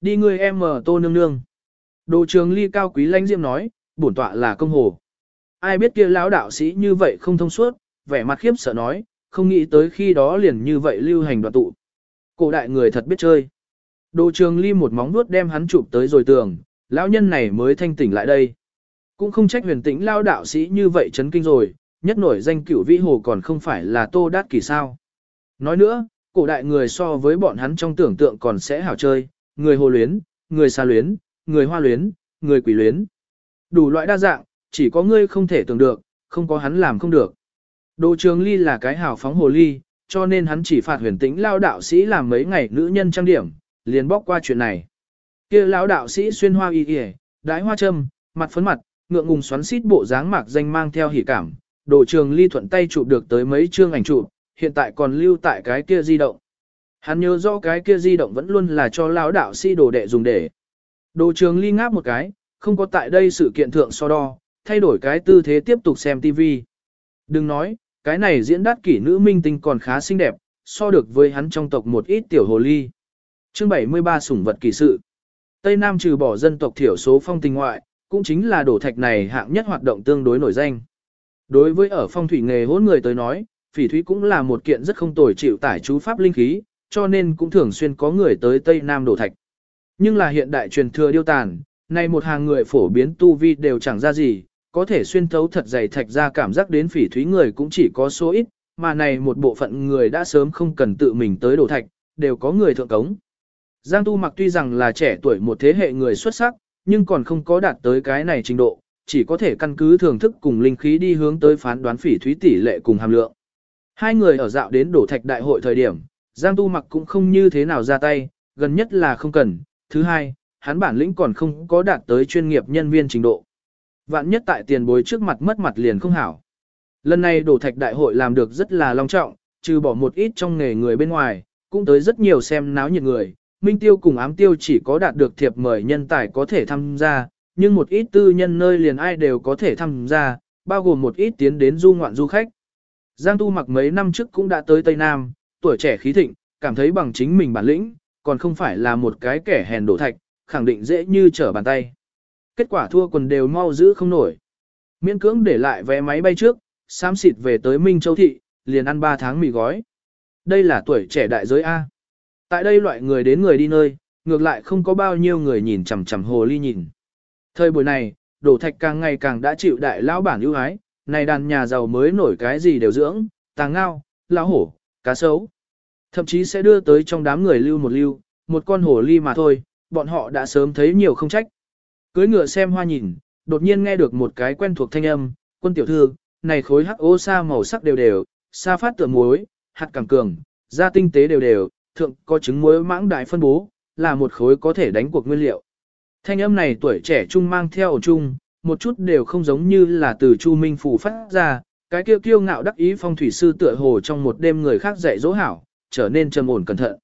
Đi người em mở tô nương nương. Đồ trường ly cao quý lãnh diệm nói, bổn tọa là công hồ. Ai biết kia lão đạo sĩ như vậy không thông suốt, vẻ mặt khiếp sợ nói, không nghĩ tới khi đó liền như vậy lưu hành đoạn tụ. Cổ đại người thật biết chơi. Đồ trường ly một móng vuốt đem hắn chụp tới rồi tường, lão nhân này mới thanh tỉnh lại đây. Cũng không trách huyền tĩnh lao đạo sĩ như vậy chấn kinh rồi, nhất nổi danh cửu vĩ hồ còn không phải là tô đát kỳ sao. Nói nữa, cổ đại người so với bọn hắn trong tưởng tượng còn sẽ hảo chơi, người hồ luyến, người xa luyến, người hoa luyến, người quỷ luyến. Đủ loại đa dạng, chỉ có ngươi không thể tưởng được, không có hắn làm không được. Đồ trường ly là cái hảo phóng hồ ly, cho nên hắn chỉ phạt huyền tĩnh lao đạo sĩ làm mấy ngày nữ nhân trang điểm, liền bóc qua chuyện này. kia lão đạo sĩ xuyên hoa y y, đái hoa châm, mặt phấn mặt, ngượng ngùng xoắn xít bộ dáng mạc danh mang theo hỉ cảm. Đồ trường ly thuận tay chụp được tới mấy chương ảnh chụp, hiện tại còn lưu tại cái kia di động. Hắn nhớ rõ cái kia di động vẫn luôn là cho lão đạo sĩ đồ đệ dùng để. Đồ trường ly ngáp một cái, không có tại đây sự kiện thượng so đo, thay đổi cái tư thế tiếp tục xem TV. Đừng nói, cái này diễn đắt kỷ nữ minh tinh còn khá xinh đẹp, so được với hắn trong tộc một ít tiểu hồ ly. Chương 73 sủng vật kỳ sự. Tây Nam trừ bỏ dân tộc thiểu số phong tình ngoại, cũng chính là đổ thạch này hạng nhất hoạt động tương đối nổi danh. Đối với ở phong thủy nghề hỗn người tới nói, phỉ thúy cũng là một kiện rất không tồi chịu tải chú pháp linh khí, cho nên cũng thường xuyên có người tới Tây Nam đổ thạch. Nhưng là hiện đại truyền thừa điêu tàn, nay một hàng người phổ biến tu vi đều chẳng ra gì, có thể xuyên thấu thật dày thạch ra cảm giác đến phỉ thúy người cũng chỉ có số ít, mà này một bộ phận người đã sớm không cần tự mình tới đổ thạch, đều có người thượng cống. Giang Tu Mặc tuy rằng là trẻ tuổi một thế hệ người xuất sắc, nhưng còn không có đạt tới cái này trình độ, chỉ có thể căn cứ thưởng thức cùng linh khí đi hướng tới phán đoán phỉ thúy tỷ lệ cùng hàm lượng. Hai người ở dạo đến đổ thạch đại hội thời điểm, Giang Tu Mặc cũng không như thế nào ra tay, gần nhất là không cần. Thứ hai, hắn bản lĩnh còn không có đạt tới chuyên nghiệp nhân viên trình độ. Vạn nhất tại tiền bối trước mặt mất mặt liền không hảo. Lần này đổ thạch đại hội làm được rất là long trọng, trừ bỏ một ít trong nghề người bên ngoài, cũng tới rất nhiều xem náo nhiệt người. Minh Tiêu cùng ám tiêu chỉ có đạt được thiệp mời nhân tài có thể tham gia, nhưng một ít tư nhân nơi liền ai đều có thể tham gia, bao gồm một ít tiến đến du ngoạn du khách. Giang Tu mặc mấy năm trước cũng đã tới Tây Nam, tuổi trẻ khí thịnh, cảm thấy bằng chính mình bản lĩnh, còn không phải là một cái kẻ hèn đổ thạch, khẳng định dễ như trở bàn tay. Kết quả thua quần đều mau giữ không nổi. Miễn cưỡng để lại vé máy bay trước, xám xịt về tới Minh Châu Thị, liền ăn 3 tháng mì gói. Đây là tuổi trẻ đại giới A. Tại đây loại người đến người đi nơi, ngược lại không có bao nhiêu người nhìn chằm chằm hồ ly nhìn. Thời buổi này, đổ thạch càng ngày càng đã chịu đại lão bản ưu ái, này đàn nhà giàu mới nổi cái gì đều dưỡng, tàng ngao, lão hổ, cá sấu. Thậm chí sẽ đưa tới trong đám người lưu một lưu, một con hổ ly mà thôi, bọn họ đã sớm thấy nhiều không trách. Cưới ngựa xem hoa nhìn, đột nhiên nghe được một cái quen thuộc thanh âm, quân tiểu thư, này khối hắc ô sa màu sắc đều đều, sa phát tựa muối, hạt càng cường, da tinh tế đều đều, thượng có trứng muối mãng đại phân bố, là một khối có thể đánh cuộc nguyên liệu. Thanh âm này tuổi trẻ trung mang theo ổ trung, một chút đều không giống như là từ Chu Minh Phủ phát ra, cái kia kiêu ngạo đắc ý phong thủy sư tựa hồ trong một đêm người khác dạy dỗ hảo, trở nên trầm ổn cẩn thận.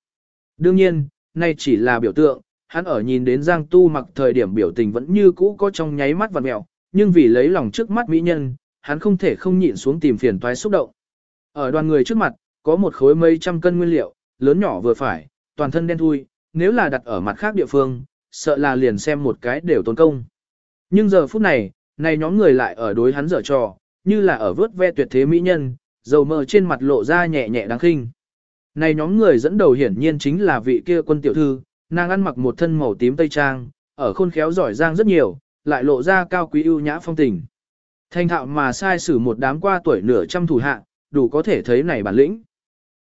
Đương nhiên, nay chỉ là biểu tượng, hắn ở nhìn đến Giang Tu mặc thời điểm biểu tình vẫn như cũ có trong nháy mắt vặn mẹo, nhưng vì lấy lòng trước mắt mỹ nhân, hắn không thể không nhịn xuống tìm phiền toái xúc động. Ở đoàn người trước mặt, có một khối mấy trăm cân nguyên liệu, lớn nhỏ vừa phải, toàn thân đen thui, nếu là đặt ở mặt khác địa phương, sợ là liền xem một cái đều tốn công. Nhưng giờ phút này, này nhóm người lại ở đối hắn dở trò, như là ở vớt ve tuyệt thế mỹ nhân, dầu mờ trên mặt lộ ra nhẹ nhẹ đáng khinh. Này nhóm người dẫn đầu hiển nhiên chính là vị kia quân tiểu thư, nàng ăn mặc một thân màu tím tây trang, ở khôn khéo giỏi giang rất nhiều, lại lộ ra cao quý ưu nhã phong tình. Thanh thạo mà sai xử một đám qua tuổi nửa trăm thủ hạ, đủ có thể thấy này bản lĩnh.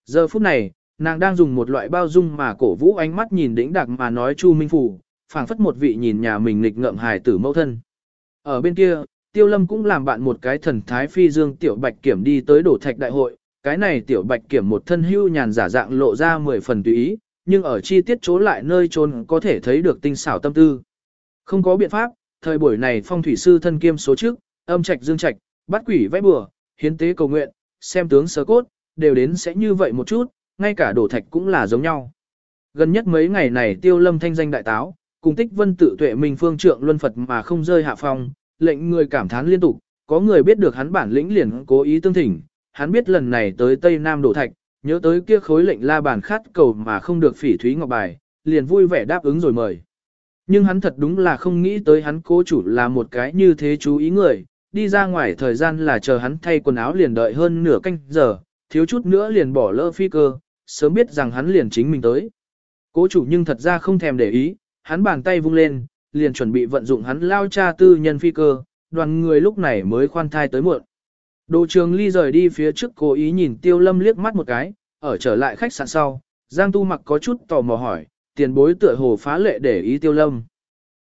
Giờ phút này, nàng đang dùng một loại bao dung mà cổ vũ ánh mắt nhìn đĩnh đặc mà nói Chu Minh Phủ, phảng phất một vị nhìn nhà mình nghịch ngợm hài tử mẫu thân. Ở bên kia, Tiêu Lâm cũng làm bạn một cái thần thái phi dương tiểu bạch kiểm đi tới đổ thạch đại hội, cái này tiểu bạch kiểm một thân hưu nhàn giả dạng lộ ra mười phần tùy ý, nhưng ở chi tiết chỗ lại nơi trốn có thể thấy được tinh xảo tâm tư. Không có biện pháp, thời buổi này phong thủy sư thân kiêm số trước, âm trạch dương trạch, bắt quỷ vẽ bừa, hiến tế cầu nguyện, xem tướng sơ cốt, đều đến sẽ như vậy một chút, ngay cả đổ thạch cũng là giống nhau. Gần nhất mấy ngày này tiêu lâm thanh danh đại táo, cùng tích vân tự tuệ minh phương trượng luân Phật mà không rơi hạ phong, lệnh người cảm thán liên tục, có người biết được hắn bản lĩnh liền cố ý tương thỉnh, hắn biết lần này tới Tây Nam đổ thạch, nhớ tới kia khối lệnh la bàn khát cầu mà không được phỉ thúy ngọc bài, liền vui vẻ đáp ứng rồi mời. Nhưng hắn thật đúng là không nghĩ tới hắn cố chủ là một cái như thế chú ý người, đi ra ngoài thời gian là chờ hắn thay quần áo liền đợi hơn nửa canh giờ, thiếu chút nữa liền bỏ lỡ phi cơ, sớm biết rằng hắn liền chính mình tới. Cố chủ nhưng thật ra không thèm để ý, hắn bàn tay vung lên, liền chuẩn bị vận dụng hắn lao cha tư nhân phi cơ, đoàn người lúc này mới khoan thai tới muộn. Đồ trường ly rời đi phía trước cố ý nhìn tiêu lâm liếc mắt một cái, ở trở lại khách sạn sau, Giang Tu mặc có chút tò mò hỏi, tiền bối tựa hồ phá lệ để ý tiêu lâm.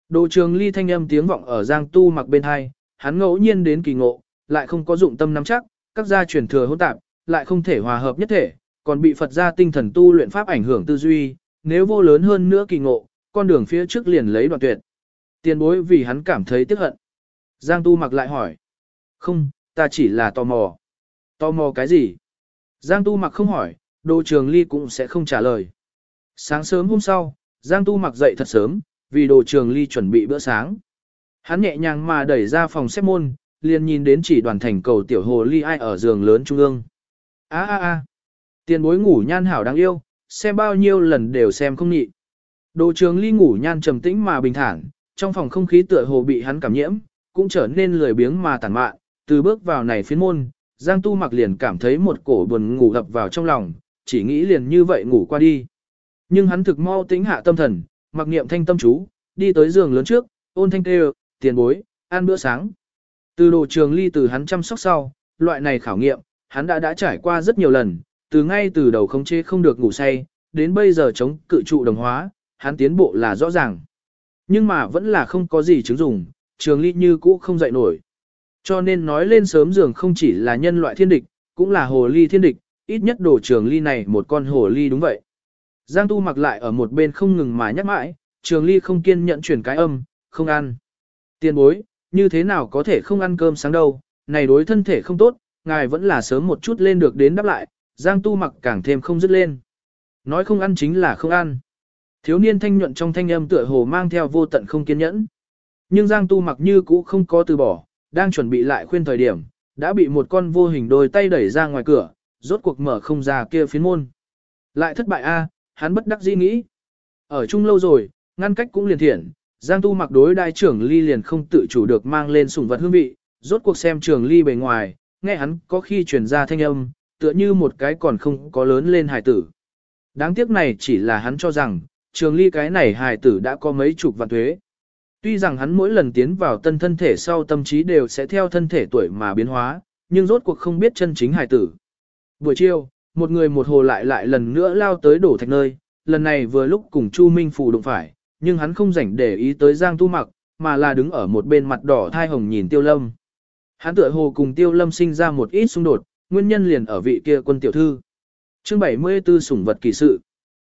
Đồ trường ly thanh âm tiếng vọng ở Giang Tu mặc bên hai, hắn ngẫu nhiên đến kỳ ngộ, lại không có dụng tâm nắm chắc, các gia truyền thừa hỗn tạp, lại không thể hòa hợp nhất thể, còn bị Phật gia tinh thần tu luyện pháp ảnh hưởng tư duy, nếu vô lớn hơn nữa kỳ ngộ, con đường phía trước liền lấy đoạn tuyệt. Tiền bối vì hắn cảm thấy tiếc hận. Giang Tu mặc lại hỏi. Không, ta chỉ là tò mò. Tò mò cái gì? Giang Tu mặc không hỏi, đồ trường ly cũng sẽ không trả lời. Sáng sớm hôm sau, Giang Tu mặc dậy thật sớm, vì đồ trường ly chuẩn bị bữa sáng. Hắn nhẹ nhàng mà đẩy ra phòng xếp môn, liền nhìn đến chỉ đoàn thành cầu tiểu hồ ly ai ở giường lớn trung ương. A a a, tiền bối ngủ nhan hảo đáng yêu, xem bao nhiêu lần đều xem không nhị. Đồ trường ly ngủ nhan trầm tĩnh mà bình thản, trong phòng không khí tựa hồ bị hắn cảm nhiễm, cũng trở nên lười biếng mà tàn mạn, từ bước vào này phiến môn, Giang Tu mặc liền cảm thấy một cổ buồn ngủ gập vào trong lòng, chỉ nghĩ liền như vậy ngủ qua đi. Nhưng hắn thực mau tĩnh hạ tâm thần, mặc niệm thanh tâm chú, đi tới giường lớn trước, ôn thanh kêu, tiền bối, ăn bữa sáng. Từ đồ trường ly từ hắn chăm sóc sau, loại này khảo nghiệm, hắn đã đã trải qua rất nhiều lần, từ ngay từ đầu không chế không được ngủ say, đến bây giờ chống cự trụ đồng hóa, hắn tiến bộ là rõ ràng. Nhưng mà vẫn là không có gì chứng dùng, trường ly như cũ không dậy nổi. Cho nên nói lên sớm giường không chỉ là nhân loại thiên địch, cũng là hồ ly thiên địch, ít nhất đồ trường ly này một con hồ ly đúng vậy. Giang tu mặc lại ở một bên không ngừng mà nhắc mãi, trường ly không kiên nhận chuyển cái âm, không ăn. Tiên bối, như thế nào có thể không ăn cơm sáng đâu, này đối thân thể không tốt, ngài vẫn là sớm một chút lên được đến đáp lại, Giang tu mặc càng thêm không dứt lên. Nói không ăn chính là không ăn. Thiếu niên thanh nhuận trong thanh âm tựa hồ mang theo vô tận không kiên nhẫn. Nhưng Giang tu mặc như cũ không có từ bỏ, đang chuẩn bị lại khuyên thời điểm, đã bị một con vô hình đôi tay đẩy ra ngoài cửa, rốt cuộc mở không ra kia phiến môn. Lại thất bại a, hắn bất đắc dĩ nghĩ. Ở chung lâu rồi, ngăn cách cũng liền thiện, Giang Tu mặc đối đại trưởng ly liền không tự chủ được mang lên sủng vật hương vị, rốt cuộc xem trưởng ly bề ngoài, nghe hắn có khi truyền ra thanh âm, tựa như một cái còn không có lớn lên hài tử. Đáng tiếc này chỉ là hắn cho rằng, trường ly cái này hài tử đã có mấy chục vạn thuế. Tuy rằng hắn mỗi lần tiến vào tân thân thể sau tâm trí đều sẽ theo thân thể tuổi mà biến hóa, nhưng rốt cuộc không biết chân chính hài tử. Buổi chiều, một người một hồ lại lại lần nữa lao tới đổ thạch nơi, lần này vừa lúc cùng Chu Minh phủ đụng phải, nhưng hắn không rảnh để ý tới Giang Tu Mặc, mà là đứng ở một bên mặt đỏ thai hồng nhìn Tiêu Lâm. Hắn tựa hồ cùng Tiêu Lâm sinh ra một ít xung đột, nguyên nhân liền ở vị kia quân tiểu thư. Chương 74 sủng vật kỳ sự.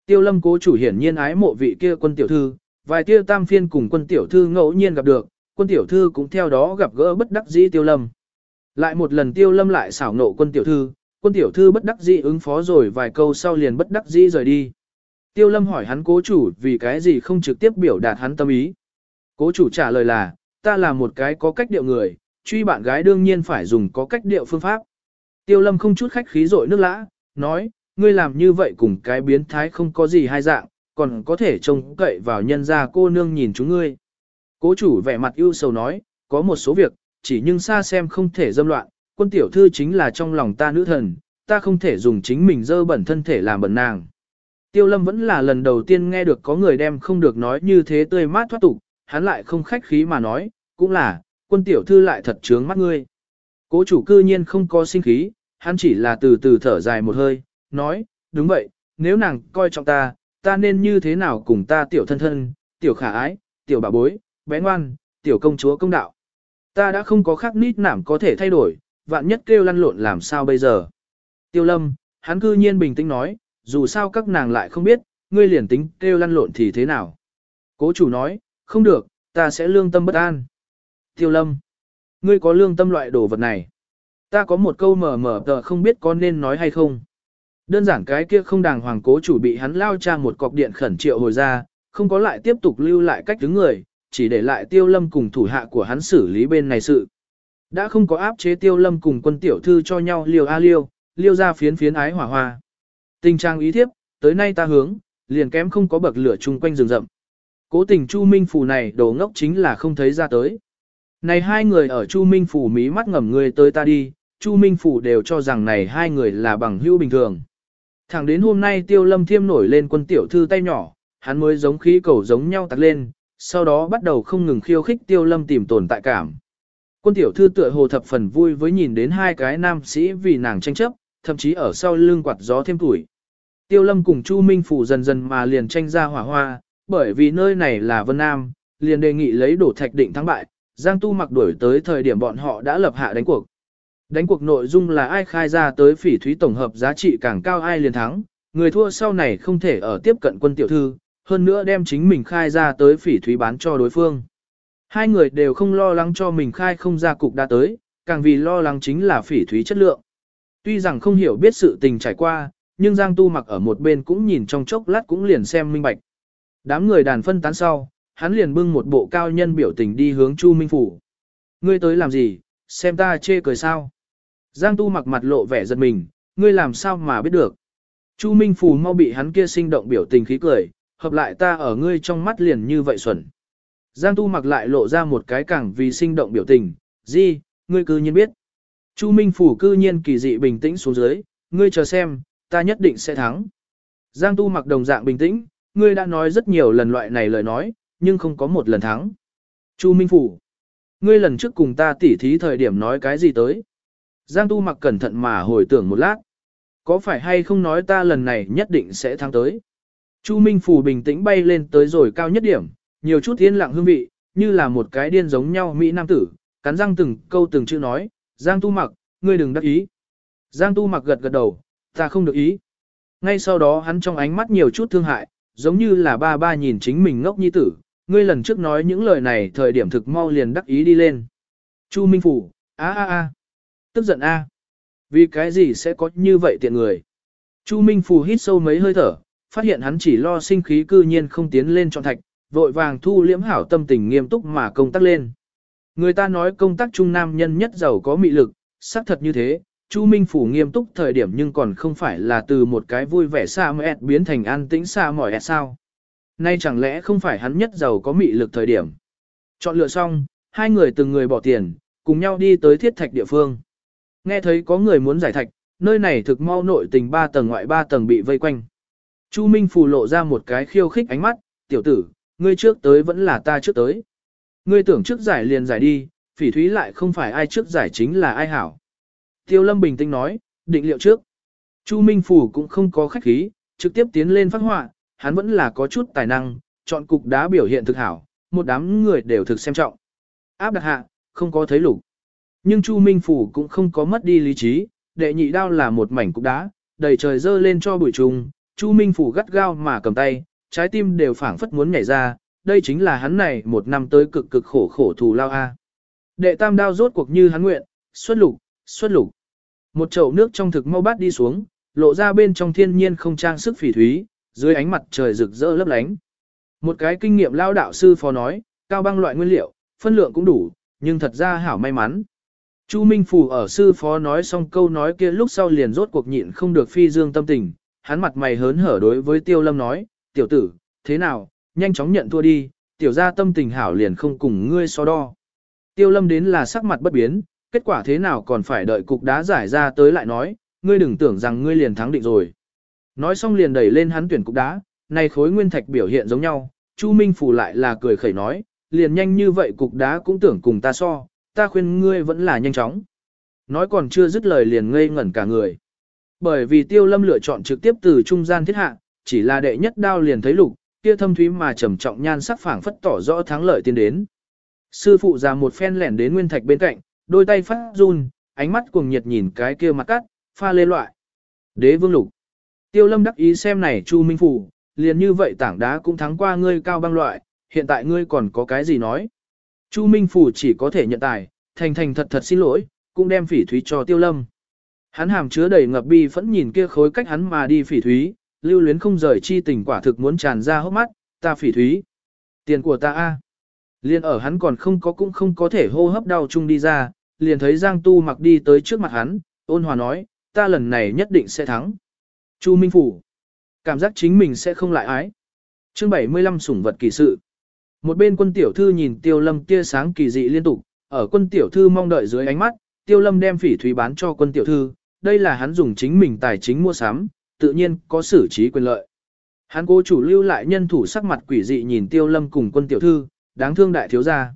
Tiêu Lâm cố chủ hiển nhiên ái mộ vị kia quân tiểu thư, vài tia tam phiên cùng quân tiểu thư ngẫu nhiên gặp được, quân tiểu thư cũng theo đó gặp gỡ bất đắc dĩ Tiêu Lâm. Lại một lần Tiêu Lâm lại xảo nộ quân tiểu thư, quân tiểu thư bất đắc dĩ ứng phó rồi vài câu sau liền bất đắc dĩ rời đi. Tiêu Lâm hỏi hắn cố chủ vì cái gì không trực tiếp biểu đạt hắn tâm ý. Cố chủ trả lời là, ta là một cái có cách điệu người, truy bạn gái đương nhiên phải dùng có cách điệu phương pháp. Tiêu Lâm không chút khách khí rội nước lã, nói, ngươi làm như vậy cùng cái biến thái không có gì hai dạng, còn có thể trông cậy vào nhân gia cô nương nhìn chúng ngươi. Cố chủ vẻ mặt ưu sầu nói, có một số việc, chỉ nhưng xa xem không thể dâm loạn, quân tiểu thư chính là trong lòng ta nữ thần, ta không thể dùng chính mình dơ bẩn thân thể làm bẩn nàng. Tiêu lâm vẫn là lần đầu tiên nghe được có người đem không được nói như thế tươi mát thoát tục, hắn lại không khách khí mà nói, cũng là, quân tiểu thư lại thật trướng mắt ngươi. Cố chủ cư nhiên không có sinh khí, hắn chỉ là từ từ thở dài một hơi, nói, đúng vậy, nếu nàng coi trọng ta, ta nên như thế nào cùng ta tiểu thân thân, tiểu khả ái, tiểu bà bối, bé ngoan, tiểu công chúa công đạo. Ta đã không có khác nít nảm có thể thay đổi, vạn nhất kêu lăn lộn làm sao bây giờ. Tiêu lâm, hắn cư nhiên bình tĩnh nói, dù sao các nàng lại không biết, ngươi liền tính kêu lăn lộn thì thế nào. Cố chủ nói, không được, ta sẽ lương tâm bất an. Tiêu lâm, ngươi có lương tâm loại đồ vật này. Ta có một câu mở mở tờ không biết có nên nói hay không. Đơn giản cái kia không đàng hoàng cố chủ bị hắn lao trang một cọc điện khẩn triệu hồi ra, không có lại tiếp tục lưu lại cách đứng người, chỉ để lại tiêu lâm cùng thủ hạ của hắn xử lý bên này sự. Đã không có áp chế tiêu lâm cùng quân tiểu thư cho nhau liều a liêu, liêu ra phiến phiến ái hỏa hoa. Tình trang ý thiếp, tới nay ta hướng, liền kém không có bậc lửa chung quanh rừng rậm. Cố tình Chu Minh Phủ này đồ ngốc chính là không thấy ra tới. Này hai người ở Chu Minh Phủ mí mắt ngầm người tới ta đi, Chu Minh Phủ đều cho rằng này hai người là bằng hữu bình thường. Thẳng đến hôm nay Tiêu Lâm Thiêm nổi lên quân tiểu thư tay nhỏ, hắn mới giống khí cầu giống nhau tặc lên, sau đó bắt đầu không ngừng khiêu khích Tiêu Lâm tìm tồn tại cảm. Quân tiểu thư tựa hồ thập phần vui với nhìn đến hai cái nam sĩ vì nàng tranh chấp, thậm chí ở sau lưng quạt gió thêm tuổi. Tiêu Lâm cùng Chu Minh Phủ dần dần mà liền tranh ra hỏa hoa, bởi vì nơi này là Vân Nam, liền đề nghị lấy đổ thạch định thắng bại, Giang Tu mặc đuổi tới thời điểm bọn họ đã lập hạ đánh cuộc. Đánh cuộc nội dung là ai khai ra tới phỉ thúy tổng hợp giá trị càng cao ai liền thắng, người thua sau này không thể ở tiếp cận quân tiểu thư, hơn nữa đem chính mình khai ra tới phỉ thúy bán cho đối phương. Hai người đều không lo lắng cho mình khai không ra cục đã tới, càng vì lo lắng chính là phỉ thúy chất lượng. Tuy rằng không hiểu biết sự tình trải qua, nhưng Giang Tu mặc ở một bên cũng nhìn trong chốc lát cũng liền xem minh bạch. Đám người đàn phân tán sau, hắn liền bưng một bộ cao nhân biểu tình đi hướng Chu Minh Phủ. Ngươi tới làm gì, xem ta chê cười sao? Giang Tu mặc mặt lộ vẻ giật mình, ngươi làm sao mà biết được? Chu Minh Phủ mau bị hắn kia sinh động biểu tình khí cười, hợp lại ta ở ngươi trong mắt liền như vậy xuẩn. Giang Tu mặc lại lộ ra một cái càng vì sinh động biểu tình, gì, ngươi cư nhiên biết. Chu Minh Phủ cư nhiên kỳ dị bình tĩnh xuống dưới, ngươi chờ xem, ta nhất định sẽ thắng. Giang Tu mặc đồng dạng bình tĩnh, ngươi đã nói rất nhiều lần loại này lời nói, nhưng không có một lần thắng. Chu Minh Phủ, ngươi lần trước cùng ta tỉ thí thời điểm nói cái gì tới? Giang Tu mặc cẩn thận mà hồi tưởng một lát. Có phải hay không nói ta lần này nhất định sẽ thắng tới? Chu Minh Phủ bình tĩnh bay lên tới rồi cao nhất điểm, nhiều chút yên lặng hương vị, như là một cái điên giống nhau Mỹ Nam tử, cắn răng từng câu từng chữ nói, Giang Tu mặc, ngươi đừng đắc ý. Giang Tu mặc gật gật đầu, ta không được ý. Ngay sau đó hắn trong ánh mắt nhiều chút thương hại, giống như là ba ba nhìn chính mình ngốc nhi tử, ngươi lần trước nói những lời này thời điểm thực mau liền đắc ý đi lên. Chu Minh Phủ, a a a, tức giận a, vì cái gì sẽ có như vậy tiện người. Chu Minh Phủ hít sâu mấy hơi thở, phát hiện hắn chỉ lo sinh khí cư nhiên không tiến lên chọn thạch, vội vàng thu liễm hảo tâm tình nghiêm túc mà công tác lên. Người ta nói công tác trung nam nhân nhất giàu có mị lực, xác thật như thế, Chu Minh Phủ nghiêm túc thời điểm nhưng còn không phải là từ một cái vui vẻ xa mẹ biến thành an tĩnh xa mỏi sao. Nay chẳng lẽ không phải hắn nhất giàu có mị lực thời điểm. Chọn lựa xong, hai người từng người bỏ tiền, cùng nhau đi tới thiết thạch địa phương. Nghe thấy có người muốn giải thạch, nơi này thực mau nội tình ba tầng ngoại ba tầng bị vây quanh. Chu Minh Phù lộ ra một cái khiêu khích ánh mắt, tiểu tử, ngươi trước tới vẫn là ta trước tới. Ngươi tưởng trước giải liền giải đi, phỉ thúy lại không phải ai trước giải chính là ai hảo. Tiêu Lâm bình tĩnh nói, định liệu trước. Chu Minh Phủ cũng không có khách khí, trực tiếp tiến lên phát họa, hắn vẫn là có chút tài năng, chọn cục đá biểu hiện thực hảo, một đám người đều thực xem trọng. Áp đặt hạ, không có thấy lục. Nhưng Chu Minh Phủ cũng không có mất đi lý trí, đệ nhị đao là một mảnh cục đá, đầy trời dơ lên cho bụi trùng, Chu Minh Phủ gắt gao mà cầm tay, trái tim đều phảng phất muốn nhảy ra, đây chính là hắn này một năm tới cực cực khổ khổ thù lao a. Đệ tam đao rốt cuộc như hắn nguyện, xuất lục, xuất lục. Một chậu nước trong thực mau bát đi xuống, lộ ra bên trong thiên nhiên không trang sức phỉ thúy, dưới ánh mặt trời rực rỡ lấp lánh. Một cái kinh nghiệm lao đạo sư phó nói, cao băng loại nguyên liệu, phân lượng cũng đủ, nhưng thật ra hảo may mắn. Chu Minh Phủ ở sư phó nói xong câu nói kia lúc sau liền rốt cuộc nhịn không được phi dương tâm tình, hắn mặt mày hớn hở đối với Tiêu Lâm nói, tiểu tử, thế nào, nhanh chóng nhận thua đi, tiểu ra tâm tình hảo liền không cùng ngươi so đo. Tiêu Lâm đến là sắc mặt bất biến, kết quả thế nào còn phải đợi cục đá giải ra tới lại nói, ngươi đừng tưởng rằng ngươi liền thắng định rồi. Nói xong liền đẩy lên hắn tuyển cục đá, này khối nguyên thạch biểu hiện giống nhau, Chu Minh Phủ lại là cười khẩy nói, liền nhanh như vậy cục đá cũng tưởng cùng ta so, ta khuyên ngươi vẫn là nhanh chóng. Nói còn chưa dứt lời liền ngây ngẩn cả người. Bởi vì tiêu lâm lựa chọn trực tiếp từ trung gian thiết hạ, chỉ là đệ nhất đao liền thấy lục, kia thâm thúy mà trầm trọng nhan sắc phảng phất tỏ rõ thắng lợi tiến đến. Sư phụ già một phen lẻn đến nguyên thạch bên cạnh, đôi tay phát run, ánh mắt cuồng nhiệt nhìn cái kia mặt cắt, pha lê loại. Đế vương lục. Tiêu lâm đắc ý xem này Chu Minh Phủ, liền như vậy tảng đá cũng thắng qua ngươi cao băng loại, hiện tại ngươi còn có cái gì nói. Chu Minh Phủ chỉ có thể nhận tài, thành thành thật thật xin lỗi, cũng đem phỉ thúy cho tiêu lâm. Hắn hàm chứa đầy ngập bi phẫn nhìn kia khối cách hắn mà đi phỉ thúy, lưu luyến không rời chi tình quả thực muốn tràn ra hốc mắt, ta phỉ thúy. Tiền của ta a. Liên ở hắn còn không có cũng không có thể hô hấp đau chung đi ra, liền thấy Giang Tu mặc đi tới trước mặt hắn, ôn hòa nói, ta lần này nhất định sẽ thắng. Chu Minh Phủ. Cảm giác chính mình sẽ không lại ái. chương 75 sủng vật kỳ sự. Một bên quân tiểu thư nhìn tiêu lâm tia sáng kỳ dị liên tục, ở quân tiểu thư mong đợi dưới ánh mắt, tiêu lâm đem phỉ thúy bán cho quân tiểu thư, đây là hắn dùng chính mình tài chính mua sắm, tự nhiên có xử trí quyền lợi. Hắn cố chủ lưu lại nhân thủ sắc mặt quỷ dị nhìn tiêu lâm cùng quân tiểu thư, đáng thương đại thiếu gia.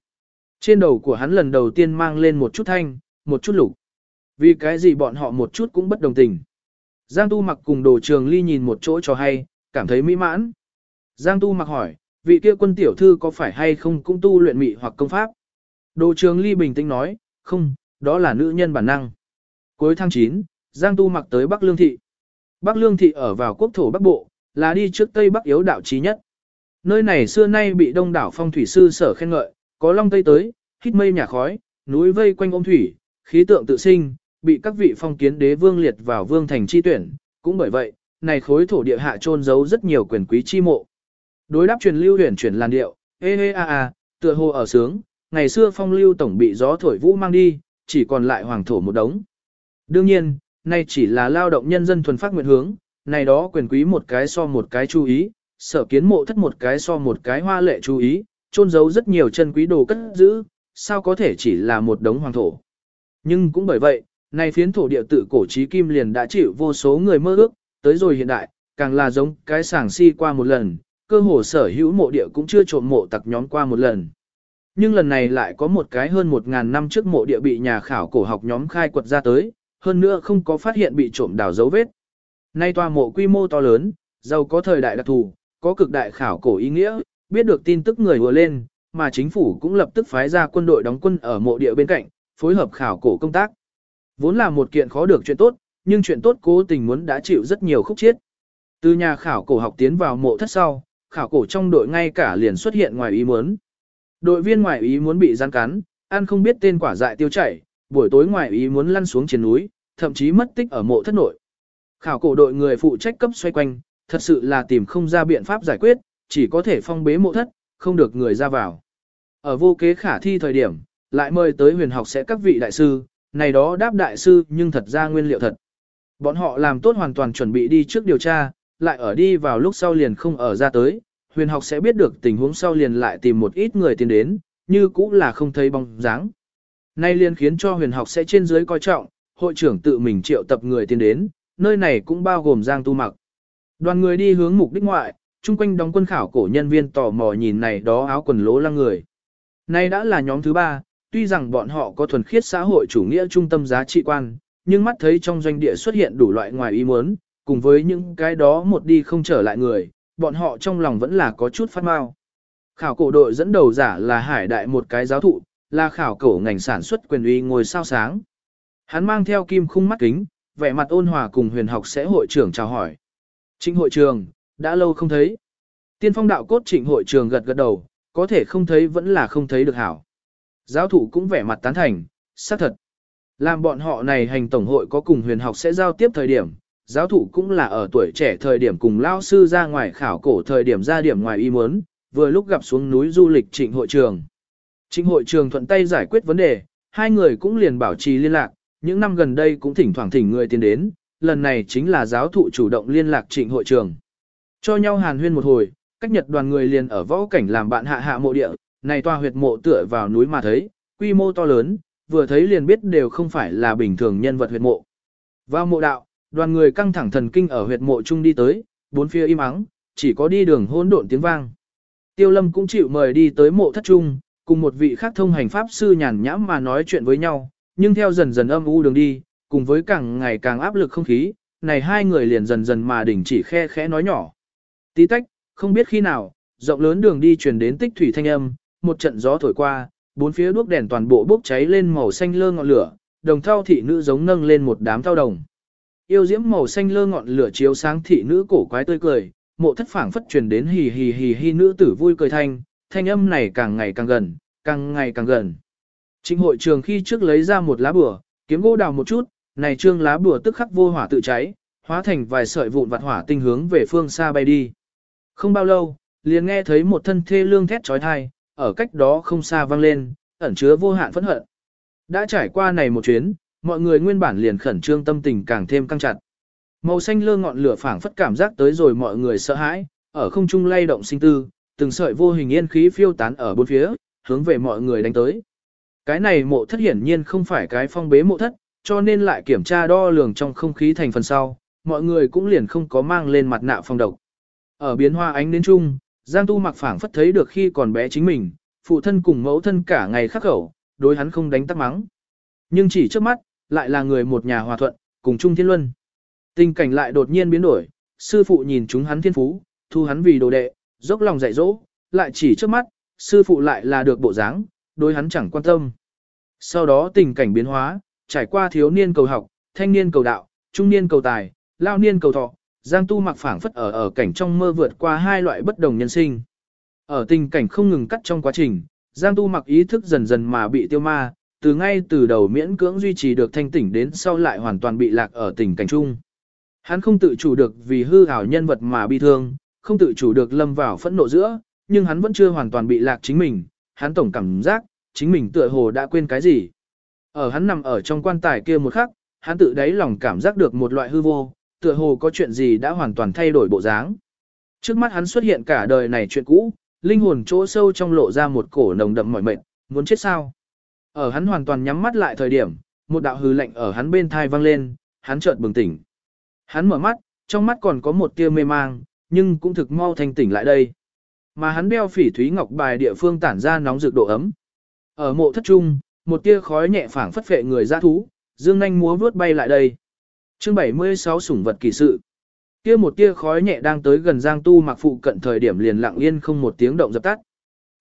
Trên đầu của hắn lần đầu tiên mang lên một chút thanh, một chút lục. Vì cái gì bọn họ một chút cũng bất đồng tình. Giang Tu mặc cùng đồ trường ly nhìn một chỗ cho hay, cảm thấy mỹ mãn. Giang Tu mặc hỏi, vị kia quân tiểu thư có phải hay không cũng tu luyện mị hoặc công pháp? Đồ trường ly bình tĩnh nói, không, đó là nữ nhân bản năng. Cuối tháng 9, Giang Tu mặc tới Bắc Lương Thị. Bắc Lương Thị ở vào quốc thổ Bắc Bộ, là đi trước Tây Bắc yếu đạo trí nhất. Nơi này xưa nay bị đông đảo phong thủy sư sở khen ngợi, có long tây tới, hít mây nhà khói, núi vây quanh ôm thủy, khí tượng tự sinh, bị các vị phong kiến đế vương liệt vào vương thành chi tuyển, cũng bởi vậy, này khối thổ địa hạ trôn giấu rất nhiều quyền quý chi mộ. Đối đáp truyền lưu huyền chuyển làn điệu, ê ê a a, tựa hồ ở sướng, ngày xưa phong lưu tổng bị gió thổi vũ mang đi, chỉ còn lại hoàng thổ một đống. Đương nhiên, nay chỉ là lao động nhân dân thuần phát nguyện hướng, này đó quyền quý một cái so một cái chú ý, sở kiến mộ thất một cái so một cái hoa lệ chú ý, trôn giấu rất nhiều chân quý đồ cất giữ, sao có thể chỉ là một đống hoàng thổ. Nhưng cũng bởi vậy, này phiến thổ địa tự cổ trí kim liền đã chịu vô số người mơ ước, tới rồi hiện đại, càng là giống cái sảng si qua một lần, cơ hồ sở hữu mộ địa cũng chưa trộm mộ tặc nhóm qua một lần. Nhưng lần này lại có một cái hơn một ngàn năm trước mộ địa bị nhà khảo cổ học nhóm khai quật ra tới, hơn nữa không có phát hiện bị trộm đào dấu vết. Nay tòa mộ quy mô to lớn, giàu có thời đại đặc thù, có cực đại khảo cổ ý nghĩa, biết được tin tức người vừa lên, mà chính phủ cũng lập tức phái ra quân đội đóng quân ở mộ địa bên cạnh, phối hợp khảo cổ công tác. Vốn là một kiện khó được chuyện tốt, nhưng chuyện tốt cố tình muốn đã chịu rất nhiều khúc chiết. Từ nhà khảo cổ học tiến vào mộ thất sau, khảo cổ trong đội ngay cả liền xuất hiện ngoài ý muốn. Đội viên ngoài ý muốn bị gian cắn, ăn không biết tên quả dại tiêu chảy, buổi tối ngoài ý muốn lăn xuống trên núi, thậm chí mất tích ở mộ thất nội. Khảo cổ đội người phụ trách cấp xoay quanh, thật sự là tìm không ra biện pháp giải quyết, chỉ có thể phong bế mộ thất, không được người ra vào. Ở vô kế khả thi thời điểm, lại mời tới huyền học sẽ các vị đại sư, này đó đáp đại sư nhưng thật ra nguyên liệu thật. Bọn họ làm tốt hoàn toàn chuẩn bị đi trước điều tra, lại ở đi vào lúc sau liền không ở ra tới, huyền học sẽ biết được tình huống sau liền lại tìm một ít người tiến đến, như cũ là không thấy bóng dáng. Nay liền khiến cho huyền học sẽ trên dưới coi trọng, hội trưởng tự mình triệu tập người tiến đến, nơi này cũng bao gồm Giang Tu Mặc. Đoàn người đi hướng mục đích ngoại, chung quanh đóng quân khảo cổ nhân viên tò mò nhìn này đó áo quần lố lăng người. Nay đã là nhóm thứ ba, tuy rằng bọn họ có thuần khiết xã hội chủ nghĩa trung tâm giá trị quan, nhưng mắt thấy trong doanh địa xuất hiện đủ loại ngoài ý muốn, cùng với những cái đó một đi không trở lại người, bọn họ trong lòng vẫn là có chút phát mau. Khảo cổ đội dẫn đầu giả là hải đại một cái giáo thụ, là khảo cổ ngành sản xuất quyền uy ngồi sao sáng. Hắn mang theo kim khung mắt kính, vẻ mặt ôn hòa cùng huyền học sẽ hội trưởng chào hỏi. Trịnh hội trường, đã lâu không thấy. Tiên phong đạo cốt trịnh hội trường gật gật đầu, có thể không thấy vẫn là không thấy được hảo. Giáo thụ cũng vẻ mặt tán thành, xác thật. Làm bọn họ này hành tổng hội có cùng huyền học sẽ giao tiếp thời điểm, giáo thụ cũng là ở tuổi trẻ thời điểm cùng lao sư ra ngoài khảo cổ thời điểm ra điểm ngoài ý muốn, vừa lúc gặp xuống núi du lịch trịnh hội trường. Trịnh hội trường thuận tay giải quyết vấn đề, hai người cũng liền bảo trì liên lạc, những năm gần đây cũng thỉnh thoảng thỉnh người tiến đến, lần này chính là giáo thụ chủ động liên lạc trịnh hội trường. Cho nhau hàn huyên một hồi, cách nhật đoàn người liền ở võ cảnh làm bạn hạ hạ mộ địa, này toa huyệt mộ tựa vào núi mà thấy, quy mô to lớn, vừa thấy liền biết đều không phải là bình thường nhân vật huyệt mộ. Vào mộ đạo, đoàn người căng thẳng thần kinh ở huyệt mộ chung đi tới, bốn phía im ắng, chỉ có đi đường hỗn độn tiếng vang. Tiêu Lâm cũng chịu mời đi tới mộ thất trung, cùng một vị khác thông hành pháp sư nhàn nhãm mà nói chuyện với nhau, nhưng theo dần dần âm u đường đi, cùng với càng ngày càng áp lực không khí, này hai người liền dần dần mà đỉnh chỉ khe khẽ nói nhỏ. Tí tách, không biết khi nào, rộng lớn đường đi truyền đến tích thủy thanh âm, một trận gió thổi qua, bốn phía đuốc đèn toàn bộ bốc cháy lên màu xanh lơ ngọn lửa, đồng thau thị nữ giống nâng lên một đám thau đồng. Yêu diễm màu xanh lơ ngọn lửa chiếu sáng thị nữ cổ quái tươi cười, mộ thất phảng phất truyền đến hì hì hì hì nữ tử vui cười thanh, thanh âm này càng ngày càng gần, càng ngày càng gần. Trịnh hội trường khi trước lấy ra một lá bùa, kiếm gỗ đào một chút, này trương lá bùa tức khắc vô hỏa tự cháy, hóa thành vài sợi vụn vặt hỏa tinh hướng về phương xa bay đi. Không bao lâu, liền nghe thấy một thân thê lương thét chói tai ở cách đó không xa vang lên, ẩn chứa vô hạn phẫn hận. Đã trải qua này một chuyến, mọi người nguyên bản liền khẩn trương tâm tình càng thêm căng chặt. Màu xanh lơ ngọn lửa phảng phất cảm giác tới rồi mọi người sợ hãi, ở không trung lay động sinh tư, từng sợi vô hình yên khí phiêu tán ở bốn phía, hướng về mọi người đánh tới. Cái này mộ thất hiển nhiên không phải cái phong bế mộ thất, cho nên lại kiểm tra đo lường trong không khí thành phần sau, mọi người cũng liền không có mang lên mặt nạ phong độc. Ở biến hoa ánh đến chung, Giang Tu mặc phảng phất thấy được khi còn bé chính mình, phụ thân cùng mẫu thân cả ngày khắc khẩu, đối hắn không đánh tắc mắng. Nhưng chỉ trước mắt, lại là người một nhà hòa thuận, cùng chung thiên luân. Tình cảnh lại đột nhiên biến đổi, sư phụ nhìn chúng hắn thiên phú, thu hắn vì đồ đệ, dốc lòng dạy dỗ, lại chỉ trước mắt, sư phụ lại là được bộ dáng, đối hắn chẳng quan tâm. Sau đó tình cảnh biến hóa, trải qua thiếu niên cầu học, thanh niên cầu đạo, trung niên cầu tài, lao niên cầu thọ, Giang Tu mặc phảng phất ở ở cảnh trong mơ vượt qua hai loại bất đồng nhân sinh. Ở tình cảnh không ngừng cắt trong quá trình, Giang Tu mặc ý thức dần dần mà bị tiêu ma, từ ngay từ đầu miễn cưỡng duy trì được thanh tỉnh đến sau lại hoàn toàn bị lạc ở tình cảnh chung. Hắn không tự chủ được vì hư ảo nhân vật mà bi thương, không tự chủ được lâm vào phẫn nộ giữa, nhưng hắn vẫn chưa hoàn toàn bị lạc chính mình, hắn tổng cảm giác, chính mình tựa hồ đã quên cái gì. Ở hắn nằm ở trong quan tài kia một khắc, hắn tự đáy lòng cảm giác được một loại hư vô, tựa hồ có chuyện gì đã hoàn toàn thay đổi bộ dáng. Trước mắt hắn xuất hiện cả đời này chuyện cũ, linh hồn chỗ sâu trong lộ ra một cổ nồng đậm mỏi mệt, muốn chết sao. Ở hắn hoàn toàn nhắm mắt lại thời điểm, một đạo hư lệnh ở hắn bên thai vang lên, hắn chợt bừng tỉnh. Hắn mở mắt, trong mắt còn có một tia mê mang, nhưng cũng thực mau thanh tỉnh lại đây. Mà hắn đeo phỉ thúy ngọc bài địa phương tản ra nóng rực độ ấm. Ở mộ thất trung, một tia khói nhẹ phảng phất phệ người ra thú, dương nhanh múa vướt bay lại đây. Chương 76 sủng vật kỳ sự. Kia một tia khói nhẹ đang tới gần Giang Tu mặc phụ cận thời điểm liền lặng yên không một tiếng động dập tắt.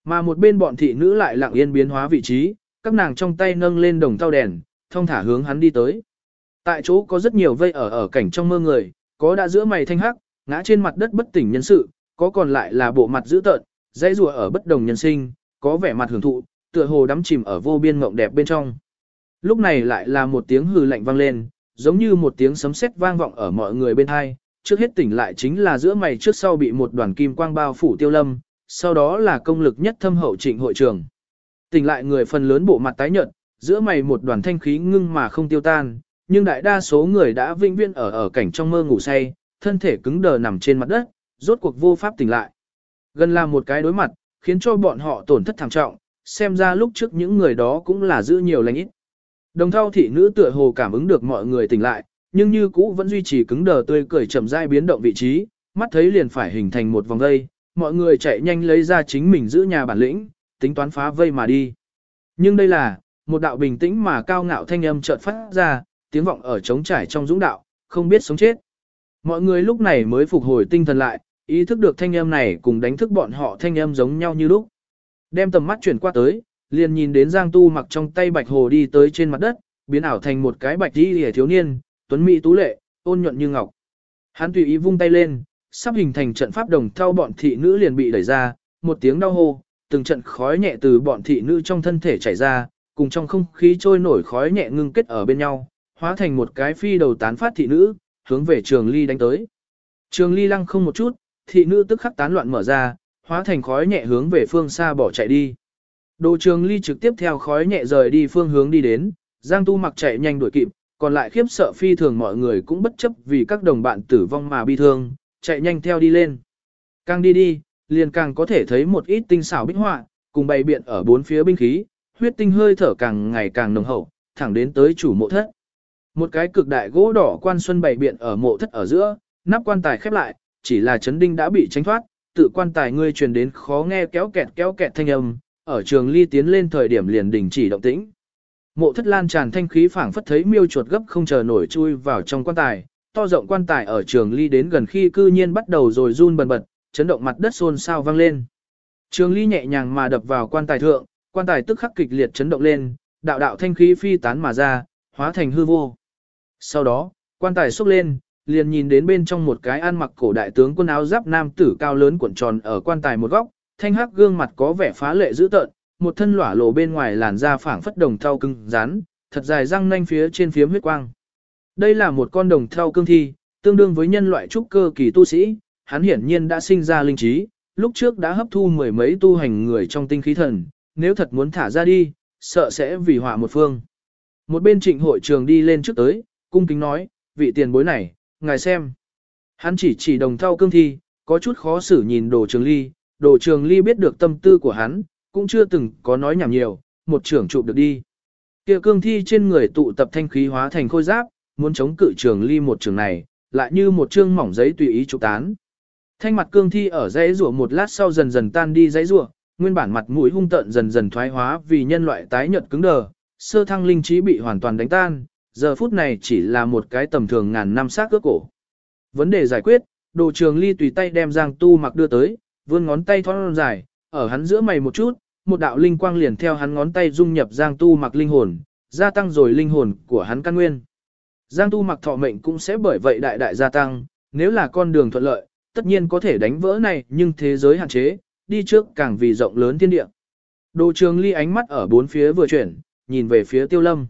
Mà một bên bọn thị nữ lại lặng yên biến hóa vị trí, các nàng trong tay nâng lên đồng tao đèn, thông thả hướng hắn đi tới. Tại chỗ có rất nhiều vây ở ở cảnh trong mơ người, có đã giữa mày thanh hắc, ngã trên mặt đất bất tỉnh nhân sự, có còn lại là bộ mặt dữ tợn, dãy rùa ở bất đồng nhân sinh, có vẻ mặt hưởng thụ, tựa hồ đắm chìm ở vô biên ngộng đẹp bên trong. Lúc này lại là một tiếng hừ lạnh vang lên, giống như một tiếng sấm sét vang vọng ở mọi người bên hai, trước hết tỉnh lại chính là giữa mày trước sau bị một đoàn kim quang bao phủ tiêu lâm, sau đó là công lực nhất thâm hậu trịnh hội trường. Tỉnh lại người phần lớn bộ mặt tái nhợt, giữa mày một đoàn thanh khí ngưng mà không tiêu tan, nhưng đại đa số người đã vinh viễn ở ở cảnh trong mơ ngủ say, thân thể cứng đờ nằm trên mặt đất, rốt cuộc vô pháp tỉnh lại. Gần là một cái đối mặt, khiến cho bọn họ tổn thất thảm trọng, xem ra lúc trước những người đó cũng là giữ nhiều lành ít. Đồng thao thị nữ tựa hồ cảm ứng được mọi người tỉnh lại, nhưng như cũ vẫn duy trì cứng đờ tươi cười chậm rãi biến động vị trí, mắt thấy liền phải hình thành một vòng dây, mọi người chạy nhanh lấy ra chính mình giữ nhà bản lĩnh, tính toán phá vây mà đi. Nhưng đây là, một đạo bình tĩnh mà cao ngạo thanh âm chợt phát ra, tiếng vọng ở trống trải trong dũng đạo, không biết sống chết. Mọi người lúc này mới phục hồi tinh thần lại, ý thức được thanh âm này cùng đánh thức bọn họ thanh âm giống nhau như lúc. Đem tầm mắt chuyển qua tới, liền nhìn đến Giang Tu mặc trong tay bạch hồ đi tới trên mặt đất, biến ảo thành một cái bạch đi lìa thiếu niên, tuấn mỹ tú lệ, ôn nhuận như ngọc. Hắn tùy ý vung tay lên, sắp hình thành trận pháp đồng thao bọn thị nữ liền bị đẩy ra, một tiếng đau hô, từng trận khói nhẹ từ bọn thị nữ trong thân thể chảy ra, cùng trong không khí trôi nổi khói nhẹ ngưng kết ở bên nhau, hóa thành một cái phi đầu tán phát thị nữ, hướng về trường ly đánh tới. Trường ly lăng không một chút, thị nữ tức khắc tán loạn mở ra, hóa thành khói nhẹ hướng về phương xa bỏ chạy đi. Đồ trường ly trực tiếp theo khói nhẹ rời đi phương hướng đi đến, Giang Tu mặc chạy nhanh đuổi kịp, còn lại khiếp sợ phi thường mọi người cũng bất chấp vì các đồng bạn tử vong mà bi thương, chạy nhanh theo đi lên. Càng đi đi, liền càng có thể thấy một ít tinh xảo bích họa, cùng bày biện ở bốn phía binh khí, huyết tinh hơi thở càng ngày càng nồng hậu, thẳng đến tới chủ mộ thất. Một cái cực đại gỗ đỏ quan xuân bày biện ở mộ thất ở giữa, nắp quan tài khép lại, chỉ là chấn đinh đã bị tránh thoát, tự quan tài ngươi truyền đến khó nghe kéo kẹt kéo kẹt thanh âm, ở trường ly tiến lên thời điểm liền đình chỉ động tĩnh. Mộ thất lan tràn thanh khí phảng phất thấy miêu chuột gấp không chờ nổi chui vào trong quan tài, to rộng quan tài ở trường ly đến gần khi cư nhiên bắt đầu rồi run bần bật, chấn động mặt đất xôn xao vang lên. Trường ly nhẹ nhàng mà đập vào quan tài thượng, quan tài tức khắc kịch liệt chấn động lên, đạo đạo thanh khí phi tán mà ra, hóa thành hư vô. Sau đó, quan tài xúc lên, liền nhìn đến bên trong một cái ăn mặc cổ đại tướng quân áo giáp nam tử cao lớn cuộn tròn ở quan tài một góc, thanh hắc gương mặt có vẻ phá lệ dữ tợn, một thân lỏa lộ bên ngoài làn da phảng phất đồng thau cứng rắn, thật dài răng nanh phía trên phiếm huyết quang. Đây là một con đồng thau cương thi, tương đương với nhân loại trúc cơ kỳ tu sĩ, hắn hiển nhiên đã sinh ra linh trí, lúc trước đã hấp thu mười mấy tu hành người trong tinh khí thần, nếu thật muốn thả ra đi, sợ sẽ vì họa một phương. Một bên trịnh hội trường đi lên trước tới, cung kính nói, vị tiền bối này, ngài xem. Hắn chỉ chỉ đồng thau cương thi, có chút khó xử nhìn đồ trường ly, đồ trường ly biết được tâm tư của hắn, cũng chưa từng có nói nhảm nhiều, một trưởng chụp được đi. Kia cương thi trên người tụ tập thanh khí hóa thành khôi giáp, muốn chống cự trường ly một trường này, lại như một chương mỏng giấy tùy ý chụp tán. Thanh mặt cương thi ở dãy rủa một lát sau dần dần tan đi dãy rủa, nguyên bản mặt mũi hung tợn dần dần thoái hóa vì nhân loại tái nhợt cứng đờ, sơ thăng linh trí bị hoàn toàn đánh tan, giờ phút này chỉ là một cái tầm thường ngàn năm xác cước cổ. Vấn đề giải quyết, đồ trường ly tùy tay đem Giang Tu mặc đưa tới, vươn ngón tay thon dài, ở hắn giữa mày một chút, một đạo linh quang liền theo hắn ngón tay dung nhập Giang Tu mặc linh hồn, gia tăng rồi linh hồn của hắn căn nguyên. Giang Tu mặc thọ mệnh cũng sẽ bởi vậy đại đại gia tăng, nếu là con đường thuận lợi, tất nhiên có thể đánh vỡ này nhưng thế giới hạn chế, đi trước càng vì rộng lớn thiên địa. Đồ trường ly ánh mắt ở bốn phía vừa chuyển, nhìn về phía tiêu lâm.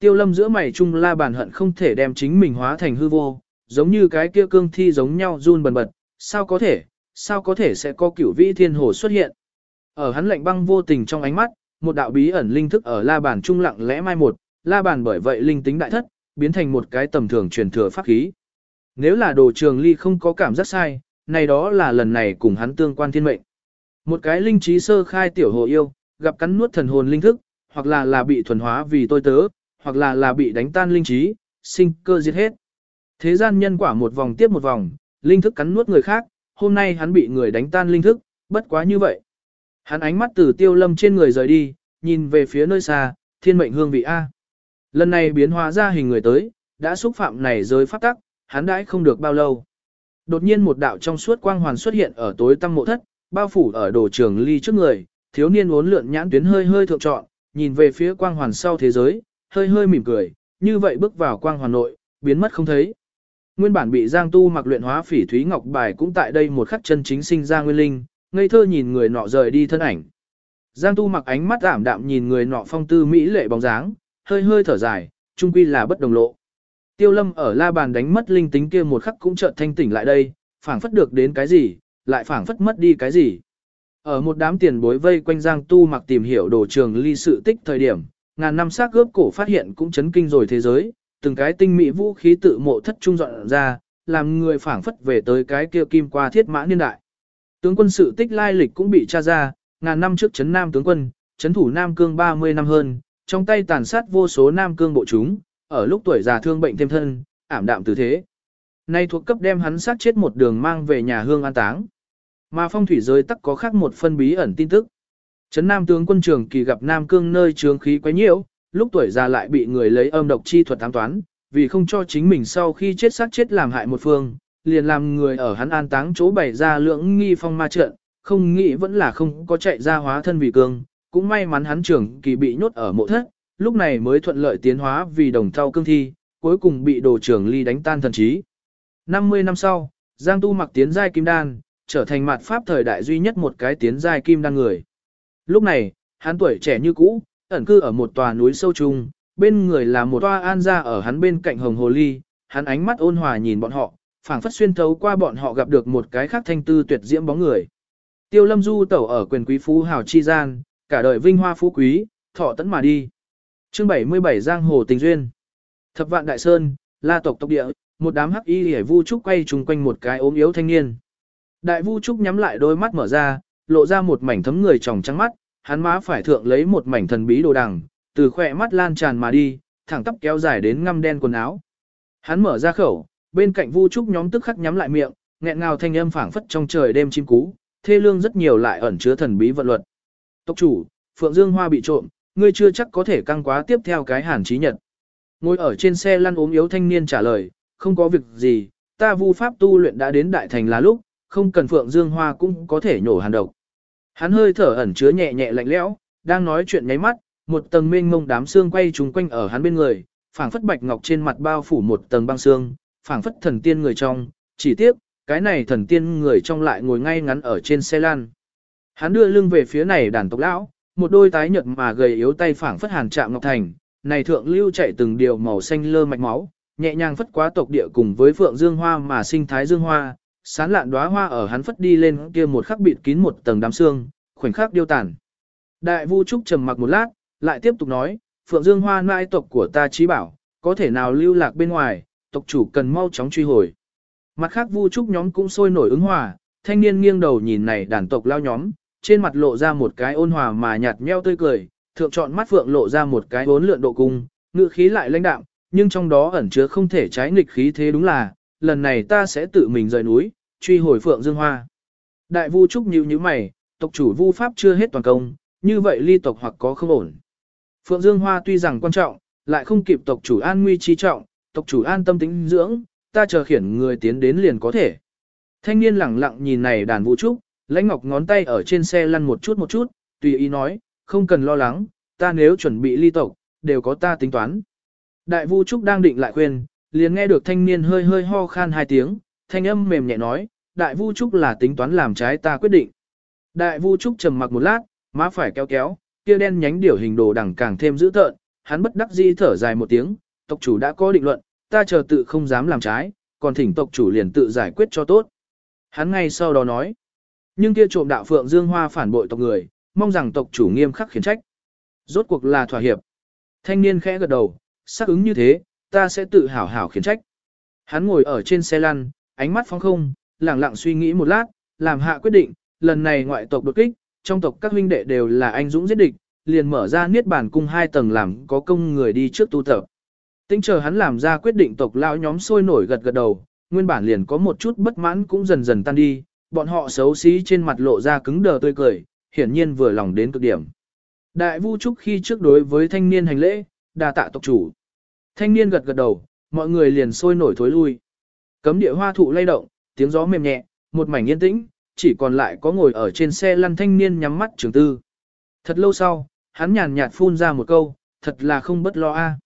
Tiêu lâm giữa mày trung la bàn hận không thể đem chính mình hóa thành hư vô, giống như cái kia cương thi giống nhau run bần bật, sao có thể, sao có thể sẽ có cửu vĩ thiên hồ xuất hiện. Ở hắn lạnh băng vô tình trong ánh mắt, một đạo bí ẩn linh thức ở la bàn trung lặng lẽ mai một, la bàn bởi vậy linh tính đại thất, biến thành một cái tầm thường truyền thừa pháp khí. Nếu là đồ trường ly không có cảm giác sai, này đó là lần này cùng hắn tương quan thiên mệnh. Một cái linh trí sơ khai tiểu hồ yêu, gặp cắn nuốt thần hồn linh thức, hoặc là là bị thuần hóa vì tôi tớ, hoặc là là bị đánh tan linh trí, sinh cơ diệt hết. Thế gian nhân quả một vòng tiếp một vòng, linh thức cắn nuốt người khác, hôm nay hắn bị người đánh tan linh thức, bất quá như vậy. Hắn ánh mắt từ tiêu lâm trên người rời đi, nhìn về phía nơi xa, thiên mệnh hương vị A. Lần này biến hóa ra hình người tới, đã xúc phạm này giới phát tắc, hắn đãi không được bao lâu. Đột nhiên một đạo trong suốt quang hoàn xuất hiện ở tối tăm mộ thất, bao phủ ở đồ trường ly trước người, thiếu niên uốn lượn nhãn tuyến hơi hơi thượng trọn, nhìn về phía quang hoàn sau thế giới, hơi hơi mỉm cười, như vậy bước vào quang hoàn nội, biến mất không thấy. Nguyên bản bị Giang Tu mặc luyện hóa phỉ thúy ngọc bài cũng tại đây một khắc chân chính sinh ra nguyên linh, ngây thơ nhìn người nọ rời đi thân ảnh. Giang Tu mặc ánh mắt ảm đạm nhìn người nọ phong tư mỹ lệ bóng dáng, hơi hơi thở dài, trung quy là bất đồng lộ. Tiêu Lâm ở la bàn đánh mất linh tính kia một khắc cũng chợt thanh tỉnh lại đây, phảng phất được đến cái gì, lại phảng phất mất đi cái gì. Ở một đám tiền bối vây quanh Giang Tu mặc tìm hiểu đồ trường ly sự tích thời điểm, ngàn năm xác gớp cổ phát hiện cũng chấn kinh rồi thế giới, từng cái tinh mỹ vũ khí tự mộ thất trung dọn ra, làm người phảng phất về tới cái kia kim qua thiết mã niên đại. Tướng quân sự tích lai lịch cũng bị tra ra, ngàn năm trước chấn Nam tướng quân, chấn thủ Nam Cương 30 năm hơn, trong tay tàn sát vô số Nam Cương bộ chúng, ở lúc tuổi già thương bệnh thêm thân, ảm đạm từ thế. Nay thuộc cấp đem hắn sát chết một đường mang về nhà hương an táng. Mà phong thủy giới tắc có khác một phân bí ẩn tin tức. Trấn Nam tướng quân trường kỳ gặp Nam Cương nơi trường khí quá nhiễu, lúc tuổi già lại bị người lấy âm độc chi thuật ám toán, vì không cho chính mình sau khi chết sát chết làm hại một phương, liền làm người ở hắn an táng chỗ bày ra lưỡng nghi phong ma trận, không nghĩ vẫn là không có chạy ra hóa thân vì cương, cũng may mắn hắn trưởng kỳ bị nhốt ở mộ thất, lúc này mới thuận lợi tiến hóa vì đồng thau cương thi, cuối cùng bị đồ trưởng ly đánh tan thần trí. 50 năm sau, Giang Tu mặc tiến giai kim đan, trở thành mặt pháp thời đại duy nhất một cái tiến giai kim đan người. Lúc này, hắn tuổi trẻ như cũ, ẩn cư ở một tòa núi sâu trung, bên người là một toa an gia ở hắn bên cạnh hồng hồ ly, hắn ánh mắt ôn hòa nhìn bọn họ, phảng phất xuyên thấu qua bọn họ gặp được một cái khác thanh tư tuyệt diễm bóng người. Tiêu lâm du tẩu ở quyền quý phú hào chi gian, cả đời vinh hoa phú quý, thọ tấn mà đi. Chương 77 Giang Hồ Tình Duyên Thập vạn đại sơn, la tộc tộc địa, một đám hắc y hề vu trúc quay chung quanh một cái ốm yếu thanh niên. Đại vu trúc nhắm lại đôi mắt mở ra, lộ ra một mảnh thấm người tròng trắng mắt, hắn má phải thượng lấy một mảnh thần bí đồ đằng, từ khỏe mắt lan tràn mà đi, thẳng tắp kéo dài đến ngăm đen quần áo. Hắn mở ra khẩu, bên cạnh vu trúc nhóm tức khắc nhắm lại miệng, nghẹn ngào thanh âm phảng phất trong trời đêm chim cú, thê lương rất nhiều lại ẩn chứa thần bí vận luật. Tộc chủ, Phượng Dương Hoa bị trộm, ngươi chưa chắc có thể căng quá tiếp theo cái hàn trí nhật. Ngồi ở trên xe lăn ốm yếu thanh niên trả lời, không có việc gì, ta vu pháp tu luyện đã đến đại thành là lúc, không cần Phượng Dương Hoa cũng có thể nhổ hàn độc. Hắn hơi thở ẩn chứa nhẹ nhẹ lạnh lẽo, đang nói chuyện nháy mắt, một tầng mênh mông đám xương quay trùng quanh ở hắn bên người, phảng phất bạch ngọc trên mặt bao phủ một tầng băng xương, phảng phất thần tiên người trong, chỉ tiếc, cái này thần tiên người trong lại ngồi ngay ngắn ở trên xe lan. Hắn đưa lưng về phía này đàn tộc lão, một đôi tái nhợt mà gầy yếu tay phảng phất hàn chạm ngọc thành, này thượng lưu chạy từng điều màu xanh lơ mạch máu, nhẹ nhàng phất quá tộc địa cùng với phượng dương hoa mà sinh thái dương hoa, sán lạn đóa hoa ở hắn phất đi lên kia một khắc bịt kín một tầng đám xương, khoảnh khắc điêu tàn. Đại Vu Trúc trầm mặc một lát, lại tiếp tục nói, Phượng Dương Hoa nãi tộc của ta trí bảo, có thể nào lưu lạc bên ngoài, tộc chủ cần mau chóng truy hồi. Mặt khác vu trúc nhóm cũng sôi nổi ứng hòa, thanh niên nghiêng đầu nhìn này đàn tộc lao nhóm, trên mặt lộ ra một cái ôn hòa mà nhạt meo tươi cười, thượng chọn mắt phượng lộ ra một cái bốn lượn độ cung, ngự khí lại lãnh đạm, nhưng trong đó ẩn chứa không thể trái nghịch khí thế đúng là, lần này ta sẽ tự mình rời núi, truy hồi phượng dương hoa. Đại vu trúc nhíu như mày, tộc chủ vu pháp chưa hết toàn công, như vậy ly tộc hoặc có không ổn. Phượng Dương Hoa tuy rằng quan trọng, lại không kịp tộc chủ an nguy chi trọng, tộc chủ an tâm tính dưỡng, ta chờ khiển người tiến đến liền có thể. Thanh niên lẳng lặng nhìn này đàn vũ trúc, lãnh ngọc ngón tay ở trên xe lăn một chút một chút, tùy ý nói, không cần lo lắng, ta nếu chuẩn bị ly tộc, đều có ta tính toán. Đại vu trúc đang định lại khuyên, liền nghe được thanh niên hơi hơi ho khan hai tiếng, thanh âm mềm nhẹ nói, đại vu trúc là tính toán làm trái ta quyết định. Đại vu trúc trầm mặc một lát, má phải kéo kéo, kia đen nhánh điểu hình đồ đẳng càng thêm dữ tợn, hắn bất đắc dĩ thở dài một tiếng, tộc chủ đã có định luận, ta chờ tự không dám làm trái, còn thỉnh tộc chủ liền tự giải quyết cho tốt. Hắn ngay sau đó nói, nhưng kia trộm đạo phượng dương hoa phản bội tộc người, mong rằng tộc chủ nghiêm khắc khiển trách. Rốt cuộc là thỏa hiệp. Thanh niên khẽ gật đầu, xác ứng như thế, ta sẽ tự hảo hảo khiển trách. Hắn ngồi ở trên xe lăn, ánh mắt phóng không, lặng lặng suy nghĩ một lát, làm hạ quyết định, lần này ngoại tộc đột kích, trong tộc các huynh đệ đều là anh dũng giết địch, liền mở ra niết bàn cung hai tầng làm có công người đi trước tu tập. Tính chờ hắn làm ra quyết định tộc lão nhóm sôi nổi gật gật đầu, nguyên bản liền có một chút bất mãn cũng dần dần tan đi, bọn họ xấu xí trên mặt lộ ra cứng đờ tươi cười, hiển nhiên vừa lòng đến cực điểm. Đại Vu Trúc khi trước đối với thanh niên hành lễ, đa tạ tộc chủ. Thanh niên gật gật đầu, mọi người liền sôi nổi thối lui. Cấm địa hoa thụ lay động, tiếng gió mềm nhẹ, một mảnh yên tĩnh, chỉ còn lại có ngồi ở trên xe lăn thanh niên nhắm mắt trường tư. Thật lâu sau, hắn nhàn nhạt phun ra một câu, thật là không bất lo a.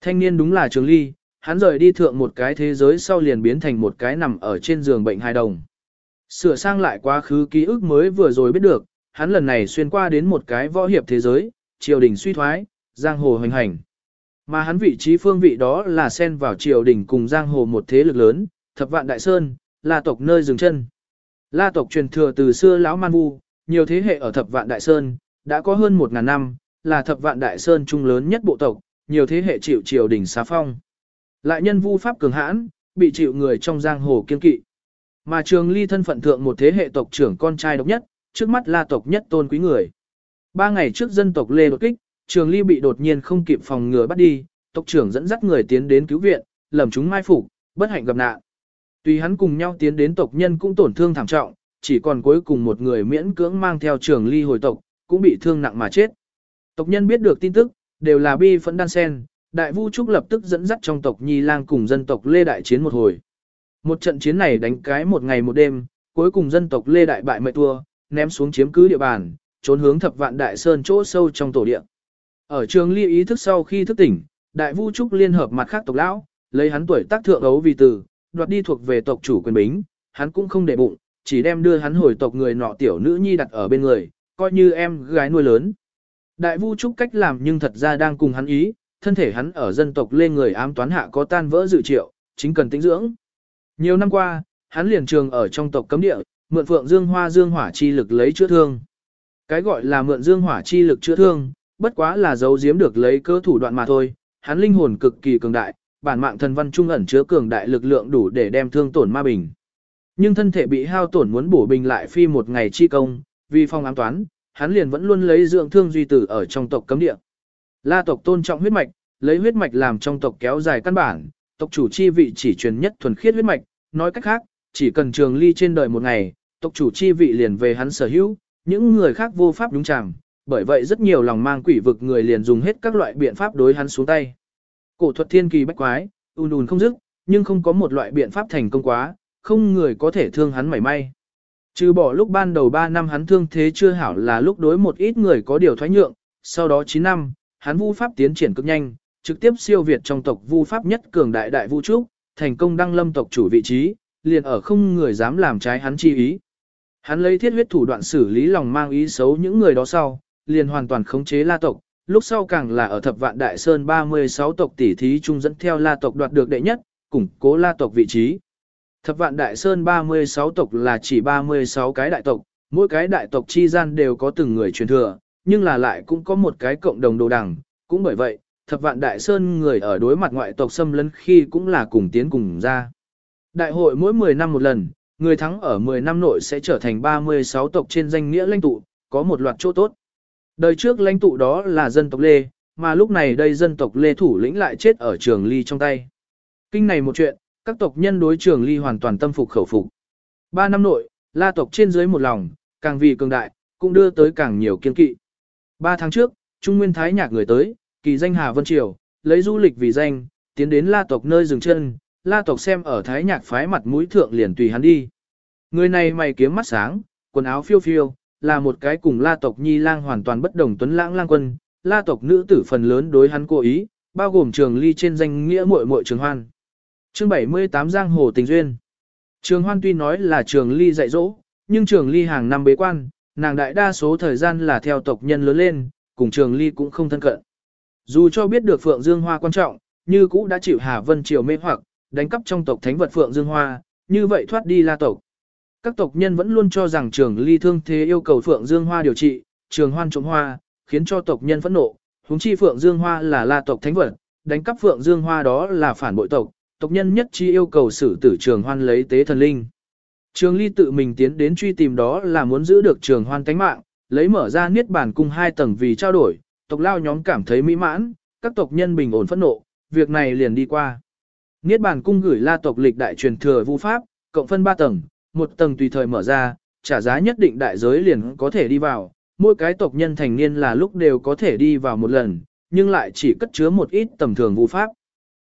Thanh niên đúng là trường ly, hắn rời đi thượng một cái thế giới sau liền biến thành một cái nằm ở trên giường bệnh hài đồng. Sửa sang lại quá khứ ký ức mới vừa rồi biết được, hắn lần này xuyên qua đến một cái võ hiệp thế giới, triều đình suy thoái, giang hồ hoành hành. Mà hắn vị trí phương vị đó là xen vào triều đình cùng giang hồ một thế lực lớn, thập vạn đại sơn, là tộc nơi dừng chân. La tộc truyền thừa từ xưa lão man vu, nhiều thế hệ ở thập vạn đại sơn, đã có hơn một ngàn năm, là thập vạn đại sơn trung lớn nhất bộ tộc, nhiều thế hệ chịu triều đình xá phong. Lại nhân vu pháp cường hãn, bị chịu người trong giang hồ kiên kỵ. Mà trường ly thân phận thượng một thế hệ tộc trưởng con trai độc nhất, trước mắt la tộc nhất tôn quý người. Ba ngày trước dân tộc Lê đột kích, trường ly bị đột nhiên không kịp phòng ngừa bắt đi, tộc trưởng dẫn dắt người tiến đến cứu viện, lầm chúng mai phục, bất hạnh gặp nạn. Tùy hắn cùng nhau tiến đến tộc nhân cũng tổn thương thảm trọng, chỉ còn cuối cùng một người miễn cưỡng mang theo trường ly hồi tộc, cũng bị thương nặng mà chết. Tộc nhân biết được tin tức, đều là bi phẫn đan sen, đại vu trúc lập tức dẫn dắt trong tộc nhi lang cùng dân tộc lê đại chiến một hồi. Một trận chiến này đánh cái một ngày một đêm, cuối cùng dân tộc lê đại bại mệnh thua, ném xuống chiếm cứ địa bàn, trốn hướng thập vạn đại sơn chỗ sâu trong tổ địa. Ở trường ly ý thức sau khi thức tỉnh, đại vu trúc liên hợp mặt khác tộc lão, lấy hắn tuổi tác thượng ấu vì từ, đoạt đi thuộc về tộc chủ quyền bính, hắn cũng không để bụng, chỉ đem đưa hắn hồi tộc người nọ tiểu nữ nhi đặt ở bên người, coi như em gái nuôi lớn. Đại vu trúc cách làm nhưng thật ra đang cùng hắn ý, thân thể hắn ở dân tộc lên người ám toán hạ có tan vỡ dự triệu, chính cần tĩnh dưỡng. Nhiều năm qua, hắn liền trường ở trong tộc cấm địa, mượn phượng dương hoa dương hỏa chi lực lấy chữa thương. Cái gọi là mượn dương hỏa chi lực chữa thương, bất quá là giấu giếm được lấy cơ thủ đoạn mà thôi, hắn linh hồn cực kỳ cường đại, bản mạng thần văn trung ẩn chứa cường đại lực lượng đủ để đem thương tổn ma bình. Nhưng thân thể bị hao tổn muốn bổ bình lại phi một ngày chi công, vì phong ám toán, hắn liền vẫn luôn lấy dưỡng thương duy tử ở trong tộc cấm địa. La tộc tôn trọng huyết mạch, lấy huyết mạch làm trong tộc kéo dài căn bản, tộc chủ chi vị chỉ truyền nhất thuần khiết huyết mạch, nói cách khác, chỉ cần trường ly trên đời một ngày, tộc chủ chi vị liền về hắn sở hữu, những người khác vô pháp đúng chẳng. bởi vậy rất nhiều lòng mang quỷ vực người liền dùng hết các loại biện pháp đối hắn xuống tay. Cổ thuật thiên kỳ bách quái, ùn ùn không dứt, nhưng không có một loại biện pháp thành công quá, không người có thể thương hắn mảy may. Trừ bỏ lúc ban đầu 3 năm hắn thương thế chưa hảo là lúc đối một ít người có điều thoái nhượng, sau đó 9 năm, hắn vu pháp tiến triển cực nhanh, trực tiếp siêu việt trong tộc vu pháp nhất cường đại đại vũ trúc, thành công đăng lâm tộc chủ vị trí, liền ở không người dám làm trái hắn chi ý. Hắn lấy thiết huyết thủ đoạn xử lý lòng mang ý xấu những người đó sau, liền hoàn toàn khống chế la tộc, lúc sau càng là ở thập vạn đại sơn 36 tộc tỷ thí chung dẫn theo la tộc đoạt được đệ nhất, củng cố la tộc vị trí. Thập vạn đại sơn 36 tộc là chỉ 36 cái đại tộc, mỗi cái đại tộc chi gian đều có từng người truyền thừa, nhưng là lại cũng có một cái cộng đồng đồ đẳng cũng bởi vậy, thập vạn đại sơn người ở đối mặt ngoại tộc xâm lấn khi cũng là cùng tiến cùng ra. Đại hội mỗi 10 năm một lần, người thắng ở 10 năm nội sẽ trở thành 36 tộc trên danh nghĩa lãnh tụ, có một loạt chỗ tốt. Đời trước lãnh tụ đó là dân tộc Lê, mà lúc này đây dân tộc Lê thủ lĩnh lại chết ở trường ly trong tay. Kinh này một chuyện, các tộc nhân đối trường ly hoàn toàn tâm phục khẩu phục. Ba năm nội, la tộc trên dưới một lòng, càng vì cường đại, cũng đưa tới càng nhiều kiên kỵ. Ba tháng trước, Trung Nguyên Thái nhạc người tới, kỳ danh Hà Vân Triều, lấy du lịch vì danh, tiến đến la tộc nơi dừng chân, la tộc xem ở Thái nhạc phái mặt mũi thượng liền tùy hắn đi. Người này mày kiếm mắt sáng, quần áo phiêu phiêu, là một cái cùng la tộc nhi lang hoàn toàn bất đồng tuấn lãng lang quân, la tộc nữ tử phần lớn đối hắn cố ý, bao gồm trường ly trên danh nghĩa muội muội trường hoan. Chương 78 Giang Hồ Tình Duyên Trường hoan tuy nói là trường ly dạy dỗ, nhưng trường ly hàng năm bế quan, nàng đại đa số thời gian là theo tộc nhân lớn lên, cùng trường ly cũng không thân cận. Dù cho biết được Phượng Dương Hoa quan trọng, như cũ đã chịu Hà Vân Triều mê hoặc, đánh cắp trong tộc thánh vật Phượng Dương Hoa, như vậy thoát đi la tộc. Các tộc nhân vẫn luôn cho rằng trường ly thương thế yêu cầu Phượng Dương Hoa điều trị, trường hoan trộm hoa, khiến cho tộc nhân phẫn nộ, huống chi Phượng Dương Hoa là la tộc thánh vật, đánh cắp Phượng Dương Hoa đó là phản bội tộc, tộc nhân nhất chi yêu cầu xử tử trường hoan lấy tế thần linh. Trường ly tự mình tiến đến truy tìm đó là muốn giữ được trường hoan tánh mạng, lấy mở ra niết bản cung hai tầng vì trao đổi, tộc lao nhóm cảm thấy mỹ mãn, các tộc nhân bình ổn phẫn nộ, việc này liền đi qua. Niết bàn cung gửi la tộc lịch đại truyền thừa vu pháp, cộng phân ba tầng, một tầng tùy thời mở ra, trả giá nhất định đại giới liền có thể đi vào, mỗi cái tộc nhân thành niên là lúc đều có thể đi vào một lần, nhưng lại chỉ cất chứa một ít tầm thường vu pháp.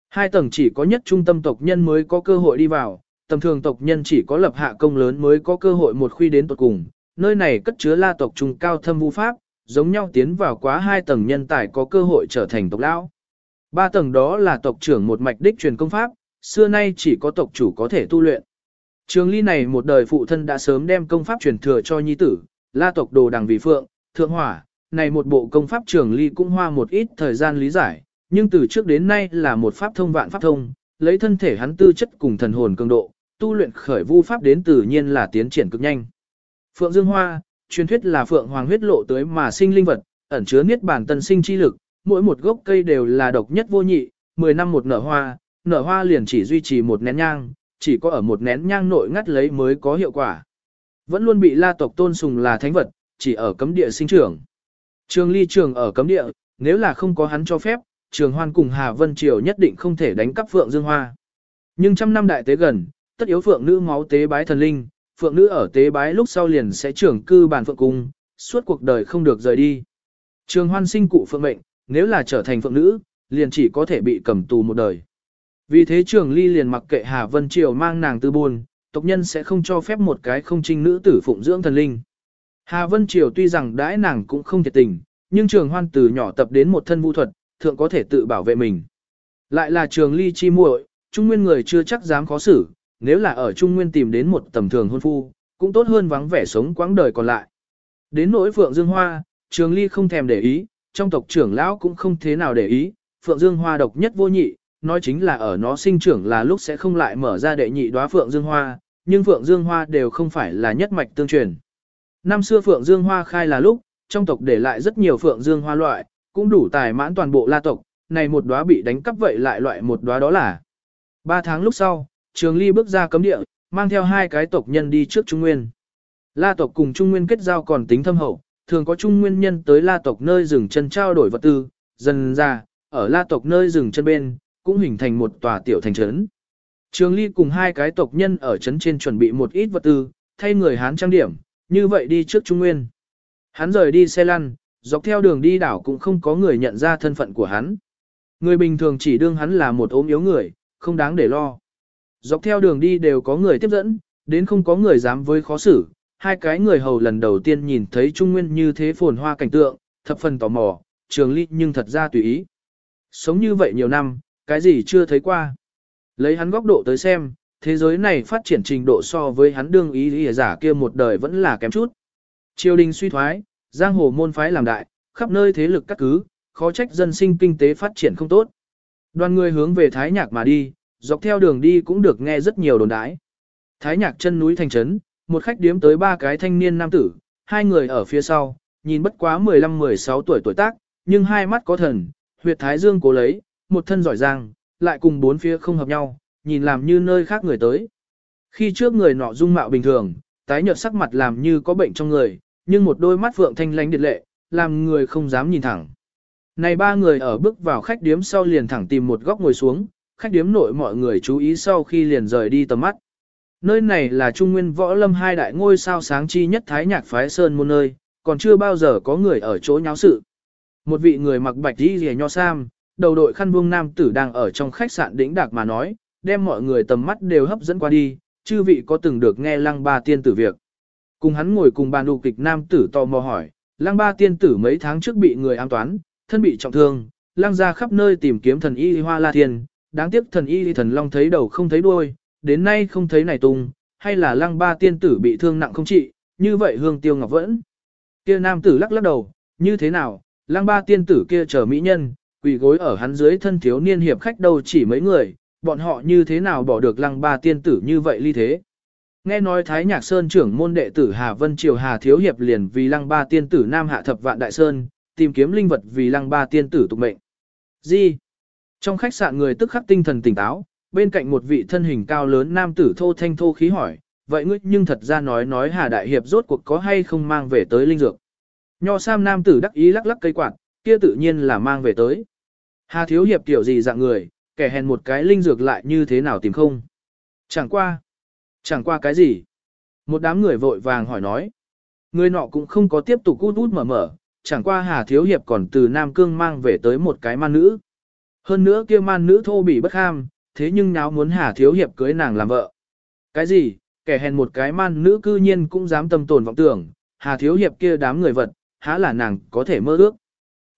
Hai tầng chỉ có nhất trung tâm tộc nhân mới có cơ hội đi vào, tầm thường tộc nhân chỉ có lập hạ công lớn mới có cơ hội một khuy đến tột cùng. Nơi này cất chứa la tộc trung cao thâm vu pháp, giống nhau tiến vào quá hai tầng nhân tài có cơ hội trở thành tộc lão. Ba tầng đó là tộc trưởng một mạch đích truyền công pháp, xưa nay chỉ có tộc chủ có thể tu luyện. Trường ly này một đời phụ thân đã sớm đem công pháp truyền thừa cho nhi tử, la tộc đồ đằng vì phượng, thượng hỏa, này một bộ công pháp trường ly cũng hoa một ít thời gian lý giải, nhưng từ trước đến nay là một pháp thông vạn pháp thông, lấy thân thể hắn tư chất cùng thần hồn cường độ, tu luyện khởi vu pháp đến tự nhiên là tiến triển cực nhanh. Phượng Dương Hoa, truyền thuyết là phượng hoàng huyết lộ tới mà sinh linh vật, ẩn chứa niết bản tân sinh chi lực, mỗi một gốc cây đều là độc nhất vô nhị, 10 năm một nở hoa, nở hoa liền chỉ duy trì một nén nhang, chỉ có ở một nén nhang nội ngắt lấy mới có hiệu quả. Vẫn luôn bị la tộc tôn sùng là thánh vật, chỉ ở cấm địa sinh trưởng. Trường ly trường ở cấm địa, nếu là không có hắn cho phép, trường hoan cùng Hà Vân Triều nhất định không thể đánh cắp Phượng Dương Hoa. Nhưng trăm năm đại tế gần, tất yếu Phượng nữ máu tế bái thần linh, Phượng nữ ở tế bái lúc sau liền sẽ trưởng cư bàn Phượng cung, suốt cuộc đời không được rời đi. Trường hoan sinh cụ Phượng mệnh, nếu là trở thành Phượng nữ, liền chỉ có thể bị cầm tù một đời. Vì thế trường ly liền mặc kệ Hà Vân Triều mang nàng tư buồn, tộc nhân sẽ không cho phép một cái không trinh nữ tử phụng dưỡng thần linh. Hà Vân Triều tuy rằng đãi nàng cũng không thiệt tình, nhưng trường hoan từ nhỏ tập đến một thân vũ thuật, thượng có thể tự bảo vệ mình. Lại là trường ly chi muội, trung nguyên người chưa chắc dám khó xử, nếu là ở trung nguyên tìm đến một tầm thường hôn phu, cũng tốt hơn vắng vẻ sống quãng đời còn lại. Đến nỗi Phượng Dương Hoa, trường ly không thèm để ý, trong tộc trưởng lão cũng không thế nào để ý, Phượng Dương Hoa độc nhất vô nhị, nói chính là ở nó sinh trưởng là lúc sẽ không lại mở ra đệ nhị đóa Phượng Dương Hoa, nhưng Phượng Dương Hoa đều không phải là nhất mạch tương truyền. Năm xưa Phượng Dương Hoa khai là lúc, trong tộc để lại rất nhiều Phượng Dương Hoa loại, cũng đủ tài mãn toàn bộ la tộc, này một đóa bị đánh cắp vậy lại loại một đóa đó là. Ba tháng lúc sau, Trường Ly bước ra cấm địa, mang theo hai cái tộc nhân đi trước Trung Nguyên. La tộc cùng Trung Nguyên kết giao còn tính thâm hậu, thường có Trung Nguyên nhân tới La tộc nơi dừng chân trao đổi vật tư, dần ra, ở La tộc nơi dừng chân bên, cũng hình thành một tòa tiểu thành trấn. Trường Ly cùng hai cái tộc nhân ở trấn trên chuẩn bị một ít vật tư, thay người Hán trang điểm, như vậy đi trước Trung Nguyên. Hắn rời đi xe lăn, dọc theo đường đi đảo cũng không có người nhận ra thân phận của hắn. Người bình thường chỉ đương hắn là một ốm yếu người, không đáng để lo. Dọc theo đường đi đều có người tiếp dẫn, đến không có người dám với khó xử. Hai cái người hầu lần đầu tiên nhìn thấy Trung Nguyên như thế phồn hoa cảnh tượng, thập phần tò mò, trường ly nhưng thật ra tùy ý. Sống như vậy nhiều năm, cái gì chưa thấy qua. Lấy hắn góc độ tới xem, thế giới này phát triển trình độ so với hắn đương ý lý giả kia một đời vẫn là kém chút. Triều đình suy thoái, giang hồ môn phái làm đại, khắp nơi thế lực cắt cứ, khó trách dân sinh kinh tế phát triển không tốt. Đoàn người hướng về Thái Nhạc mà đi, dọc theo đường đi cũng được nghe rất nhiều đồn đãi. Thái Nhạc chân núi thành trấn, một khách điếm tới ba cái thanh niên nam tử, hai người ở phía sau, nhìn bất quá 15-16 tuổi tuổi tác, nhưng hai mắt có thần, huyệt thái dương cố lấy, một thân giỏi giang, lại cùng bốn phía không hợp nhau, nhìn làm như nơi khác người tới. Khi trước người nọ dung mạo bình thường, tái nhợt sắc mặt làm như có bệnh trong người, nhưng một đôi mắt phượng thanh lánh điệt lệ, làm người không dám nhìn thẳng. Này ba người ở bước vào khách điếm sau liền thẳng tìm một góc ngồi xuống, khách điếm nội mọi người chú ý sau khi liền rời đi tầm mắt. Nơi này là Trung Nguyên Võ Lâm hai đại ngôi sao sáng chi nhất Thái Nhạc Phái Sơn môn nơi, còn chưa bao giờ có người ở chỗ nháo sự. Một vị người mặc bạch đi rìa nho sam, đầu đội khăn vuông nam tử đang ở trong khách sạn đỉnh đạc mà nói, đem mọi người tầm mắt đều hấp dẫn qua đi, chư vị có từng được nghe lăng ba tiên tử việc. Cùng hắn ngồi cùng bàn đù kịch nam tử tò mò hỏi, lăng ba tiên tử mấy tháng trước bị người ám toán, thân bị trọng thương, lăng ra khắp nơi tìm kiếm thần y hoa la thiên, đáng tiếc thần y thần long thấy đầu không thấy đuôi, đến nay không thấy này tung, hay là lăng ba tiên tử bị thương nặng không trị, như vậy hương tiêu ngọc vẫn. Kia nam tử lắc lắc đầu, như thế nào, lăng ba tiên tử kia chờ mỹ nhân, quỳ gối ở hắn dưới thân thiếu niên hiệp khách đâu chỉ mấy người, bọn họ như thế nào bỏ được lăng ba tiên tử như vậy ly thế. Nghe nói Thái Nhạc Sơn trưởng môn đệ tử Hà Vân Triều Hà Thiếu Hiệp liền vì lăng ba tiên tử Nam Hạ Thập Vạn Đại Sơn, tìm kiếm linh vật vì lăng ba tiên tử tục mệnh. Gì? Trong khách sạn người tức khắc tinh thần tỉnh táo, bên cạnh một vị thân hình cao lớn nam tử thô thanh thô khí hỏi, vậy ngươi nhưng thật ra nói nói Hà Đại Hiệp rốt cuộc có hay không mang về tới linh dược. Nho Sam nam tử đắc ý lắc lắc cây quạt, kia tự nhiên là mang về tới. Hà Thiếu Hiệp tiểu gì dạng người, kẻ hèn một cái linh dược lại như thế nào tìm không? Chẳng qua. Chẳng qua cái gì? Một đám người vội vàng hỏi nói. Người nọ cũng không có tiếp tục út út mở mở, chẳng qua Hà Thiếu Hiệp còn từ Nam Cương mang về tới một cái ma nữ. Hơn nữa kia man nữ thô bị bất ham, thế nhưng nháo muốn Hà Thiếu Hiệp cưới nàng làm vợ. Cái gì, kẻ hèn một cái man nữ cư nhiên cũng dám tâm tồn vọng tưởng, Hà Thiếu Hiệp kia đám người vật, há là nàng có thể mơ ước.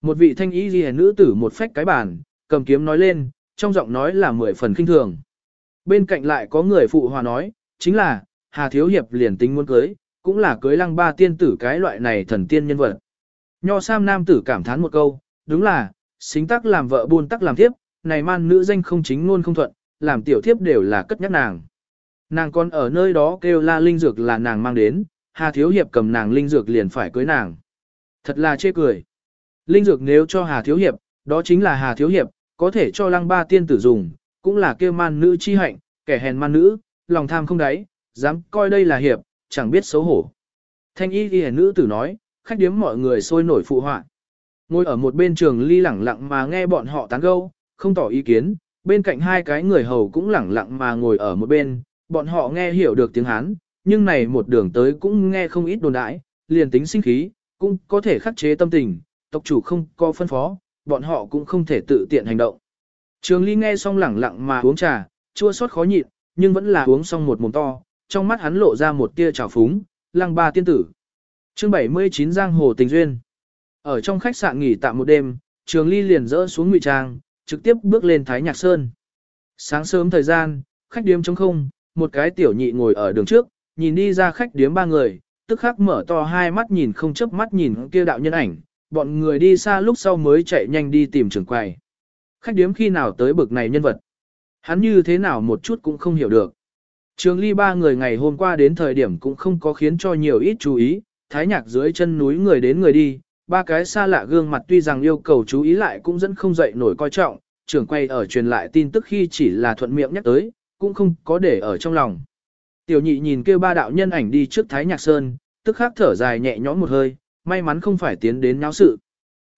Một vị thanh ý ghi nữ tử một phách cái bàn, cầm kiếm nói lên, trong giọng nói là mười phần kinh thường. Bên cạnh lại có người phụ hòa nói, chính là, Hà Thiếu Hiệp liền tính muốn cưới, cũng là cưới lăng ba tiên tử cái loại này thần tiên nhân vật. Nho Sam Nam tử cảm thán một câu, đúng là, xính tắc làm vợ buôn tắc làm thiếp, này man nữ danh không chính luôn không thuận, làm tiểu thiếp đều là cất nhắc nàng. Nàng còn ở nơi đó kêu la linh dược là nàng mang đến, Hà Thiếu Hiệp cầm nàng linh dược liền phải cưới nàng. Thật là chê cười. Linh dược nếu cho Hà Thiếu Hiệp, đó chính là Hà Thiếu Hiệp, có thể cho lăng ba tiên tử dùng, cũng là kêu man nữ chi hạnh, kẻ hèn man nữ, lòng tham không đáy, dám coi đây là hiệp, chẳng biết xấu hổ. Thanh y ghi nữ tử nói, khách điếm mọi người sôi nổi phụ họa. Ngồi ở một bên trường ly lẳng lặng mà nghe bọn họ tán gẫu, không tỏ ý kiến, bên cạnh hai cái người hầu cũng lẳng lặng mà ngồi ở một bên, bọn họ nghe hiểu được tiếng Hán, nhưng này một đường tới cũng nghe không ít đồn đãi, liền tính sinh khí, cũng có thể khắc chế tâm tình, tộc chủ không có phân phó, bọn họ cũng không thể tự tiện hành động. Trường Ly nghe xong lẳng lặng mà uống trà, chua xót khó nhịn, nhưng vẫn là uống xong một mồm to, trong mắt hắn lộ ra một tia trào phúng, lăng ba tiên tử. Chương 79 Giang Hồ Tình Duyên ở trong khách sạn nghỉ tạm một đêm, Trường Ly liền dỡ xuống ngụy trang, trực tiếp bước lên Thái Nhạc Sơn. Sáng sớm thời gian, khách điếm trống không, một cái tiểu nhị ngồi ở đường trước, nhìn đi ra khách điếm ba người, tức khắc mở to hai mắt nhìn không chớp mắt nhìn kia đạo nhân ảnh, bọn người đi xa lúc sau mới chạy nhanh đi tìm trường quầy. Khách điếm khi nào tới bực này nhân vật? Hắn như thế nào một chút cũng không hiểu được. Trường ly ba người ngày hôm qua đến thời điểm cũng không có khiến cho nhiều ít chú ý, thái nhạc dưới chân núi người đến người đi, ba cái xa lạ gương mặt tuy rằng yêu cầu chú ý lại cũng dẫn không dậy nổi coi trọng, trưởng quay ở truyền lại tin tức khi chỉ là thuận miệng nhắc tới, cũng không có để ở trong lòng. Tiểu nhị nhìn kêu ba đạo nhân ảnh đi trước thái nhạc sơn, tức khắc thở dài nhẹ nhõm một hơi, may mắn không phải tiến đến náo sự.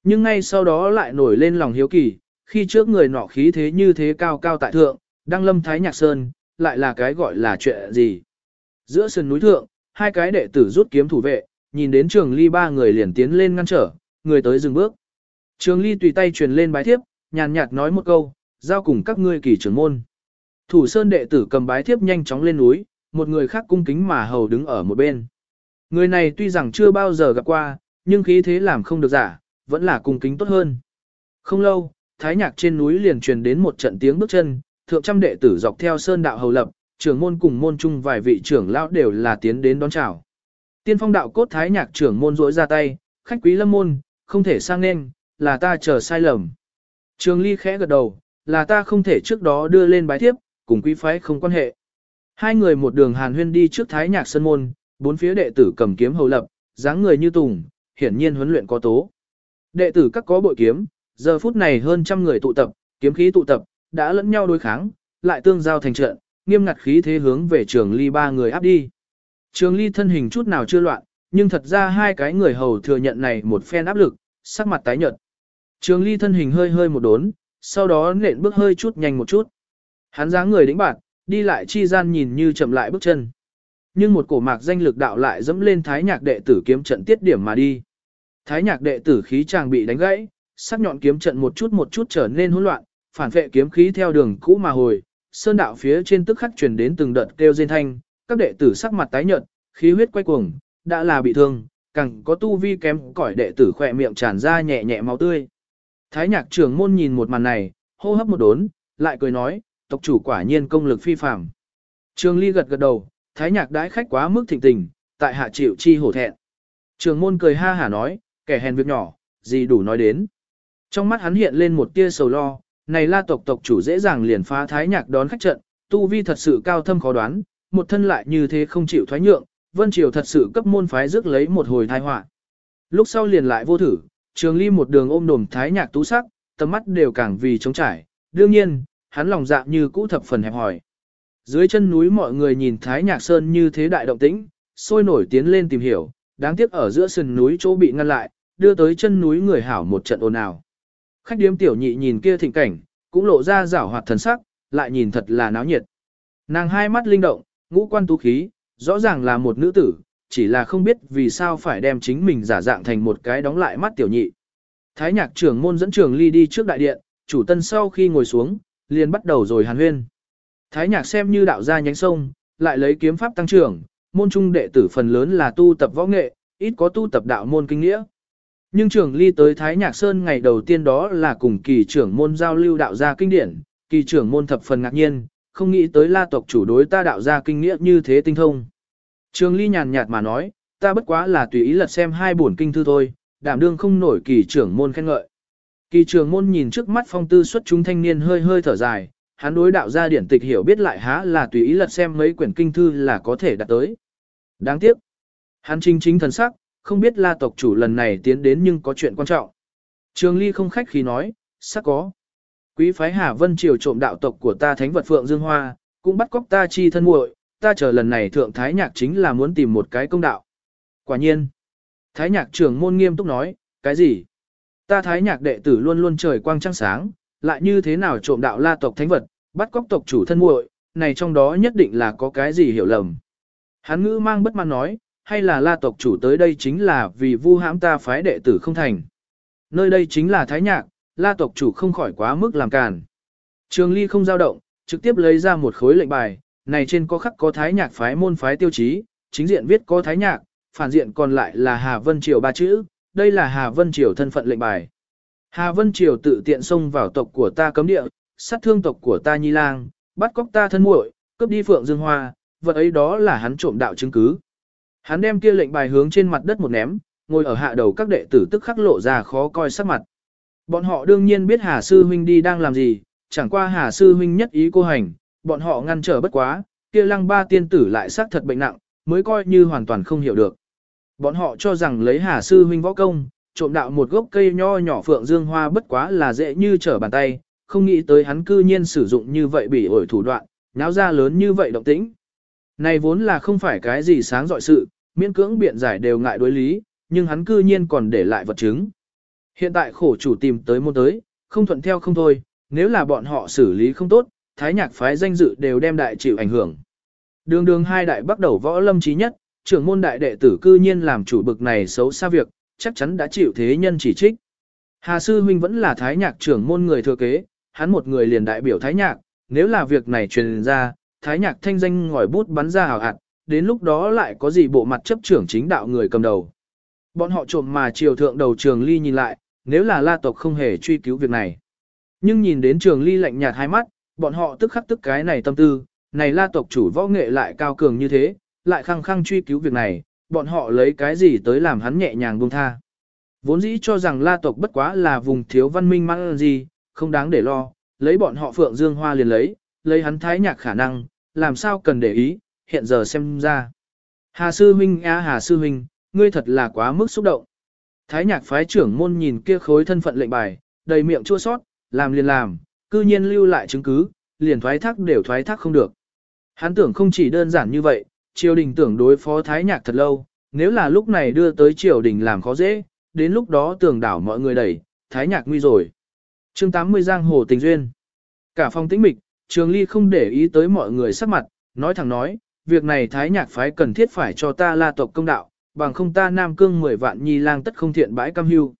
Nhưng ngay sau đó lại nổi lên lòng hiếu kỳ, khi trước người nọ khí thế như thế cao cao tại thượng, đăng lâm thái nhạc sơn, lại là cái gọi là chuyện gì. Giữa sườn núi thượng, hai cái đệ tử rút kiếm thủ vệ, nhìn đến trường ly ba người liền tiến lên ngăn trở, người tới dừng bước. Trường ly tùy tay truyền lên bái thiếp, nhàn nhạt nói một câu, giao cùng các ngươi kỳ trưởng môn. Thủ sơn đệ tử cầm bái thiếp nhanh chóng lên núi, một người khác cung kính mà hầu đứng ở một bên. Người này tuy rằng chưa bao giờ gặp qua, nhưng khí thế làm không được giả, vẫn là cung kính tốt hơn. Không lâu, thái nhạc trên núi liền truyền đến một trận tiếng bước chân, thượng trăm đệ tử dọc theo sơn đạo hầu lập, trưởng môn cùng môn chung vài vị trưởng lão đều là tiến đến đón chào. Tiên phong đạo cốt thái nhạc trưởng môn rỗi ra tay, khách quý lâm môn, không thể sang nên, là ta chờ sai lầm. Trường ly khẽ gật đầu, là ta không thể trước đó đưa lên bái thiếp, cùng quý phái không quan hệ. Hai người một đường hàn huyên đi trước thái nhạc sân môn, bốn phía đệ tử cầm kiếm hầu lập, dáng người như tùng, hiển nhiên huấn luyện có tố. Đệ tử các có bội kiếm, giờ phút này hơn trăm người tụ tập, kiếm khí tụ tập, đã lẫn nhau đối kháng, lại tương giao thành trận, nghiêm ngặt khí thế hướng về trường ly ba người áp đi. Trường ly thân hình chút nào chưa loạn, nhưng thật ra hai cái người hầu thừa nhận này một phen áp lực, sắc mặt tái nhợt. Trường ly thân hình hơi hơi một đốn, sau đó nện bước hơi chút nhanh một chút. Hắn dáng người đĩnh bạn, đi lại chi gian nhìn như chậm lại bước chân. Nhưng một cổ mạc danh lực đạo lại dẫm lên thái nhạc đệ tử kiếm trận tiết điểm mà đi. Thái nhạc đệ tử khí chàng bị đánh gãy, sắc nhọn kiếm trận một chút một chút trở nên hỗn loạn, phản vệ kiếm khí theo đường cũ mà hồi, sơn đạo phía trên tức khắc truyền đến từng đợt kêu rên thanh, các đệ tử sắc mặt tái nhợt, khí huyết quay cuồng, đã là bị thương, càng có tu vi kém cỏi đệ tử khỏe miệng tràn ra nhẹ nhẹ máu tươi. Thái nhạc trưởng môn nhìn một màn này, hô hấp một đốn, lại cười nói, tộc chủ quả nhiên công lực phi phàm. Trường Ly gật gật đầu, thái nhạc đãi khách quá mức thịnh tình, tại hạ chịu chi hổ thẹn. Trường môn cười ha hả nói, kẻ hèn việc nhỏ, gì đủ nói đến. Trong mắt hắn hiện lên một tia sầu lo, này la tộc tộc chủ dễ dàng liền phá thái nhạc đón khách trận, tu vi thật sự cao thâm khó đoán, một thân lại như thế không chịu thoái nhượng, vân triều thật sự cấp môn phái rước lấy một hồi tai họa. Lúc sau liền lại vô thử, trường ly một đường ôm đồm thái nhạc tú sắc, tầm mắt đều càng vì trống trải, đương nhiên, hắn lòng dạ như cũ thập phần hẹp hỏi. Dưới chân núi mọi người nhìn thái nhạc sơn như thế đại động tĩnh, sôi nổi tiến lên tìm hiểu, đáng tiếc ở giữa sườn núi chỗ bị ngăn lại, đưa tới chân núi người hảo một trận ồn ào. Khách điếm tiểu nhị nhìn kia thịnh cảnh, cũng lộ ra rảo hoạt thần sắc, lại nhìn thật là náo nhiệt. Nàng hai mắt linh động, ngũ quan tú khí, rõ ràng là một nữ tử, chỉ là không biết vì sao phải đem chính mình giả dạng thành một cái đóng lại mắt tiểu nhị. Thái nhạc trưởng môn dẫn trường ly đi trước đại điện, chủ tân sau khi ngồi xuống, liền bắt đầu rồi hàn huyên. Thái nhạc xem như đạo gia nhánh sông, lại lấy kiếm pháp tăng trưởng, môn trung đệ tử phần lớn là tu tập võ nghệ, ít có tu tập đạo môn kinh nghĩa. Nhưng trưởng ly tới Thái Nhạc Sơn ngày đầu tiên đó là cùng kỳ trưởng môn giao lưu đạo gia kinh điển, kỳ trưởng môn thập phần ngạc nhiên, không nghĩ tới la tộc chủ đối ta đạo ra kinh nghĩa như thế tinh thông. Trường ly nhàn nhạt mà nói, ta bất quá là tùy ý lật xem hai bổn kinh thư thôi, đảm đương không nổi kỳ trưởng môn khen ngợi. Kỳ trưởng môn nhìn trước mắt phong tư xuất chúng thanh niên hơi hơi thở dài, hắn đối đạo gia điển tịch hiểu biết lại há là tùy ý lật xem mấy quyển kinh thư là có thể đạt tới. Đáng tiếc, hắn chính chính thần sắc, không biết la tộc chủ lần này tiến đến nhưng có chuyện quan trọng. Trường Ly không khách khí nói, sắc có. Quý phái Hà Vân Triều trộm đạo tộc của ta thánh vật Phượng Dương Hoa, cũng bắt cóc ta chi thân muội, ta chờ lần này thượng thái nhạc chính là muốn tìm một cái công đạo. Quả nhiên. Thái nhạc trưởng môn nghiêm túc nói, cái gì? Ta thái nhạc đệ tử luôn luôn trời quang trăng sáng, lại như thế nào trộm đạo la tộc thánh vật, bắt cóc tộc chủ thân muội, này trong đó nhất định là có cái gì hiểu lầm. Hắn ngữ mang bất mãn nói, hay là la tộc chủ tới đây chính là vì vu hãm ta phái đệ tử không thành. Nơi đây chính là thái nhạc, la tộc chủ không khỏi quá mức làm càn. Trường ly không dao động, trực tiếp lấy ra một khối lệnh bài, này trên có khắc có thái nhạc phái môn phái tiêu chí, chính diện viết có thái nhạc, phản diện còn lại là Hà Vân Triều ba chữ, đây là Hà Vân Triều thân phận lệnh bài. Hà Vân Triều tự tiện xông vào tộc của ta cấm địa, sát thương tộc của ta nhi lang, bắt cóc ta thân muội, cướp đi phượng dương hoa, vật ấy đó là hắn trộm đạo chứng cứ. Hắn đem kia lệnh bài hướng trên mặt đất một ném, ngồi ở hạ đầu các đệ tử tức khắc lộ ra khó coi sắc mặt. Bọn họ đương nhiên biết Hà Sư Huynh đi đang làm gì, chẳng qua Hà Sư Huynh nhất ý cô hành, bọn họ ngăn trở bất quá, kia lăng ba tiên tử lại xác thật bệnh nặng, mới coi như hoàn toàn không hiểu được. Bọn họ cho rằng lấy Hà Sư Huynh võ công, trộm đạo một gốc cây nho nhỏ phượng dương hoa bất quá là dễ như trở bàn tay, không nghĩ tới hắn cư nhiên sử dụng như vậy bị ổi thủ đoạn, náo ra lớn như vậy động tĩnh. Này vốn là không phải cái gì sáng dọi sự, miễn cưỡng biện giải đều ngại đối lý, nhưng hắn cư nhiên còn để lại vật chứng. Hiện tại khổ chủ tìm tới môn tới, không thuận theo không thôi, nếu là bọn họ xử lý không tốt, thái nhạc phái danh dự đều đem đại chịu ảnh hưởng. Đường đường hai đại bắt đầu võ lâm trí nhất, trưởng môn đại đệ tử cư nhiên làm chủ bực này xấu xa việc, chắc chắn đã chịu thế nhân chỉ trích. Hà sư huynh vẫn là thái nhạc trưởng môn người thừa kế, hắn một người liền đại biểu thái nhạc, nếu là việc này truyền ra, thái nhạc thanh danh ngòi bút bắn ra hào hạt, đến lúc đó lại có gì bộ mặt chấp trưởng chính đạo người cầm đầu. Bọn họ trộm mà triều thượng đầu trường ly nhìn lại, nếu là la tộc không hề truy cứu việc này. Nhưng nhìn đến trường ly lạnh nhạt hai mắt, bọn họ tức khắc tức cái này tâm tư, này la tộc chủ võ nghệ lại cao cường như thế, lại khăng khăng truy cứu việc này, bọn họ lấy cái gì tới làm hắn nhẹ nhàng buông tha. Vốn dĩ cho rằng la tộc bất quá là vùng thiếu văn minh mang gì, không đáng để lo, lấy bọn họ phượng dương hoa liền lấy, lấy hắn thái nhạc khả năng, làm sao cần để ý, hiện giờ xem ra. Hà sư huynh a Hà sư huynh, ngươi thật là quá mức xúc động. Thái nhạc phái trưởng môn nhìn kia khối thân phận lệnh bài, đầy miệng chua sót, làm liền làm, cư nhiên lưu lại chứng cứ, liền thoái thác đều thoái thác không được. Hắn tưởng không chỉ đơn giản như vậy, triều đình tưởng đối phó thái nhạc thật lâu, nếu là lúc này đưa tới triều đình làm khó dễ, đến lúc đó tưởng đảo mọi người đẩy, thái nhạc nguy rồi. chương 80 Giang Hồ Tình Duyên Cả phòng tĩnh mịch, trường ly không để ý tới mọi người sắc mặt, nói thẳng nói, việc này thái nhạc phái cần thiết phải cho ta la tộc công đạo, bằng không ta Nam Cương 10 vạn nhi lang tất không thiện bãi cam hưu.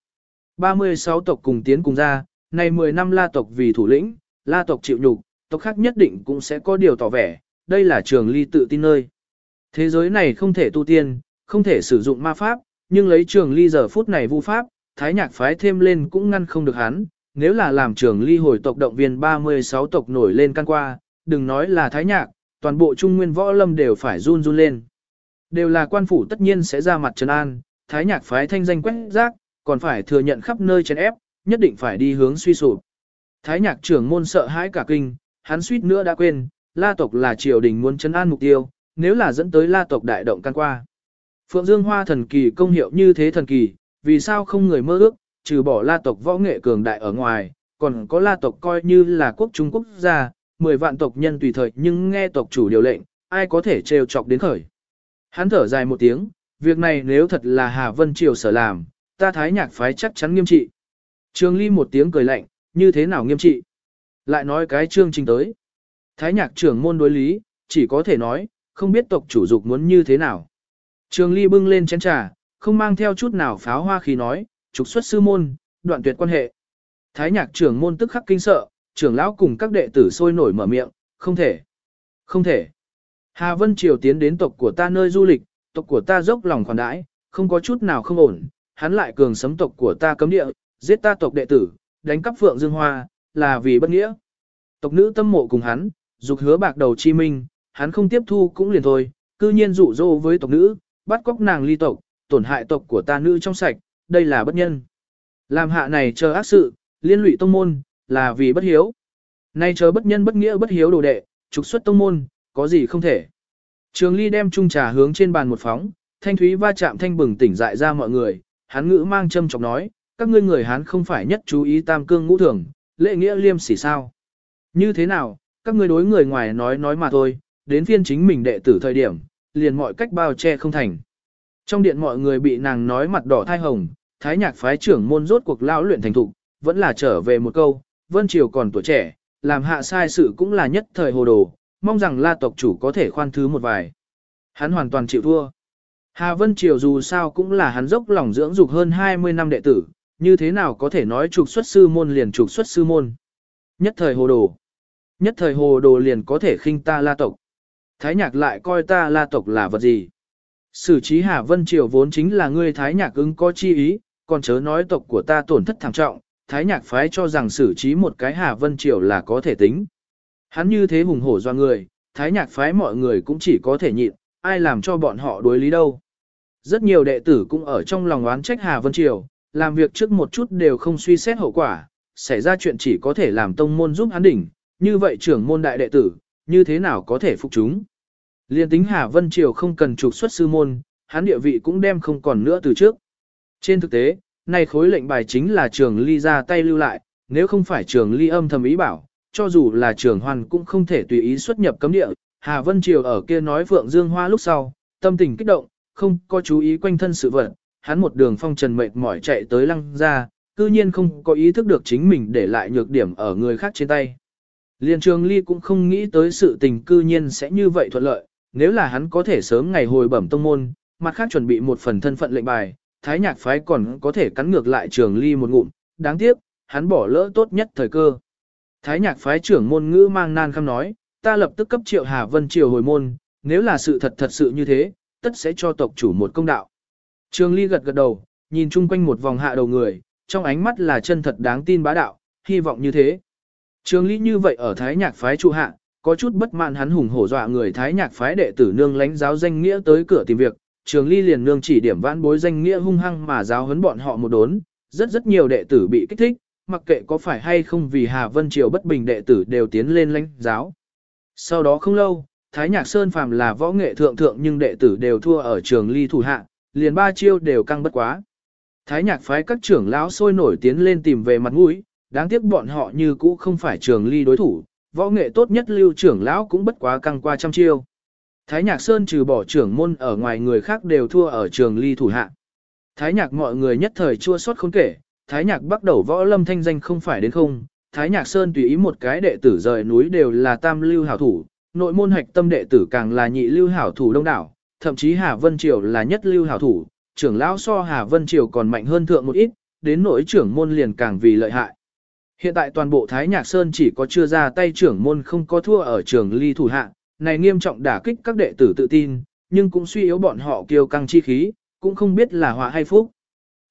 36 tộc cùng tiến cùng ra, này 10 năm la tộc vì thủ lĩnh, la tộc chịu nhục, tộc khác nhất định cũng sẽ có điều tỏ vẻ, đây là trường ly tự tin nơi. Thế giới này không thể tu tiên, không thể sử dụng ma pháp, nhưng lấy trường ly giờ phút này vu pháp, thái nhạc phái thêm lên cũng ngăn không được hắn, nếu là làm trường ly hồi tộc động viên 36 tộc nổi lên căn qua, đừng nói là thái nhạc, toàn bộ trung nguyên võ lâm đều phải run run lên. Đều là quan phủ tất nhiên sẽ ra mặt trấn an, thái nhạc phái thanh danh quét rác, còn phải thừa nhận khắp nơi chấn ép, nhất định phải đi hướng suy sụp. Thái nhạc trưởng môn sợ hãi cả kinh, hắn suýt nữa đã quên, la tộc là triều đình muốn trấn an mục tiêu, nếu là dẫn tới la tộc đại động can qua. Phượng Dương Hoa thần kỳ công hiệu như thế thần kỳ, vì sao không người mơ ước, trừ bỏ la tộc võ nghệ cường đại ở ngoài, còn có la tộc coi như là quốc trung quốc gia, 10 vạn tộc nhân tùy thời nhưng nghe tộc chủ điều lệnh, ai có thể trêu chọc đến khởi. Hắn thở dài một tiếng, việc này nếu thật là Hà Vân Triều sở làm, ta thái nhạc phái chắc chắn nghiêm trị. Trương Ly một tiếng cười lạnh, như thế nào nghiêm trị? Lại nói cái chương trình tới. Thái nhạc trưởng môn đối lý, chỉ có thể nói, không biết tộc chủ dục muốn như thế nào. Trương Ly bưng lên chén trà, không mang theo chút nào pháo hoa khí nói, trục xuất sư môn, đoạn tuyệt quan hệ. Thái nhạc trưởng môn tức khắc kinh sợ, trưởng lão cùng các đệ tử sôi nổi mở miệng, không thể, không thể. Hà Vân Triều tiến đến tộc của ta nơi du lịch, tộc của ta dốc lòng khoản đãi, không có chút nào không ổn, hắn lại cường sấm tộc của ta cấm địa, giết ta tộc đệ tử, đánh cắp phượng dương hoa, là vì bất nghĩa. Tộc nữ tâm mộ cùng hắn, dục hứa bạc đầu chi minh, hắn không tiếp thu cũng liền thôi, cư nhiên dụ dỗ với tộc nữ, bắt cóc nàng ly tộc, tổn hại tộc của ta nữ trong sạch, đây là bất nhân. Làm hạ này chờ ác sự, liên lụy tông môn, là vì bất hiếu. Nay chờ bất nhân bất nghĩa bất hiếu đồ đệ, trục xuất tông môn, có gì không thể. Trường Ly đem chung trà hướng trên bàn một phóng, thanh thúy va chạm thanh bừng tỉnh dại ra mọi người, hắn ngữ mang châm chọc nói, các ngươi người hắn không phải nhất chú ý tam cương ngũ thường, lễ nghĩa liêm sỉ sao. Như thế nào, các ngươi đối người ngoài nói nói mà thôi, đến phiên chính mình đệ tử thời điểm, liền mọi cách bao che không thành. Trong điện mọi người bị nàng nói mặt đỏ thai hồng, thái nhạc phái trưởng môn rốt cuộc lão luyện thành thục, vẫn là trở về một câu, Vân Triều còn tuổi trẻ, làm hạ sai sự cũng là nhất thời hồ đồ, mong rằng la tộc chủ có thể khoan thứ một vài. Hắn hoàn toàn chịu thua. Hà Vân Triều dù sao cũng là hắn dốc lòng dưỡng dục hơn 20 năm đệ tử, như thế nào có thể nói trục xuất sư môn liền trục xuất sư môn. Nhất thời hồ đồ. Nhất thời hồ đồ liền có thể khinh ta la tộc. Thái nhạc lại coi ta la tộc là vật gì. Sử trí Hà Vân Triều vốn chính là ngươi thái nhạc ứng có chi ý, còn chớ nói tộc của ta tổn thất thảm trọng, thái nhạc phái cho rằng xử trí một cái Hà Vân Triều là có thể tính. Hắn như thế hùng hổ do người, thái nhạc phái mọi người cũng chỉ có thể nhịn, ai làm cho bọn họ đối lý đâu. Rất nhiều đệ tử cũng ở trong lòng oán trách Hà Vân Triều, làm việc trước một chút đều không suy xét hậu quả, xảy ra chuyện chỉ có thể làm tông môn giúp hắn đỉnh, như vậy trưởng môn đại đệ tử, như thế nào có thể phục chúng. Liên tính Hà Vân Triều không cần trục xuất sư môn, hắn địa vị cũng đem không còn nữa từ trước. Trên thực tế, này khối lệnh bài chính là trường ly ra tay lưu lại, nếu không phải trường ly âm thầm ý bảo, cho dù là trường hoàn cũng không thể tùy ý xuất nhập cấm địa. Hà Vân Triều ở kia nói Phượng Dương Hoa lúc sau, tâm tình kích động, không có chú ý quanh thân sự vật, hắn một đường phong trần mệt mỏi chạy tới lăng ra, cư nhiên không có ý thức được chính mình để lại nhược điểm ở người khác trên tay. Liên trường ly cũng không nghĩ tới sự tình cư nhiên sẽ như vậy thuận lợi, nếu là hắn có thể sớm ngày hồi bẩm tông môn, mặt khác chuẩn bị một phần thân phận lệnh bài, thái nhạc phái còn có thể cắn ngược lại trường ly một ngụm, đáng tiếc, hắn bỏ lỡ tốt nhất thời cơ. Thái nhạc phái trưởng môn ngữ mang nan khăm nói, ta lập tức cấp triệu Hà Vân triều hồi môn, nếu là sự thật thật sự như thế, tất sẽ cho tộc chủ một công đạo. Trường ly gật gật đầu, nhìn chung quanh một vòng hạ đầu người, trong ánh mắt là chân thật đáng tin bá đạo, hy vọng như thế. Trường ly như vậy ở thái nhạc phái trụ hạ, có chút bất mãn hắn hùng hổ dọa người thái nhạc phái đệ tử nương lãnh giáo danh nghĩa tới cửa tìm việc, trường ly liền nương chỉ điểm vãn bối danh nghĩa hung hăng mà giáo huấn bọn họ một đốn, rất rất nhiều đệ tử bị kích thích, mặc kệ có phải hay không vì Hà Vân Triều bất bình đệ tử đều tiến lên lãnh giáo. Sau đó không lâu, Thái Nhạc Sơn phàm là võ nghệ thượng thượng nhưng đệ tử đều thua ở trường ly thủ hạ, liền ba chiêu đều căng bất quá. Thái Nhạc phái các trưởng lão sôi nổi tiến lên tìm về mặt mũi, đáng tiếc bọn họ như cũ không phải trường ly đối thủ, võ nghệ tốt nhất lưu trưởng lão cũng bất quá căng qua trăm chiêu. Thái Nhạc Sơn trừ bỏ trưởng môn ở ngoài người khác đều thua ở trường ly thủ hạ. Thái Nhạc mọi người nhất thời chua xót không kể, Thái Nhạc bắt đầu võ lâm thanh danh không phải đến không, Thái Nhạc Sơn tùy ý một cái đệ tử rời núi đều là tam lưu hảo thủ, nội môn hạch tâm đệ tử càng là nhị lưu hảo thủ đông đảo, thậm chí Hà Vân Triều là nhất lưu hảo thủ, trưởng lão so Hà Vân Triều còn mạnh hơn thượng một ít, đến nỗi trưởng môn liền càng vì lợi hại. Hiện tại toàn bộ Thái Nhạc Sơn chỉ có chưa ra tay trưởng môn không có thua ở trường ly thủ hạ, này nghiêm trọng đả kích các đệ tử tự tin, nhưng cũng suy yếu bọn họ kiêu căng chi khí, cũng không biết là họa hay phúc.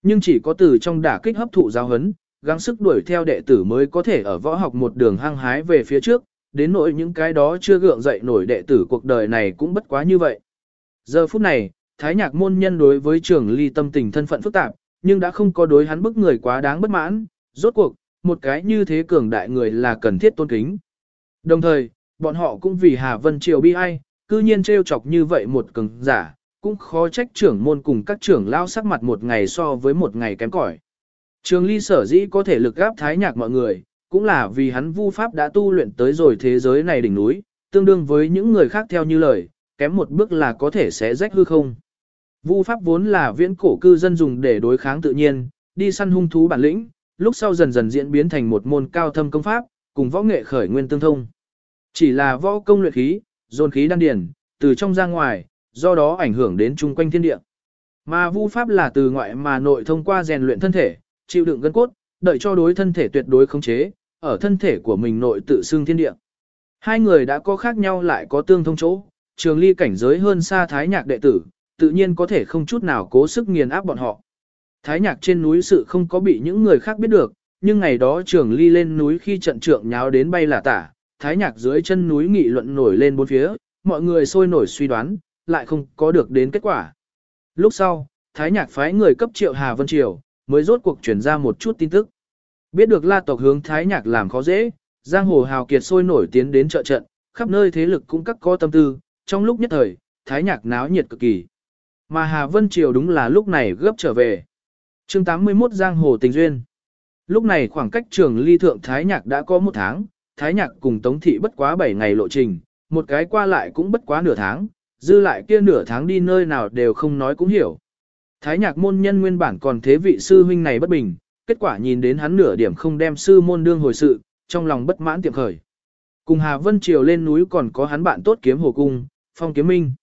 Nhưng chỉ có từ trong đả kích hấp thụ giáo hấn, gắng sức đuổi theo đệ tử mới có thể ở võ học một đường hăng hái về phía trước, đến nỗi những cái đó chưa gượng dậy nổi đệ tử cuộc đời này cũng bất quá như vậy. Giờ phút này, Thái Nhạc môn nhân đối với trường ly tâm tình thân phận phức tạp, nhưng đã không có đối hắn bức người quá đáng bất mãn, rốt cuộc, một cái như thế cường đại người là cần thiết tôn kính. Đồng thời, bọn họ cũng vì Hà Vân Triều bi ai, cư nhiên trêu chọc như vậy một cường giả, cũng khó trách trưởng môn cùng các trưởng lao sắc mặt một ngày so với một ngày kém cỏi. Trường ly sở dĩ có thể lực gáp thái nhạc mọi người, cũng là vì hắn vu pháp đã tu luyện tới rồi thế giới này đỉnh núi, tương đương với những người khác theo như lời, kém một bước là có thể sẽ rách hư không. Vu pháp vốn là viễn cổ cư dân dùng để đối kháng tự nhiên, đi săn hung thú bản lĩnh, lúc sau dần dần diễn biến thành một môn cao thâm công pháp, cùng võ nghệ khởi nguyên tương thông. Chỉ là võ công luyện khí, dồn khí đan điển, từ trong ra ngoài, do đó ảnh hưởng đến chung quanh thiên địa. Mà vu pháp là từ ngoại mà nội thông qua rèn luyện thân thể, chịu đựng gân cốt, đợi cho đối thân thể tuyệt đối khống chế, ở thân thể của mình nội tự xưng thiên địa. Hai người đã có khác nhau lại có tương thông chỗ, trường ly cảnh giới hơn xa thái nhạc đệ tử, tự nhiên có thể không chút nào cố sức nghiền áp bọn họ. Thái nhạc trên núi sự không có bị những người khác biết được, nhưng ngày đó trường ly lên núi khi trận trượng nháo đến bay là tả, thái nhạc dưới chân núi nghị luận nổi lên bốn phía, mọi người sôi nổi suy đoán, lại không có được đến kết quả. Lúc sau, thái nhạc phái người cấp triệu Hà Vân Triều, mới rốt cuộc chuyển ra một chút tin tức. Biết được la tộc hướng thái nhạc làm khó dễ, giang hồ hào kiệt sôi nổi tiến đến trợ trận, khắp nơi thế lực cũng các có tâm tư, trong lúc nhất thời, thái nhạc náo nhiệt cực kỳ. Mà Hà Vân Triều đúng là lúc này gấp trở về. chương 81 Giang Hồ Tình Duyên Lúc này khoảng cách trường ly thượng Thái Nhạc đã có một tháng, Thái Nhạc cùng Tống Thị bất quá 7 ngày lộ trình, một cái qua lại cũng bất quá nửa tháng, dư lại kia nửa tháng đi nơi nào đều không nói cũng hiểu. Thái Nhạc môn nhân nguyên bản còn thế vị sư huynh này bất bình, kết quả nhìn đến hắn nửa điểm không đem sư môn đương hồi sự, trong lòng bất mãn tiệm khởi. Cùng Hà Vân Triều lên núi còn có hắn bạn tốt kiếm hồ cung, phong kiếm minh.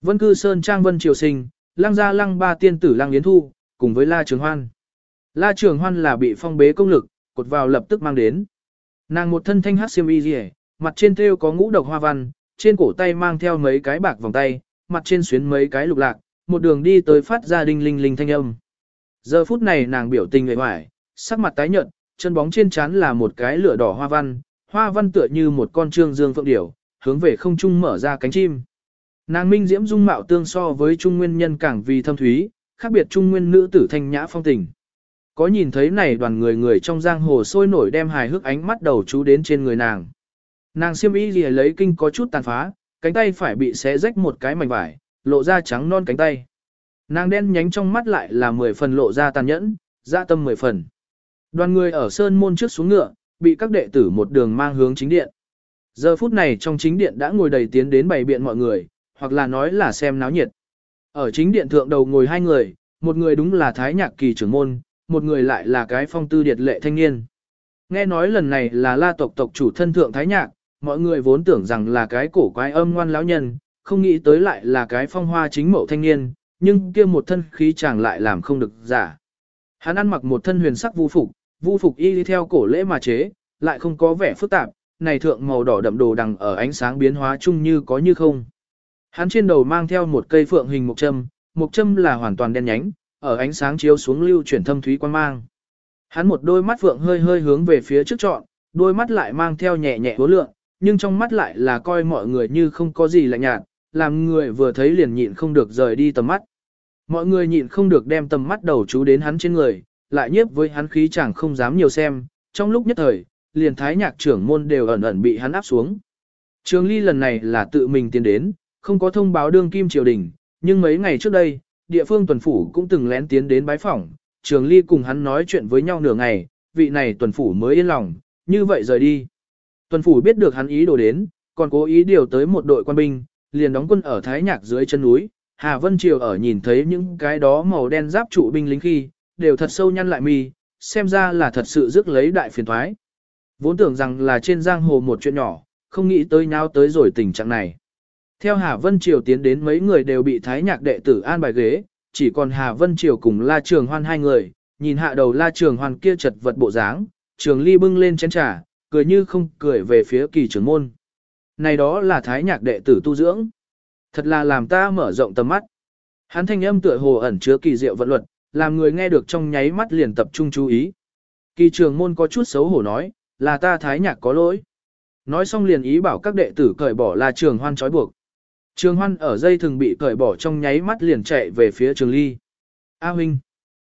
Vân cư Sơn Trang Vân Triều Sinh, lăng gia lăng ba tiên tử lăng yến thu, cùng với La Trường Hoan. La Trường Hoan là bị phong bế công lực, cột vào lập tức mang đến. Nàng một thân thanh hát xiêm y rìa, mặt trên thêu có ngũ độc hoa văn, trên cổ tay mang theo mấy cái bạc vòng tay, mặt trên xuyến mấy cái lục lạc, một đường đi tới phát ra đinh linh linh thanh âm. Giờ phút này nàng biểu tình người hoài, sắc mặt tái nhợt, chân bóng trên trán là một cái lửa đỏ hoa văn, hoa văn tựa như một con trương dương phượng điểu, hướng về không trung mở ra cánh chim. Nàng minh diễm dung mạo tương so với trung nguyên nhân càng vì thâm thúy, khác biệt trung nguyên nữ tử thanh nhã phong tình. Có nhìn thấy này đoàn người người trong giang hồ sôi nổi đem hài hước ánh mắt đầu chú đến trên người nàng. Nàng siêm y gì lấy kinh có chút tàn phá, cánh tay phải bị xé rách một cái mảnh vải, lộ ra trắng non cánh tay. Nàng đen nhánh trong mắt lại là mười phần lộ ra tàn nhẫn, dạ tâm mười phần. Đoàn người ở sơn môn trước xuống ngựa, bị các đệ tử một đường mang hướng chính điện. Giờ phút này trong chính điện đã ngồi đầy tiến đến bày biện mọi người, hoặc là nói là xem náo nhiệt. Ở chính điện thượng đầu ngồi hai người, một người đúng là Thái Nhạc Kỳ trưởng môn, một người lại là cái phong tư điệt lệ thanh niên. Nghe nói lần này là la tộc tộc chủ thân thượng Thái Nhạc, mọi người vốn tưởng rằng là cái cổ quái âm ngoan lão nhân, không nghĩ tới lại là cái phong hoa chính mẫu thanh niên, nhưng kia một thân khí chàng lại làm không được giả. Hắn ăn mặc một thân huyền sắc vu phục, vu phục y đi theo cổ lễ mà chế, lại không có vẻ phức tạp, này thượng màu đỏ đậm đồ đằng ở ánh sáng biến hóa chung như có như không. Hắn trên đầu mang theo một cây phượng hình mộc châm, mộc châm là hoàn toàn đen nhánh, ở ánh sáng chiếu xuống lưu chuyển thâm thúy quan mang. Hắn một đôi mắt phượng hơi hơi hướng về phía trước trọn, đôi mắt lại mang theo nhẹ nhẹ hố lượng, nhưng trong mắt lại là coi mọi người như không có gì lạnh nhạt, làm người vừa thấy liền nhịn không được rời đi tầm mắt. Mọi người nhịn không được đem tầm mắt đầu chú đến hắn trên người, lại nhiếp với hắn khí chẳng không dám nhiều xem, trong lúc nhất thời, liền thái nhạc trưởng môn đều ẩn ẩn bị hắn áp xuống. Trường ly lần này là tự mình tiến đến, không có thông báo đương kim triều đình, nhưng mấy ngày trước đây, địa phương tuần phủ cũng từng lén tiến đến bái phỏng, trường ly cùng hắn nói chuyện với nhau nửa ngày, vị này tuần phủ mới yên lòng, như vậy rời đi. Tuần phủ biết được hắn ý đồ đến, còn cố ý điều tới một đội quan binh, liền đóng quân ở Thái Nhạc dưới chân núi. Hà Vân Triều ở nhìn thấy những cái đó màu đen giáp trụ binh lính khi, đều thật sâu nhăn lại mi, xem ra là thật sự rước lấy đại phiền thoái. Vốn tưởng rằng là trên giang hồ một chuyện nhỏ, không nghĩ tới nhau tới rồi tình trạng này. Theo Hà Vân Triều tiến đến mấy người đều bị Thái Nhạc đệ tử an bài ghế, chỉ còn Hà Vân Triều cùng La Trường Hoan hai người, nhìn hạ đầu La Trường Hoan kia chật vật bộ dáng, Trường Ly bưng lên chén trà, cười như không cười về phía kỳ trưởng môn. Này đó là Thái Nhạc đệ tử tu dưỡng. Thật là làm ta mở rộng tầm mắt. Hắn thanh âm tựa hồ ẩn chứa kỳ diệu vận luật, làm người nghe được trong nháy mắt liền tập trung chú ý. Kỳ trưởng môn có chút xấu hổ nói, là ta Thái Nhạc có lỗi. Nói xong liền ý bảo các đệ tử cởi bỏ La Trường Hoan trói buộc. Trường Hoan ở dây thường bị cởi bỏ trong nháy mắt liền chạy về phía Trường Ly. A huynh.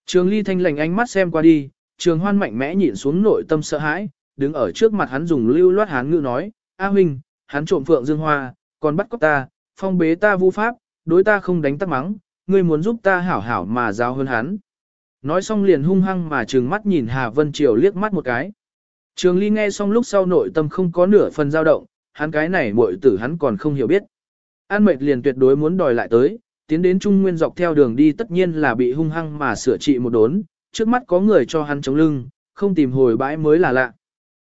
Trường Ly thanh lành ánh mắt xem qua đi, Trường Hoan mạnh mẽ nhịn xuống nội tâm sợ hãi, đứng ở trước mặt hắn dùng lưu loát hán ngữ nói, A huynh, hắn trộm phượng dương hoa, còn bắt cóc ta, phong bế ta vu pháp, đối ta không đánh tắc mắng, ngươi muốn giúp ta hảo hảo mà giao hơn hắn. Nói xong liền hung hăng mà trừng mắt nhìn Hà Vân Triều liếc mắt một cái. Trường Ly nghe xong lúc sau nội tâm không có nửa phần dao động, hắn cái này muội tử hắn còn không hiểu biết. An mệt liền tuyệt đối muốn đòi lại tới, tiến đến Trung Nguyên dọc theo đường đi tất nhiên là bị hung hăng mà sửa trị một đốn, trước mắt có người cho hắn chống lưng, không tìm hồi bãi mới là lạ.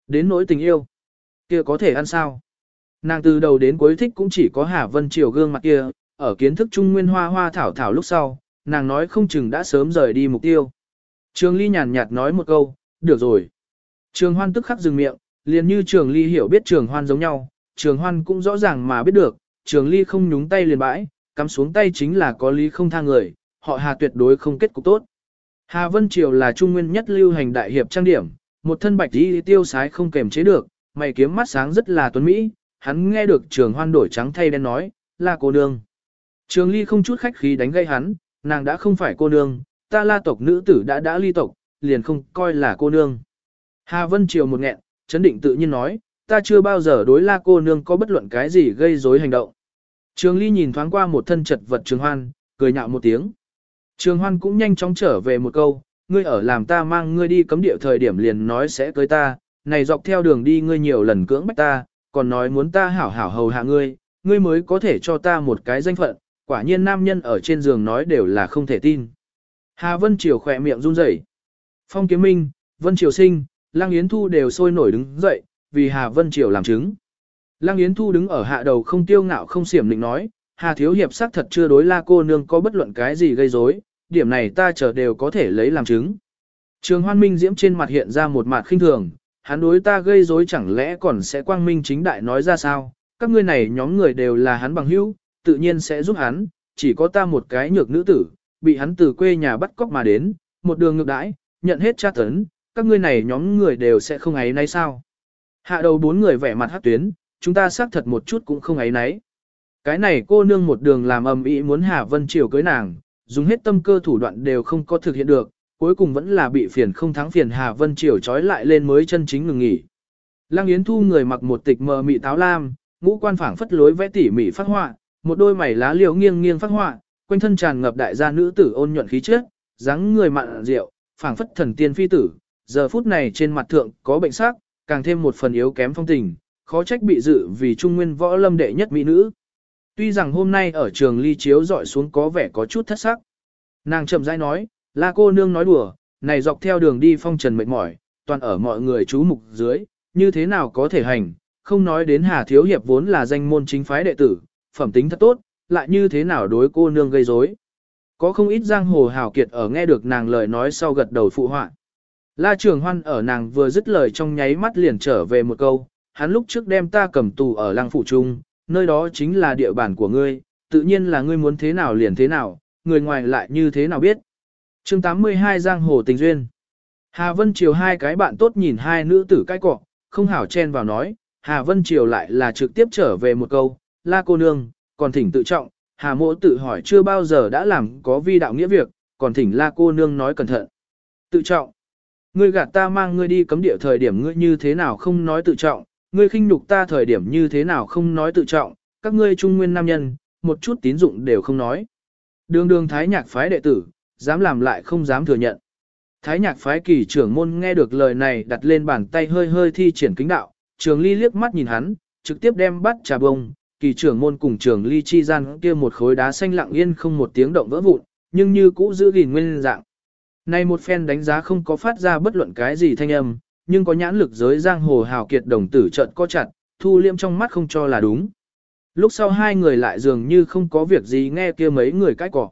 Đến nỗi tình yêu, kia có thể ăn sao? Nàng từ đầu đến cuối thích cũng chỉ có Hà Vân Triều gương mặt kia, ở kiến thức Trung Nguyên hoa hoa thảo thảo lúc sau, nàng nói không chừng đã sớm rời đi mục tiêu. Trường Ly nhàn nhạt nói một câu, được rồi. Trường Hoan tức khắc dừng miệng, liền như Trường Ly hiểu biết Trường Hoan giống nhau, Trường Hoan cũng rõ ràng mà biết được, Trường Ly không nhúng tay liền bãi, cắm xuống tay chính là có lý không tha người, họ Hà tuyệt đối không kết cục tốt. Hà Vân Triều là trung nguyên nhất lưu hành đại hiệp trang điểm, một thân bạch y tiêu sái không kềm chế được, mày kiếm mắt sáng rất là tuấn mỹ, hắn nghe được Trường Hoan đổi trắng thay đen nói, là cô nương. Trường Ly không chút khách khí đánh gây hắn, nàng đã không phải cô nương, ta la tộc nữ tử đã đã ly tộc, liền không coi là cô nương. Hà Vân Triều một nghẹn, chấn định tự nhiên nói, ta chưa bao giờ đối la cô nương có bất luận cái gì gây rối hành động. Trường Ly nhìn thoáng qua một thân chật vật Trường Hoan, cười nhạo một tiếng. Trường Hoan cũng nhanh chóng trở về một câu, ngươi ở làm ta mang ngươi đi cấm địa thời điểm liền nói sẽ cưới ta, này dọc theo đường đi ngươi nhiều lần cưỡng bách ta, còn nói muốn ta hảo hảo hầu hạ ngươi, ngươi mới có thể cho ta một cái danh phận, quả nhiên nam nhân ở trên giường nói đều là không thể tin. Hà Vân Triều khỏe miệng run rẩy. Phong Kiếm Minh, Vân Triều Sinh, Lăng Yến Thu đều sôi nổi đứng dậy, vì Hà Vân Triều làm chứng. Lăng Yến Thu đứng ở hạ đầu không tiêu ngạo không xiểm định nói, Hà Thiếu Hiệp xác thật chưa đối la cô nương có bất luận cái gì gây rối, điểm này ta chờ đều có thể lấy làm chứng. Trường Hoan Minh diễm trên mặt hiện ra một mặt khinh thường, hắn đối ta gây rối chẳng lẽ còn sẽ quang minh chính đại nói ra sao, các ngươi này nhóm người đều là hắn bằng hữu, tự nhiên sẽ giúp hắn, chỉ có ta một cái nhược nữ tử, bị hắn từ quê nhà bắt cóc mà đến, một đường ngược đãi, nhận hết tra tấn, các ngươi này nhóm người đều sẽ không ấy nấy sao. Hạ đầu bốn người vẻ mặt hát tuyến, chúng ta xác thật một chút cũng không ấy nấy. Cái này cô nương một đường làm ầm ĩ muốn Hà Vân Triều cưới nàng, dùng hết tâm cơ thủ đoạn đều không có thực hiện được, cuối cùng vẫn là bị phiền không thắng phiền Hà Vân Triều trói lại lên mới chân chính ngừng nghỉ. Lăng Yến Thu người mặc một tịch mờ mị táo lam, ngũ quan phảng phất lối vẽ tỉ mỉ phát họa, một đôi mày lá liễu nghiêng nghiêng phát họa, quanh thân tràn ngập đại gia nữ tử ôn nhuận khí chất, dáng người mặn rượu, phảng phất thần tiên phi tử, giờ phút này trên mặt thượng có bệnh sắc, càng thêm một phần yếu kém phong tình, khó trách bị dự vì trung nguyên võ lâm đệ nhất mỹ nữ. Tuy rằng hôm nay ở trường ly chiếu dọi xuống có vẻ có chút thất sắc. Nàng chậm rãi nói, là cô nương nói đùa, này dọc theo đường đi phong trần mệt mỏi, toàn ở mọi người chú mục dưới, như thế nào có thể hành, không nói đến Hà Thiếu Hiệp vốn là danh môn chính phái đệ tử, phẩm tính thật tốt, lại như thế nào đối cô nương gây rối. Có không ít giang hồ hào kiệt ở nghe được nàng lời nói sau gật đầu phụ họa. La Trường Hoan ở nàng vừa dứt lời trong nháy mắt liền trở về một câu, hắn lúc trước đem ta cầm tù ở lăng phủ trung, nơi đó chính là địa bàn của ngươi, tự nhiên là ngươi muốn thế nào liền thế nào, người ngoài lại như thế nào biết. chương 82 Giang Hồ Tình Duyên Hà Vân Triều hai cái bạn tốt nhìn hai nữ tử cái cọ, không hảo chen vào nói, Hà Vân Triều lại là trực tiếp trở về một câu, la cô nương, còn thỉnh tự trọng, Hà mỗ tự hỏi chưa bao giờ đã làm có vi đạo nghĩa việc, còn thỉnh la cô nương nói cẩn thận. Tự trọng, ngươi gạt ta mang ngươi đi cấm địa thời điểm ngươi như thế nào không nói tự trọng, ngươi khinh nhục ta thời điểm như thế nào không nói tự trọng, các ngươi trung nguyên nam nhân, một chút tín dụng đều không nói. Đường đường thái nhạc phái đệ tử, dám làm lại không dám thừa nhận. Thái nhạc phái kỳ trưởng môn nghe được lời này đặt lên bàn tay hơi hơi thi triển kính đạo, trường ly liếc mắt nhìn hắn, trực tiếp đem bắt trà bông, kỳ trưởng môn cùng trường ly chi gian kia một khối đá xanh lặng yên không một tiếng động vỡ vụn, nhưng như cũ giữ gìn nguyên dạng. Này một phen đánh giá không có phát ra bất luận cái gì thanh âm, nhưng có nhãn lực giới giang hồ hào kiệt đồng tử trận co chặt, thu liêm trong mắt không cho là đúng. Lúc sau hai người lại dường như không có việc gì nghe kia mấy người cách cỏ.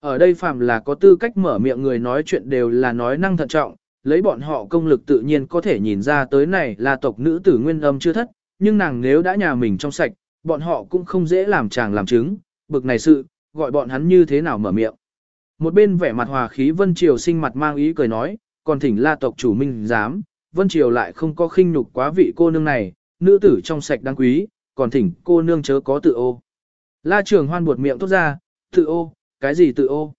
Ở đây phạm là có tư cách mở miệng người nói chuyện đều là nói năng thận trọng, lấy bọn họ công lực tự nhiên có thể nhìn ra tới này là tộc nữ tử nguyên âm chưa thất, nhưng nàng nếu đã nhà mình trong sạch, bọn họ cũng không dễ làm chàng làm chứng, bực này sự, gọi bọn hắn như thế nào mở miệng. Một bên vẻ mặt hòa khí Vân Triều sinh mặt mang ý cười nói, còn thỉnh la tộc chủ minh dám, Vân Triều lại không có khinh nhục quá vị cô nương này, nữ tử trong sạch đáng quý, còn thỉnh cô nương chớ có tự ô. La trường hoan buột miệng tốt ra, tự ô, cái gì tự ô?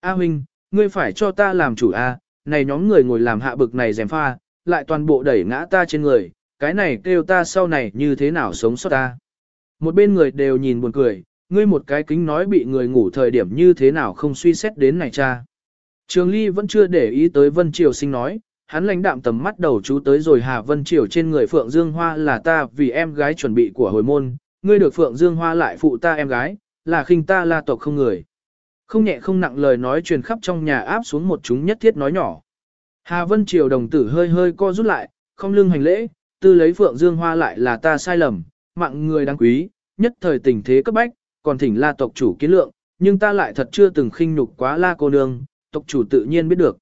A huynh, ngươi phải cho ta làm chủ A, này nhóm người ngồi làm hạ bực này dèm pha, lại toàn bộ đẩy ngã ta trên người, cái này kêu ta sau này như thế nào sống sót ta. Một bên người đều nhìn buồn cười, ngươi một cái kính nói bị người ngủ thời điểm như thế nào không suy xét đến này cha. Trường Ly vẫn chưa để ý tới Vân Triều sinh nói, hắn lãnh đạm tầm mắt đầu chú tới rồi Hà Vân Triều trên người Phượng Dương Hoa là ta vì em gái chuẩn bị của hồi môn, ngươi được Phượng Dương Hoa lại phụ ta em gái, là khinh ta la tộc không người. Không nhẹ không nặng lời nói truyền khắp trong nhà áp xuống một chúng nhất thiết nói nhỏ. Hà Vân Triều đồng tử hơi hơi co rút lại, không lưng hành lễ, tư lấy Phượng Dương Hoa lại là ta sai lầm, mạng người đáng quý, nhất thời tình thế cấp bách, còn thỉnh la tộc chủ kiến lượng, nhưng ta lại thật chưa từng khinh nhục quá la cô nương, tộc chủ tự nhiên biết được.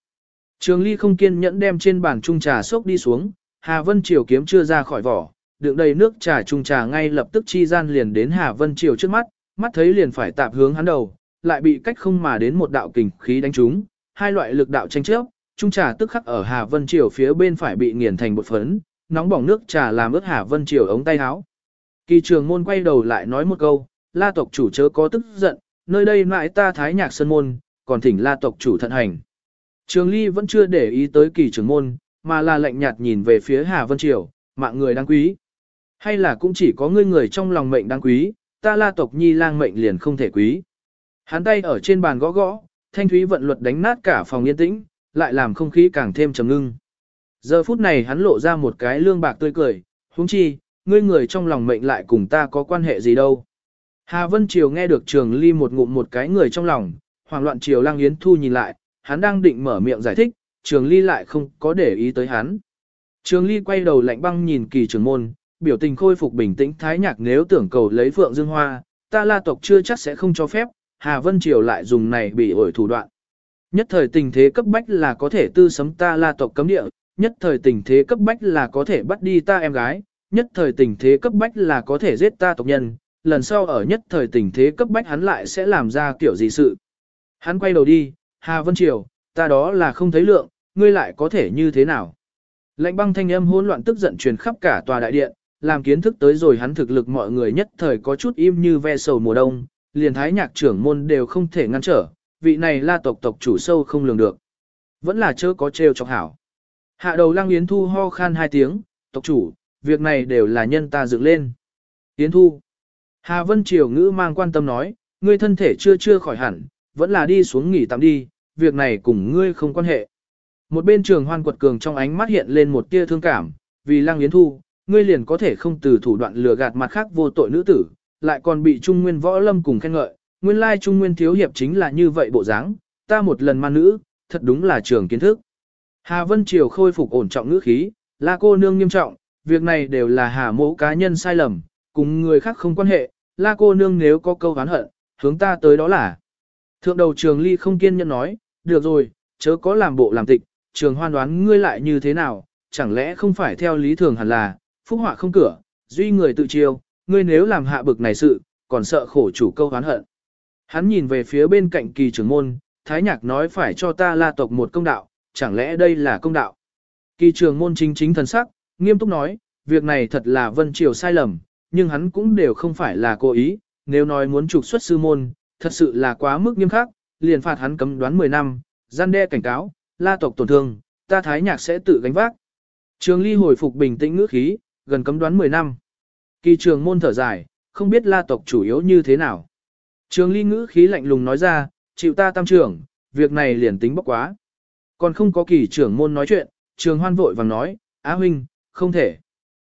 Trường Ly không kiên nhẫn đem trên bàn trung trà xốc đi xuống, Hà Vân Triều kiếm chưa ra khỏi vỏ, đựng đầy nước trà trung trà ngay lập tức chi gian liền đến Hà Vân Triều trước mắt, mắt thấy liền phải tạp hướng hắn đầu, lại bị cách không mà đến một đạo kình khí đánh trúng, hai loại lực đạo tranh chấp, trung trà tức khắc ở Hà Vân Triều phía bên phải bị nghiền thành bột phấn, nóng bỏng nước trà làm ướt Hà Vân Triều ống tay áo. Kỳ trường môn quay đầu lại nói một câu, la tộc chủ chớ có tức giận, nơi đây mãi ta thái nhạc Sơn môn, còn thỉnh la tộc chủ thận hành. Trường Ly vẫn chưa để ý tới kỳ trưởng môn, mà là lạnh nhạt nhìn về phía Hà Vân Triều, mạng người đáng quý. Hay là cũng chỉ có ngươi người trong lòng mệnh đáng quý, ta la tộc nhi lang mệnh liền không thể quý. Hắn tay ở trên bàn gõ gõ, thanh thúy vận luật đánh nát cả phòng yên tĩnh, lại làm không khí càng thêm trầm ngưng. Giờ phút này hắn lộ ra một cái lương bạc tươi cười, huống chi, ngươi người trong lòng mệnh lại cùng ta có quan hệ gì đâu. Hà Vân Triều nghe được Trường Ly một ngụm một cái người trong lòng, hoảng loạn Triều Lang Yến Thu nhìn lại, hắn đang định mở miệng giải thích, Trường Ly lại không có để ý tới hắn. Trường Ly quay đầu lạnh băng nhìn kỳ Trường môn, biểu tình khôi phục bình tĩnh thái nhạc nếu tưởng cầu lấy Phượng Dương Hoa, ta la tộc chưa chắc sẽ không cho phép, Hà Vân Triều lại dùng này bị ổi thủ đoạn. Nhất thời tình thế cấp bách là có thể tư sấm ta la tộc cấm địa, nhất thời tình thế cấp bách là có thể bắt đi ta em gái, nhất thời tình thế cấp bách là có thể giết ta tộc nhân, lần sau ở nhất thời tình thế cấp bách hắn lại sẽ làm ra kiểu gì sự. Hắn quay đầu đi, Hà Vân Triều, ta đó là không thấy lượng, ngươi lại có thể như thế nào. Lạnh băng thanh âm hỗn loạn tức giận truyền khắp cả tòa đại điện, làm kiến thức tới rồi hắn thực lực mọi người nhất thời có chút im như ve sầu mùa đông, liền thái nhạc trưởng môn đều không thể ngăn trở, vị này la tộc tộc chủ sâu không lường được. Vẫn là chớ có trêu chọc hảo. Hạ đầu lang yến thu ho khan hai tiếng, tộc chủ, việc này đều là nhân ta dựng lên. Yến thu. Hà Vân Triều ngữ mang quan tâm nói, ngươi thân thể chưa chưa khỏi hẳn, vẫn là đi xuống nghỉ tạm đi, việc này cùng ngươi không quan hệ. Một bên trường hoan quật cường trong ánh mắt hiện lên một tia thương cảm, vì lang yến thu, ngươi liền có thể không từ thủ đoạn lừa gạt mặt khác vô tội nữ tử, lại còn bị Trung Nguyên Võ Lâm cùng khen ngợi, nguyên lai Trung Nguyên Thiếu Hiệp chính là như vậy bộ dáng, ta một lần man nữ, thật đúng là trường kiến thức. Hà Vân Triều khôi phục ổn trọng ngữ khí, la cô nương nghiêm trọng, việc này đều là hà mẫu cá nhân sai lầm, cùng người khác không quan hệ, la cô nương nếu có câu hán hận, hướng ta tới đó là. Thượng đầu trường ly không kiên nhẫn nói, được rồi, chớ có làm bộ làm tịch, trường hoan đoán ngươi lại như thế nào, chẳng lẽ không phải theo lý thường hẳn là, phúc họa không cửa, duy người tự chiêu, ngươi nếu làm hạ bực này sự, còn sợ khổ chủ câu hán hận. Hắn nhìn về phía bên cạnh kỳ trưởng môn, thái nhạc nói phải cho ta la tộc một công đạo, chẳng lẽ đây là công đạo. Kỳ trưởng môn chính chính thần sắc, nghiêm túc nói, việc này thật là vân triều sai lầm, nhưng hắn cũng đều không phải là cố ý, nếu nói muốn trục xuất sư môn, thật sự là quá mức nghiêm khắc, liền phạt hắn cấm đoán 10 năm, gian đe cảnh cáo, la tộc tổn thương, ta thái nhạc sẽ tự gánh vác. Trường ly hồi phục bình tĩnh ngữ khí, gần cấm đoán 10 năm. Kỳ trường môn thở dài, không biết la tộc chủ yếu như thế nào. Trường ly ngữ khí lạnh lùng nói ra, chịu ta tam trưởng, việc này liền tính bốc quá. Còn không có kỳ trưởng môn nói chuyện, trường hoan vội vàng nói, Á huynh, không thể.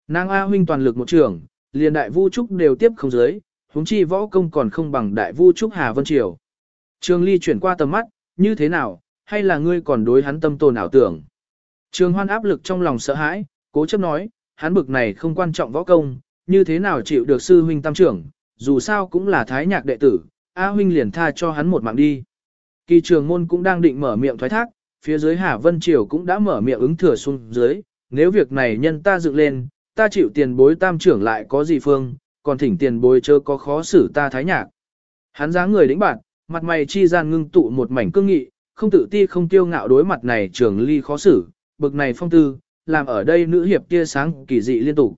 Nàng A huynh toàn lực một trưởng, liền đại vu trúc đều tiếp không dưới, huống chi võ công còn không bằng đại vu trúc Hà Vân Triều. Trường ly chuyển qua tầm mắt, như thế nào, hay là ngươi còn đối hắn tâm tồn ảo tưởng. Trường hoan áp lực trong lòng sợ hãi, cố chấp nói, hắn bực này không quan trọng võ công, như thế nào chịu được sư huynh tam trưởng, dù sao cũng là thái nhạc đệ tử, A huynh liền tha cho hắn một mạng đi. Kỳ trường môn cũng đang định mở miệng thoái thác, phía dưới Hà Vân Triều cũng đã mở miệng ứng thừa xuống dưới, nếu việc này nhân ta dựng lên, ta chịu tiền bối tam trưởng lại có gì phương, còn thỉnh tiền bối chớ có khó xử ta thái nhạc. Hắn dáng người đĩnh bạn, mặt mày chi gian ngưng tụ một mảnh cương nghị, không tự ti không tiêu ngạo đối mặt này trường ly khó xử, bực này phong tư, làm ở đây nữ hiệp tia sáng kỳ dị liên tục.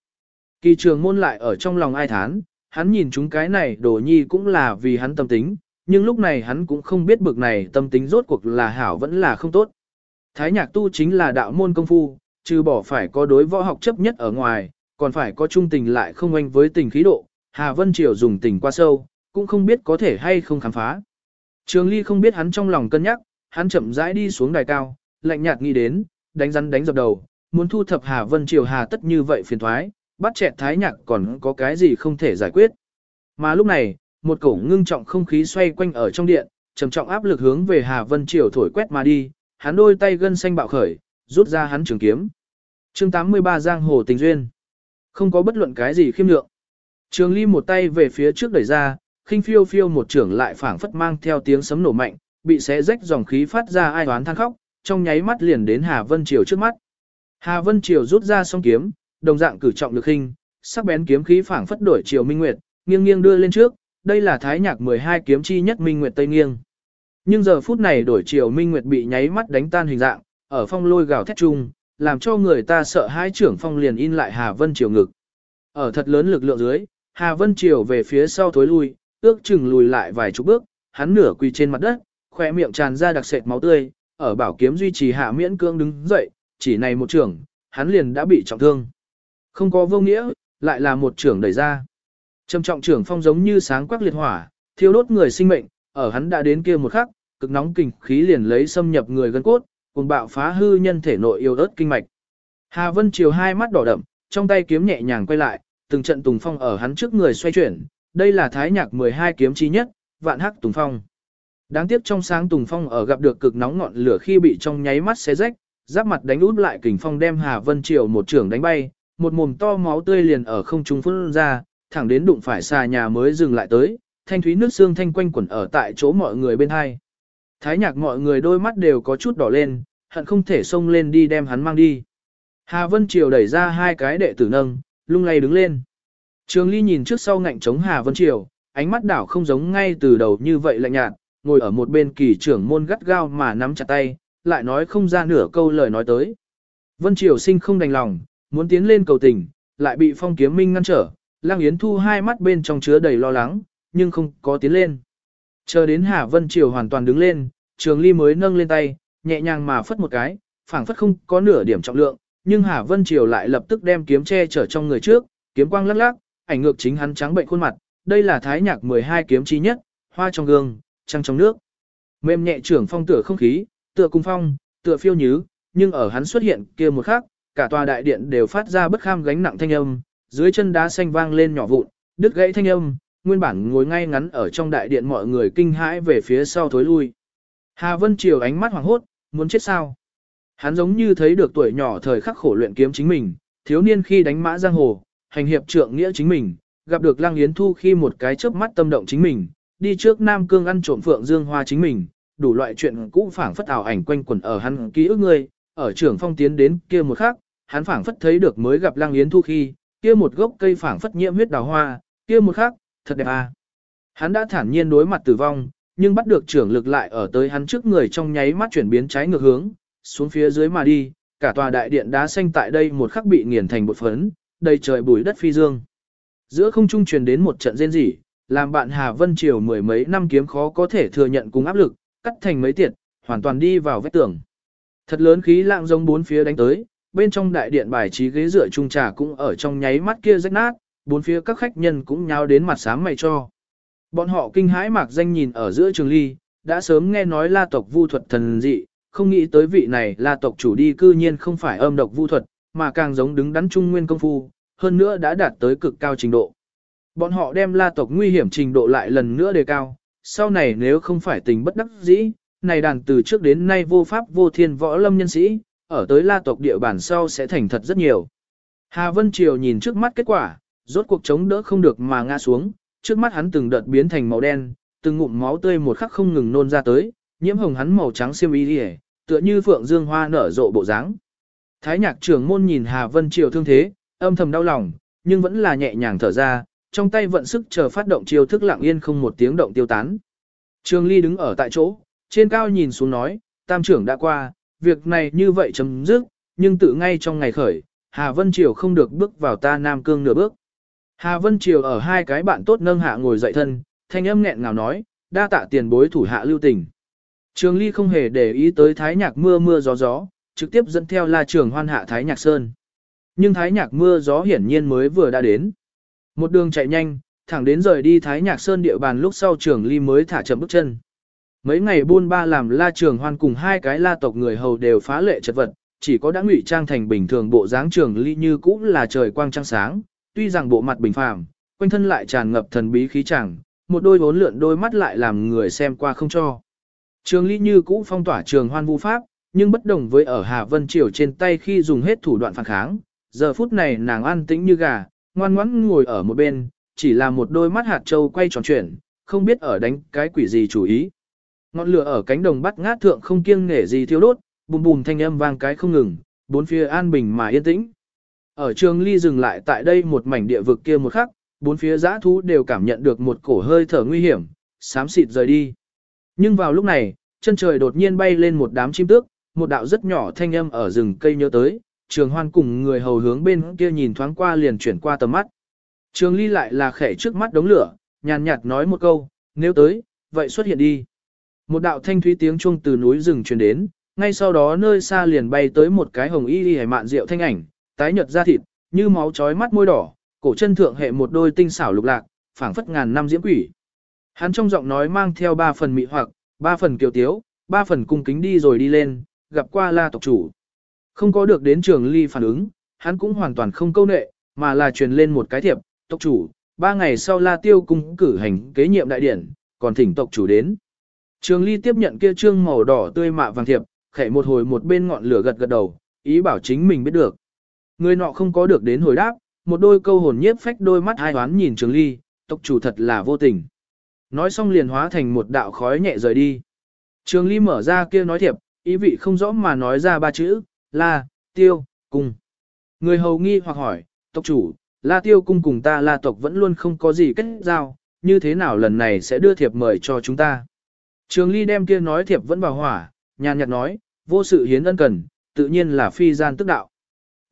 Kỳ trường môn lại ở trong lòng ai thán, hắn nhìn chúng cái này đồ nhi cũng là vì hắn tâm tính, nhưng lúc này hắn cũng không biết bực này tâm tính rốt cuộc là hảo vẫn là không tốt. Thái nhạc tu chính là đạo môn công phu, trừ bỏ phải có đối võ học chấp nhất ở ngoài, còn phải có trung tình lại không anh với tình khí độ, Hà Vân Triều dùng tình qua sâu, cũng không biết có thể hay không khám phá. Trường Ly không biết hắn trong lòng cân nhắc, hắn chậm rãi đi xuống đài cao, lạnh nhạt nghĩ đến, đánh rắn đánh dập đầu, muốn thu thập Hà Vân Triều Hà tất như vậy phiền toái, bắt chẹt thái nhạc còn có cái gì không thể giải quyết. Mà lúc này, một cổ ngưng trọng không khí xoay quanh ở trong điện, trầm trọng áp lực hướng về Hà Vân Triều thổi quét mà đi, hắn đôi tay gân xanh bạo khởi, rút ra hắn trường kiếm. Chương 83 Giang Hồ Tình Duyên. Không có bất luận cái gì khiêm lượng. Trường Ly một tay về phía trước đẩy ra, khinh phiêu phiêu một trưởng lại phảng phất mang theo tiếng sấm nổ mạnh, bị xé rách dòng khí phát ra ai oán than khóc, trong nháy mắt liền đến Hà Vân Triều trước mắt. Hà Vân Triều rút ra song kiếm, đồng dạng cử trọng lực hình, sắc bén kiếm khí phảng phất đổi chiều minh nguyệt, nghiêng nghiêng đưa lên trước, đây là thái nhạc 12 kiếm chi nhất minh nguyệt tây nghiêng. Nhưng giờ phút này đổi chiều minh nguyệt bị nháy mắt đánh tan hình dạng, ở phong lôi gào thét chung, làm cho người ta sợ hai trưởng phong liền in lại Hà Vân Triều ngực. Ở thật lớn lực lượng dưới, Hà Vân Triều về phía sau thối lui, ước chừng lùi lại vài chục bước, hắn nửa quỳ trên mặt đất, khỏe miệng tràn ra đặc sệt máu tươi, ở bảo kiếm duy trì hạ miễn cương đứng dậy, chỉ này một trưởng, hắn liền đã bị trọng thương. Không có vô nghĩa, lại là một trưởng đẩy ra. Trầm trọng trưởng phong giống như sáng quắc liệt hỏa, thiêu đốt người sinh mệnh, ở hắn đã đến kia một khắc, cực nóng kinh khí liền lấy xâm nhập người gân cốt, cùng bạo phá hư nhân thể nội yêu ớt kinh mạch. Hà Vân Triều hai mắt đỏ đậm, trong tay kiếm nhẹ nhàng quay lại, từng trận tùng phong ở hắn trước người xoay chuyển, đây là thái nhạc 12 kiếm chi nhất, vạn hắc tùng phong. Đáng tiếc trong sáng tùng phong ở gặp được cực nóng ngọn lửa khi bị trong nháy mắt xé rách, giáp mặt đánh út lại kình phong đem Hà Vân Triều một trường đánh bay, một mồm to máu tươi liền ở không trung phun ra, thẳng đến đụng phải xà nhà mới dừng lại tới, thanh thúy nước xương thanh quanh quẩn ở tại chỗ mọi người bên hai. Thái nhạc mọi người đôi mắt đều có chút đỏ lên, hận không thể xông lên đi đem hắn mang đi. Hà Vân Triều đẩy ra hai cái đệ tử nâng, lung lay đứng lên. Trường Ly nhìn trước sau ngạnh chống Hà Vân Triều, ánh mắt đảo không giống ngay từ đầu như vậy lạnh nhạt, ngồi ở một bên kỳ trưởng môn gắt gao mà nắm chặt tay, lại nói không ra nửa câu lời nói tới. Vân Triều sinh không đành lòng, muốn tiến lên cầu tình, lại bị phong kiếm minh ngăn trở, Lăng Yến Thu hai mắt bên trong chứa đầy lo lắng, nhưng không có tiến lên. Chờ đến Hà Vân Triều hoàn toàn đứng lên, Trường Ly mới nâng lên tay, nhẹ nhàng mà phất một cái, phảng phất không có nửa điểm trọng lượng, nhưng Hà Vân Triều lại lập tức đem kiếm che chở trong người trước, kiếm quang lắc lắc, ảnh ngược chính hắn trắng bệnh khuôn mặt, đây là thái nhạc 12 kiếm chí nhất, hoa trong gương, trăng trong nước. Mềm nhẹ trưởng phong tựa không khí, tựa cung phong, tựa phiêu nhứ, nhưng ở hắn xuất hiện kia một khắc, cả tòa đại điện đều phát ra bất kham gánh nặng thanh âm, dưới chân đá xanh vang lên nhỏ vụn, đứt gãy thanh âm, nguyên bản ngồi ngay ngắn ở trong đại điện mọi người kinh hãi về phía sau thối lui. Hà Vân Triều ánh mắt hoàng hốt, muốn chết sao? Hắn giống như thấy được tuổi nhỏ thời khắc khổ luyện kiếm chính mình, thiếu niên khi đánh mã giang hồ, hành hiệp trượng nghĩa chính mình, gặp được Lang Yến Thu khi một cái chớp mắt tâm động chính mình, đi trước Nam Cương ăn trộm phượng dương hoa chính mình, đủ loại chuyện cũ phảng phất ảo ảnh quanh quẩn ở hắn ký ức người, ở trưởng phong tiến đến kia một khắc, hắn phảng phất thấy được mới gặp Lang Yến Thu khi, kia một gốc cây phảng phất nhiễm huyết đào hoa, kia một khắc, thật đẹp à. Hắn đã thản nhiên đối mặt tử vong, nhưng bắt được trưởng lực lại ở tới hắn trước người trong nháy mắt chuyển biến trái ngược hướng, xuống phía dưới mà đi, cả tòa đại điện đá xanh tại đây một khắc bị nghiền thành bột phấn, đầy trời bùi đất phi dương. Giữa không trung truyền đến một trận rên rỉ, làm bạn Hà Vân Triều mười mấy năm kiếm khó có thể thừa nhận cùng áp lực, cắt thành mấy tiệt, hoàn toàn đi vào vết tường. Thật lớn khí lạng giống bốn phía đánh tới, bên trong đại điện bài trí ghế dựa trung trà cũng ở trong nháy mắt kia rách nát, bốn phía các khách nhân cũng nháo đến mặt sáng mày cho. Bọn họ kinh hãi mạc danh nhìn ở giữa trường ly, đã sớm nghe nói la tộc vu thuật thần dị, không nghĩ tới vị này la tộc chủ đi cư nhiên không phải âm độc vu thuật, mà càng giống đứng đắn trung nguyên công phu, hơn nữa đã đạt tới cực cao trình độ. Bọn họ đem la tộc nguy hiểm trình độ lại lần nữa đề cao, sau này nếu không phải tình bất đắc dĩ, này đàn từ trước đến nay vô pháp vô thiên võ lâm nhân sĩ, ở tới la tộc địa bàn sau sẽ thành thật rất nhiều. Hà Vân Triều nhìn trước mắt kết quả, rốt cuộc chống đỡ không được mà ngã xuống, trước mắt hắn từng đợt biến thành màu đen, từng ngụm máu tươi một khắc không ngừng nôn ra tới, nhiễm hồng hắn màu trắng xiêm y đi tựa như phượng dương hoa nở rộ bộ dáng. Thái nhạc trưởng môn nhìn Hà Vân Triều thương thế, âm thầm đau lòng, nhưng vẫn là nhẹ nhàng thở ra, trong tay vận sức chờ phát động chiêu thức lặng yên không một tiếng động tiêu tán. Trường Ly đứng ở tại chỗ, trên cao nhìn xuống nói, tam trưởng đã qua, việc này như vậy chấm dứt, nhưng tự ngay trong ngày khởi, Hà Vân Triều không được bước vào ta Nam Cương nửa bước. Hà Vân Triều ở hai cái bạn tốt nâng hạ ngồi dậy thân, thanh âm nghẹn ngào nói, đa tạ tiền bối thủ hạ lưu tình. Trường Ly không hề để ý tới thái nhạc mưa mưa gió gió, trực tiếp dẫn theo La Trường Hoan hạ thái nhạc sơn. Nhưng thái nhạc mưa gió hiển nhiên mới vừa đã đến. Một đường chạy nhanh, thẳng đến rời đi thái nhạc sơn địa bàn lúc sau Trường Ly mới thả chậm bước chân. Mấy ngày buôn ba làm La Trường Hoan cùng hai cái La tộc người hầu đều phá lệ chật vật, chỉ có đã ngụy trang thành bình thường bộ dáng Trường Ly như cũ là trời quang trăng sáng, tuy rằng bộ mặt bình phàm, quanh thân lại tràn ngập thần bí khí chẳng, một đôi vốn lượn đôi mắt lại làm người xem qua không cho. Trường Ly như cũ phong tỏa trường hoan vu pháp, nhưng bất đồng với ở Hà Vân Triều trên tay khi dùng hết thủ đoạn phản kháng, giờ phút này nàng an tĩnh như gà, ngoan ngoãn ngồi ở một bên, chỉ là một đôi mắt hạt châu quay tròn chuyển, không biết ở đánh cái quỷ gì chủ ý. Ngọn lửa ở cánh đồng bắt ngát thượng không kiêng nể gì thiêu đốt, bùm bùm thanh âm vang cái không ngừng, bốn phía an bình mà yên tĩnh. Ở trường ly dừng lại tại đây một mảnh địa vực kia một khắc, bốn phía giã thú đều cảm nhận được một cổ hơi thở nguy hiểm, xám xịt rời đi. Nhưng vào lúc này, chân trời đột nhiên bay lên một đám chim tước, một đạo rất nhỏ thanh âm ở rừng cây nhớ tới, trường hoan cùng người hầu hướng bên kia nhìn thoáng qua liền chuyển qua tầm mắt. Trường ly lại là khẽ trước mắt đống lửa, nhàn nhạt nói một câu, nếu tới, vậy xuất hiện đi. Một đạo thanh thúy tiếng chuông từ núi rừng truyền đến, ngay sau đó nơi xa liền bay tới một cái hồng y y hải mạn rượu thanh ảnh, tái nhợt da thịt, như máu chói mắt môi đỏ, cổ chân thượng hệ một đôi tinh xảo lục lạc, phảng phất ngàn năm diễm quỷ. Hắn trong giọng nói mang theo ba phần mị hoặc, ba phần kiều tiếu, ba phần cung kính đi rồi đi lên, gặp qua la tộc chủ. Không có được đến trường ly phản ứng, hắn cũng hoàn toàn không câu nệ, mà là truyền lên một cái thiệp, tộc chủ, ba ngày sau la tiêu cung cử hành kế nhiệm đại điển, còn thỉnh tộc chủ đến. Trường ly tiếp nhận kia trương màu đỏ tươi mạ vàng thiệp, khẽ một hồi một bên ngọn lửa gật gật đầu, ý bảo chính mình biết được. Người nọ không có được đến hồi đáp, một đôi câu hồn nhiếp phách đôi mắt hai hoán nhìn Trường Ly, tộc chủ thật là vô tình. Nói xong liền hóa thành một đạo khói nhẹ rời đi. Trường Ly mở ra kia nói thiệp, ý vị không rõ mà nói ra ba chữ, La, Tiêu, Cung. Người hầu nghi hoặc hỏi, tộc chủ, La Tiêu Cung cùng ta La tộc vẫn luôn không có gì kết giao, như thế nào lần này sẽ đưa thiệp mời cho chúng ta. Trường Ly đem kia nói thiệp vẫn vào hỏa, nhàn nhạt nói, vô sự hiến ân cần, tự nhiên là phi gian tức đạo.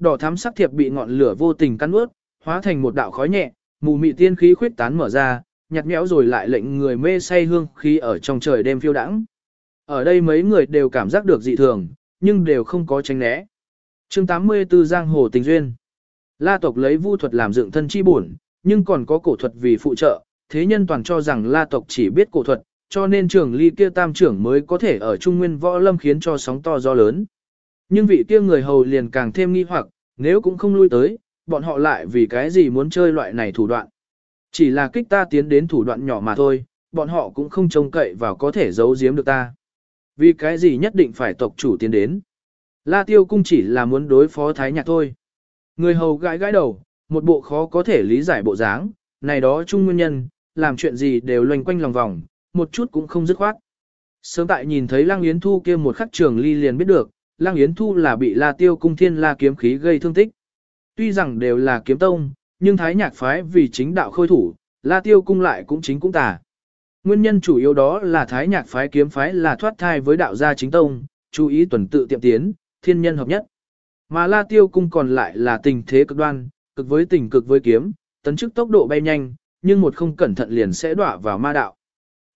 Đỏ thắm sắc thiệp bị ngọn lửa vô tình cắn ướt, hóa thành một đạo khói nhẹ, mù mị tiên khí khuyết tán mở ra, nhạt nhẽo rồi lại lệnh người mê say hương khí ở trong trời đêm phiêu đãng. Ở đây mấy người đều cảm giác được dị thường, nhưng đều không có tránh né. Chương 84 Giang Hồ Tình Duyên La tộc lấy vu thuật làm dựng thân chi bổn, nhưng còn có cổ thuật vì phụ trợ, thế nhân toàn cho rằng La tộc chỉ biết cổ thuật, cho nên trưởng ly kia tam trưởng mới có thể ở Trung Nguyên Võ Lâm khiến cho sóng to gió lớn. Nhưng vị kia người hầu liền càng thêm nghi hoặc, nếu cũng không lui tới, bọn họ lại vì cái gì muốn chơi loại này thủ đoạn. Chỉ là kích ta tiến đến thủ đoạn nhỏ mà thôi, bọn họ cũng không trông cậy vào có thể giấu giếm được ta. Vì cái gì nhất định phải tộc chủ tiến đến. La tiêu cung chỉ là muốn đối phó thái nhạc thôi. Người hầu gãi gãi đầu, một bộ khó có thể lý giải bộ dáng, này đó chung nguyên nhân, làm chuyện gì đều loanh quanh lòng vòng, một chút cũng không dứt khoát. Sớm tại nhìn thấy Lăng Yến Thu kia một khắc trường ly liền biết được, Lăng Yến Thu là bị La Tiêu cung thiên la kiếm khí gây thương tích. Tuy rằng đều là kiếm tông, nhưng thái nhạc phái vì chính đạo khôi thủ, La Tiêu cung lại cũng chính cũng tà. Nguyên nhân chủ yếu đó là thái nhạc phái kiếm phái là thoát thai với đạo gia chính tông, chú ý tuần tự tiệm tiến, thiên nhân hợp nhất. Mà La Tiêu cung còn lại là tình thế cực đoan, cực với tình cực với kiếm, tấn chức tốc độ bay nhanh, nhưng một không cẩn thận liền sẽ đọa vào ma đạo.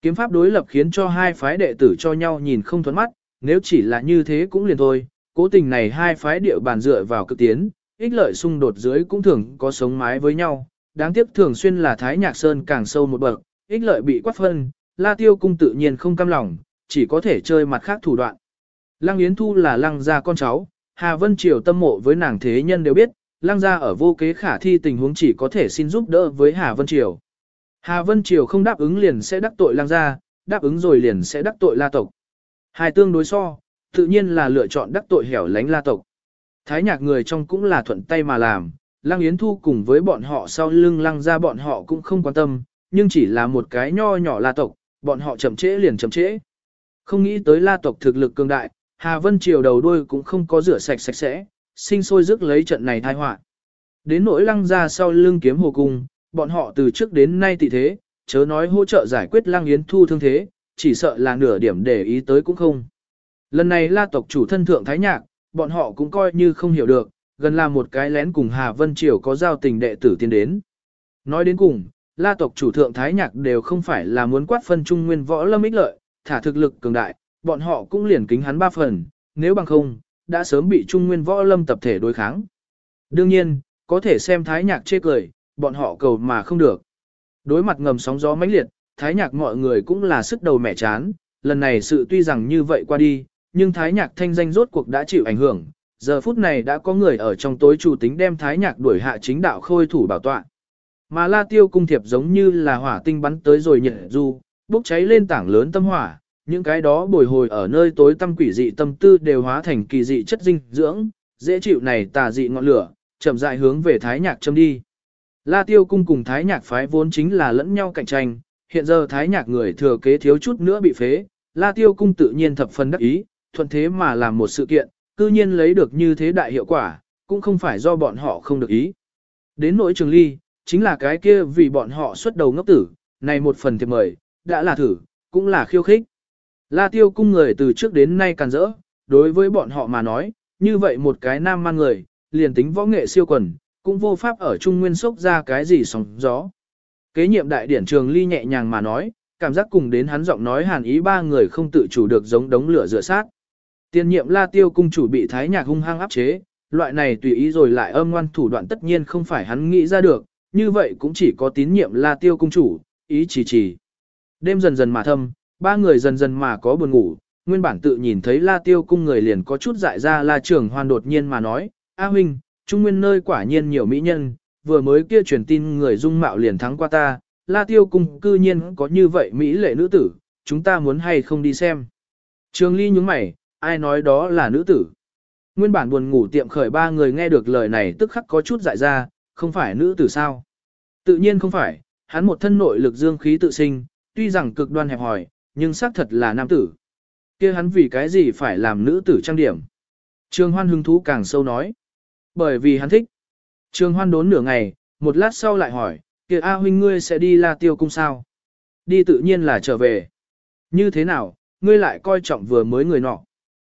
Kiếm pháp đối lập khiến cho hai phái đệ tử cho nhau nhìn không thuận mắt, nếu chỉ là như thế cũng liền thôi, cố tình này hai phái địa bàn dựa vào cực tiến, ích lợi xung đột dưới cũng thường có sống mái với nhau, đáng tiếc thường xuyên là Thái Nhạc Sơn càng sâu một bậc, ích lợi bị quát phân, La Tiêu cung tự nhiên không cam lòng, chỉ có thể chơi mặt khác thủ đoạn. Lăng Yến Thu là lăng gia con cháu, Hà Vân Triều tâm mộ với nàng thế nhân đều biết, lăng gia ở vô kế khả thi tình huống chỉ có thể xin giúp đỡ với Hà Vân Triều. Hà Vân Triều không đáp ứng liền sẽ đắc tội lăng gia, đáp ứng rồi liền sẽ đắc tội la tộc. Hai tương đối so, tự nhiên là lựa chọn đắc tội hẻo lánh la tộc. Thái nhạc người trong cũng là thuận tay mà làm, lăng yến thu cùng với bọn họ sau lưng lăng ra bọn họ cũng không quan tâm, nhưng chỉ là một cái nho nhỏ la tộc, bọn họ chậm trễ liền chậm trễ. Không nghĩ tới la tộc thực lực cường đại, Hà Vân Triều đầu đuôi cũng không có rửa sạch sạch sẽ, sinh sôi rước lấy trận này tai họa. Đến nỗi lăng ra sau lưng kiếm hồ cung, bọn họ từ trước đến nay tỷ thế, chớ nói hỗ trợ giải quyết lăng yến thu thương thế, chỉ sợ là nửa điểm để ý tới cũng không. Lần này la tộc chủ thân thượng thái nhạc, bọn họ cũng coi như không hiểu được, gần là một cái lén cùng Hà Vân Triều có giao tình đệ tử tiến đến. Nói đến cùng, la tộc chủ thượng thái nhạc đều không phải là muốn quát phân trung nguyên võ lâm ích lợi, thả thực lực cường đại, bọn họ cũng liền kính hắn ba phần, nếu bằng không, đã sớm bị trung nguyên võ lâm tập thể đối kháng. Đương nhiên, có thể xem thái nhạc chê cười, bọn họ cầu mà không được. Đối mặt ngầm sóng gió mãnh liệt, thái nhạc mọi người cũng là sức đầu mẹ chán, lần này sự tuy rằng như vậy qua đi, nhưng thái nhạc thanh danh rốt cuộc đã chịu ảnh hưởng, giờ phút này đã có người ở trong tối chủ tính đem thái nhạc đuổi hạ chính đạo khôi thủ bảo tọa. Mà la tiêu cung thiệp giống như là hỏa tinh bắn tới rồi nhiệt du, bốc cháy lên tảng lớn tâm hỏa, những cái đó bồi hồi ở nơi tối tâm quỷ dị tâm tư đều hóa thành kỳ dị chất dinh dưỡng, dễ chịu này tà dị ngọn lửa, chậm rãi hướng về thái nhạc châm đi. La tiêu cung cùng thái nhạc phái vốn chính là lẫn nhau cạnh tranh, hiện giờ thái nhạc người thừa kế thiếu chút nữa bị phế, la tiêu cung tự nhiên thập phần đắc ý, thuận thế mà làm một sự kiện, cư nhiên lấy được như thế đại hiệu quả, cũng không phải do bọn họ không được ý. Đến nỗi trường ly, chính là cái kia vì bọn họ xuất đầu ngốc tử, này một phần thiệp mời, đã là thử, cũng là khiêu khích. La tiêu cung người từ trước đến nay càn rỡ, đối với bọn họ mà nói, như vậy một cái nam man người, liền tính võ nghệ siêu quần, cũng vô pháp ở Trung Nguyên sốc ra cái gì sóng gió. Kế nhiệm đại điển trường ly nhẹ nhàng mà nói, cảm giác cùng đến hắn giọng nói hàn ý ba người không tự chủ được giống đống lửa rửa sát. Tiên nhiệm la tiêu cung chủ bị thái nhạc hung hăng áp chế, loại này tùy ý rồi lại âm ngoan thủ đoạn tất nhiên không phải hắn nghĩ ra được, như vậy cũng chỉ có tín nhiệm la tiêu cung chủ, ý chỉ chỉ. Đêm dần dần mà thâm, ba người dần dần mà có buồn ngủ, nguyên bản tự nhìn thấy la tiêu cung người liền có chút dại ra la trưởng hoan đột nhiên mà nói, A huynh, trung nguyên nơi quả nhiên nhiều mỹ nhân, vừa mới kia truyền tin người dung mạo liền thắng qua ta, la tiêu cung cư nhiên có như vậy mỹ lệ nữ tử, chúng ta muốn hay không đi xem. Trường ly nhướng mày, ai nói đó là nữ tử. Nguyên bản buồn ngủ tiệm khởi ba người nghe được lời này tức khắc có chút dại ra, không phải nữ tử sao. Tự nhiên không phải, hắn một thân nội lực dương khí tự sinh, tuy rằng cực đoan hẹp hòi, nhưng xác thật là nam tử. kia hắn vì cái gì phải làm nữ tử trang điểm. Trường hoan hứng thú càng sâu nói. Bởi vì hắn thích. Trường hoan đốn nửa ngày, một lát sau lại hỏi, kia A huynh ngươi sẽ đi la tiêu cung sao? Đi tự nhiên là trở về. Như thế nào, ngươi lại coi trọng vừa mới người nọ.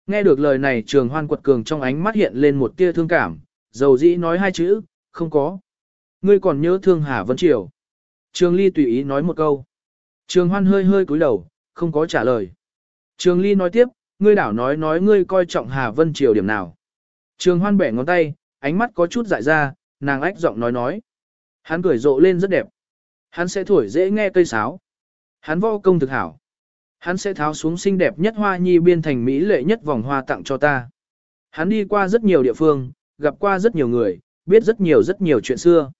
Nghe được lời này trường hoan quật cường trong ánh mắt hiện lên một tia thương cảm, dầu dĩ nói hai chữ, không có. Ngươi còn nhớ thương Hà Vân Triều. Trường Ly tùy ý nói một câu. Trường hoan hơi hơi cúi đầu, không có trả lời. Trường Ly nói tiếp, ngươi đảo nói nói ngươi coi trọng Hà Vân Triều điểm nào. Trường hoan bẻ ngón tay, ánh mắt có chút dại ra, nàng ách giọng nói nói. Hắn cười rộ lên rất đẹp. Hắn sẽ thổi dễ nghe cây sáo. Hắn võ công thực hảo. Hắn sẽ tháo xuống xinh đẹp nhất hoa nhi biên thành mỹ lệ nhất vòng hoa tặng cho ta. Hắn đi qua rất nhiều địa phương, gặp qua rất nhiều người, biết rất nhiều rất nhiều chuyện xưa.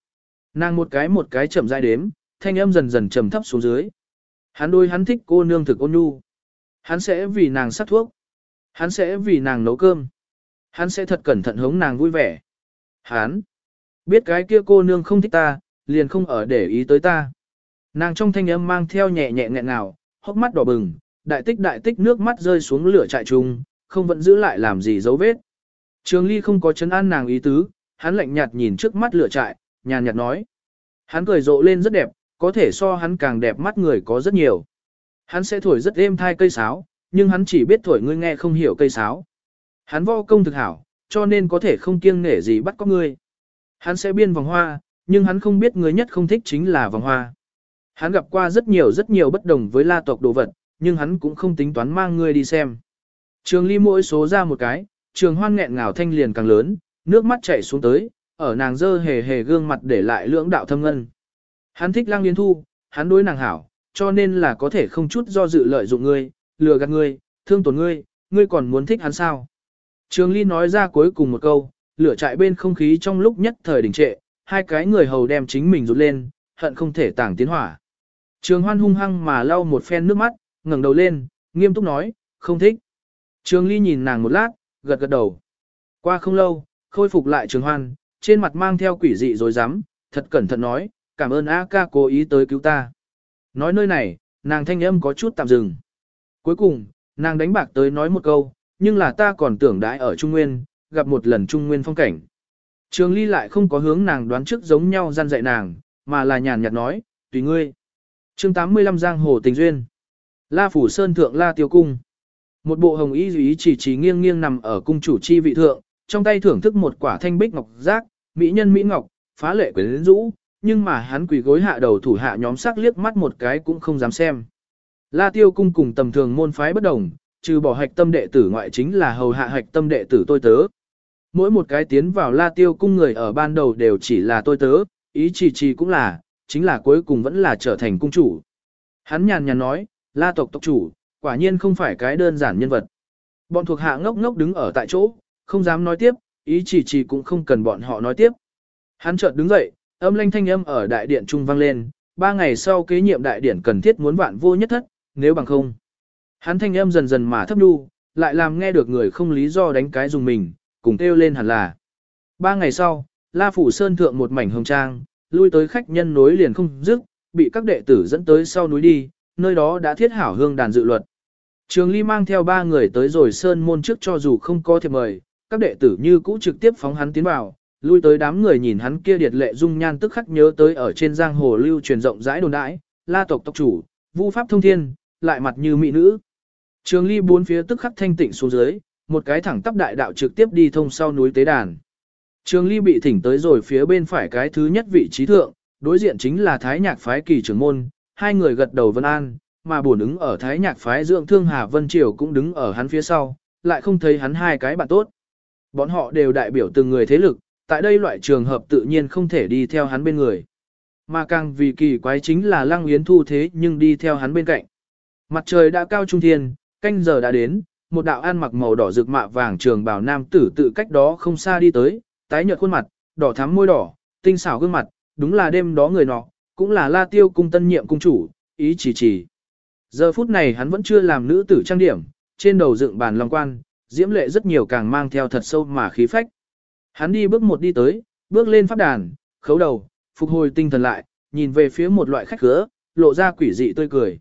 Nàng một cái một cái chậm rãi đếm, thanh âm dần dần trầm thấp xuống dưới. Hắn đôi hắn thích cô nương thực ôn nhu. Hắn sẽ vì nàng sắc thuốc. Hắn sẽ vì nàng nấu cơm. Hắn sẽ thật cẩn thận hống nàng vui vẻ. Hắn biết cái kia cô nương không thích ta, liền không ở để ý tới ta. Nàng trong thanh âm mang theo nhẹ nhẹ nghẹn ngào, hốc mắt đỏ bừng, đại tích đại tích nước mắt rơi xuống lửa trại trùng, không vẫn giữ lại làm gì dấu vết. Trường Ly không có chấn an nàng ý tứ, hắn lạnh nhạt nhìn trước mắt lửa trại, nhàn nhạt nói. Hắn cười rộ lên rất đẹp, có thể so hắn càng đẹp mắt người có rất nhiều. Hắn sẽ thổi rất êm thai cây sáo, nhưng hắn chỉ biết thổi ngươi nghe không hiểu cây sáo. Hắn võ công thực hảo, cho nên có thể không kiêng nể gì bắt có ngươi. Hắn sẽ biên vòng hoa, nhưng hắn không biết người nhất không thích chính là vòng hoa. Hắn gặp qua rất nhiều rất nhiều bất đồng với la tộc đồ vật, nhưng hắn cũng không tính toán mang ngươi đi xem. Trường ly mỗi số ra một cái, trường hoan nghẹn ngào thanh liền càng lớn, nước mắt chảy xuống tới, ở nàng dơ hề hề gương mặt để lại lưỡng đạo thâm ngân. Hắn thích lang liên thu, hắn đối nàng hảo, cho nên là có thể không chút do dự lợi dụng ngươi, lừa gạt ngươi, thương tổn ngươi, ngươi còn muốn thích hắn sao? Trường Ly nói ra cuối cùng một câu, lửa chạy bên không khí trong lúc nhất thời đình trệ, hai cái người hầu đem chính mình rút lên, hận không thể tàng tiến hỏa. Trường Hoan hung hăng mà lau một phen nước mắt, ngẩng đầu lên, nghiêm túc nói, không thích. Trường Ly nhìn nàng một lát, gật gật đầu. Qua không lâu, khôi phục lại Trường Hoan, trên mặt mang theo quỷ dị rồi dám, thật cẩn thận nói, cảm ơn A ca cố ý tới cứu ta. Nói nơi này, nàng thanh âm có chút tạm dừng. Cuối cùng, nàng đánh bạc tới nói một câu, nhưng là ta còn tưởng đãi ở Trung Nguyên, gặp một lần Trung Nguyên phong cảnh. Trường Ly lại không có hướng nàng đoán trước giống nhau gian dạy nàng, mà là nhàn nhạt nói, tùy ngươi. Chương 85 Giang Hồ Tình Duyên La Phủ Sơn Thượng La Tiêu Cung Một bộ hồng y ý chỉ chỉ nghiêng nghiêng nằm ở cung chủ chi vị thượng, trong tay thưởng thức một quả thanh bích ngọc giác, mỹ nhân mỹ ngọc, phá lệ quyến rũ, nhưng mà hắn quỳ gối hạ đầu thủ hạ nhóm sắc liếc mắt một cái cũng không dám xem. La Tiêu Cung cùng tầm thường môn phái bất đồng, trừ bỏ hạch tâm đệ tử ngoại chính là hầu hạ hạch tâm đệ tử tôi tớ. Mỗi một cái tiến vào La Tiêu Cung người ở ban đầu đều chỉ là tôi tớ, ý chỉ chỉ cũng là, chính là cuối cùng vẫn là trở thành cung chủ. Hắn nhàn nhàn nói, La tộc tộc chủ, quả nhiên không phải cái đơn giản nhân vật. Bọn thuộc hạ ngốc ngốc đứng ở tại chỗ, không dám nói tiếp, ý chỉ chỉ cũng không cần bọn họ nói tiếp. Hắn chợt đứng dậy, âm lanh thanh âm ở đại điện trung vang lên, ba ngày sau kế nhiệm đại điển cần thiết muốn vạn vô nhất thất, nếu bằng không. Hắn thanh âm dần dần mà thấp nhu, lại làm nghe được người không lý do đánh cái dùng mình, cùng kêu lên hẳn là. Ba ngày sau, La Phủ Sơn thượng một mảnh hồng trang, lui tới khách nhân nối liền không dứt, bị các đệ tử dẫn tới sau núi đi, nơi đó đã thiết hảo hương đàn dự luật. Trường Ly mang theo ba người tới rồi Sơn môn trước cho dù không có thiệp mời, các đệ tử như cũ trực tiếp phóng hắn tiến vào, lui tới đám người nhìn hắn kia điệt lệ dung nhan tức khắc nhớ tới ở trên giang hồ lưu truyền rộng rãi đồn đãi, La tộc tộc chủ, Vu pháp thông thiên, lại mặt như mỹ nữ. Trường Ly bốn phía tức khắc thanh tịnh xuống dưới, một cái thẳng tắp đại đạo trực tiếp đi thông sau núi tế đàn. Trường Ly bị thỉnh tới rồi phía bên phải cái thứ nhất vị trí thượng, đối diện chính là Thái Nhạc phái kỳ trưởng môn, hai người gật đầu vân an, mà bổn ứng ở Thái Nhạc phái dưỡng thương Hà Vân Triều cũng đứng ở hắn phía sau, lại không thấy hắn hai cái bạn tốt. Bọn họ đều đại biểu từng người thế lực, tại đây loại trường hợp tự nhiên không thể đi theo hắn bên người. Mà càng vì kỳ quái chính là Lăng Yến Thu thế nhưng đi theo hắn bên cạnh. Mặt trời đã cao trung thiên, canh giờ đã đến, một đạo an mặc màu đỏ rực mạ vàng trường bào nam tử tự cách đó không xa đi tới, tái nhợt khuôn mặt, đỏ thắm môi đỏ, tinh xảo gương mặt, đúng là đêm đó người nọ, cũng là La Tiêu cung tân nhiệm cung chủ, ý chỉ chỉ. Giờ phút này hắn vẫn chưa làm nữ tử trang điểm, trên đầu dựng bàn long quan, diễm lệ rất nhiều càng mang theo thật sâu mà khí phách. Hắn đi bước một đi tới, bước lên pháp đàn, khấu đầu, phục hồi tinh thần lại, nhìn về phía một loại khách khứa, lộ ra quỷ dị tươi cười.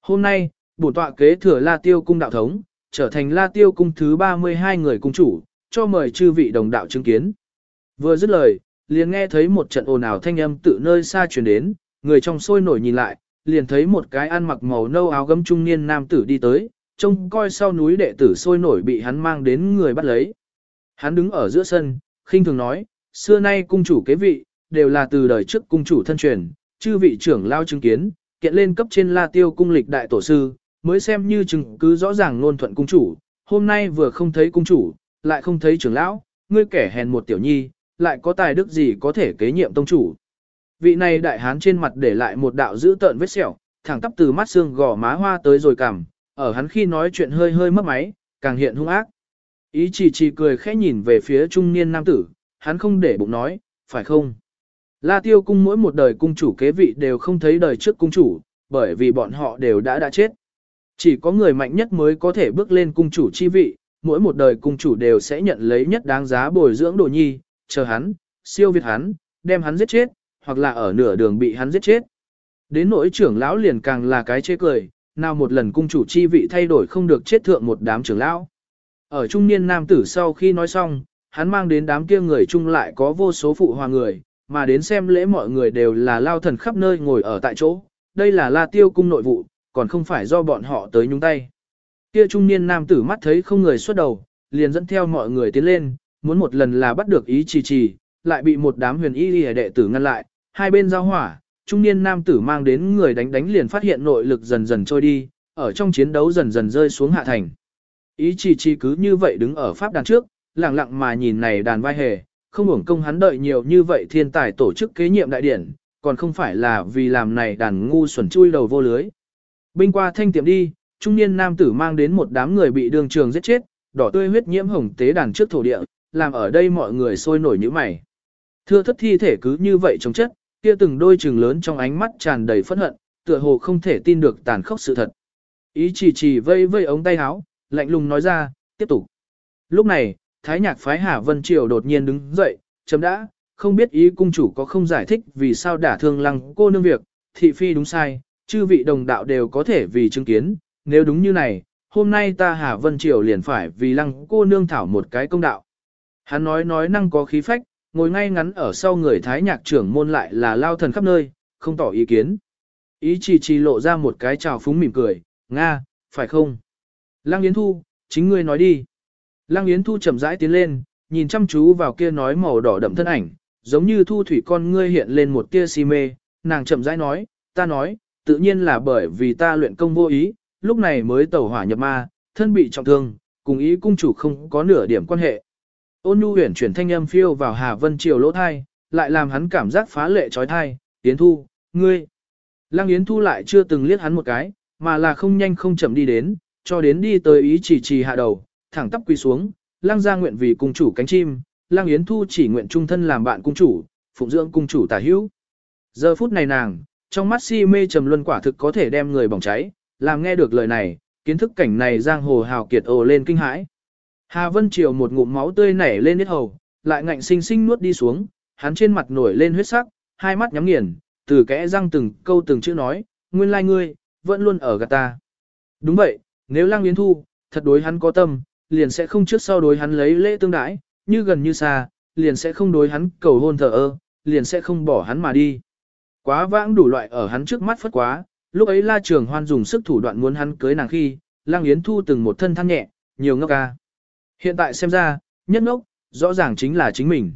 Hôm nay, bổn tọa kế thừa La Tiêu cung đạo thống, trở thành La Tiêu cung thứ 32 người cung chủ, cho mời chư vị đồng đạo chứng kiến. Vừa dứt lời, liền nghe thấy một trận ồn ào thanh âm tự nơi xa truyền đến, người trong sôi nổi nhìn lại, liền thấy một cái ăn mặc màu nâu áo gấm trung niên nam tử đi tới, trông coi sau núi đệ tử sôi nổi bị hắn mang đến người bắt lấy. Hắn đứng ở giữa sân, khinh thường nói, xưa nay cung chủ kế vị, đều là từ đời trước cung chủ thân truyền, chư vị trưởng lao chứng kiến, kiện lên cấp trên La Tiêu cung lịch đại tổ sư, mới xem như chứng cứ rõ ràng luôn thuận cung chủ, hôm nay vừa không thấy cung chủ, lại không thấy trưởng lão, ngươi kẻ hèn một tiểu nhi, lại có tài đức gì có thể kế nhiệm tông chủ. Vị này đại hán trên mặt để lại một đạo dữ tợn vết sẹo, thẳng tắp từ mắt xương gò má hoa tới rồi cằm, ở hắn khi nói chuyện hơi hơi mất máy, càng hiện hung ác. Ý chỉ chỉ cười khẽ nhìn về phía trung niên nam tử, hắn không để bụng nói, phải không? La tiêu cung mỗi một đời cung chủ kế vị đều không thấy đời trước cung chủ, bởi vì bọn họ đều đã đã chết. Chỉ có người mạnh nhất mới có thể bước lên cung chủ chi vị, mỗi một đời cung chủ đều sẽ nhận lấy nhất đáng giá bồi dưỡng đồ nhi, chờ hắn, siêu việt hắn, đem hắn giết chết, hoặc là ở nửa đường bị hắn giết chết. Đến nỗi trưởng lão liền càng là cái chê cười, nào một lần cung chủ chi vị thay đổi không được chết thượng một đám trưởng lão. Ở trung niên nam tử sau khi nói xong, hắn mang đến đám kia người chung lại có vô số phụ hòa người, mà đến xem lễ mọi người đều là lao thần khắp nơi ngồi ở tại chỗ. Đây là la tiêu cung nội vụ, còn không phải do bọn họ tới nhúng tay. Kia trung niên nam tử mắt thấy không người xuất đầu, liền dẫn theo mọi người tiến lên, muốn một lần là bắt được ý trì trì, lại bị một đám huyền y lìa đệ tử ngăn lại, hai bên giao hỏa, trung niên nam tử mang đến người đánh đánh liền phát hiện nội lực dần dần trôi đi, ở trong chiến đấu dần dần rơi xuống hạ thành. Ý trì trì cứ như vậy đứng ở pháp đàn trước, lặng lặng mà nhìn này đàn vai hề, không hưởng công hắn đợi nhiều như vậy thiên tài tổ chức kế nhiệm đại điển, còn không phải là vì làm này đàn ngu xuẩn chui đầu vô lưới. Binh qua thanh tiệm đi, trung niên nam tử mang đến một đám người bị đường trường giết chết, đỏ tươi huyết nhiễm hồng tế đàn trước thổ địa, làm ở đây mọi người sôi nổi như mày. Thưa thất thi thể cứ như vậy chống chất, kia từng đôi trừng lớn trong ánh mắt tràn đầy phẫn hận, tựa hồ không thể tin được tàn khốc sự thật. Ý chỉ chỉ vây vây ống tay áo, lạnh lùng nói ra, tiếp tục. Lúc này, Thái nhạc phái Hà Vân Triều đột nhiên đứng dậy, chấm đã, không biết ý cung chủ có không giải thích vì sao đả thương lăng cô nương việc, thị phi đúng sai, chư vị đồng đạo đều có thể vì chứng kiến, nếu đúng như này, hôm nay ta Hà Vân Triều liền phải vì lăng cô nương thảo một cái công đạo. Hắn nói nói năng có khí phách, ngồi ngay ngắn ở sau người thái nhạc trưởng môn lại là lao thần khắp nơi, không tỏ ý kiến. Ý chỉ chỉ lộ ra một cái trào phúng mỉm cười, Nga, phải không? Lăng Yến Thu, chính ngươi nói đi. Lăng Yến Thu chậm rãi tiến lên, nhìn chăm chú vào kia nói màu đỏ đậm thân ảnh, giống như thu thủy con ngươi hiện lên một tia si mê, nàng chậm rãi nói, ta nói, tự nhiên là bởi vì ta luyện công vô ý, lúc này mới tẩu hỏa nhập ma, thân bị trọng thương, cùng ý cung chủ không có nửa điểm quan hệ. Ôn nhu huyền chuyển thanh âm phiêu vào Hà Vân Triều lỗ thai, lại làm hắn cảm giác phá lệ trói thai, Yến Thu, ngươi. Lăng Yến Thu lại chưa từng liếc hắn một cái, mà là không nhanh không chậm đi đến, cho đến đi tới ý chỉ trì hạ đầu, thẳng tắp quỳ xuống, Lăng ra nguyện vì cung chủ cánh chim, Lăng Yến Thu chỉ nguyện trung thân làm bạn cung chủ, phụng dưỡng cung chủ tả hữu. Giờ phút này nàng, trong mắt si mê trầm luân quả thực có thể đem người bỏng cháy, làm nghe được lời này, kiến thức cảnh này giang hồ hào kiệt ồ lên kinh hãi. Hà Vân Triều một ngụm máu tươi nảy lên hết hầu, lại ngạnh sinh sinh nuốt đi xuống, hắn trên mặt nổi lên huyết sắc, hai mắt nhắm nghiền, từ kẽ răng từng câu từng chữ nói, nguyên lai ngươi, vẫn luôn ở gạt ta. Đúng vậy, nếu Lang Yến Thu, thật đối hắn có tâm, liền sẽ không trước sau đối hắn lấy lễ tương đãi, như gần như xa, liền sẽ không đối hắn cầu hôn thờ ơ, liền sẽ không bỏ hắn mà đi. Quá vãng đủ loại ở hắn trước mắt phất quá, lúc ấy La Trường Hoan dùng sức thủ đoạn muốn hắn cưới nàng khi, Lăng Yến Thu từng một thân than nhẹ, nhiều ngốc ca. Hiện tại xem ra, nhất ngốc, rõ ràng chính là chính mình.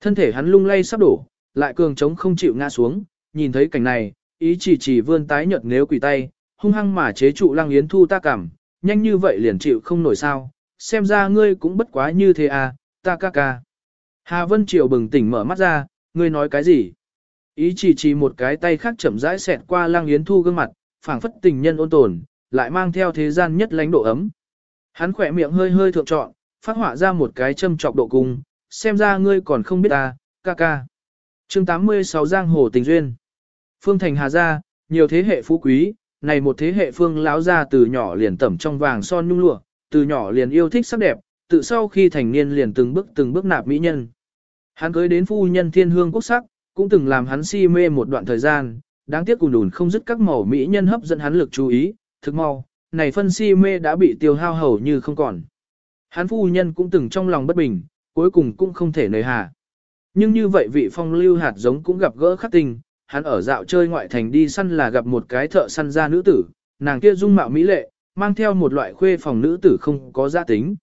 Thân thể hắn lung lay sắp đổ, lại cường trống không chịu ngã xuống, nhìn thấy cảnh này, ý chỉ chỉ vươn tái nhợt nếu quỳ tay, hung hăng mà chế trụ Lăng Yến Thu ta cảm, nhanh như vậy liền chịu không nổi sao, xem ra ngươi cũng bất quá như thế à, ta ca ca. Hà Vân Triều bừng tỉnh mở mắt ra, ngươi nói cái gì? Ý chỉ chỉ một cái tay khác chậm rãi xẹt qua Lăng Yến Thu gương mặt, phảng phất tình nhân ôn tồn, lại mang theo thế gian nhất lãnh độ ấm. Hắn khỏe miệng hơi hơi thượng trọn, phát họa ra một cái châm trọc độ cung, xem ra ngươi còn không biết ta, ca ca. chương 86 Giang Hồ Tình Duyên Phương Thành Hà Gia, nhiều thế hệ phú quý, này một thế hệ phương lão gia từ nhỏ liền tẩm trong vàng son nhung lụa, từ nhỏ liền yêu thích sắc đẹp, tự sau khi thành niên liền từng bước từng bước nạp mỹ nhân. Hắn cưới đến phu nhân thiên hương quốc sắc, cũng từng làm hắn si mê một đoạn thời gian, đáng tiếc cùng đùn không dứt các màu mỹ nhân hấp dẫn hắn lực chú ý, thực mau, này phân si mê đã bị tiêu hao hầu như không còn. Hắn phu nhân cũng từng trong lòng bất bình, cuối cùng cũng không thể nơi hà. Nhưng như vậy vị phong lưu hạt giống cũng gặp gỡ khắc tình, hắn ở dạo chơi ngoại thành đi săn là gặp một cái thợ săn ra nữ tử, nàng kia dung mạo mỹ lệ, mang theo một loại khuê phòng nữ tử không có gia tính.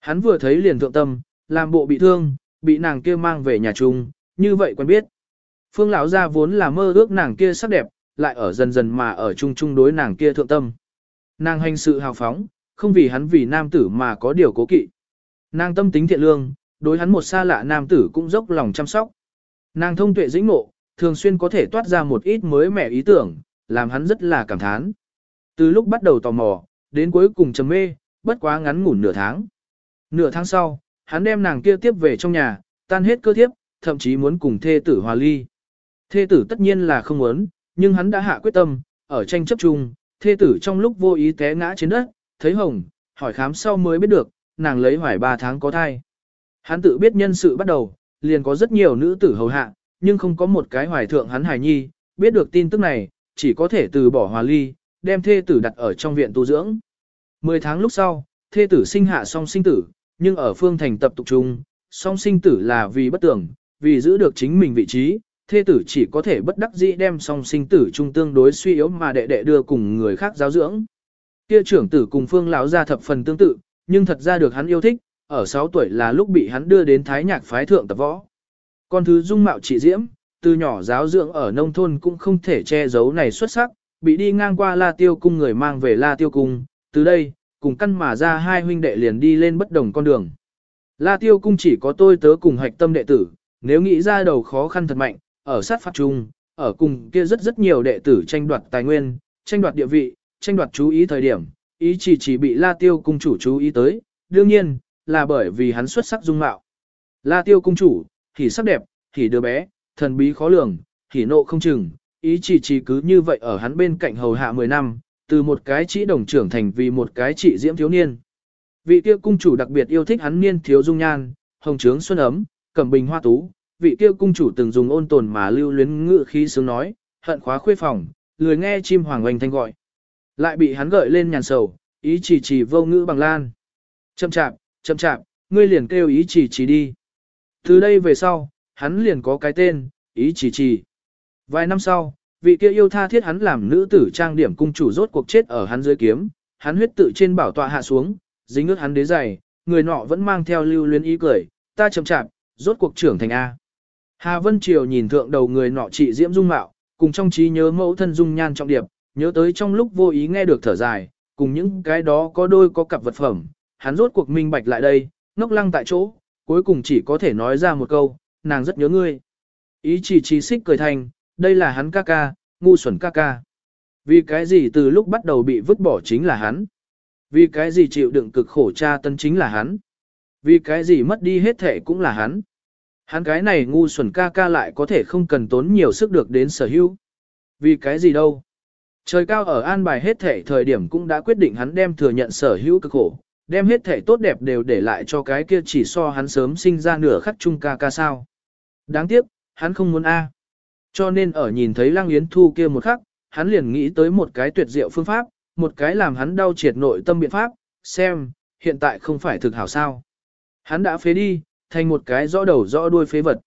Hắn vừa thấy liền thượng tâm, làm bộ bị thương, bị nàng kia mang về nhà chung, như vậy quen biết. Phương lão gia vốn là mơ ước nàng kia sắc đẹp, lại ở dần dần mà ở chung chung đối nàng kia thượng tâm. Nàng hành sự hào phóng, không vì hắn vì nam tử mà có điều cố kỵ. Nàng tâm tính thiện lương, đối hắn một xa lạ nam tử cũng dốc lòng chăm sóc. Nàng thông tuệ dĩnh ngộ, thường xuyên có thể toát ra một ít mới mẻ ý tưởng, làm hắn rất là cảm thán. Từ lúc bắt đầu tò mò, đến cuối cùng trầm mê, bất quá ngắn ngủn nửa tháng. Nửa tháng sau, hắn đem nàng kia tiếp về trong nhà, tan hết cơ thiếp, thậm chí muốn cùng thê tử hòa ly. Thê tử tất nhiên là không muốn, nhưng hắn đã hạ quyết tâm, ở tranh chấp chung, thê tử trong lúc vô ý té ngã trên đất, thấy hồng, hỏi khám sau mới biết được, nàng lấy hoài 3 tháng có thai. Hắn tự biết nhân sự bắt đầu, liền có rất nhiều nữ tử hầu hạ, nhưng không có một cái hoài thượng hắn hài nhi, biết được tin tức này, chỉ có thể từ bỏ hòa ly, đem thê tử đặt ở trong viện tu dưỡng. 10 tháng lúc sau, thê tử sinh hạ song sinh tử, nhưng ở phương thành tập tục chung, song sinh tử là vì bất tưởng, vì giữ được chính mình vị trí, thê tử chỉ có thể bất đắc dĩ đem song sinh tử trung tương đối suy yếu mà đệ đệ đưa cùng người khác giáo dưỡng. Kia trưởng tử cùng phương lão gia thập phần tương tự, nhưng thật ra được hắn yêu thích, ở 6 tuổi là lúc bị hắn đưa đến thái nhạc phái thượng tập võ. Con thứ dung mạo chỉ diễm, từ nhỏ giáo dưỡng ở nông thôn cũng không thể che giấu này xuất sắc, bị đi ngang qua La Tiêu cung người mang về La Tiêu cung, từ đây, cùng căn mà ra hai huynh đệ liền đi lên bất đồng con đường. La Tiêu cung chỉ có tôi tớ cùng hạch tâm đệ tử, nếu nghĩ ra đầu khó khăn thật mạnh, ở sát phạt chung, ở cùng kia rất rất nhiều đệ tử tranh đoạt tài nguyên, tranh đoạt địa vị, tranh đoạt chú ý thời điểm, ý chỉ chỉ bị La Tiêu cung chủ chú ý tới, đương nhiên, là bởi vì hắn xuất sắc dung mạo. La Tiêu cung chủ, thì sắc đẹp, thì đứa bé, thần bí khó lường, thì nộ không chừng, ý chỉ chỉ cứ như vậy ở hắn bên cạnh hầu hạ 10 năm, từ một cái chỉ đồng trưởng thành vì một cái chỉ diễm thiếu niên. Vị kia cung chủ đặc biệt yêu thích hắn niên thiếu dung nhan, hồng trướng xuân ấm, cẩm bình hoa tú, vị kia cung chủ từng dùng ôn tồn mà lưu luyến ngự khí sướng nói, hận khóa khuê phòng, lười nghe chim hoàng oanh thanh gọi. Lại bị hắn gợi lên nhàn sầu, ý chỉ chỉ vô ngữ bằng lan. Chậm chạp, chậm chạp, ngươi liền kêu ý chỉ chỉ đi. Từ đây về sau, hắn liền có cái tên, ý chỉ chỉ. Vài năm sau, vị kia yêu tha thiết hắn làm nữ tử trang điểm cung chủ rốt cuộc chết ở hắn dưới kiếm, hắn huyết tự trên bảo tọa hạ xuống, dính ướt hắn đế giày, người nọ vẫn mang theo lưu luyến ý cười, ta chậm chạp, rốt cuộc trưởng thành A. Hà Vân Triều nhìn thượng đầu người nọ trị diễm dung mạo, cùng trong trí nhớ mẫu thân dung nhan trọng điệp, nhớ tới trong lúc vô ý nghe được thở dài, cùng những cái đó có đôi có cặp vật phẩm, hắn rốt cuộc minh bạch lại đây, ngốc lăng tại chỗ, cuối cùng chỉ có thể nói ra một câu, nàng rất nhớ ngươi. Ý chỉ trí xích cười thành, đây là hắn ca ca, ngu xuẩn ca ca. Vì cái gì từ lúc bắt đầu bị vứt bỏ chính là hắn. Vì cái gì chịu đựng cực khổ cha tân chính là hắn. Vì cái gì mất đi hết thể cũng là hắn. Hắn cái này ngu xuẩn ca ca lại có thể không cần tốn nhiều sức được đến sở hữu. Vì cái gì đâu. Trời cao ở an bài hết thể thời điểm cũng đã quyết định hắn đem thừa nhận sở hữu cực khổ, đem hết thể tốt đẹp đều để lại cho cái kia chỉ so hắn sớm sinh ra nửa khắc chung ca ca sao. Đáng tiếc, hắn không muốn A. Cho nên ở nhìn thấy Lăng Yến Thu kia một khắc, hắn liền nghĩ tới một cái tuyệt diệu phương pháp, một cái làm hắn đau triệt nội tâm biện pháp, xem, hiện tại không phải thực hảo sao. Hắn đã phế đi, thành một cái rõ đầu rõ đuôi phế vật.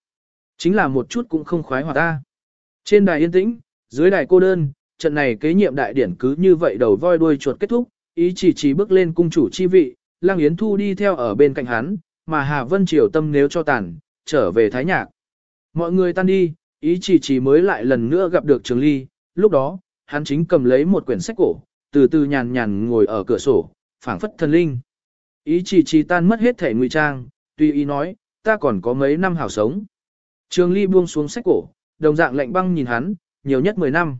Chính là một chút cũng không khoái hoạt ta. Trên đài yên tĩnh, dưới đài cô đơn, trận này kế nhiệm đại điển cứ như vậy đầu voi đuôi chuột kết thúc, ý chỉ chỉ bước lên cung chủ chi vị, Lăng Yến Thu đi theo ở bên cạnh hắn, mà Hà Vân Triều tâm nếu cho tàn, trở về Thái Nhạc. Mọi người tan đi, ý chỉ chỉ mới lại lần nữa gặp được Trường Ly, lúc đó, hắn chính cầm lấy một quyển sách cổ, từ từ nhàn nhàn ngồi ở cửa sổ, phảng phất thần linh. Ý chỉ chỉ tan mất hết thể nguy trang, tuy ý nói, ta còn có mấy năm hảo sống. Trường Ly buông xuống sách cổ, đồng dạng lạnh băng nhìn hắn, nhiều nhất 10 năm.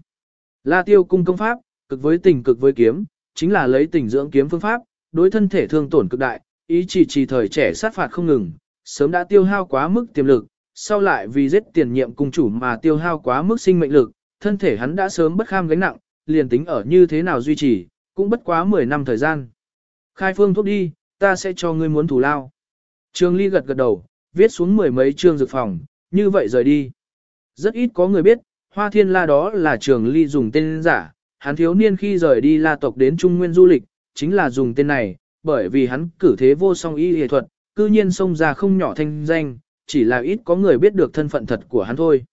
La Tiêu cung công pháp, cực với tình cực với kiếm, chính là lấy tình dưỡng kiếm phương pháp, đối thân thể thương tổn cực đại, ý chỉ trì thời trẻ sát phạt không ngừng, sớm đã tiêu hao quá mức tiềm lực, sau lại vì giết tiền nhiệm cung chủ mà tiêu hao quá mức sinh mệnh lực, thân thể hắn đã sớm bất kham gánh nặng, liền tính ở như thế nào duy trì, cũng bất quá 10 năm thời gian. Khai phương thuốc đi, ta sẽ cho ngươi muốn thủ lao. Trường Ly gật gật đầu, viết xuống mười mấy chương dược phòng, như vậy rời đi. Rất ít có người biết, Hoa Thiên La đó là Trường Ly dùng tên giả, hắn thiếu niên khi rời đi La tộc đến Trung Nguyên du lịch, chính là dùng tên này, bởi vì hắn cử thế vô song y y thuật, cư nhiên xông ra không nhỏ thanh danh, chỉ là ít có người biết được thân phận thật của hắn thôi.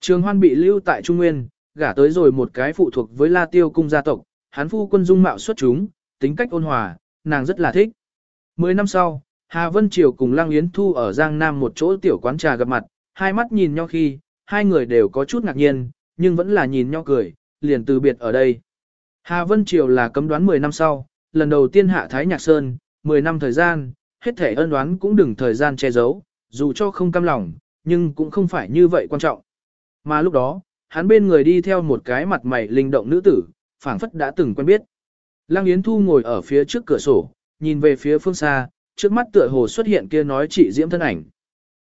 Trường Hoan bị lưu tại Trung Nguyên, gả tới rồi một cái phụ thuộc với La Tiêu cung gia tộc, hắn phu quân dung mạo xuất chúng, tính cách ôn hòa, nàng rất là thích. Mười năm sau, Hà Vân Triều cùng Lăng Yến Thu ở Giang Nam một chỗ tiểu quán trà gặp mặt, hai mắt nhìn nhau khi, hai người đều có chút ngạc nhiên, nhưng vẫn là nhìn nhau cười, liền từ biệt ở đây. Hà Vân Triều là cấm đoán 10 năm sau, lần đầu tiên hạ Thái Nhạc Sơn, 10 năm thời gian, hết thể ân đoán cũng đừng thời gian che giấu, dù cho không cam lòng, nhưng cũng không phải như vậy quan trọng. Mà lúc đó, hắn bên người đi theo một cái mặt mày linh động nữ tử, phảng phất đã từng quen biết. Lăng Yến Thu ngồi ở phía trước cửa sổ, nhìn về phía phương xa, trước mắt tựa hồ xuất hiện kia nói chị Diễm thân ảnh.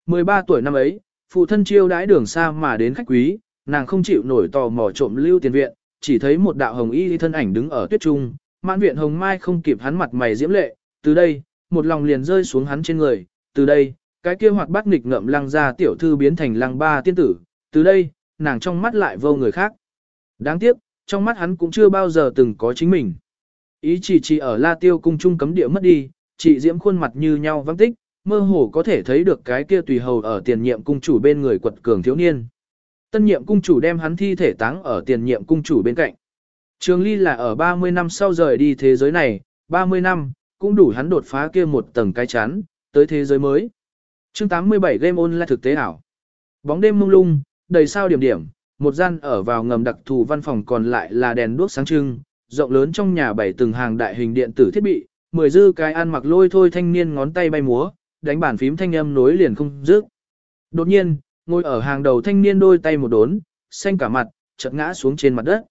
13 tuổi năm ấy, phụ thân chiêu đãi đường xa mà đến khách quý, nàng không chịu nổi tò mò trộm lưu tiền viện, chỉ thấy một đạo hồng y thân ảnh đứng ở tuyết trung, mãn viện hồng mai không kịp hắn mặt mày diễm lệ, từ đây, một lòng liền rơi xuống hắn trên người, từ đây, cái kia hoạt bát nghịch ngợm lăng ra tiểu thư biến thành lăng ba tiên tử, từ đây, nàng trong mắt lại vô người khác. Đáng tiếc, trong mắt hắn cũng chưa bao giờ từng có chính mình. Ý chỉ chỉ ở La Tiêu cung trung cấm địa mất đi, chị diễm khuôn mặt như nhau vắng tích, mơ hồ có thể thấy được cái kia tùy hầu ở tiền nhiệm cung chủ bên người quật cường thiếu niên. Tân nhiệm cung chủ đem hắn thi thể táng ở tiền nhiệm cung chủ bên cạnh. Trường Ly là ở 30 năm sau rời đi thế giới này, 30 năm, cũng đủ hắn đột phá kia một tầng cái chán, tới thế giới mới. Chương 87 Game On là thực tế ảo. Bóng đêm mông lung, đầy sao điểm điểm, một gian ở vào ngầm đặc thù văn phòng còn lại là đèn đuốc sáng trưng, rộng lớn trong nhà bảy từng hàng đại hình điện tử thiết bị, mười dư cái ăn mặc lôi thôi thanh niên ngón tay bay múa, đánh bàn phím thanh âm nối liền không dứt. Đột nhiên, ngồi ở hàng đầu thanh niên đôi tay một đốn, xanh cả mặt, chợt ngã xuống trên mặt đất.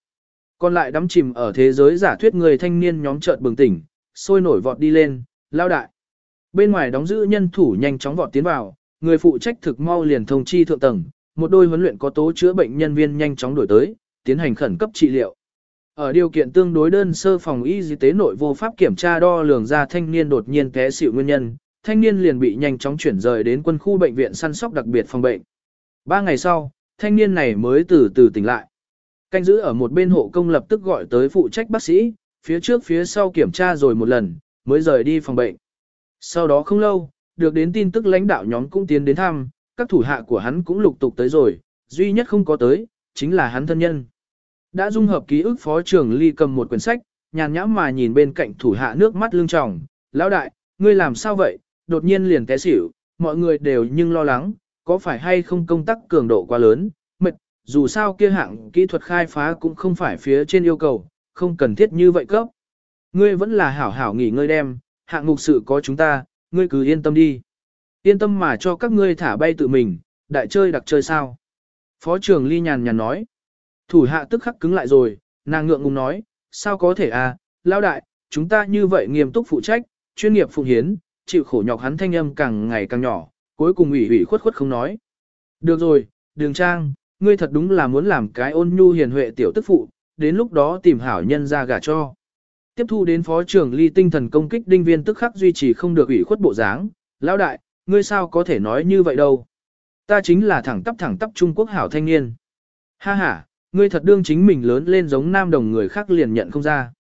Còn lại đắm chìm ở thế giới giả thuyết người thanh niên nhóm chợt bừng tỉnh, sôi nổi vọt đi lên, lao đại. Bên ngoài đóng giữ nhân thủ nhanh chóng vọt tiến vào, người phụ trách thực mau liền thông chi thượng tầng, một đôi huấn luyện có tố chữa bệnh nhân viên nhanh chóng đổi tới, tiến hành khẩn cấp trị liệu. Ở điều kiện tương đối đơn sơ phòng y tế nội vô pháp kiểm tra đo lường ra thanh niên đột nhiên té xỉu nguyên nhân, thanh niên liền bị nhanh chóng chuyển rời đến quân khu bệnh viện săn sóc đặc biệt phòng bệnh. Ba ngày sau, thanh niên này mới từ từ tỉnh lại. Canh giữ ở một bên hộ công lập tức gọi tới phụ trách bác sĩ, phía trước phía sau kiểm tra rồi một lần, mới rời đi phòng bệnh. Sau đó không lâu, được đến tin tức lãnh đạo nhóm cũng tiến đến thăm, các thủ hạ của hắn cũng lục tục tới rồi, duy nhất không có tới, chính là hắn thân nhân. Đã dung hợp ký ức phó trưởng ly cầm một quyển sách, nhàn nhãm mà nhìn bên cạnh thủ hạ nước mắt lưng tròng, lão đại, ngươi làm sao vậy, đột nhiên liền té xỉu, mọi người đều nhưng lo lắng, có phải hay không công tác cường độ quá lớn, mệt, dù sao kia hạng kỹ thuật khai phá cũng không phải phía trên yêu cầu, không cần thiết như vậy cấp. Ngươi vẫn là hảo hảo nghỉ ngơi đem, hạng mục sự có chúng ta, ngươi cứ yên tâm đi. Yên tâm mà cho các ngươi thả bay tự mình, đại chơi đặc chơi sao. Phó trưởng ly nhàn nhàn nói. Thủ hạ tức khắc cứng lại rồi, nàng ngượng ngùng nói, sao có thể à, lao đại, chúng ta như vậy nghiêm túc phụ trách, chuyên nghiệp phụng hiến, chịu khổ nhọc hắn thanh âm càng ngày càng nhỏ, cuối cùng ủy ủy khuất khuất không nói. Được rồi, đường trang, ngươi thật đúng là muốn làm cái ôn nhu hiền huệ tiểu tức phụ, đến lúc đó tìm hảo nhân ra gả cho. Tiếp thu đến phó trưởng ly tinh thần công kích đinh viên tức khắc duy trì không được ủy khuất bộ dáng, lão đại, ngươi sao có thể nói như vậy đâu. Ta chính là thẳng tắp thẳng tắp Trung Quốc hảo thanh niên. Ha ha, ngươi thật đương chính mình lớn lên giống nam đồng người khác liền nhận không ra.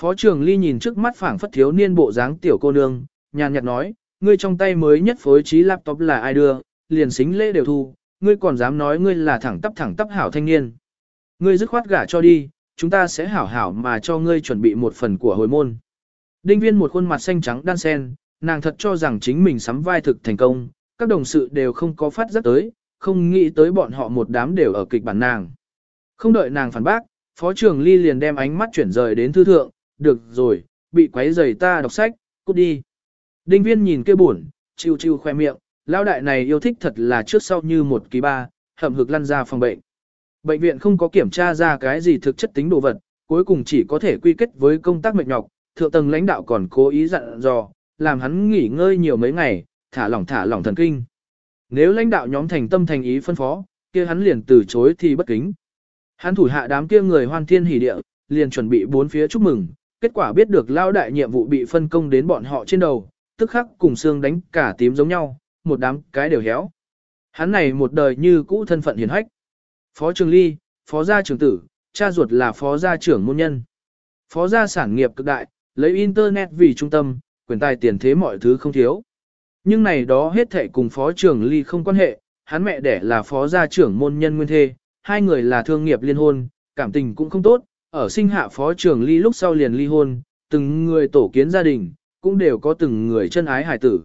Phó trưởng ly nhìn trước mắt phảng phất thiếu niên bộ dáng tiểu cô nương, nhàn nhạt nói, ngươi trong tay mới nhất phối trí laptop là ai đưa, liền xính lễ đều thu, ngươi còn dám nói ngươi là thẳng tắp thẳng tắp hảo thanh niên. Ngươi dứt khoát gả cho đi, chúng ta sẽ hảo hảo mà cho ngươi chuẩn bị một phần của hồi môn. Đinh viên một khuôn mặt xanh trắng đan sen, nàng thật cho rằng chính mình sắm vai thực thành công, các đồng sự đều không có phát giác tới, không nghĩ tới bọn họ một đám đều ở kịch bản nàng. Không đợi nàng phản bác, Phó trưởng Ly liền đem ánh mắt chuyển rời đến thư thượng, được rồi, bị quấy rầy ta đọc sách, cút đi. Đinh viên nhìn kia buồn, chiêu chiêu khoe miệng, lão đại này yêu thích thật là trước sau như một kỳ ba, hậm hực lăn ra phòng bệnh. Bệnh viện không có kiểm tra ra cái gì thực chất tính đồ vật, cuối cùng chỉ có thể quy kết với công tác mệt nhọc, thượng tầng lãnh đạo còn cố ý dặn dò, làm hắn nghỉ ngơi nhiều mấy ngày, thả lỏng thả lỏng thần kinh. Nếu lãnh đạo nhóm thành tâm thành ý phân phó, kia hắn liền từ chối thì bất kính. Hắn thủ hạ đám kia người hoan thiên hỉ địa, liền chuẩn bị bốn phía chúc mừng, kết quả biết được lao đại nhiệm vụ bị phân công đến bọn họ trên đầu, tức khắc cùng xương đánh cả tím giống nhau, một đám cái đều héo. Hắn này một đời như cũ thân phận hiền hách. Phó Trường Ly, Phó gia trưởng tử, cha ruột là Phó gia trưởng môn nhân. Phó gia sản nghiệp cực đại, lấy Internet vì trung tâm, quyền tài tiền thế mọi thứ không thiếu. Nhưng này đó hết thảy cùng Phó Trường Ly không quan hệ, hắn mẹ đẻ là Phó gia trưởng môn nhân nguyên thê, hai người là thương nghiệp liên hôn, cảm tình cũng không tốt, ở sinh hạ Phó trưởng Ly lúc sau liền ly hôn, từng người tổ kiến gia đình, cũng đều có từng người chân ái hải tử.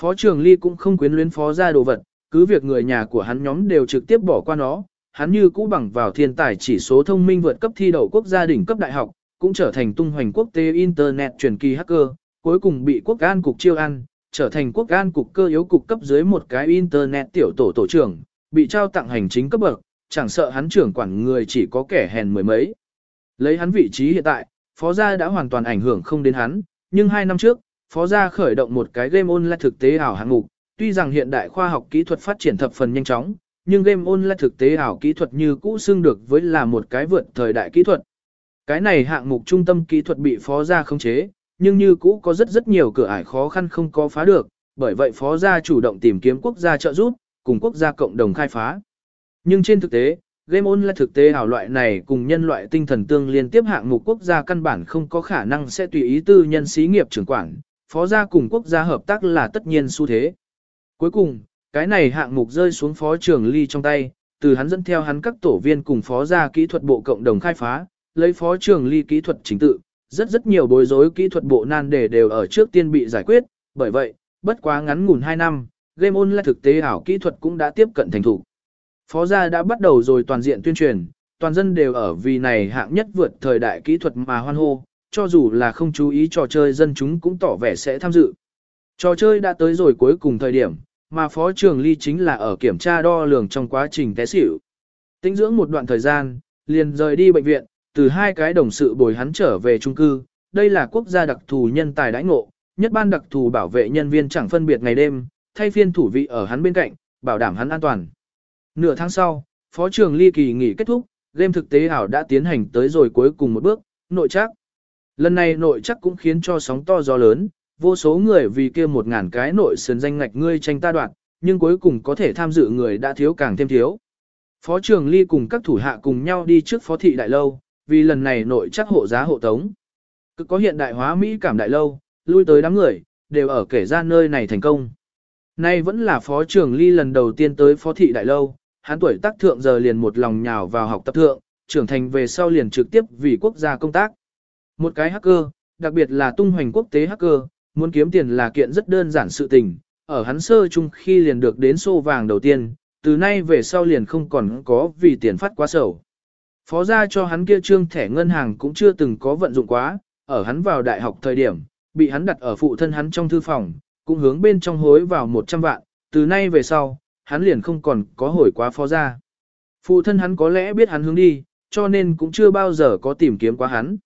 Phó trưởng Ly cũng không quyến luyến Phó gia đồ vật, cứ việc người nhà của hắn nhóm đều trực tiếp bỏ qua nó, hắn như cũ bằng vào thiên tài chỉ số thông minh vượt cấp thi đậu quốc gia đỉnh cấp đại học, cũng trở thành tung hoành quốc tế Internet truyền kỳ hacker, cuối cùng bị quốc an cục chiêu ăn, trở thành quốc an cục cơ yếu cục cấp dưới một cái Internet tiểu tổ tổ trưởng, bị trao tặng hành chính cấp bậc, chẳng sợ hắn trưởng quản người chỉ có kẻ hèn mười mấy. Lấy hắn vị trí hiện tại, phó gia đã hoàn toàn ảnh hưởng không đến hắn, nhưng hai năm trước, phó gia khởi động một cái game online thực tế ảo hạng mục, tuy rằng hiện đại khoa học kỹ thuật phát triển thập phần nhanh chóng, nhưng game online thực tế ảo kỹ thuật như cũ xưng được với là một cái vượt thời đại kỹ thuật. Cái này hạng mục trung tâm kỹ thuật bị phó gia khống chế, nhưng như cũ có rất rất nhiều cửa ải khó khăn không có phá được, bởi vậy phó gia chủ động tìm kiếm quốc gia trợ giúp, cùng quốc gia cộng đồng khai phá. Nhưng trên thực tế, game online thực tế ảo loại này cùng nhân loại tinh thần tương liên tiếp hạng mục quốc gia căn bản không có khả năng sẽ tùy ý tư nhân xí nghiệp trưởng quản, phó gia cùng quốc gia hợp tác là tất nhiên xu thế. Cuối cùng, cái này hạng mục rơi xuống phó trưởng ly trong tay, từ hắn dẫn theo hắn các tổ viên cùng phó gia kỹ thuật bộ cộng đồng khai phá, lấy phó trưởng ly kỹ thuật chính tự, rất rất nhiều bối rối kỹ thuật bộ nan đề đều ở trước tiên bị giải quyết, bởi vậy, bất quá ngắn ngủn 2 năm, game online thực tế ảo kỹ thuật cũng đã tiếp cận thành thủ. Phó gia đã bắt đầu rồi toàn diện tuyên truyền, toàn dân đều ở vì này hạng nhất vượt thời đại kỹ thuật mà hoan hô, cho dù là không chú ý trò chơi dân chúng cũng tỏ vẻ sẽ tham dự. Trò chơi đã tới rồi cuối cùng thời điểm, mà Phó Trường Ly chính là ở kiểm tra đo lường trong quá trình té xỉu. Tính dưỡng một đoạn thời gian, liền rời đi bệnh viện, từ hai cái đồng sự bồi hắn trở về trung cư, đây là quốc gia đặc thù nhân tài đãi ngộ, nhất ban đặc thù bảo vệ nhân viên chẳng phân biệt ngày đêm, thay phiên thủ vị ở hắn bên cạnh, bảo đảm hắn an toàn. Nửa tháng sau, phó trưởng ly kỳ nghỉ kết thúc, game thực tế ảo đã tiến hành tới rồi cuối cùng một bước, nội chắc. Lần này nội chắc cũng khiến cho sóng to gió lớn, vô số người vì kia một ngàn cái nội sườn danh ngạch ngươi tranh ta đoạn, nhưng cuối cùng có thể tham dự người đã thiếu càng thêm thiếu. Phó trưởng ly cùng các thủ hạ cùng nhau đi trước phó thị đại lâu, vì lần này nội chắc hộ giá hộ tống. Cứ có hiện đại hóa Mỹ cảm đại lâu, lui tới đám người, đều ở kể ra nơi này thành công. Nay vẫn là phó trưởng ly lần đầu tiên tới phó thị đại lâu, hắn tuổi tác thượng giờ liền một lòng nhào vào học tập thượng, trưởng thành về sau liền trực tiếp vì quốc gia công tác. Một cái hacker, đặc biệt là tung hoành quốc tế hacker, muốn kiếm tiền là kiện rất đơn giản sự tình, ở hắn sơ chung khi liền được đến xô vàng đầu tiên, từ nay về sau liền không còn có vì tiền phát quá sầu. Phó gia cho hắn kia trương thẻ ngân hàng cũng chưa từng có vận dụng quá, ở hắn vào đại học thời điểm, bị hắn đặt ở phụ thân hắn trong thư phòng, cũng hướng bên trong hối vào 100 vạn, từ nay về sau, hắn liền không còn có hồi quá phó gia. Phụ thân hắn có lẽ biết hắn hướng đi, cho nên cũng chưa bao giờ có tìm kiếm quá hắn.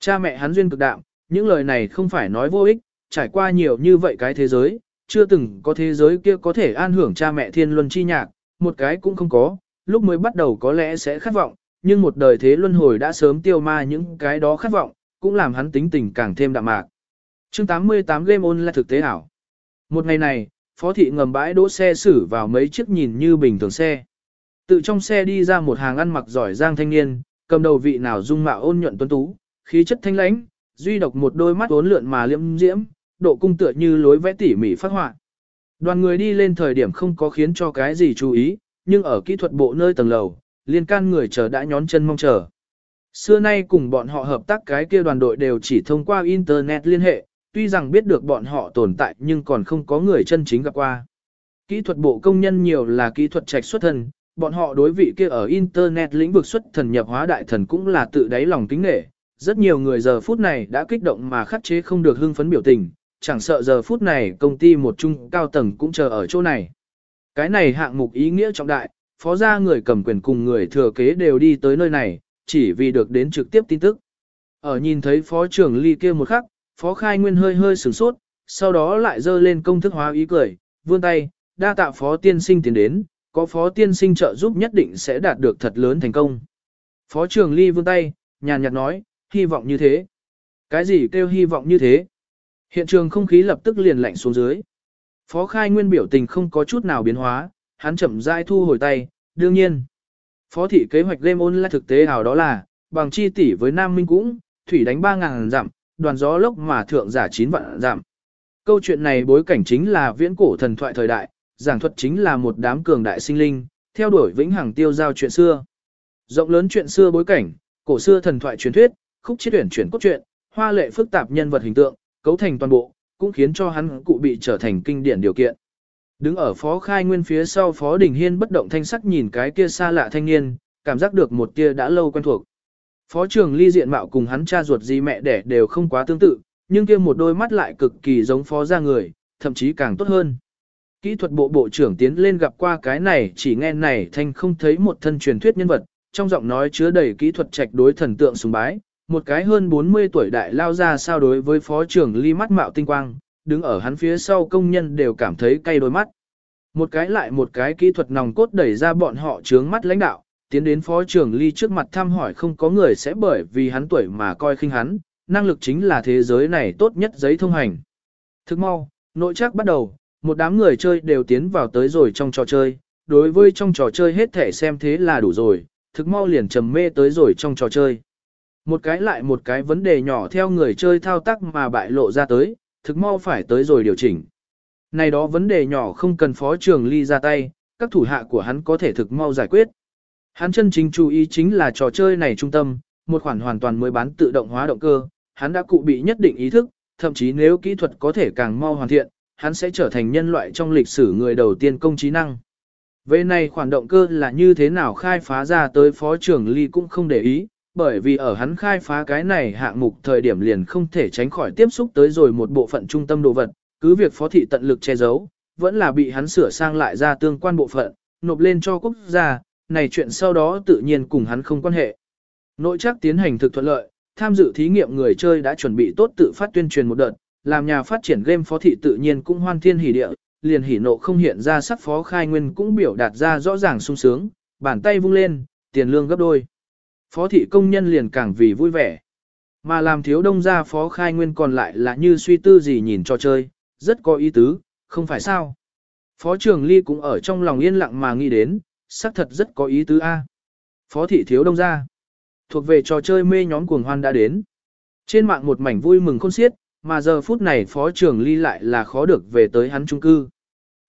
Cha mẹ hắn duyên cực đạm, những lời này không phải nói vô ích, trải qua nhiều như vậy cái thế giới, chưa từng có thế giới kia có thể an hưởng cha mẹ thiên luân chi nhạc, một cái cũng không có, lúc mới bắt đầu có lẽ sẽ khát vọng, nhưng một đời thế luân hồi đã sớm tiêu ma những cái đó khát vọng, cũng làm hắn tính tình càng thêm đạm mạc. Chương 88 Game On là thực tế ảo. Một ngày này, phó thị ngầm bãi đỗ xe xử vào mấy chiếc nhìn như bình thường xe. Tự trong xe đi ra một hàng ăn mặc giỏi giang thanh niên, cầm đầu vị nào dung mạo ôn nhuận tuấn tú, khí chất thanh lãnh, duy độc một đôi mắt uốn lượn mà liễm diễm, độ cung tựa như lối vẽ tỉ mỉ phát họa. Đoàn người đi lên thời điểm không có khiến cho cái gì chú ý, nhưng ở kỹ thuật bộ nơi tầng lầu, liên can người chờ đã nhón chân mong chờ. Xưa nay cùng bọn họ hợp tác cái kia đoàn đội đều chỉ thông qua Internet liên hệ, tuy rằng biết được bọn họ tồn tại nhưng còn không có người chân chính gặp qua. Kỹ thuật bộ công nhân nhiều là kỹ thuật trạch xuất thân, bọn họ đối vị kia ở Internet lĩnh vực xuất thần nhập hóa đại thần cũng là tự đáy lòng kính nghệ. Rất nhiều người giờ phút này đã kích động mà khắc chế không được hưng phấn biểu tình, chẳng sợ giờ phút này công ty một trung cao tầng cũng chờ ở chỗ này. Cái này hạng mục ý nghĩa trọng đại, phó gia người cầm quyền cùng người thừa kế đều đi tới nơi này, chỉ vì được đến trực tiếp tin tức. Ở nhìn thấy phó trưởng ly kia một khắc, phó khai nguyên hơi hơi sửng sốt, sau đó lại dơ lên công thức hóa ý cười, vươn tay, đa tạ phó tiên sinh tiến đến, có phó tiên sinh trợ giúp nhất định sẽ đạt được thật lớn thành công. Phó Trường ly vươn tay, nhàn nhạt nói, hy vọng như thế. Cái gì kêu hy vọng như thế? Hiện trường không khí lập tức liền lạnh xuống dưới. Phó khai nguyên biểu tình không có chút nào biến hóa, hắn chậm rãi thu hồi tay, đương nhiên. Phó thị kế hoạch game online thực tế nào đó là, bằng chi tỷ với Nam Minh cũng, thủy đánh 3.000 giảm, đoàn gió lốc mà thượng giả chín vạn giảm. Câu chuyện này bối cảnh chính là viễn cổ thần thoại thời đại, giảng thuật chính là một đám cường đại sinh linh, theo đuổi vĩnh hằng tiêu giao chuyện xưa. Rộng lớn chuyện xưa bối cảnh, cổ xưa thần thoại truyền thuyết, khúc chiết tuyển chuyển cốt truyện, hoa lệ phức tạp nhân vật hình tượng, cấu thành toàn bộ, cũng khiến cho hắn cụ bị trở thành kinh điển điều kiện. Đứng ở phó khai nguyên phía sau phó đình hiên bất động thanh sắc nhìn cái kia xa lạ thanh niên, cảm giác được một kia đã lâu quen thuộc. Phó trưởng ly diện mạo cùng hắn cha ruột gì mẹ đẻ đều không quá tương tự, nhưng kia một đôi mắt lại cực kỳ giống phó gia người, thậm chí càng tốt hơn. Kỹ thuật bộ bộ trưởng tiến lên gặp qua cái này chỉ nghe này thanh không thấy một thân truyền thuyết nhân vật, trong giọng nói chứa đầy kỹ thuật trạch đối thần tượng sùng bái, một cái hơn 40 tuổi đại lao ra sao đối với phó trưởng ly mắt mạo tinh quang, đứng ở hắn phía sau công nhân đều cảm thấy cay đôi mắt. Một cái lại một cái kỹ thuật nòng cốt đẩy ra bọn họ trướng mắt lãnh đạo, tiến đến phó trưởng ly trước mặt thăm hỏi không có người sẽ bởi vì hắn tuổi mà coi khinh hắn, năng lực chính là thế giới này tốt nhất giấy thông hành. Thức mau, nội chắc bắt đầu, một đám người chơi đều tiến vào tới rồi trong trò chơi, đối với trong trò chơi hết thể xem thế là đủ rồi, thực mau liền trầm mê tới rồi trong trò chơi. Một cái lại một cái vấn đề nhỏ theo người chơi thao tác mà bại lộ ra tới, thực mau phải tới rồi điều chỉnh. Này đó vấn đề nhỏ không cần phó trường ly ra tay, các thủ hạ của hắn có thể thực mau giải quyết. Hắn chân chính chú ý chính là trò chơi này trung tâm, một khoản hoàn toàn mới bán tự động hóa động cơ, hắn đã cụ bị nhất định ý thức, thậm chí nếu kỹ thuật có thể càng mau hoàn thiện, hắn sẽ trở thành nhân loại trong lịch sử người đầu tiên công trí năng. Về này khoản động cơ là như thế nào khai phá ra tới phó trưởng ly cũng không để ý, bởi vì ở hắn khai phá cái này hạng mục thời điểm liền không thể tránh khỏi tiếp xúc tới rồi một bộ phận trung tâm đồ vật, cứ việc phó thị tận lực che giấu, vẫn là bị hắn sửa sang lại ra tương quan bộ phận, nộp lên cho quốc gia, này chuyện sau đó tự nhiên cùng hắn không quan hệ. Nội chắc tiến hành thực thuận lợi, tham dự thí nghiệm người chơi đã chuẩn bị tốt tự phát tuyên truyền một đợt, làm nhà phát triển game phó thị tự nhiên cũng hoan thiên hỉ địa, liền hỉ nộ không hiện ra sắc phó khai nguyên cũng biểu đạt ra rõ ràng sung sướng, bàn tay vung lên, tiền lương gấp đôi. Phó thị công nhân liền càng vì vui vẻ. Mà làm thiếu đông gia phó khai nguyên còn lại là như suy tư gì nhìn cho chơi, rất có ý tứ, không phải sao. Phó trưởng ly cũng ở trong lòng yên lặng mà nghĩ đến, xác thật rất có ý tứ A. Phó thị thiếu đông gia. Thuộc về trò chơi mê nhóm cuồng hoan đã đến. Trên mạng một mảnh vui mừng khôn xiết, mà giờ phút này phó trưởng ly lại là khó được về tới hắn trung cư.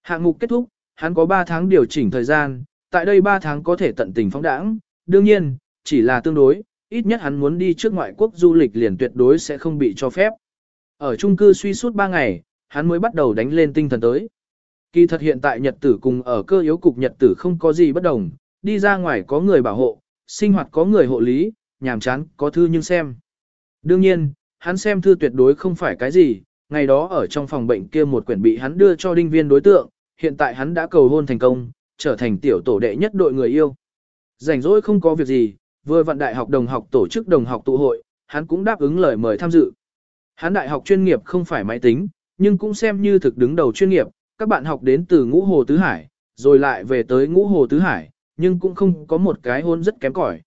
Hạng mục kết thúc, hắn có 3 tháng điều chỉnh thời gian, tại đây 3 tháng có thể tận tình phóng đãng, đương nhiên, chỉ là tương đối, ít nhất hắn muốn đi trước ngoại quốc du lịch liền tuyệt đối sẽ không bị cho phép. Ở trung cư suy suốt 3 ngày, hắn mới bắt đầu đánh lên tinh thần tới. Kỳ thật hiện tại nhật tử cùng ở cơ yếu cục nhật tử không có gì bất đồng, đi ra ngoài có người bảo hộ, sinh hoạt có người hộ lý, nhàm chán có thư nhưng xem. Đương nhiên, hắn xem thư tuyệt đối không phải cái gì, ngày đó ở trong phòng bệnh kia một quyển bị hắn đưa cho đinh viên đối tượng, hiện tại hắn đã cầu hôn thành công, trở thành tiểu tổ đệ nhất đội người yêu. Rảnh rỗi không có việc gì, vừa vận đại học đồng học tổ chức đồng học tụ hội, hắn cũng đáp ứng lời mời tham dự. Hắn đại học chuyên nghiệp không phải máy tính, nhưng cũng xem như thực đứng đầu chuyên nghiệp, các bạn học đến từ ngũ hồ tứ hải, rồi lại về tới ngũ hồ tứ hải, nhưng cũng không có một cái hôn rất kém cỏi.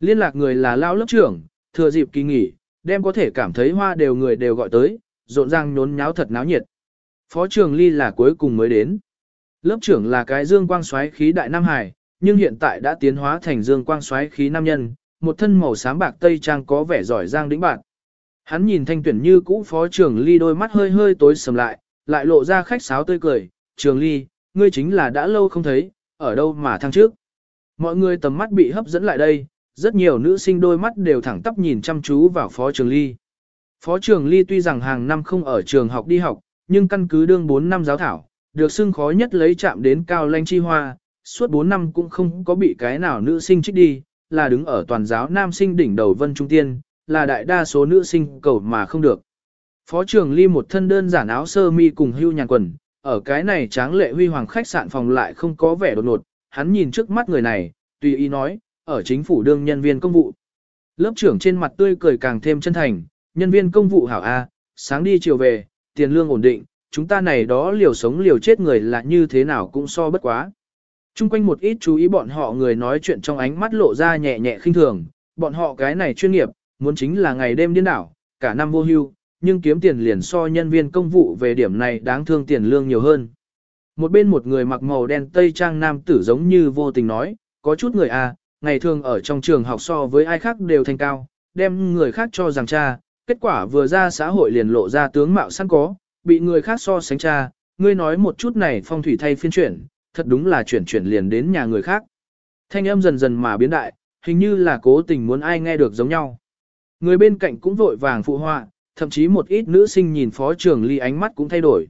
Liên lạc người là lao lớp trưởng, thừa dịp kỳ nghỉ, đem có thể cảm thấy hoa đều người đều gọi tới, rộn ràng nhốn nháo thật náo nhiệt. Phó trưởng ly là cuối cùng mới đến. Lớp trưởng là cái dương quang xoáy khí đại Nam Hải, nhưng hiện tại đã tiến hóa thành dương quang xoáy khí nam nhân, một thân màu xám bạc tây trang có vẻ giỏi giang đĩnh bạn. Hắn nhìn thanh tuyển như cũ phó trưởng ly đôi mắt hơi hơi tối sầm lại, lại lộ ra khách sáo tươi cười, trường ly, ngươi chính là đã lâu không thấy, ở đâu mà thăng trước. Mọi người tầm mắt bị hấp dẫn lại đây, rất nhiều nữ sinh đôi mắt đều thẳng tắp nhìn chăm chú vào phó trường ly. Phó trường ly tuy rằng hàng năm không ở trường học đi học, nhưng căn cứ đương 4 năm giáo thảo, được xưng khó nhất lấy chạm đến cao lanh chi hoa, suốt 4 năm cũng không có bị cái nào nữ sinh trích đi, là đứng ở toàn giáo nam sinh đỉnh đầu vân trung tiên, là đại đa số nữ sinh cầu mà không được. Phó trưởng ly một thân đơn giản áo sơ mi cùng hưu nhàn quần, ở cái này tráng lệ huy hoàng khách sạn phòng lại không có vẻ đột ngột, hắn nhìn trước mắt người này, tùy ý nói, ở chính phủ đương nhân viên công vụ. Lớp trưởng trên mặt tươi cười càng thêm chân thành, nhân viên công vụ hảo A, sáng đi chiều về, tiền lương ổn định, chúng ta này đó liều sống liều chết người là như thế nào cũng so bất quá. Trung quanh một ít chú ý bọn họ người nói chuyện trong ánh mắt lộ ra nhẹ nhẹ khinh thường, bọn họ cái này chuyên nghiệp, muốn chính là ngày đêm điên đảo, cả năm vô hưu, nhưng kiếm tiền liền so nhân viên công vụ về điểm này đáng thương tiền lương nhiều hơn. Một bên một người mặc màu đen tây trang nam tử giống như vô tình nói, có chút người à, ngày thường ở trong trường học so với ai khác đều thành cao, đem người khác cho rằng cha, kết quả vừa ra xã hội liền lộ ra tướng mạo sẵn có, bị người khác so sánh cha, ngươi nói một chút này phong thủy thay phiên chuyển, thật đúng là chuyển chuyển liền đến nhà người khác. Thanh âm dần dần mà biến đại, hình như là cố tình muốn ai nghe được giống nhau. Người bên cạnh cũng vội vàng phụ họa, thậm chí một ít nữ sinh nhìn Phó Trường Ly ánh mắt cũng thay đổi.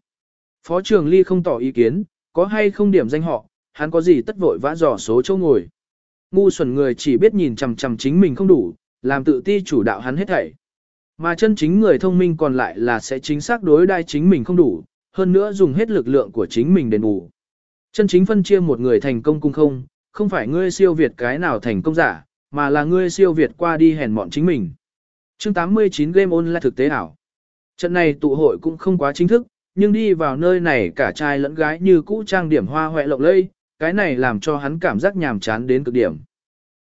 Phó Trường Ly không tỏ ý kiến, có hay không điểm danh họ, hắn có gì tất vội vã dò số chỗ ngồi. Ngu xuẩn người chỉ biết nhìn chằm chằm chính mình không đủ, làm tự ti chủ đạo hắn hết thảy. Mà chân chính người thông minh còn lại là sẽ chính xác đối đai chính mình không đủ, hơn nữa dùng hết lực lượng của chính mình đền bù. Chân chính phân chia một người thành công cung không, không phải ngươi siêu việt cái nào thành công giả, mà là ngươi siêu việt qua đi hèn mọn chính mình. Chương 89 Game On là thực tế ảo. Trận này tụ hội cũng không quá chính thức, nhưng đi vào nơi này cả trai lẫn gái như cũ trang điểm hoa hoẹ lộng lây, cái này làm cho hắn cảm giác nhàm chán đến cực điểm.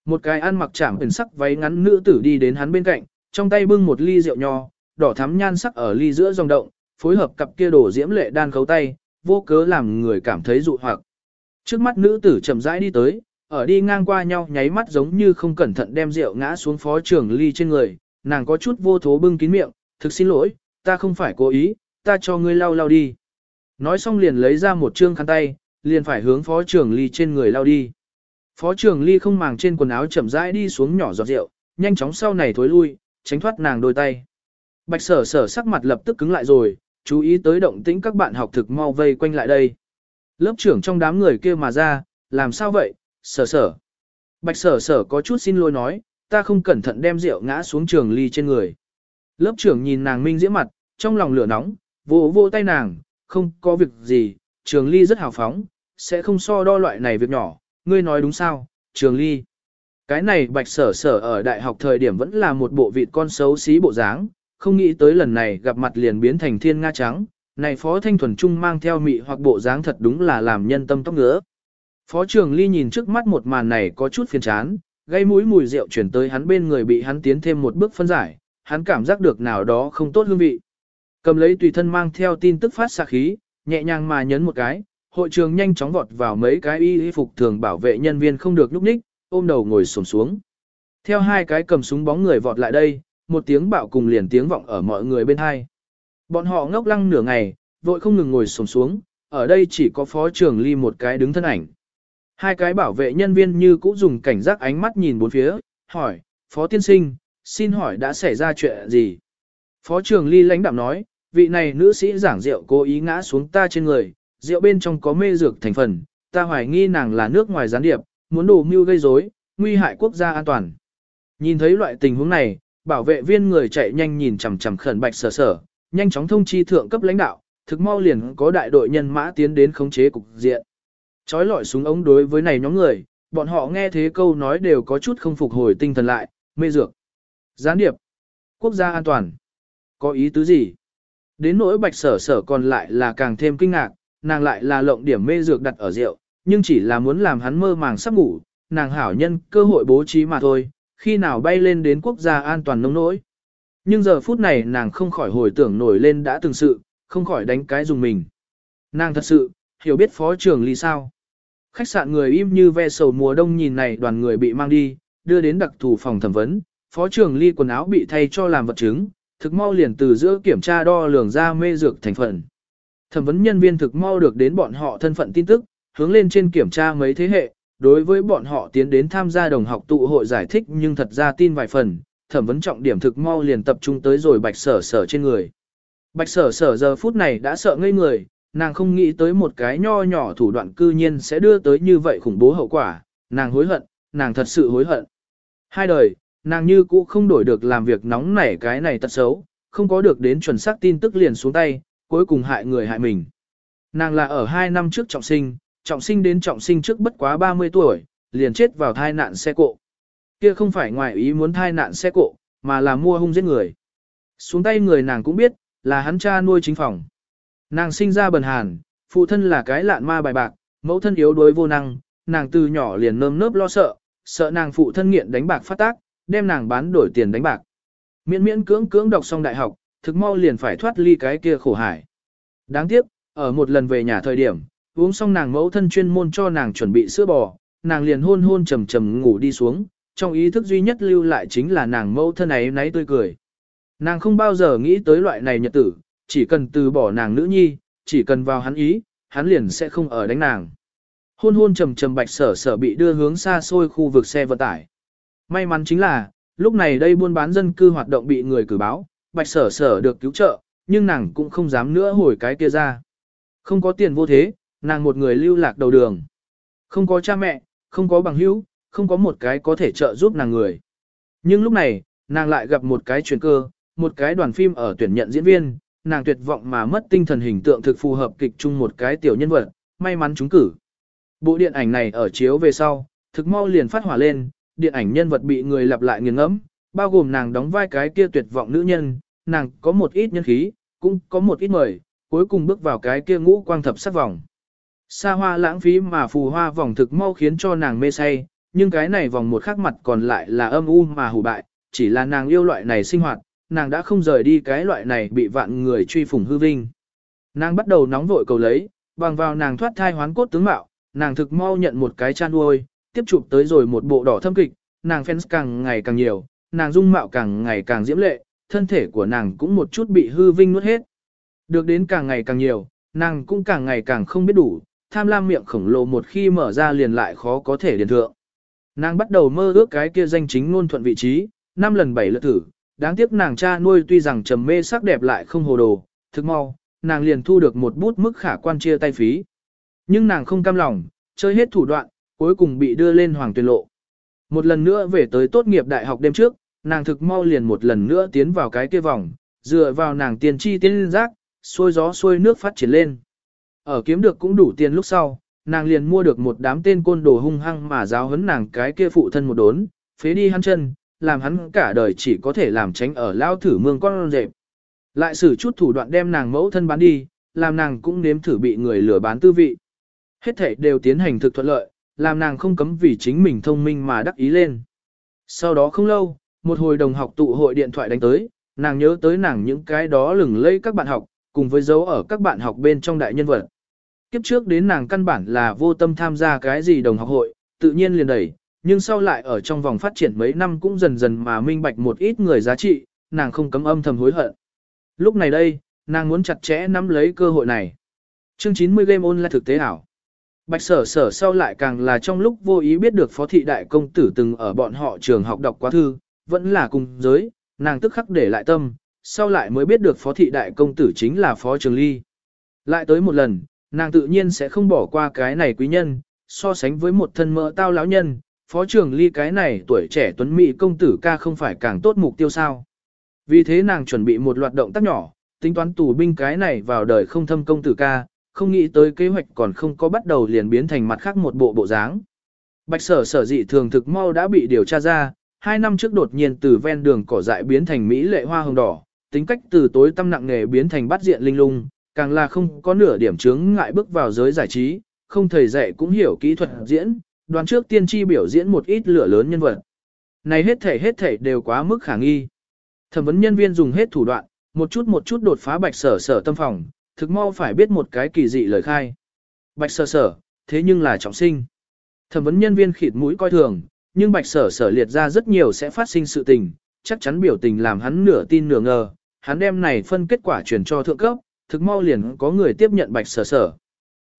Một cái ăn mặc chạm ẩn sắc váy ngắn nữ tử đi đến hắn bên cạnh, trong tay bưng một ly rượu nho, đỏ thắm nhan sắc ở ly giữa dòng động, phối hợp cặp kia đổ diễm lệ đan khấu tay, vô cớ làm người cảm thấy dụ hoặc. Trước mắt nữ tử chậm rãi đi tới, ở đi ngang qua nhau nháy mắt giống như không cẩn thận đem rượu ngã xuống phó trưởng ly trên người, nàng có chút vô thố bưng kín miệng, thực xin lỗi, ta không phải cố ý, ta cho ngươi lau lau đi. Nói xong liền lấy ra một trương khăn tay, liền phải hướng phó trưởng ly trên người lau đi. Phó trưởng ly không màng trên quần áo chậm rãi đi xuống nhỏ giọt rượu, nhanh chóng sau này thối lui, tránh thoát nàng đôi tay. Bạch sở sở sắc mặt lập tức cứng lại rồi, chú ý tới động tĩnh các bạn học thực mau vây quanh lại đây. Lớp trưởng trong đám người kia mà ra, làm sao vậy, sở sở. Bạch sở sở có chút xin lỗi nói, ta không cẩn thận đem rượu ngã xuống trường ly trên người. Lớp trưởng nhìn nàng minh diễm mặt, trong lòng lửa nóng, vỗ vỗ tay nàng, không có việc gì, trường ly rất hào phóng, sẽ không so đo loại này việc nhỏ, ngươi nói đúng sao, trường ly. Cái này bạch sở sở ở đại học thời điểm vẫn là một bộ vịt con xấu xí bộ dáng, không nghĩ tới lần này gặp mặt liền biến thành thiên nga trắng, này phó thanh thuần trung mang theo mị hoặc bộ dáng thật đúng là làm nhân tâm tóc ngứa. Phó trường ly nhìn trước mắt một màn này có chút phiền chán, gây mũi mùi rượu chuyển tới hắn bên người bị hắn tiến thêm một bước phân giải, hắn cảm giác được nào đó không tốt hương vị. Cầm lấy tùy thân mang theo tin tức phát xạ khí, nhẹ nhàng mà nhấn một cái, hội trường nhanh chóng vọt vào mấy cái y phục thường bảo vệ nhân viên không được nhúc nhích, ôm đầu ngồi xổm xuống. Theo hai cái cầm súng bóng người vọt lại đây, một tiếng bạo cùng liền tiếng vọng ở mọi người bên hai. Bọn họ ngốc lăng nửa ngày, vội không ngừng ngồi xổm xuống, ở đây chỉ có phó trưởng ly một cái đứng thân ảnh. Hai cái bảo vệ nhân viên như cũ dùng cảnh giác ánh mắt nhìn bốn phía, hỏi, phó tiên sinh, xin hỏi đã xảy ra chuyện gì? Phó trưởng ly lãnh đạm nói, vị này nữ sĩ giảng rượu cố ý ngã xuống ta trên người, rượu bên trong có mê dược thành phần, ta hoài nghi nàng là nước ngoài gián điệp, muốn đổ mưu gây rối, nguy hại quốc gia an toàn. Nhìn thấy loại tình huống này, bảo vệ viên người chạy nhanh nhìn chằm chằm khẩn bạch sở sở, nhanh chóng thông chi thượng cấp lãnh đạo, thực mau liền có đại đội nhân mã tiến đến khống chế cục diện. Chói lọi súng ống đối với này nhóm người, bọn họ nghe thế câu nói đều có chút không phục hồi tinh thần lại, mê dược, gián điệp, quốc gia an toàn. Có ý tứ gì? Đến nỗi bạch sở sở còn lại là càng thêm kinh ngạc, nàng lại là lộng điểm mê dược đặt ở rượu, nhưng chỉ là muốn làm hắn mơ màng sắp ngủ, nàng hảo nhân cơ hội bố trí mà thôi, khi nào bay lên đến quốc gia an toàn nông nỗi. Nhưng giờ phút này nàng không khỏi hồi tưởng nổi lên đã từng sự, không khỏi đánh cái dùng mình. Nàng thật sự, hiểu biết phó trưởng ly sao. Khách sạn người im như ve sầu mùa đông nhìn này đoàn người bị mang đi, đưa đến đặc thù phòng thẩm vấn, phó trưởng ly quần áo bị thay cho làm vật chứng, thực mau liền từ giữa kiểm tra đo lường ra mê dược thành phần. Thẩm vấn nhân viên thực mau được đến bọn họ thân phận tin tức, hướng lên trên kiểm tra mấy thế hệ, đối với bọn họ tiến đến tham gia đồng học tụ hội giải thích nhưng thật ra tin vài phần, thẩm vấn trọng điểm thực mau liền tập trung tới rồi bạch sở sở trên người. Bạch sở sở giờ phút này đã sợ ngây người, nàng không nghĩ tới một cái nho nhỏ thủ đoạn cư nhiên sẽ đưa tới như vậy khủng bố hậu quả, nàng hối hận, nàng thật sự hối hận. Hai đời, nàng như cũ không đổi được làm việc nóng nảy cái này tật xấu, không có được đến chuẩn xác tin tức liền xuống tay, cuối cùng hại người hại mình. Nàng là ở hai năm trước trọng sinh, trọng sinh đến trọng sinh trước bất quá 30 tuổi, liền chết vào thai nạn xe cộ. Kia không phải ngoài ý muốn thai nạn xe cộ, mà là mua hung giết người. Xuống tay người nàng cũng biết, là hắn cha nuôi chính phòng. Nàng sinh ra bần hàn, phụ thân là cái lạn ma bài bạc, mẫu thân yếu đuối vô năng, nàng từ nhỏ liền nơm nớp lo sợ, sợ nàng phụ thân nghiện đánh bạc phát tác, đem nàng bán đổi tiền đánh bạc. Miễn miễn cưỡng cưỡng đọc xong đại học, thực mau liền phải thoát ly cái kia khổ hải. Đáng tiếc, ở một lần về nhà thời điểm, uống xong nàng mẫu thân chuyên môn cho nàng chuẩn bị sữa bò, nàng liền hôn hôn trầm trầm ngủ đi xuống, trong ý thức duy nhất lưu lại chính là nàng mẫu thân ấy nấy tươi cười. Nàng không bao giờ nghĩ tới loại này nhật tử, chỉ cần từ bỏ nàng nữ nhi, chỉ cần vào hắn ý, hắn liền sẽ không ở đánh nàng. Hôn hôn trầm trầm bạch sở sở bị đưa hướng xa xôi khu vực xe vận tải. May mắn chính là, lúc này đây buôn bán dân cư hoạt động bị người cử báo, bạch sở sở được cứu trợ, nhưng nàng cũng không dám nữa hồi cái kia ra. Không có tiền vô thế, nàng một người lưu lạc đầu đường. Không có cha mẹ, không có bằng hữu, không có một cái có thể trợ giúp nàng người. Nhưng lúc này, nàng lại gặp một cái chuyển cơ, một cái đoàn phim ở tuyển nhận diễn viên, nàng tuyệt vọng mà mất tinh thần hình tượng thực phù hợp kịch chung một cái tiểu nhân vật, may mắn chúng cử. Bộ điện ảnh này ở chiếu về sau, thực mau liền phát hỏa lên, điện ảnh nhân vật bị người lặp lại nghiền ngẫm, bao gồm nàng đóng vai cái kia tuyệt vọng nữ nhân, nàng có một ít nhân khí, cũng có một ít mời, cuối cùng bước vào cái kia ngũ quang thập sắc vòng. Xa hoa lãng phí mà phù hoa vòng thực mau khiến cho nàng mê say, nhưng cái này vòng một khắc mặt còn lại là âm u mà hủ bại, chỉ là nàng yêu loại này sinh hoạt, nàng đã không rời đi cái loại này bị vạn người truy phủng hư vinh. Nàng bắt đầu nóng vội cầu lấy, bằng vào nàng thoát thai hoán cốt tướng mạo, nàng thực mau nhận một cái chan nuôi, tiếp chụp tới rồi một bộ đỏ thâm kịch, nàng fans càng ngày càng nhiều, nàng dung mạo càng ngày càng diễm lệ, thân thể của nàng cũng một chút bị hư vinh nuốt hết. Được đến càng ngày càng nhiều, nàng cũng càng ngày càng không biết đủ, tham lam miệng khổng lồ một khi mở ra liền lại khó có thể điền thượng. Nàng bắt đầu mơ ước cái kia danh chính ngôn thuận vị trí, năm lần bảy lượt thử, đáng tiếc nàng cha nuôi tuy rằng trầm mê sắc đẹp lại không hồ đồ, thực mau, nàng liền thu được một bút mức khả quan chia tay phí. Nhưng nàng không cam lòng, chơi hết thủ đoạn, cuối cùng bị đưa lên hoàng tuyên lộ. Một lần nữa về tới tốt nghiệp đại học đêm trước, nàng thực mau liền một lần nữa tiến vào cái kia vòng, dựa vào nàng tiền chi tiên giác, xuôi gió xuôi nước phát triển lên. Ở kiếm được cũng đủ tiền lúc sau, nàng liền mua được một đám tên côn đồ hung hăng mà giáo huấn nàng cái kia phụ thân một đốn, phế đi hắn chân, làm hắn cả đời chỉ có thể làm tránh ở lao thử mương con rệp. Lại sử chút thủ đoạn đem nàng mẫu thân bán đi, làm nàng cũng nếm thử bị người lừa bán tư vị. Hết thể đều tiến hành thực thuận lợi, làm nàng không cấm vì chính mình thông minh mà đắc ý lên. Sau đó không lâu, một hồi đồng học tụ hội điện thoại đánh tới, nàng nhớ tới nàng những cái đó lừng lây các bạn học, cùng với dấu ở các bạn học bên trong đại nhân vật. Kiếp trước đến nàng căn bản là vô tâm tham gia cái gì đồng học hội, tự nhiên liền đẩy, nhưng sau lại ở trong vòng phát triển mấy năm cũng dần dần mà minh bạch một ít người giá trị, nàng không cấm âm thầm hối hận. Lúc này đây, nàng muốn chặt chẽ nắm lấy cơ hội này. Chương 90 Game On là thực tế ảo. Bạch sở sở sau lại càng là trong lúc vô ý biết được phó thị đại công tử từng ở bọn họ trường học đọc quá thư, vẫn là cùng giới, nàng tức khắc để lại tâm, sau lại mới biết được phó thị đại công tử chính là phó trường ly. Lại tới một lần, nàng tự nhiên sẽ không bỏ qua cái này quý nhân, so sánh với một thân mỡ tao lão nhân, phó trưởng ly cái này tuổi trẻ tuấn mỹ công tử ca không phải càng tốt mục tiêu sao. Vì thế nàng chuẩn bị một loạt động tác nhỏ, tính toán tù binh cái này vào đời không thâm công tử ca, không nghĩ tới kế hoạch còn không có bắt đầu liền biến thành mặt khác một bộ bộ dáng. Bạch sở sở dị thường thực mau đã bị điều tra ra, hai năm trước đột nhiên từ ven đường cỏ dại biến thành mỹ lệ hoa hồng đỏ, tính cách từ tối tâm nặng nghề biến thành bắt diện linh lung, càng là không có nửa điểm chướng ngại bước vào giới giải trí, không thầy dạy cũng hiểu kỹ thuật diễn, đoàn trước tiên tri biểu diễn một ít lửa lớn nhân vật. Này hết thể hết thể đều quá mức khả nghi. Thẩm vấn nhân viên dùng hết thủ đoạn, một chút một chút đột phá bạch sở sở tâm phòng, thực mau phải biết một cái kỳ dị lời khai. Bạch sở sở, thế nhưng là trọng sinh. Thẩm vấn nhân viên khịt mũi coi thường, nhưng bạch sở sở liệt ra rất nhiều sẽ phát sinh sự tình, chắc chắn biểu tình làm hắn nửa tin nửa ngờ, hắn đem này phân kết quả truyền cho thượng cấp, thực mau liền có người tiếp nhận bạch sở sở.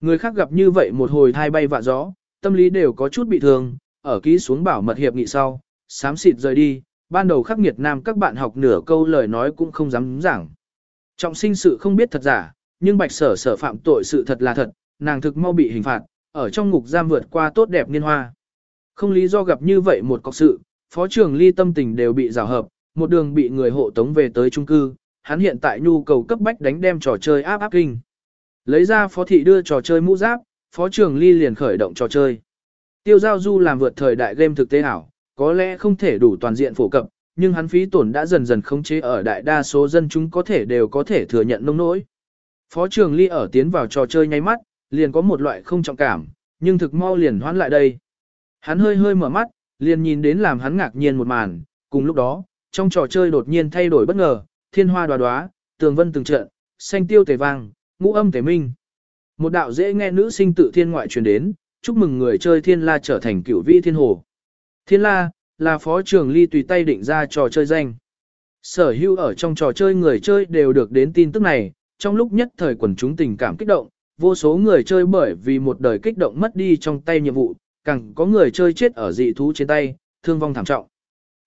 Người khác gặp như vậy một hồi thai bay vạ gió, tâm lý đều có chút bị thương, ở ký xuống bảo mật hiệp nghị sau, sám xịt rời đi, ban đầu khắc nghiệt nam các bạn học nửa câu lời nói cũng không dám giảng. Trọng sinh sự không biết thật giả, nhưng bạch sở sở phạm tội sự thật là thật, nàng thực mau bị hình phạt, ở trong ngục giam vượt qua tốt đẹp niên hoa. Không lý do gặp như vậy một cọc sự, phó trưởng ly tâm tình đều bị rào hợp, một đường bị người hộ tống về tới trung cư, hắn hiện tại nhu cầu cấp bách đánh đem trò chơi áp áp kinh. Lấy ra phó thị đưa trò chơi mũ giáp, phó trưởng ly liền khởi động trò chơi. Tiêu giao du làm vượt thời đại game thực tế ảo, có lẽ không thể đủ toàn diện phổ cập, nhưng hắn phí tổn đã dần dần khống chế ở đại đa số dân chúng có thể đều có thể thừa nhận nông nỗi. Phó trưởng ly ở tiến vào trò chơi nháy mắt, liền có một loại không trọng cảm, nhưng thực mau liền hoán lại đây. Hắn hơi hơi mở mắt, liền nhìn đến làm hắn ngạc nhiên một màn, cùng lúc đó, trong trò chơi đột nhiên thay đổi bất ngờ, thiên hoa đoá đoá, tường vân từng trận, xanh tiêu tề vàng, ngũ âm tề minh. Một đạo dễ nghe nữ sinh tự thiên ngoại truyền đến, chúc mừng người chơi thiên la trở thành cửu vi thiên hồ. Thiên la, là phó trường ly tùy tay định ra trò chơi danh. Sở hữu ở trong trò chơi người chơi đều được đến tin tức này, trong lúc nhất thời quần chúng tình cảm kích động, vô số người chơi bởi vì một đời kích động mất đi trong tay nhiệm vụ, càng có người chơi chết ở dị thú trên tay, thương vong thảm trọng.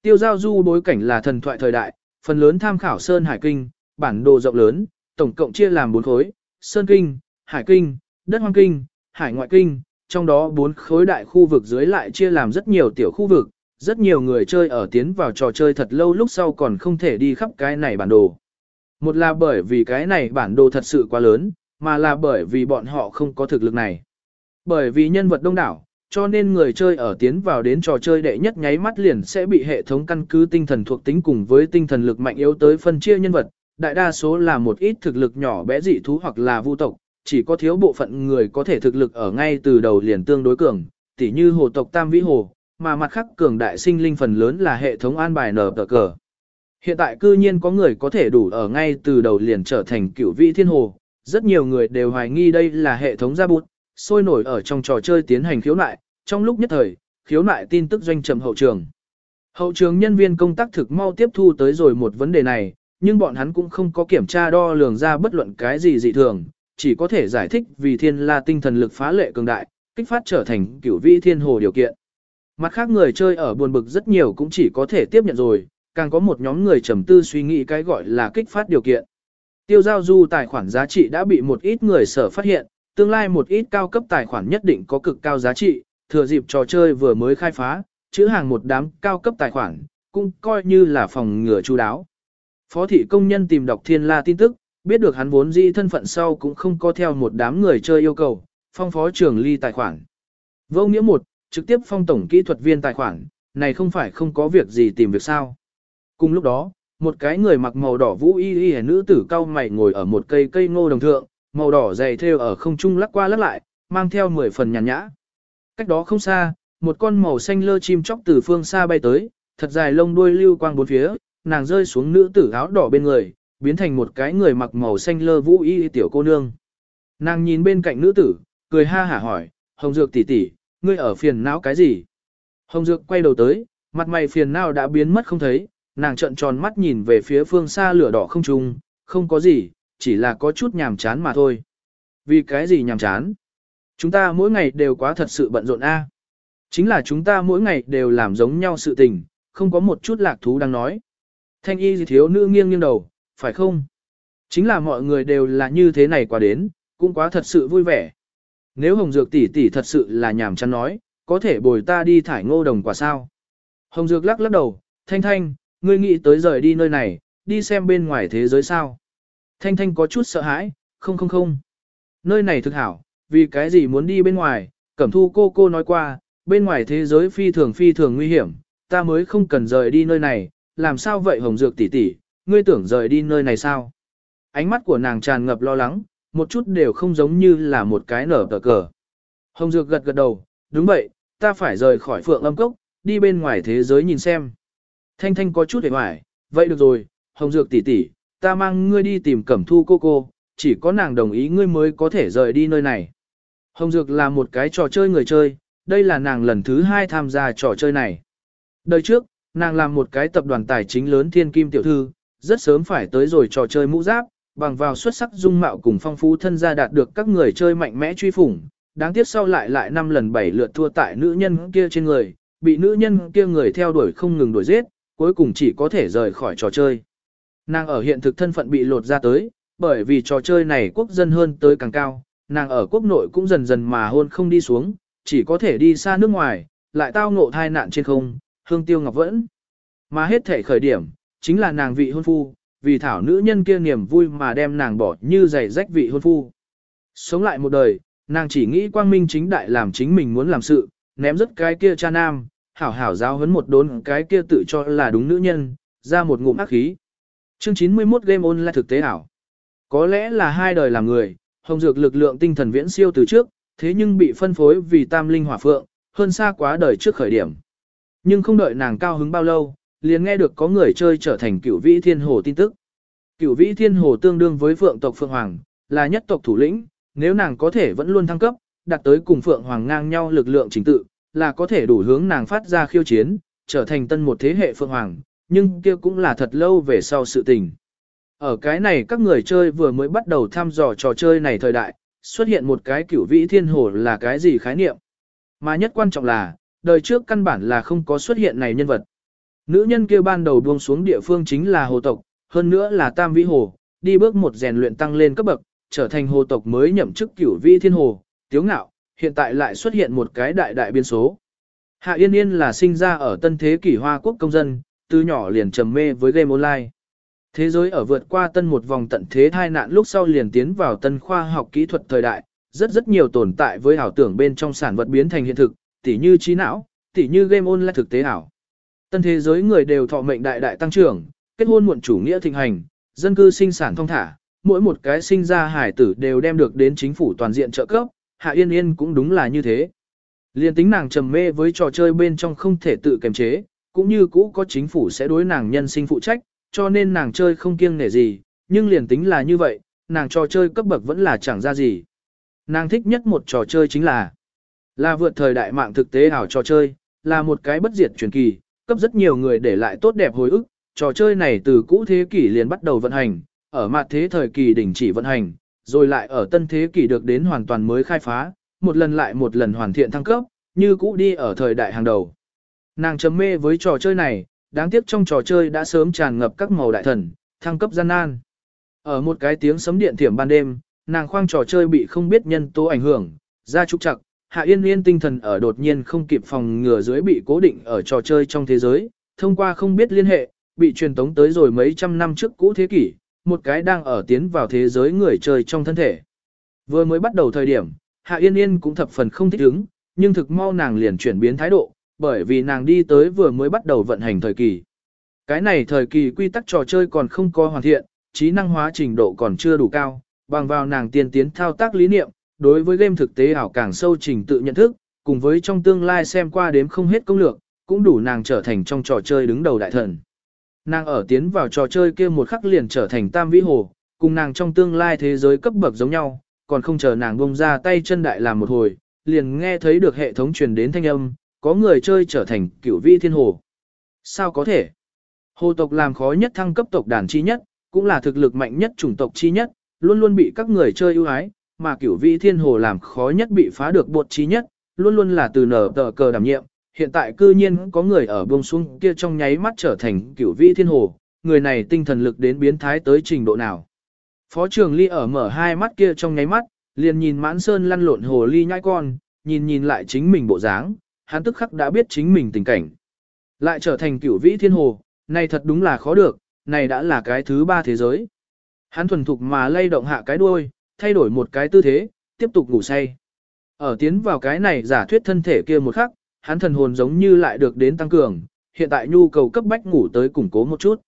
Tiêu giao du bối cảnh là thần thoại thời đại, phần lớn tham khảo Sơn Hải Kinh, bản đồ rộng lớn, tổng cộng chia làm 4 khối, Sơn Kinh, Hải Kinh, Đất Hoang Kinh, Hải Ngoại Kinh, trong đó bốn khối đại khu vực dưới lại chia làm rất nhiều tiểu khu vực, rất nhiều người chơi ở tiến vào trò chơi thật lâu lúc sau còn không thể đi khắp cái này bản đồ. Một là bởi vì cái này bản đồ thật sự quá lớn, mà là bởi vì bọn họ không có thực lực này. Bởi vì nhân vật đông đảo, cho nên người chơi ở tiến vào đến trò chơi đệ nhất nháy mắt liền sẽ bị hệ thống căn cứ tinh thần thuộc tính cùng với tinh thần lực mạnh yếu tới phân chia nhân vật, đại đa số là một ít thực lực nhỏ bé dị thú hoặc là vu tộc, chỉ có thiếu bộ phận người có thể thực lực ở ngay từ đầu liền tương đối cường, tỉ như hồ tộc Tam Vĩ Hồ, mà mặt khác cường đại sinh linh phần lớn là hệ thống an bài nở tờ cờ. Hiện tại cư nhiên có người có thể đủ ở ngay từ đầu liền trở thành cửu vị thiên hồ, rất nhiều người đều hoài nghi đây là hệ thống ra bút, sôi nổi ở trong trò chơi tiến hành khiếu nại, trong lúc nhất thời, khiếu nại tin tức doanh trầm hậu trường. Hậu trường nhân viên công tác thực mau tiếp thu tới rồi một vấn đề này, nhưng bọn hắn cũng không có kiểm tra đo lường ra bất luận cái gì dị thường, chỉ có thể giải thích vì thiên la tinh thần lực phá lệ cường đại, kích phát trở thành cửu vị thiên hồ điều kiện. Mặt khác người chơi ở buồn bực rất nhiều cũng chỉ có thể tiếp nhận rồi, càng có một nhóm người trầm tư suy nghĩ cái gọi là kích phát điều kiện. Tiêu giao du tài khoản giá trị đã bị một ít người sở phát hiện, tương lai một ít cao cấp tài khoản nhất định có cực cao giá trị, thừa dịp trò chơi vừa mới khai phá, chữ hàng một đám cao cấp tài khoản, cũng coi như là phòng ngừa chú đáo. Phó thị công nhân tìm đọc thiên la tin tức, biết được hắn vốn di thân phận sau cũng không có theo một đám người chơi yêu cầu, phong phó trưởng ly tài khoản. Vô nghĩa một, trực tiếp phong tổng kỹ thuật viên tài khoản, này không phải không có việc gì tìm việc sao. Cùng lúc đó, một cái người mặc màu đỏ vũ y y nữ tử cao mày ngồi ở một cây cây ngô đồng thượng, màu đỏ dày thêu ở không trung lắc qua lắc lại, mang theo 10 phần nhàn nhã. Cách đó không xa, một con màu xanh lơ chim chóc từ phương xa bay tới, thật dài lông đuôi lưu quang bốn phía, nàng rơi xuống nữ tử áo đỏ bên người, biến thành một cái người mặc màu xanh lơ vũ y tiểu cô nương. Nàng nhìn bên cạnh nữ tử, cười ha hả hỏi, Hồng Dược tỷ tỷ, ngươi ở phiền não cái gì? Hồng Dược quay đầu tới, mặt mày phiền não đã biến mất không thấy, nàng trợn tròn mắt nhìn về phía phương xa lửa đỏ không trung, không có gì, chỉ là có chút nhàm chán mà thôi. Vì cái gì nhàm chán? Chúng ta mỗi ngày đều quá thật sự bận rộn a. Chính là chúng ta mỗi ngày đều làm giống nhau sự tình, không có một chút lạc thú đang nói. Thanh y gì thiếu nữ nghiêng nghiêng đầu, phải không? Chính là mọi người đều là như thế này qua đến, cũng quá thật sự vui vẻ. Nếu Hồng Dược tỷ tỷ thật sự là nhàm chán nói, có thể bồi ta đi thải ngô đồng quả sao? Hồng Dược lắc lắc đầu, Thanh Thanh, ngươi nghĩ tới rời đi nơi này, đi xem bên ngoài thế giới sao? Thanh Thanh có chút sợ hãi, không không không. Nơi này thực hảo, vì cái gì muốn đi bên ngoài, Cẩm thu cô cô nói qua, bên ngoài thế giới phi thường phi thường nguy hiểm, ta mới không cần rời đi nơi này, làm sao vậy Hồng Dược tỷ tỷ, ngươi tưởng rời đi nơi này sao? Ánh mắt của nàng tràn ngập lo lắng, một chút đều không giống như là một cái nở tờ cờ. Hồng Dược gật gật đầu, đúng vậy, ta phải rời khỏi phượng âm cốc, đi bên ngoài thế giới nhìn xem. Thanh Thanh có chút hề hoài, vậy được rồi, Hồng Dược tỷ tỷ, ta mang ngươi đi tìm Cẩm Thu cô cô, chỉ có nàng đồng ý ngươi mới có thể rời đi nơi này. Hồng Dược là một cái trò chơi người chơi, đây là nàng lần thứ hai tham gia trò chơi này. Đời trước, nàng làm một cái tập đoàn tài chính lớn thiên kim tiểu thư, rất sớm phải tới rồi trò chơi mũ giáp, bằng vào xuất sắc dung mạo cùng phong phú thân gia đạt được các người chơi mạnh mẽ truy phủng. Đáng tiếc sau lại lại năm lần bảy lượt thua tại nữ nhân kia trên người, bị nữ nhân kia người theo đuổi không ngừng đuổi giết, cuối cùng chỉ có thể rời khỏi trò chơi. Nàng ở hiện thực thân phận bị lột ra tới, bởi vì trò chơi này quốc dân hơn tới càng cao, nàng ở quốc nội cũng dần dần mà hôn không đi xuống, chỉ có thể đi xa nước ngoài, lại tao ngộ thai nạn trên không, hương tiêu ngọc vẫn. Mà hết thể khởi điểm, chính là nàng vị hôn phu, vì thảo nữ nhân kia niềm vui mà đem nàng bỏ như giày rách vị hôn phu. Sống lại một đời, nàng chỉ nghĩ quang minh chính đại làm chính mình muốn làm sự, ném rất cái kia cha nam, hảo hảo giáo huấn một đốn cái kia tự cho là đúng nữ nhân, ra một ngụm ác khí. Chương 91 Game On là thực tế ảo. Có lẽ là hai đời làm người, hồng dược lực lượng tinh thần viễn siêu từ trước, thế nhưng bị phân phối vì tam linh hỏa phượng, hơn xa quá đời trước khởi điểm. Nhưng không đợi nàng cao hứng bao lâu, liền nghe được có người chơi trở thành cửu vĩ thiên hồ tin tức. Cửu vĩ thiên hồ tương đương với phượng tộc phượng hoàng, là nhất tộc thủ lĩnh, nếu nàng có thể vẫn luôn thăng cấp, đạt tới cùng phượng hoàng ngang nhau lực lượng chính tự, là có thể đủ hướng nàng phát ra khiêu chiến, trở thành tân một thế hệ phượng hoàng, nhưng kia cũng là thật lâu về sau sự tình. Ở cái này các người chơi vừa mới bắt đầu thăm dò trò chơi này thời đại, xuất hiện một cái cửu vĩ thiên hồ là cái gì khái niệm. Mà nhất quan trọng là, đời trước căn bản là không có xuất hiện này nhân vật. Nữ nhân kia ban đầu buông xuống địa phương chính là hồ tộc, hơn nữa là tam vĩ hồ, đi bước một rèn luyện tăng lên cấp bậc, trở thành hồ tộc mới nhậm chức cửu vĩ thiên hồ, tiếu ngạo, hiện tại lại xuất hiện một cái đại đại biên số. Hạ Yên Yên là sinh ra ở tân thế kỷ Hoa Quốc công dân, từ nhỏ liền trầm mê với game online. Thế giới ở vượt qua tân một vòng tận thế thai nạn lúc sau liền tiến vào tân khoa học kỹ thuật thời đại, rất rất nhiều tồn tại với ảo tưởng bên trong sản vật biến thành hiện thực, tỉ như trí não, tỉ như game online thực tế ảo. Tân thế giới người đều thọ mệnh đại đại tăng trưởng, kết hôn muộn chủ nghĩa thịnh hành, dân cư sinh sản thông thả, mỗi một cái sinh ra hải tử đều đem được đến chính phủ toàn diện trợ cấp, Hạ Yên Yên cũng đúng là như thế. Liên tính nàng trầm mê với trò chơi bên trong không thể tự kiềm chế, cũng như cũ có chính phủ sẽ đối nàng nhân sinh phụ trách, cho nên nàng chơi không kiêng nể gì, nhưng liền tính là như vậy, nàng trò chơi cấp bậc vẫn là chẳng ra gì. Nàng thích nhất một trò chơi chính là là vượt thời đại mạng thực tế ảo trò chơi, là một cái bất diệt truyền kỳ, cấp rất nhiều người để lại tốt đẹp hồi ức, trò chơi này từ cũ thế kỷ liền bắt đầu vận hành, ở mặt thế thời kỳ đỉnh chỉ vận hành, rồi lại ở tân thế kỷ được đến hoàn toàn mới khai phá, một lần lại một lần hoàn thiện thăng cấp, như cũ đi ở thời đại hàng đầu. Nàng chấm mê với trò chơi này, đáng tiếc trong trò chơi đã sớm tràn ngập các màu đại thần, thăng cấp gian nan. Ở một cái tiếng sấm điện thiểm ban đêm, nàng khoang trò chơi bị không biết nhân tố ảnh hưởng, ra trục trặc, hạ yên yên tinh thần ở đột nhiên không kịp phòng ngừa dưới bị cố định ở trò chơi trong thế giới, thông qua không biết liên hệ, bị truyền tống tới rồi mấy trăm năm trước cũ thế kỷ, một cái đang ở tiến vào thế giới người chơi trong thân thể. Vừa mới bắt đầu thời điểm, Hạ Yên Yên cũng thập phần không thích ứng, nhưng thực mau nàng liền chuyển biến thái độ, bởi vì nàng đi tới vừa mới bắt đầu vận hành thời kỳ. Cái này thời kỳ quy tắc trò chơi còn không có hoàn thiện, trí năng hóa trình độ còn chưa đủ cao, bằng vào nàng tiên tiến thao tác lý niệm, đối với game thực tế ảo càng sâu trình tự nhận thức, cùng với trong tương lai xem qua đếm không hết công lược, cũng đủ nàng trở thành trong trò chơi đứng đầu đại thần. Nàng ở tiến vào trò chơi kia một khắc liền trở thành tam vĩ hồ, cùng nàng trong tương lai thế giới cấp bậc giống nhau, còn không chờ nàng bông ra tay chân đại làm một hồi, liền nghe thấy được hệ thống truyền đến thanh âm, có người chơi trở thành cửu vi thiên hồ. Sao có thể? Hồ tộc làm khó nhất thăng cấp tộc đàn chi nhất, cũng là thực lực mạnh nhất chủng tộc chi nhất, luôn luôn bị các người chơi ưu ái, mà cửu vĩ thiên hồ làm khó nhất bị phá được bột trí nhất, luôn luôn là từ nở tờ cờ đảm nhiệm. Hiện tại cư nhiên có người ở buông xuống kia trong nháy mắt trở thành cửu vĩ thiên hồ, người này tinh thần lực đến biến thái tới trình độ nào. Phó trưởng ly ở mở hai mắt kia trong nháy mắt, liền nhìn mãn sơn lăn lộn hồ ly nhãi con, nhìn nhìn lại chính mình bộ dáng, hắn tức khắc đã biết chính mình tình cảnh. Lại trở thành cửu vĩ thiên hồ, này thật đúng là khó được, này đã là cái thứ ba thế giới. Hắn thuần thục mà lay động hạ cái đuôi, thay đổi một cái tư thế, tiếp tục ngủ say. Ở tiến vào cái này giả thuyết thân thể kia một khắc, hắn thần hồn giống như lại được đến tăng cường, hiện tại nhu cầu cấp bách ngủ tới củng cố một chút.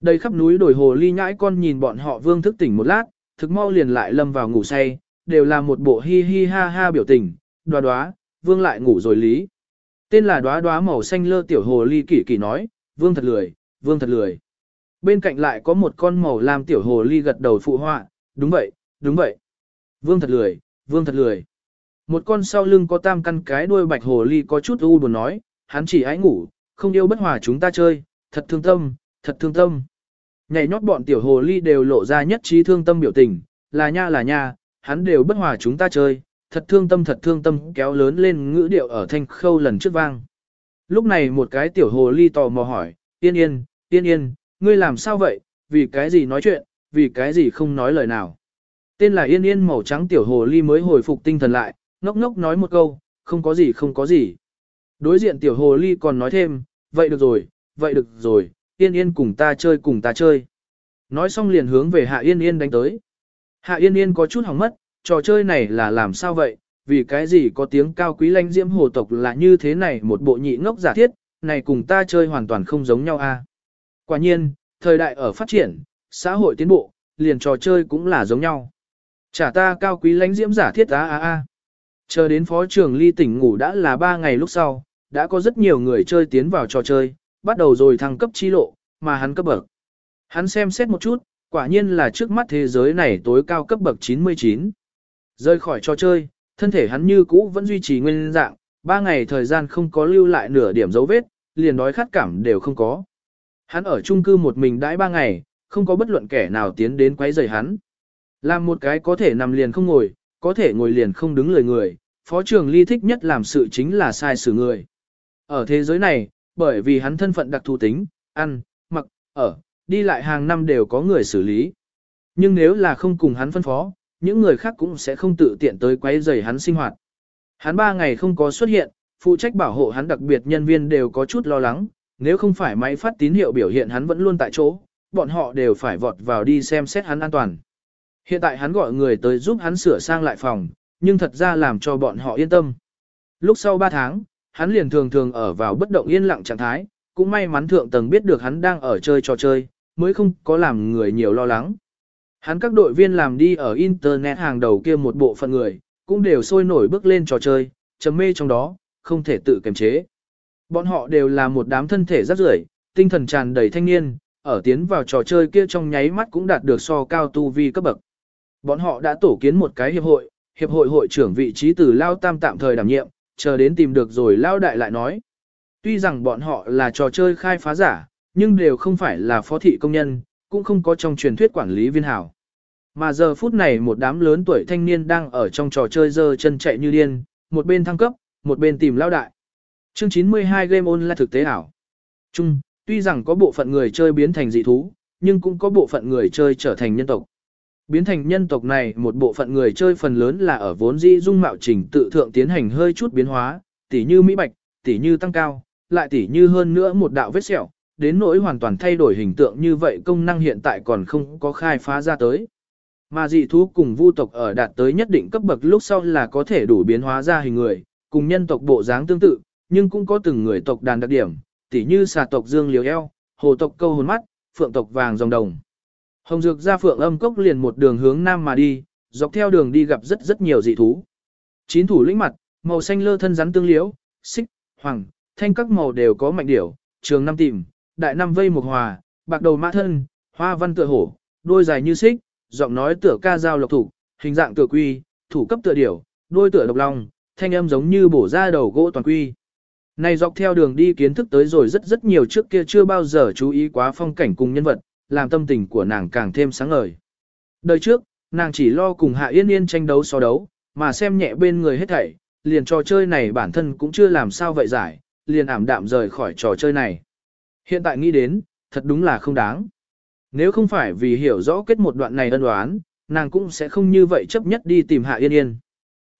Đây khắp núi đồi hồ ly nhãi con nhìn bọn họ vương thức tỉnh một lát, thực mau liền lại lâm vào ngủ say, đều là một bộ hi hi ha ha biểu tình, đoá đoá, vương lại ngủ rồi lý. Tên là đoá đoá màu xanh lơ tiểu hồ ly kỷ kỷ nói, vương thật lười, vương thật lười. Bên cạnh lại có một con màu lam tiểu hồ ly gật đầu phụ họa, đúng vậy, đúng vậy. Vương thật lười, vương thật lười. Một con sau lưng có tam căn cái đuôi bạch hồ ly có chút u buồn nói, hắn chỉ ái ngủ, không yêu bất hòa chúng ta chơi, thật thương tâm, thật thương tâm. Nhảy nhót bọn tiểu hồ ly đều lộ ra nhất trí thương tâm biểu tình, là nha là nha, hắn đều bất hòa chúng ta chơi, thật thương tâm thật thương tâm kéo lớn lên ngữ điệu ở thanh khâu lần trước vang. Lúc này một cái tiểu hồ ly tò mò hỏi, yên yên, yên yên, ngươi làm sao vậy, vì cái gì nói chuyện, vì cái gì không nói lời nào. Tên là yên yên màu trắng tiểu hồ ly mới hồi phục tinh thần lại, ngốc ngốc nói một câu, không có gì không có gì. Đối diện tiểu hồ ly còn nói thêm, vậy được rồi, vậy được rồi, yên yên cùng ta chơi cùng ta chơi. Nói xong liền hướng về hạ yên yên đánh tới. Hạ yên yên có chút hỏng mất, trò chơi này là làm sao vậy, vì cái gì có tiếng cao quý lanh diễm hồ tộc là như thế này một bộ nhị ngốc giả thiết, này cùng ta chơi hoàn toàn không giống nhau a. À? Quả nhiên, thời đại ở phát triển, xã hội tiến bộ, liền trò chơi cũng là giống nhau. Chả ta cao quý lãnh diễm giả thiết á á á. Chờ đến phó trưởng ly tỉnh ngủ đã là 3 ngày lúc sau, đã có rất nhiều người chơi tiến vào trò chơi, bắt đầu rồi thăng cấp chi lộ, mà hắn cấp bậc. Hắn xem xét một chút, quả nhiên là trước mắt thế giới này tối cao cấp bậc 99. Rơi khỏi trò chơi, thân thể hắn như cũ vẫn duy trì nguyên dạng, 3 ngày thời gian không có lưu lại nửa điểm dấu vết, liền đói khát cảm đều không có. Hắn ở chung cư một mình đãi 3 ngày, không có bất luận kẻ nào tiến đến quấy rầy hắn. Làm một cái có thể nằm liền không ngồi, có thể ngồi liền không đứng lời người, phó trưởng ly thích nhất làm sự chính là sai xử người. Ở thế giới này, bởi vì hắn thân phận đặc thù tính, ăn, mặc, ở, đi lại hàng năm đều có người xử lý. Nhưng nếu là không cùng hắn phân phó, những người khác cũng sẽ không tự tiện tới quấy rầy hắn sinh hoạt. Hắn ba ngày không có xuất hiện, phụ trách bảo hộ hắn đặc biệt nhân viên đều có chút lo lắng, nếu không phải máy phát tín hiệu biểu hiện hắn vẫn luôn tại chỗ, bọn họ đều phải vọt vào đi xem xét hắn an toàn. Hiện tại hắn gọi người tới giúp hắn sửa sang lại phòng, nhưng thật ra làm cho bọn họ yên tâm. Lúc sau 3 tháng, hắn liền thường thường ở vào bất động yên lặng trạng thái, cũng may mắn thượng tầng biết được hắn đang ở chơi trò chơi, mới không có làm người nhiều lo lắng. Hắn các đội viên làm đi ở Internet hàng đầu kia một bộ phận người, cũng đều sôi nổi bước lên trò chơi, chấm mê trong đó, không thể tự kiềm chế. Bọn họ đều là một đám thân thể rất rưởi, tinh thần tràn đầy thanh niên, ở tiến vào trò chơi kia trong nháy mắt cũng đạt được so cao tu vi cấp bậc. Bọn họ đã tổ kiến một cái hiệp hội, hiệp hội hội trưởng vị trí từ Lao Tam tạm thời đảm nhiệm, chờ đến tìm được rồi Lao Đại lại nói. Tuy rằng bọn họ là trò chơi khai phá giả, nhưng đều không phải là phó thị công nhân, cũng không có trong truyền thuyết quản lý viên hảo. Mà giờ phút này một đám lớn tuổi thanh niên đang ở trong trò chơi dơ chân chạy như điên, một bên thăng cấp, một bên tìm lao đại. Chương 92 Game On là thực tế ảo. Chung, tuy rằng có bộ phận người chơi biến thành dị thú, nhưng cũng có bộ phận người chơi trở thành nhân tộc. Biến thành nhân tộc này một bộ phận người chơi phần lớn là ở vốn dĩ dung mạo trình tự thượng tiến hành hơi chút biến hóa, tỉ như mỹ bạch, tỉ như tăng cao, lại tỉ như hơn nữa một đạo vết sẹo, đến nỗi hoàn toàn thay đổi hình tượng như vậy công năng hiện tại còn không có khai phá ra tới. Mà dị thú cùng vu tộc ở đạt tới nhất định cấp bậc lúc sau là có thể đủ biến hóa ra hình người, cùng nhân tộc bộ dáng tương tự, nhưng cũng có từng người tộc đàn đặc điểm, tỉ như xà tộc dương liều eo, hồ tộc câu hồn mắt, phượng tộc vàng dòng đồng. Hồng Dược ra phượng âm cốc liền một đường hướng nam mà đi, dọc theo đường đi gặp rất rất nhiều dị thú. Chín thủ lĩnh mặt, màu xanh lơ thân rắn tương liễu, xích, hoàng, thanh các màu đều có mạnh điểu, trường năm tìm, đại năm vây một hòa, bạc đầu mã thân, hoa văn tựa hổ, đôi dài như xích, giọng nói tựa ca dao lộc thủ, hình dạng tựa quy, thủ cấp tựa điểu, đôi tựa độc long, thanh âm giống như bổ ra đầu gỗ toàn quy. Này dọc theo đường đi kiến thức tới rồi rất rất nhiều trước kia chưa bao giờ chú ý quá phong cảnh cùng nhân vật, làm tâm tình của nàng càng thêm sáng ngời. Đời trước, nàng chỉ lo cùng Hạ Yên Yên tranh đấu so đấu, mà xem nhẹ bên người hết thảy, liền trò chơi này bản thân cũng chưa làm sao vậy giải, liền ảm đạm rời khỏi trò chơi này. Hiện tại nghĩ đến, thật đúng là không đáng. Nếu không phải vì hiểu rõ kết một đoạn này ân đoán, nàng cũng sẽ không như vậy chấp nhất đi tìm Hạ Yên Yên.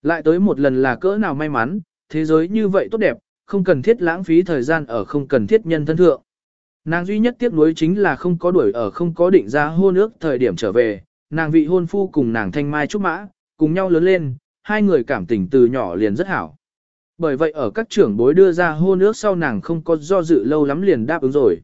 Lại tới một lần là cỡ nào may mắn, thế giới như vậy tốt đẹp, không cần thiết lãng phí thời gian ở không cần thiết nhân thân thượng. Nàng duy nhất tiếc nuối chính là không có đuổi ở không có định ra hôn ước thời điểm trở về, nàng vị hôn phu cùng nàng thanh mai trúc mã, cùng nhau lớn lên, hai người cảm tình từ nhỏ liền rất hảo. Bởi vậy ở các trưởng bối đưa ra hôn ước sau nàng không có do dự lâu lắm liền đáp ứng rồi.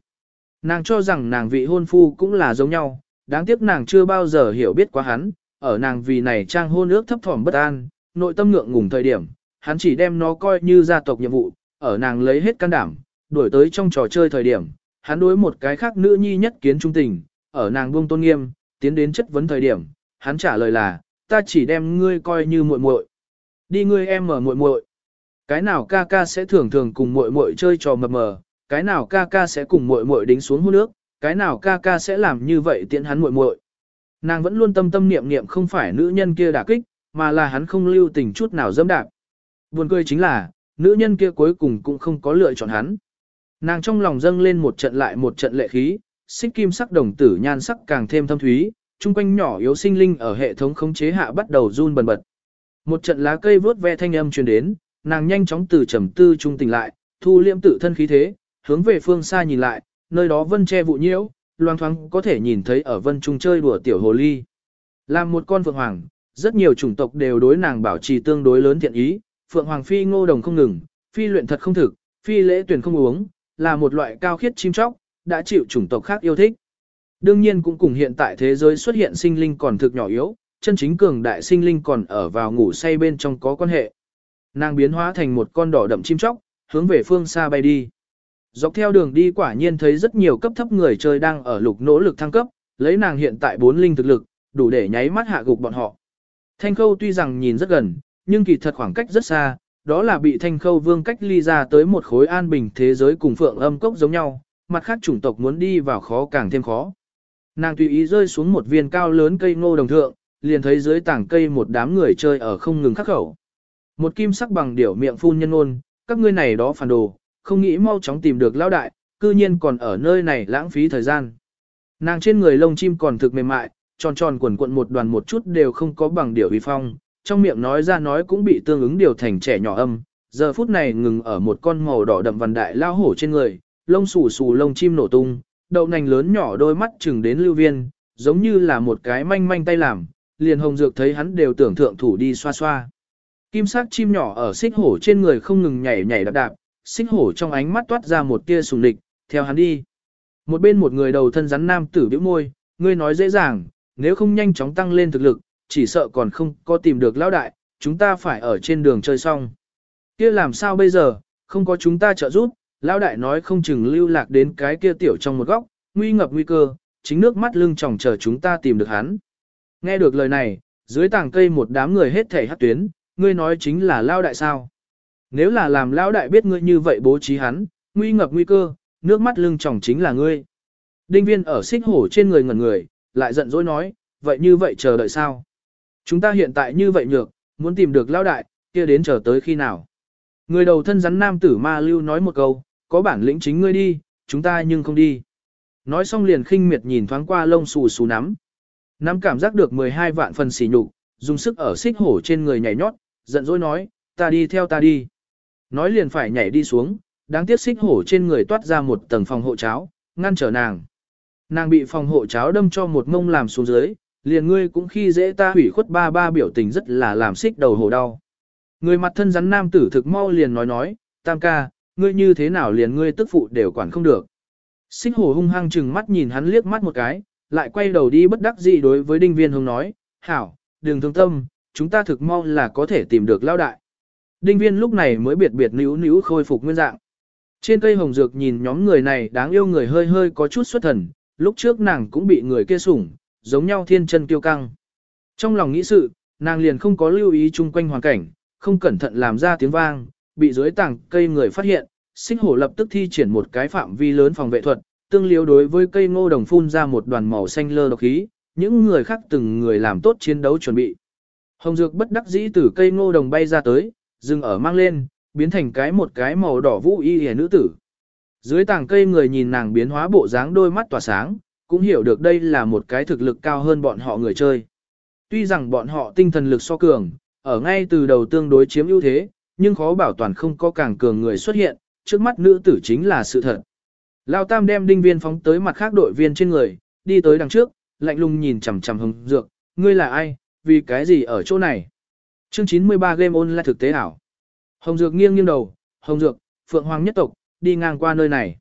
Nàng cho rằng nàng vị hôn phu cũng là giống nhau, đáng tiếc nàng chưa bao giờ hiểu biết quá hắn, ở nàng vì này trang hôn ước thấp thỏm bất an, nội tâm ngượng ngùng thời điểm, hắn chỉ đem nó coi như gia tộc nhiệm vụ, ở nàng lấy hết can đảm, đuổi tới trong trò chơi thời điểm, hắn đối một cái khác nữ nhi nhất kiến trung tình, ở nàng buông tôn nghiêm, tiến đến chất vấn thời điểm, hắn trả lời là, ta chỉ đem ngươi coi như muội muội. Đi ngươi em mở muội muội. Cái nào ca ca sẽ thường thường cùng muội muội chơi trò mập mờ, cái nào ca ca sẽ cùng muội muội đính xuống hôn nước, cái nào ca ca sẽ làm như vậy tiện hắn muội muội. Nàng vẫn luôn tâm tâm niệm niệm không phải nữ nhân kia đả kích, mà là hắn không lưu tình chút nào dâm đạp. Buồn cười chính là, nữ nhân kia cuối cùng cũng không có lựa chọn hắn. Nàng trong lòng dâng lên một trận lại một trận lệ khí, xích kim sắc đồng tử nhan sắc càng thêm thâm thúy, trung quanh nhỏ yếu sinh linh ở hệ thống khống chế hạ bắt đầu run bần bật. Một trận lá cây vướt ve thanh âm truyền đến, nàng nhanh chóng từ trầm tư trung tỉnh lại, thu liễm tự thân khí thế, hướng về phương xa nhìn lại, nơi đó vân che vụ nhiễu, loang thoáng có thể nhìn thấy ở vân trung chơi đùa tiểu hồ ly. Làm một con phượng hoàng, rất nhiều chủng tộc đều đối nàng bảo trì tương đối lớn thiện ý, phượng hoàng phi ngô đồng không ngừng, phi luyện thật không thực, phi lễ tuyển không uống, là một loại cao khiết chim chóc, đã chịu chủng tộc khác yêu thích. Đương nhiên cũng cùng hiện tại thế giới xuất hiện sinh linh còn thực nhỏ yếu, chân chính cường đại sinh linh còn ở vào ngủ say bên trong có quan hệ. Nàng biến hóa thành một con đỏ đậm chim chóc, hướng về phương xa bay đi. Dọc theo đường đi quả nhiên thấy rất nhiều cấp thấp người chơi đang ở lục nỗ lực thăng cấp, lấy nàng hiện tại bốn linh thực lực, đủ để nháy mắt hạ gục bọn họ. Thanh khâu tuy rằng nhìn rất gần, nhưng kỳ thật khoảng cách rất xa, đó là bị thanh khâu vương cách ly ra tới một khối an bình thế giới cùng phượng âm cốc giống nhau, mặt khác chủng tộc muốn đi vào khó càng thêm khó. Nàng tùy ý rơi xuống một viên cao lớn cây ngô đồng thượng, liền thấy dưới tảng cây một đám người chơi ở không ngừng khắc khẩu. Một kim sắc bằng điểu miệng phun nhân ôn, các ngươi này đó phản đồ, không nghĩ mau chóng tìm được lão đại, cư nhiên còn ở nơi này lãng phí thời gian. Nàng trên người lông chim còn thực mềm mại, tròn tròn quần quận một đoàn một chút đều không có bằng điểu uy phong, trong miệng nói ra nói cũng bị tương ứng điều thành trẻ nhỏ âm, giờ phút này ngừng ở một con màu đỏ đậm vằn đại lao hổ trên người, lông xù xù lông chim nổ tung, đậu nành lớn nhỏ đôi mắt chừng đến lưu viên, giống như là một cái manh manh tay làm, liền hồng dược thấy hắn đều tưởng thượng thủ đi xoa xoa. Kim sắc chim nhỏ ở xích hổ trên người không ngừng nhảy nhảy đạp đạp, xích hổ trong ánh mắt toát ra một tia sùng địch, theo hắn đi. Một bên một người đầu thân rắn nam tử bĩu môi, ngươi nói dễ dàng, nếu không nhanh chóng tăng lên thực lực, chỉ sợ còn không có tìm được lão đại, chúng ta phải ở trên đường chơi xong. Kia làm sao bây giờ, không có chúng ta trợ giúp, lão đại nói không chừng lưu lạc đến cái kia tiểu trong một góc, nguy ngập nguy cơ, chính nước mắt lưng tròng chờ chúng ta tìm được hắn. Nghe được lời này, dưới tảng cây một đám người hết thảy hát tuyến, ngươi nói chính là lão đại sao? Nếu là làm lão đại biết ngươi như vậy bố trí hắn, nguy ngập nguy cơ, nước mắt lưng tròng chính là ngươi. Đinh viên ở xích hổ trên người ngẩn người, lại giận dỗi nói, vậy như vậy chờ đợi sao? Chúng ta hiện tại như vậy nhược, muốn tìm được lão đại, kia đến chờ tới khi nào? Người đầu thân rắn nam tử ma lưu nói một câu, có bản lĩnh chính ngươi đi, chúng ta nhưng không đi. Nói xong liền khinh miệt nhìn thoáng qua lông xù xù nắm. Nắm cảm giác được 12 vạn phần xỉ nhục, dùng sức ở xích hổ trên người nhảy nhót, giận dỗi nói, ta đi theo ta đi. Nói liền phải nhảy đi xuống, đáng tiếc xích hổ trên người toát ra một tầng phòng hộ cháo, ngăn trở nàng. Nàng bị phòng hộ cháo đâm cho một ngông làm xuống dưới, liền ngươi cũng khi dễ ta hủy khuất ba ba biểu tình rất là làm xích đầu hổ đau. Người mặt thân rắn nam tử thực mau liền nói nói, tam ca, ngươi như thế nào liền ngươi tức phụ đều quản không được. Xích hổ hung hăng chừng mắt nhìn hắn liếc mắt một cái, lại quay đầu đi bất đắc dĩ đối với đinh viên hùng nói, hảo, đừng thương tâm, chúng ta thực mau là có thể tìm được lao đại. Đinh viên lúc này mới biệt biệt níu níu khôi phục nguyên dạng. Trên cây hồng dược nhìn nhóm người này đáng yêu người hơi hơi có chút xuất thần, lúc trước nàng cũng bị người kia sủng, giống nhau thiên chân kiêu căng. Trong lòng nghĩ sự, nàng liền không có lưu ý chung quanh hoàn cảnh, không cẩn thận làm ra tiếng vang, bị dưới tảng cây người phát hiện, xích hổ lập tức thi triển một cái phạm vi lớn phòng vệ thuật, tương liếu đối với cây ngô đồng phun ra một đoàn màu xanh lơ độc khí, những người khác từng người làm tốt chiến đấu chuẩn bị. Hồng dược bất đắc dĩ từ cây ngô đồng bay ra tới, dừng ở mang lên, biến thành cái một cái màu đỏ vũ y hề nữ tử. Dưới tảng cây người nhìn nàng biến hóa bộ dáng đôi mắt tỏa sáng, cũng hiểu được đây là một cái thực lực cao hơn bọn họ người chơi. Tuy rằng bọn họ tinh thần lực so cường, ở ngay từ đầu tương đối chiếm ưu thế, nhưng khó bảo toàn không có càng cường người xuất hiện, trước mắt nữ tử chính là sự thật. Lao Tam đem đinh viên phóng tới mặt khác đội viên trên người, đi tới đằng trước, lạnh lùng nhìn chằm chằm hồng dược, ngươi là ai, vì cái gì ở chỗ này. Chương 93 game online thực tế ảo. Hồng dược nghiêng nghiêng đầu, hồng dược, phượng hoàng nhất tộc, đi ngang qua nơi này.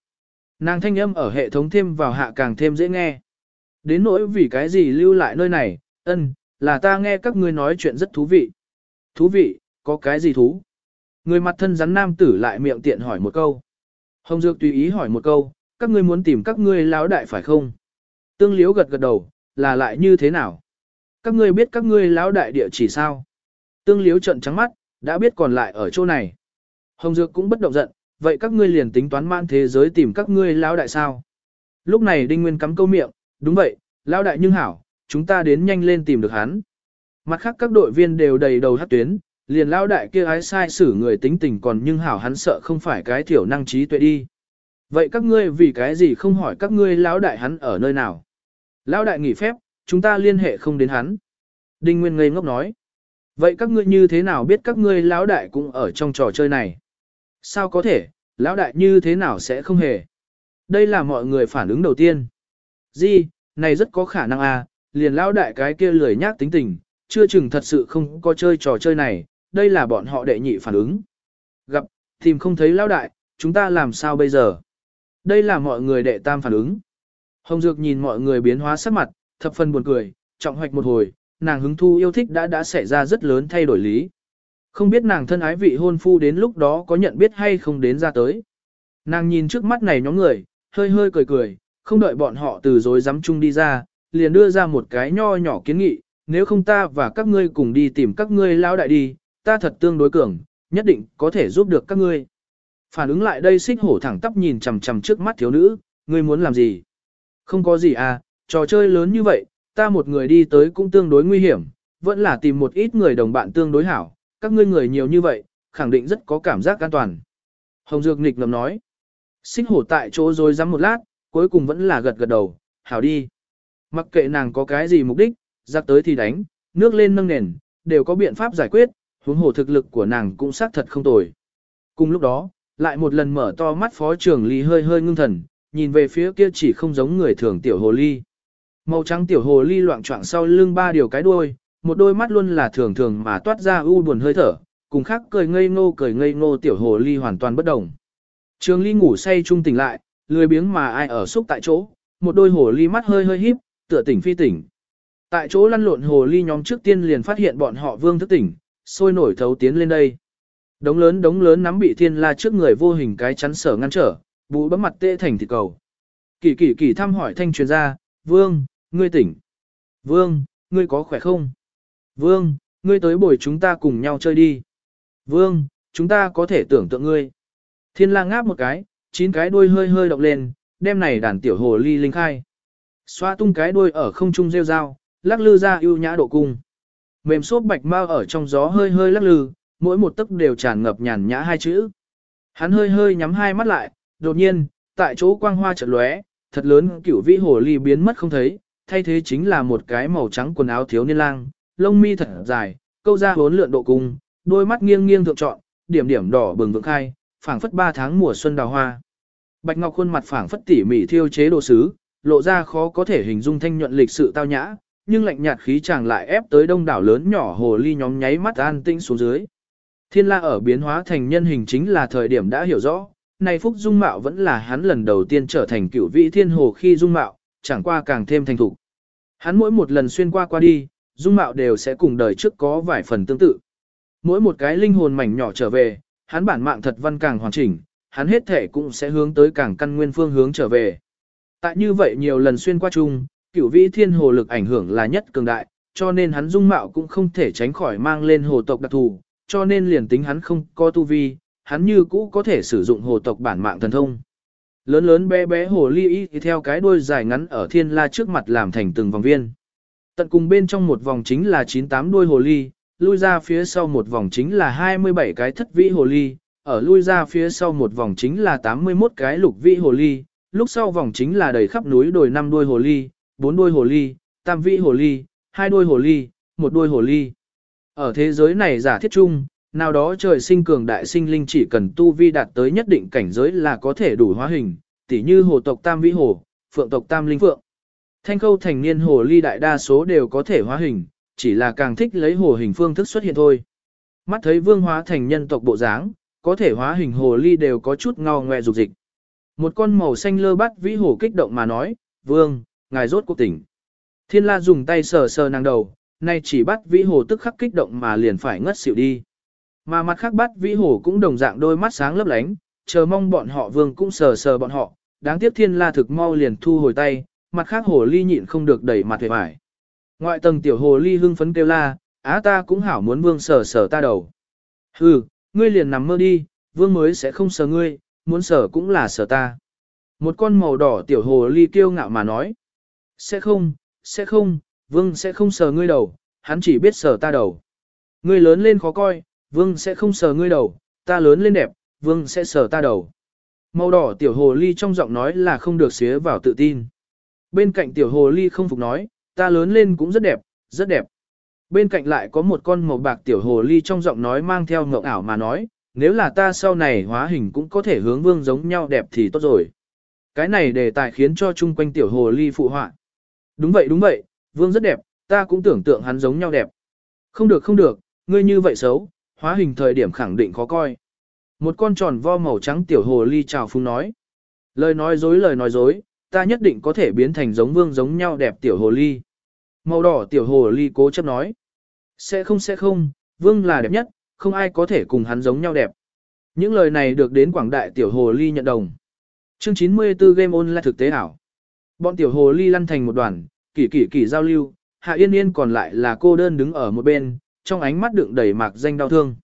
Nàng thanh âm ở hệ thống thêm vào hạ càng thêm dễ nghe. Đến nỗi vì cái gì lưu lại nơi này, ân, là ta nghe các ngươi nói chuyện rất thú vị. Thú vị, có cái gì thú? Người mặt thân rắn nam tử lại miệng tiện hỏi một câu. Hồng Dược tùy ý hỏi một câu, các ngươi muốn tìm các ngươi lão đại phải không? Tương Liễu gật gật đầu, là lại như thế nào? Các ngươi biết các ngươi lão đại địa chỉ sao? Tương Liễu trợn trắng mắt, đã biết còn lại ở chỗ này. Hồng Dược cũng bất động giận, vậy các ngươi liền tính toán mãn thế giới tìm các ngươi lão đại sao? Lúc này Đinh Nguyên cắm câu miệng, đúng vậy, lão đại nhưng hảo, chúng ta đến nhanh lên tìm được hắn. Mặt khác các đội viên đều đầy đầu hát tuyến, liền lão đại kia ái sai xử người tính tình còn nhưng hảo hắn sợ không phải cái thiểu năng trí tuệ đi. Vậy các ngươi vì cái gì không hỏi các ngươi lão đại hắn ở nơi nào? Lão đại nghỉ phép, chúng ta liên hệ không đến hắn. Đinh Nguyên ngây ngốc nói. Vậy các ngươi như thế nào biết các ngươi lão đại cũng ở trong trò chơi này? Sao có thể, lão đại như thế nào sẽ không hề? Đây là mọi người phản ứng đầu tiên. Di, này rất có khả năng à, liền lão đại cái kia lười nhác tính tình, chưa chừng thật sự không có chơi trò chơi này, đây là bọn họ đệ nhị phản ứng. Gặp, tìm không thấy lão đại, chúng ta làm sao bây giờ? Đây là mọi người đệ tam phản ứng. Hồng Dược nhìn mọi người biến hóa sắc mặt, thập phần buồn cười, trọng hoạch một hồi, nàng hứng thu yêu thích đã đã xảy ra rất lớn thay đổi lý. Không biết nàng thân ái vị hôn phu đến lúc đó có nhận biết hay không đến ra tới. Nàng nhìn trước mắt này nhóm người, hơi hơi cười cười, không đợi bọn họ từ dối dám chung đi ra, liền đưa ra một cái nho nhỏ kiến nghị, nếu không ta và các ngươi cùng đi tìm các ngươi lão đại đi, ta thật tương đối cường, nhất định có thể giúp được các ngươi. Phản ứng lại đây xích hổ thẳng tắp nhìn chằm chằm trước mắt thiếu nữ, ngươi muốn làm gì? Không có gì à, trò chơi lớn như vậy, ta một người đi tới cũng tương đối nguy hiểm, vẫn là tìm một ít người đồng bạn tương đối hảo, các ngươi người nhiều như vậy, khẳng định rất có cảm giác an toàn. Hồng Dược nghịch ngầm nói. Sinh hổ tại chỗ rồi dám một lát, cuối cùng vẫn là gật gật đầu, hảo đi. Mặc kệ nàng có cái gì mục đích, giặc tới thì đánh, nước lên nâng nền, đều có biện pháp giải quyết, huống hồ thực lực của nàng cũng xác thật không tồi. Cùng lúc đó, lại một lần mở to mắt phó trưởng ly hơi hơi ngưng thần, nhìn về phía kia chỉ không giống người thường tiểu hồ ly. Màu trắng tiểu hồ ly loạn trọng sau lưng ba điều cái đuôi, một đôi mắt luôn là thường thường mà toát ra u buồn hơi thở, cùng khác cười ngây ngô cười ngây ngô tiểu hồ ly hoàn toàn bất đồng. Trường ly ngủ say trung tỉnh lại, lười biếng mà ai ở xúc tại chỗ, một đôi hồ ly mắt hơi hơi híp, tựa tỉnh phi tỉnh. Tại chỗ lăn lộn hồ ly nhóm trước tiên liền phát hiện bọn họ vương thức tỉnh, sôi nổi thấu tiến lên đây. Đống lớn đống lớn nắm bị thiên la trước người vô hình cái chắn sở ngăn trở, bú bấm mặt tê thành thịt cầu. Kỳ kỳ kỳ thăm hỏi thanh truyền gia, vương, ngươi tỉnh. Vương, ngươi có khỏe không? Vương, ngươi tới buổi chúng ta cùng nhau chơi đi. Vương, chúng ta có thể tưởng tượng ngươi. Thiên Lang ngáp một cái, chín cái đuôi hơi hơi động lên, đem này đàn tiểu hồ ly linh khai. Xoa tung cái đuôi ở không trung rêu rao, lắc lư ra ưu nhã độ cung. Mềm xốp bạch mau ở trong gió hơi hơi lắc lư, mỗi một tấc đều tràn ngập nhàn nhã hai chữ. Hắn hơi hơi nhắm hai mắt lại, đột nhiên, tại chỗ quang hoa chợt lóe, thật lớn cửu vĩ hồ ly biến mất không thấy, thay thế chính là một cái màu trắng quần áo thiếu niên lang, lông mi thật dài, câu ra hốn lượn độ cung, đôi mắt nghiêng nghiêng thượng trọn, điểm điểm đỏ bừng vượng khai, phảng phất ba tháng mùa xuân đào hoa. Bạch Ngọc khuôn mặt phảng phất tỉ mỉ thiêu chế đồ sứ, lộ ra khó có thể hình dung thanh nhuận lịch sự tao nhã, nhưng lạnh nhạt khí chàng lại ép tới đông đảo lớn nhỏ hồ ly nhóm nháy mắt an tinh xuống dưới. Thiên la ở biến hóa thành nhân hình chính là thời điểm đã hiểu rõ, này phúc dung mạo vẫn là hắn lần đầu tiên trở thành cửu vị thiên hồ khi dung mạo, chẳng qua càng thêm thành thục. Hắn mỗi một lần xuyên qua qua đi, dung mạo đều sẽ cùng đời trước có vài phần tương tự. Mỗi một cái linh hồn mảnh nhỏ trở về, hắn bản mạng thật văn càng hoàn chỉnh, hắn hết thể cũng sẽ hướng tới càng căn nguyên phương hướng trở về. Tại như vậy nhiều lần xuyên qua chung, cửu vĩ thiên hồ lực ảnh hưởng là nhất cường đại, cho nên hắn dung mạo cũng không thể tránh khỏi mang lên hồ tộc đặc thù, cho nên liền tính hắn không có tu vi, hắn như cũ có thể sử dụng hồ tộc bản mạng thần thông. Lớn lớn bé bé hồ ly y theo cái đuôi dài ngắn ở thiên la trước mặt làm thành từng vòng viên. Tận cùng bên trong một vòng chính là 98 đuôi hồ ly, lui ra phía sau một vòng chính là 27 cái thất vĩ hồ ly, ở lui ra phía sau một vòng chính là 81 cái lục vĩ hồ ly, lúc sau vòng chính là đầy khắp núi đồi năm đuôi hồ ly, bốn đuôi hồ ly, tam vĩ hồ ly, hai đuôi hồ ly, một đuôi hồ ly. Ở thế giới này giả thiết chung, nào đó trời sinh cường đại sinh linh chỉ cần tu vi đạt tới nhất định cảnh giới là có thể đủ hóa hình, tỉ như hồ tộc tam vĩ hồ, phượng tộc tam linh phượng. Thanh khâu thành niên hồ ly đại đa số đều có thể hóa hình, chỉ là càng thích lấy hồ hình phương thức xuất hiện thôi. Mắt thấy vương hóa thành nhân tộc bộ dáng, có thể hóa hình hồ ly đều có chút ngao ngoe dục dịch. Một con màu xanh lơ bắt vĩ hồ kích động mà nói, vương, ngài rốt cuộc tỉnh. Thiên la dùng tay sờ sờ nàng đầu, nay chỉ bắt vĩ hồ tức khắc kích động mà liền phải ngất xỉu đi. Mà mặt khác bắt vĩ hồ cũng đồng dạng đôi mắt sáng lấp lánh, chờ mong bọn họ vương cũng sờ sờ bọn họ, đáng tiếc thiên la thực mau liền thu hồi tay, mặt khác hồ ly nhịn không được đẩy mặt về vải. Ngoại tầng tiểu hồ ly hưng phấn kêu la, á ta cũng hảo muốn vương sờ sờ ta đầu. Hừ, ngươi liền nằm mơ đi, vương mới sẽ không sờ ngươi, muốn sờ cũng là sờ ta. Một con màu đỏ tiểu hồ ly kiêu ngạo mà nói. Sẽ không, sẽ không, vương sẽ không sờ ngươi đầu, hắn chỉ biết sờ ta đầu. Ngươi lớn lên khó coi, vương sẽ không sờ ngươi đầu, ta lớn lên đẹp, vương sẽ sờ ta đầu. Màu đỏ tiểu hồ ly trong giọng nói là không được xía vào tự tin. Bên cạnh tiểu hồ ly không phục nói, ta lớn lên cũng rất đẹp, rất đẹp. Bên cạnh lại có một con màu bạc tiểu hồ ly trong giọng nói mang theo ngộng ảo mà nói, nếu là ta sau này hóa hình cũng có thể hướng vương giống nhau đẹp thì tốt rồi. Cái này đề tài khiến cho chung quanh tiểu hồ ly phụ họa. Đúng vậy đúng vậy, vương rất đẹp, ta cũng tưởng tượng hắn giống nhau đẹp. Không được không được, ngươi như vậy xấu, hóa hình thời điểm khẳng định khó coi. Một con tròn vo màu trắng tiểu hồ ly chào phung nói. Lời nói dối lời nói dối, ta nhất định có thể biến thành giống vương giống nhau đẹp tiểu hồ ly. Màu đỏ tiểu hồ ly cố chấp nói. Sẽ không sẽ không, vương là đẹp nhất, không ai có thể cùng hắn giống nhau đẹp. Những lời này được đến quảng đại tiểu hồ ly nhận đồng. Chương 94 game online thực tế ảo. Bọn tiểu hồ ly lăn thành một đoàn, kỳ kỳ kỳ giao lưu, hạ yên yên còn lại là cô đơn đứng ở một bên, trong ánh mắt đựng đầy mạc danh đau thương.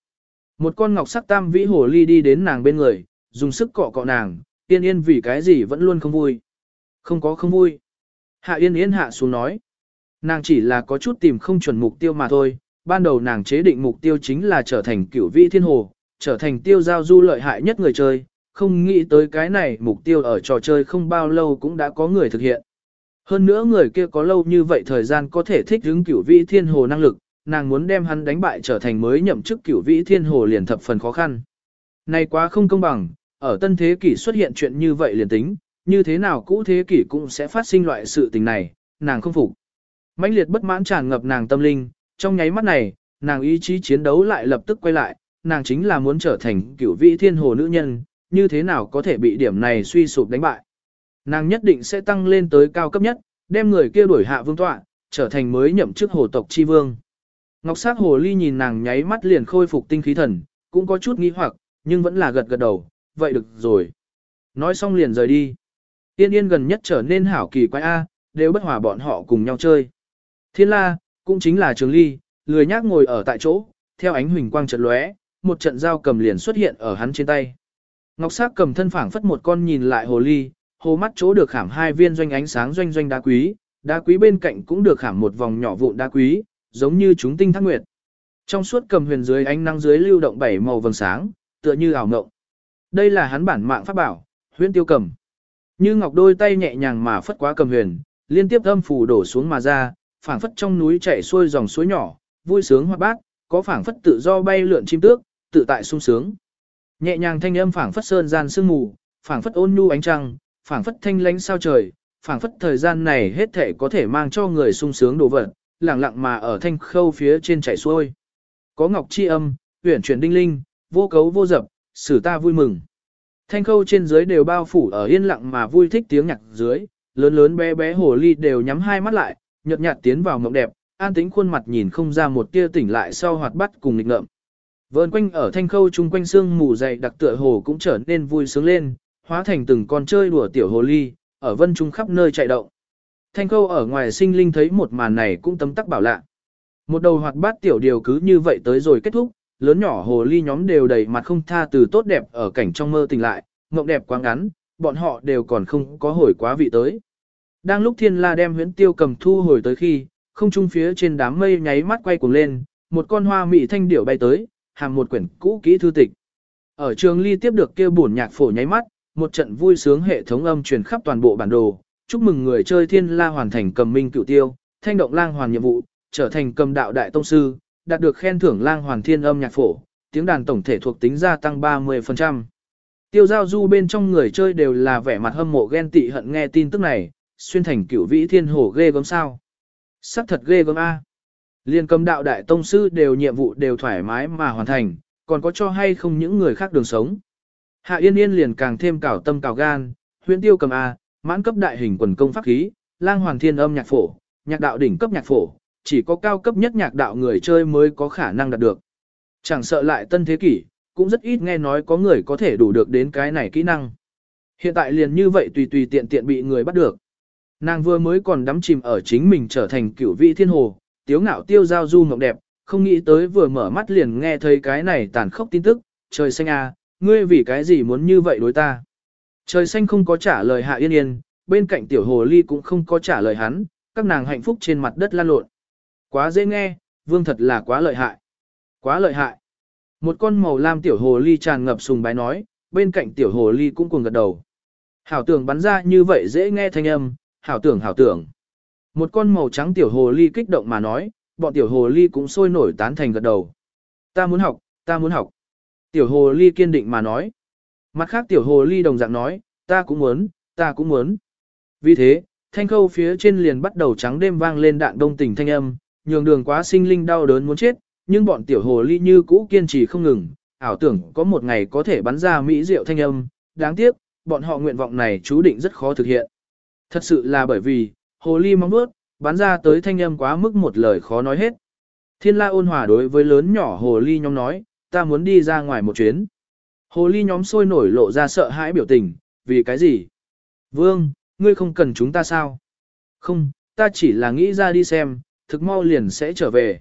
Một con ngọc sắc tam vĩ hồ ly đi đến nàng bên người, dùng sức cọ cọ nàng, yên yên vì cái gì vẫn luôn không vui. Không có không vui. Hạ yên yên hạ xuống nói. Nàng chỉ là có chút tìm không chuẩn mục tiêu mà thôi, ban đầu nàng chế định mục tiêu chính là trở thành cửu vị thiên hồ, trở thành tiêu giao du lợi hại nhất người chơi, không nghĩ tới cái này mục tiêu ở trò chơi không bao lâu cũng đã có người thực hiện. Hơn nữa người kia có lâu như vậy thời gian có thể thích ứng cửu vị thiên hồ năng lực, nàng muốn đem hắn đánh bại trở thành mới nhậm chức cửu vị thiên hồ liền thập phần khó khăn. Này quá không công bằng, ở tân thế kỷ xuất hiện chuyện như vậy liền tính, như thế nào cũ thế kỷ cũng sẽ phát sinh loại sự tình này, nàng không phục. mãnh liệt bất mãn tràn ngập nàng tâm linh, trong nháy mắt này, nàng ý chí chiến đấu lại lập tức quay lại, nàng chính là muốn trở thành cửu vị thiên hồ nữ nhân, như thế nào có thể bị điểm này suy sụp đánh bại. Nàng nhất định sẽ tăng lên tới cao cấp nhất, đem người kia đuổi hạ vương tọa, trở thành mới nhậm chức hồ tộc chi vương. Ngọc sắc hồ ly nhìn nàng nháy mắt liền khôi phục tinh khí thần, cũng có chút nghi hoặc, nhưng vẫn là gật gật đầu, vậy được rồi. Nói xong liền rời đi. Tiên yên gần nhất trở nên hảo kỳ quái A, đều bất hòa bọn họ cùng nhau chơi. Thiên la, cũng chính là trường ly, lười nhác ngồi ở tại chỗ, theo ánh huỳnh quang trận lóe, một trận dao cầm liền xuất hiện ở hắn trên tay. Ngọc sắc cầm thân phảng phất một con nhìn lại hồ ly, hồ mắt chỗ được khảm hai viên doanh ánh sáng doanh doanh đá quý, đá quý bên cạnh cũng được khảm một vòng nhỏ vụn đá quý, giống như chúng tinh thác nguyệt. Trong suốt cầm huyền dưới ánh nắng dưới lưu động bảy màu vầng sáng, tựa như ảo ngộng. Đây là hắn bản mạng pháp bảo, huyễn tiêu cầm. Như ngọc đôi tay nhẹ nhàng mà phất quá cầm huyền, liên tiếp âm phủ đổ xuống mà ra, phảng phất trong núi chảy xuôi dòng suối nhỏ, vui sướng hoa bát, có phảng phất tự do bay lượn chim tước, tự tại sung sướng. Nhẹ nhàng thanh âm phảng phất sơn gian sương mù, phảng phất ôn nhu ánh trăng, phảng phất thanh lãnh sao trời, phảng phất thời gian này hết thể có thể mang cho người sung sướng đồ vật, lặng lặng mà ở thanh khâu phía trên chảy xuôi. Có ngọc chi âm, uyển chuyển đinh linh, vô cấu vô dập, xử ta vui mừng. Thanh khâu trên dưới đều bao phủ ở yên lặng mà vui thích tiếng nhạc dưới, lớn lớn bé bé hồ ly đều nhắm hai mắt lại, nhợt nhạt tiến vào mộng đẹp, an tĩnh khuôn mặt nhìn không ra một tia tỉnh lại sau hoạt bắt cùng nghịch ngợm. Vơn quanh ở thanh khâu chung quanh xương mù dày đặc tựa hồ cũng trở nên vui sướng lên, hóa thành từng con chơi đùa tiểu hồ ly, ở vân trung khắp nơi chạy động. Thanh khâu ở ngoài sinh linh thấy một màn này cũng tấm tắc bảo lạ. Một đầu hoạt bát tiểu điều cứ như vậy tới rồi kết thúc, lớn nhỏ hồ ly nhóm đều đầy mặt không tha từ tốt đẹp ở cảnh trong mơ tỉnh lại, mộng đẹp quá ngắn, bọn họ đều còn không có hồi quá vị tới. Đang lúc thiên la đem huyễn tiêu cầm thu hồi tới khi, không trung phía trên đám mây nháy mắt quay cuồng lên, một con hoa mị thanh điểu bay tới, hàm một quyển cũ kỹ thư tịch. Ở trường ly tiếp được kêu bổn nhạc phổ nháy mắt, một trận vui sướng hệ thống âm truyền khắp toàn bộ bản đồ, chúc mừng người chơi thiên la hoàn thành cầm minh cựu tiêu, thanh động lang hoàn nhiệm vụ, trở thành cầm đạo đại tông sư, đạt được khen thưởng lang hoàn thiên âm nhạc phổ, tiếng đàn tổng thể thuộc tính gia tăng 30%. Tiêu giao du bên trong người chơi đều là vẻ mặt hâm mộ ghen tị hận nghe tin tức này, xuyên thành cửu vĩ thiên hổ ghê gớm sao. Sắc thật ghê gớm A. Liên cầm đạo đại tông sư đều nhiệm vụ đều thoải mái mà hoàn thành, còn có cho hay không những người khác đường sống. Hạ Yên Yên liền càng thêm cảo tâm cảo gan, huyện tiêu cầm A, mãn cấp đại hình quần công pháp khí, lang hoàn thiên âm nhạc phổ, nhạc đạo đỉnh cấp nhạc phổ, chỉ có cao cấp nhất nhạc đạo người chơi mới có khả năng đạt được. Chẳng sợ lại tân thế kỷ, cũng rất ít nghe nói có người có thể đủ được đến cái này kỹ năng. Hiện tại liền như vậy tùy tùy tiện tiện bị người bắt được. Nàng vừa mới còn đắm chìm ở chính mình trở thành cửu vị thiên hồ, tiếu ngạo tiêu giao du ngọc đẹp, không nghĩ tới vừa mở mắt liền nghe thấy cái này tàn khốc tin tức, trời xanh à, ngươi vì cái gì muốn như vậy đối ta. Trời xanh không có trả lời hạ yên yên, bên cạnh tiểu hồ ly cũng không có trả lời hắn, các nàng hạnh phúc trên mặt đất lan lộn. Quá dễ nghe, vương thật là quá lợi hại. Quá lợi hại. Một con màu lam tiểu hồ ly tràn ngập sùng bái nói, bên cạnh tiểu hồ ly cũng cuồng gật đầu. Hảo tưởng bắn ra như vậy dễ nghe thanh âm, hảo tưởng hảo tưởng. Một con màu trắng tiểu hồ ly kích động mà nói, bọn tiểu hồ ly cũng sôi nổi tán thành gật đầu. Ta muốn học, ta muốn học. Tiểu hồ ly kiên định mà nói. Mặt khác tiểu hồ ly đồng dạng nói, ta cũng muốn, ta cũng muốn. Vì thế, thanh khâu phía trên liền bắt đầu trắng đêm vang lên đạn đông tình thanh âm, nhường đường quá sinh linh đau đớn muốn chết, nhưng bọn tiểu hồ ly như cũ kiên trì không ngừng, ảo tưởng có một ngày có thể bắn ra mỹ diệu thanh âm, đáng tiếc, bọn họ nguyện vọng này chú định rất khó thực hiện. Thật sự là bởi vì, hồ ly mong bước, bắn ra tới thanh âm quá mức một lời khó nói hết. Thiên la ôn hòa đối với lớn nhỏ hồ ly nhóm nói, ta muốn đi ra ngoài một chuyến. Hồ ly nhóm sôi nổi lộ ra sợ hãi biểu tình, vì cái gì? Vương, ngươi không cần chúng ta sao? Không, ta chỉ là nghĩ ra đi xem, thực mau liền sẽ trở về.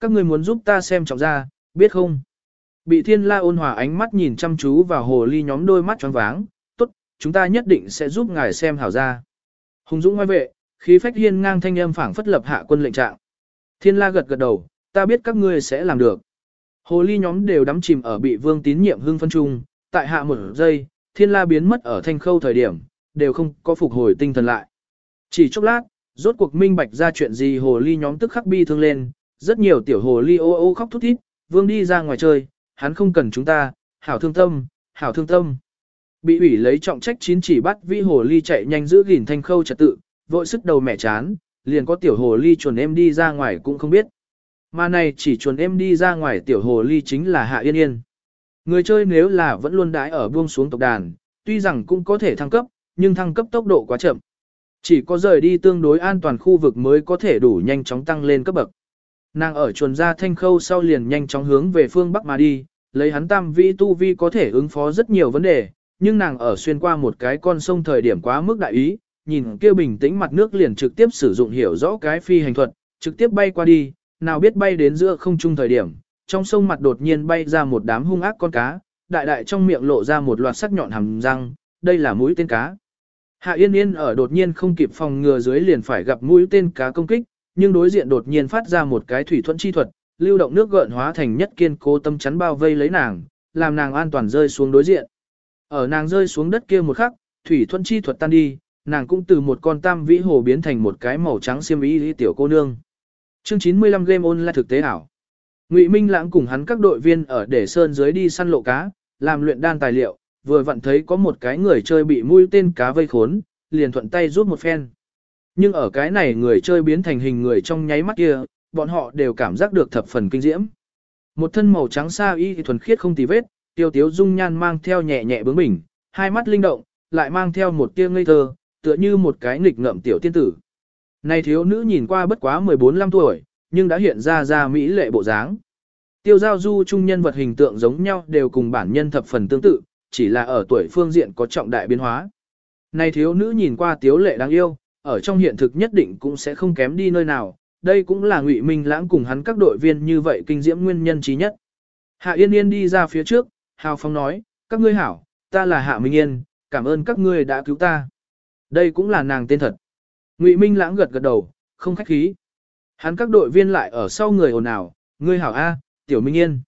Các người muốn giúp ta xem trọng ra, biết không? Bị thiên la ôn hòa ánh mắt nhìn chăm chú vào hồ ly nhóm đôi mắt tròn váng, tốt, chúng ta nhất định sẽ giúp ngài xem hảo ra. Hùng dũng ngoài vệ, khí phách hiên ngang thanh âm phảng phất lập hạ quân lệnh trạng. Thiên la gật gật đầu, ta biết các ngươi sẽ làm được. Hồ ly nhóm đều đắm chìm ở bị vương tín nhiệm hưng phân trung, tại hạ một giây, thiên la biến mất ở thanh khâu thời điểm, đều không có phục hồi tinh thần lại. Chỉ chốc lát, rốt cuộc minh bạch ra chuyện gì hồ ly nhóm tức khắc bi thương lên, rất nhiều tiểu hồ ly ô ô khóc thút thít, vương đi ra ngoài chơi, hắn không cần chúng ta, hảo thương tâm, hảo thương tâm. Bị ủy lấy trọng trách chín chỉ bắt vi hồ ly chạy nhanh giữ gìn thanh khâu trật tự, vội sức đầu mẹ chán, liền có tiểu hồ ly chuồn em đi ra ngoài cũng không biết. Mà này chỉ chuồn em đi ra ngoài tiểu hồ ly chính là Hạ Yên Yên. Người chơi nếu là vẫn luôn đái ở buông xuống tộc đàn, tuy rằng cũng có thể thăng cấp, nhưng thăng cấp tốc độ quá chậm. Chỉ có rời đi tương đối an toàn khu vực mới có thể đủ nhanh chóng tăng lên cấp bậc. Nàng ở chuồn ra thanh khâu sau liền nhanh chóng hướng về phương Bắc mà đi, lấy hắn tam vĩ tu vi có thể ứng phó rất nhiều vấn đề, nhưng nàng ở xuyên qua một cái con sông thời điểm quá mức đại ý, nhìn kia bình tĩnh mặt nước liền trực tiếp sử dụng hiểu rõ cái phi hành thuật, trực tiếp bay qua đi, nào biết bay đến giữa không trung thời điểm, trong sông mặt đột nhiên bay ra một đám hung ác con cá, đại đại trong miệng lộ ra một loạt sắc nhọn hàm răng, đây là mũi tên cá. Hạ Yên Yên ở đột nhiên không kịp phòng ngừa dưới liền phải gặp mũi tên cá công kích, nhưng đối diện đột nhiên phát ra một cái thủy thuận chi thuật, lưu động nước gợn hóa thành nhất kiên cố tâm chắn bao vây lấy nàng, làm nàng an toàn rơi xuống đối diện. Ở nàng rơi xuống đất kia một khắc, thủy thuận chi thuật tan đi, nàng cũng từ một con tam vĩ hồ biến thành một cái màu trắng xiêm y tiểu cô nương. Chương 95 game online thực tế ảo. Ngụy Minh Lãng cùng hắn các đội viên ở để sơn dưới đi săn lộ cá, làm luyện đan tài liệu, vừa vặn thấy có một cái người chơi bị mũi tên cá vây khốn, liền thuận tay rút một phen. Nhưng ở cái này người chơi biến thành hình người trong nháy mắt kia, bọn họ đều cảm giác được thập phần kinh diễm. Một thân màu trắng sa y thuần khiết không tì vết, tiêu tiếu dung nhan mang theo nhẹ nhẹ bướng bỉnh, hai mắt linh động, lại mang theo một tia ngây thơ, tựa như một cái nghịch ngợm tiểu tiên tử. Này thiếu nữ nhìn qua bất quá 14-15 tuổi, nhưng đã hiện ra ra mỹ lệ bộ dáng. Tiêu giao du chung nhân vật hình tượng giống nhau đều cùng bản nhân thập phần tương tự, chỉ là ở tuổi phương diện có trọng đại biến hóa. Này thiếu nữ nhìn qua tiếu lệ đáng yêu, ở trong hiện thực nhất định cũng sẽ không kém đi nơi nào, đây cũng là Ngụy Minh Lãng cùng hắn các đội viên như vậy kinh diễm nguyên nhân trí nhất. Hạ Yên Yên đi ra phía trước, Hào Phong nói, các ngươi hảo, ta là Hạ Minh Yên, cảm ơn các ngươi đã cứu ta. Đây cũng là nàng tên thật. Ngụy Minh Lãng gật gật đầu, không khách khí. Hắn các đội viên lại ở sau người ồn ào, ngươi hảo A, Tiểu Minh Yên.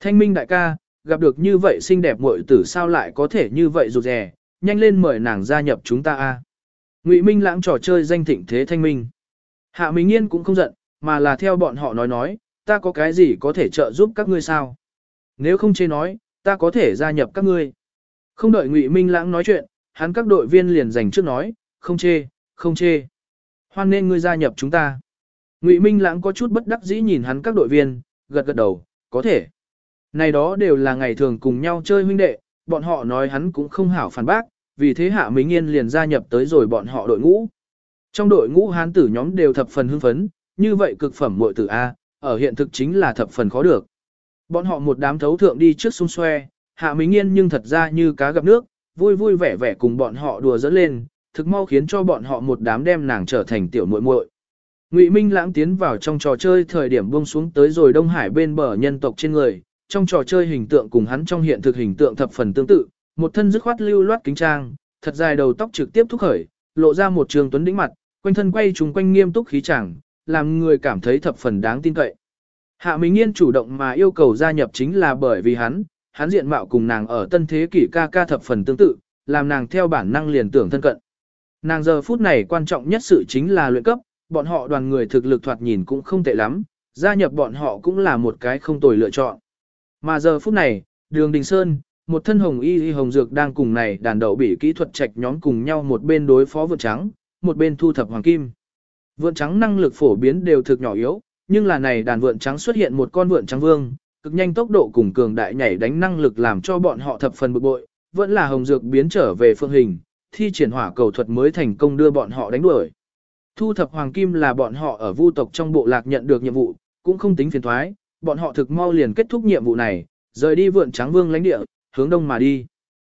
Thanh Minh đại ca, gặp được như vậy xinh đẹp muội tử sao lại có thể như vậy rụt rè, nhanh lên mời nàng gia nhập chúng ta A. Ngụy Minh Lãng trò chơi danh thịnh thế thanh minh. Hạ Minh Nghiên cũng không giận, mà là theo bọn họ nói nói, ta có cái gì có thể trợ giúp các ngươi sao? Nếu không chê nói, ta có thể gia nhập các ngươi. Không đợi Ngụy Minh Lãng nói chuyện, hắn các đội viên liền giành trước nói, không chê, không chê. Hoan nên ngươi gia nhập chúng ta. Ngụy Minh Lãng có chút bất đắc dĩ nhìn hắn các đội viên, gật gật đầu, có thể. Này đó đều là ngày thường cùng nhau chơi huynh đệ, bọn họ nói hắn cũng không hảo phản bác, vì thế Hạ Minh Yên liền gia nhập tới rồi bọn họ đội ngũ. Trong đội ngũ hán tử nhóm đều thập phần hưng phấn, như vậy cực phẩm muội tử A, ở hiện thực chính là thập phần khó được. Bọn họ một đám thấu thượng đi trước xung xoe, Hạ Minh Yên nhưng thật ra như cá gặp nước, vui vui vẻ vẻ cùng bọn họ đùa dẫn lên, thực mau khiến cho bọn họ một đám đem nàng trở thành tiểu muội muội. Ngụy Minh Lãng tiến vào trong trò chơi thời điểm buông xuống tới rồi Đông Hải bên bờ nhân tộc trên người, trong trò chơi hình tượng cùng hắn trong hiện thực hình tượng thập phần tương tự, một thân dứt khoát lưu loát kính trang, thật dài đầu tóc trực tiếp thúc khởi, lộ ra một trường tuấn đĩnh mặt, quanh thân quay trùng quanh nghiêm túc khí chàng, làm người cảm thấy thập phần đáng tin cậy. Hạ Minh Nghiên chủ động mà yêu cầu gia nhập chính là bởi vì hắn, hắn diện mạo cùng nàng ở tân thế kỷ ca ca thập phần tương tự, làm nàng theo bản năng liền tưởng thân cận. Nàng giờ phút này quan trọng nhất sự chính là luyện cấp, bọn họ đoàn người thực lực thoạt nhìn cũng không tệ lắm, gia nhập bọn họ cũng là một cái không tồi lựa chọn. Mà giờ phút này, đường Đình Sơn, một thân hồng y y hồng dược đang cùng này đàn đậu bị kỹ thuật trạch nhóm cùng nhau một bên đối phó vượn trắng, một bên thu thập hoàng kim. Vượn trắng năng lực phổ biến đều thực nhỏ yếu, nhưng là này đàn vượn trắng xuất hiện một con vượn trắng vương, cực nhanh tốc độ cùng cường đại nhảy đánh năng lực làm cho bọn họ thập phần bực bội, vẫn là hồng dược biến trở về phương hình, thi triển hỏa cầu thuật mới thành công đưa bọn họ đánh đuổi. Thu thập hoàng kim là bọn họ ở vu tộc trong bộ lạc nhận được nhiệm vụ, cũng không tính phiền thoái, bọn họ thực mau liền kết thúc nhiệm vụ này, rời đi vượn trắng vương lãnh địa, hướng đông mà đi.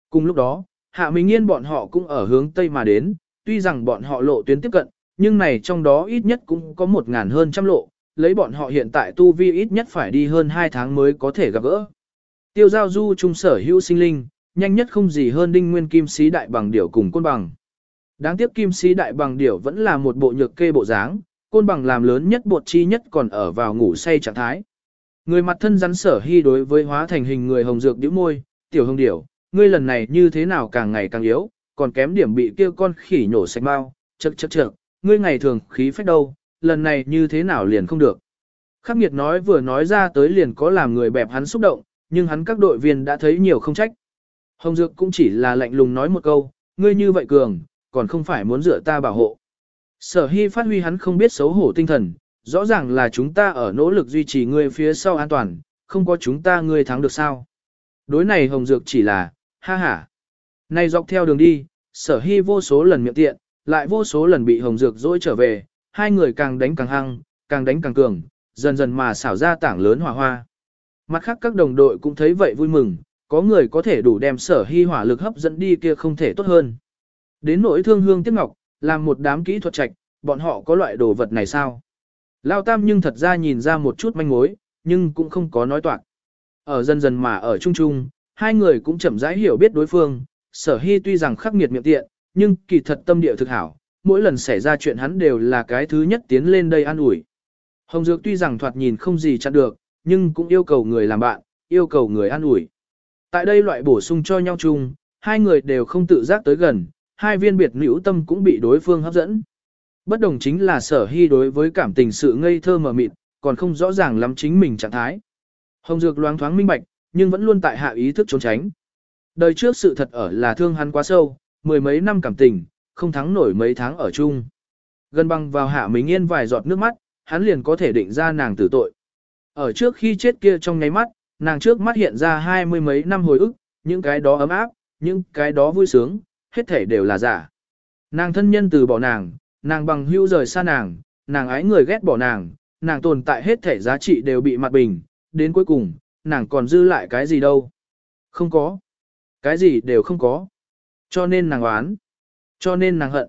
Cùng lúc đó, Hạ Minh Yên bọn họ cũng ở hướng tây mà đến, tuy rằng bọn họ lộ tuyến tiếp cận, nhưng này trong đó ít nhất cũng có một ngàn hơn trăm lộ, lấy bọn họ hiện tại tu vi ít nhất phải đi hơn 2 tháng mới có thể gặp gỡ. Tiêu giao du trung sở hữu sinh linh, nhanh nhất không gì hơn đinh nguyên kim sĩ đại bằng điểu cùng côn bằng. Đáng tiếc kim sĩ đại bằng điểu vẫn là một bộ nhược kê bộ dáng, côn bằng làm lớn nhất bột chi nhất còn ở vào ngủ say trạng thái. Người mặt thân rắn sở hy đối với hóa thành hình người hồng dược điếu môi, tiểu hồng điểu, ngươi lần này như thế nào càng ngày càng yếu, còn kém điểm bị kia con khỉ nhổ sạch bao, chật chật chật, ngươi ngày thường khí phách đâu, lần này như thế nào liền không được. Khắc nghiệt nói vừa nói ra tới liền có làm người bẹp hắn xúc động, nhưng hắn các đội viên đã thấy nhiều không trách. Hồng Dược cũng chỉ là lạnh lùng nói một câu, ngươi như vậy cường, còn không phải muốn dựa ta bảo hộ. Sở Hy phát huy hắn không biết xấu hổ tinh thần, rõ ràng là chúng ta ở nỗ lực duy trì ngươi phía sau an toàn, không có chúng ta ngươi thắng được sao. Đối này Hồng Dược chỉ là, ha ha. Này dọc theo đường đi, sở hy vô số lần miệng tiện, lại vô số lần bị Hồng Dược dỗi trở về, hai người càng đánh càng hăng, càng đánh càng cường, dần dần mà xảo ra tảng lớn hỏa hoa. Mặt khác các đồng đội cũng thấy vậy vui mừng, có người có thể đủ đem sở hy hỏa lực hấp dẫn đi kia không thể tốt hơn. Đến nỗi thương hương tiếc ngọc, làm một đám kỹ thuật trạch, bọn họ có loại đồ vật này sao? Lao Tam nhưng thật ra nhìn ra một chút manh mối, nhưng cũng không có nói toạc. Ở dần dần mà ở chung chung, hai người cũng chậm rãi hiểu biết đối phương, sở hy tuy rằng khắc nghiệt miệng tiện, nhưng kỳ thật tâm địa thực hảo, mỗi lần xảy ra chuyện hắn đều là cái thứ nhất tiến lên đây an ủi. Hồng Dược tuy rằng thoạt nhìn không gì chặn được, nhưng cũng yêu cầu người làm bạn, yêu cầu người an ủi. Tại đây loại bổ sung cho nhau chung, hai người đều không tự giác tới gần, hai viên biệt nữ tâm cũng bị đối phương hấp dẫn. Bất đồng chính là sở hy đối với cảm tình sự ngây thơ mờ mịt, còn không rõ ràng lắm chính mình trạng thái. Hồng Dược loáng thoáng minh bạch, nhưng vẫn luôn tại hạ ý thức trốn tránh. Đời trước sự thật ở là thương hắn quá sâu, mười mấy năm cảm tình, không thắng nổi mấy tháng ở chung. Gần bằng vào hạ mình yên vài giọt nước mắt, hắn liền có thể định ra nàng tử tội. Ở trước khi chết kia trong nháy mắt, nàng trước mắt hiện ra hai mươi mấy năm hồi ức, những cái đó ấm áp, những cái đó vui sướng, hết thể đều là giả. Nàng thân nhân từ bỏ nàng, nàng bằng hưu rời xa nàng, nàng ái người ghét bỏ nàng, nàng tồn tại hết thể giá trị đều bị mặt bình, đến cuối cùng, nàng còn dư lại cái gì đâu. Không có. Cái gì đều không có. Cho nên nàng oán. Cho nên nàng hận.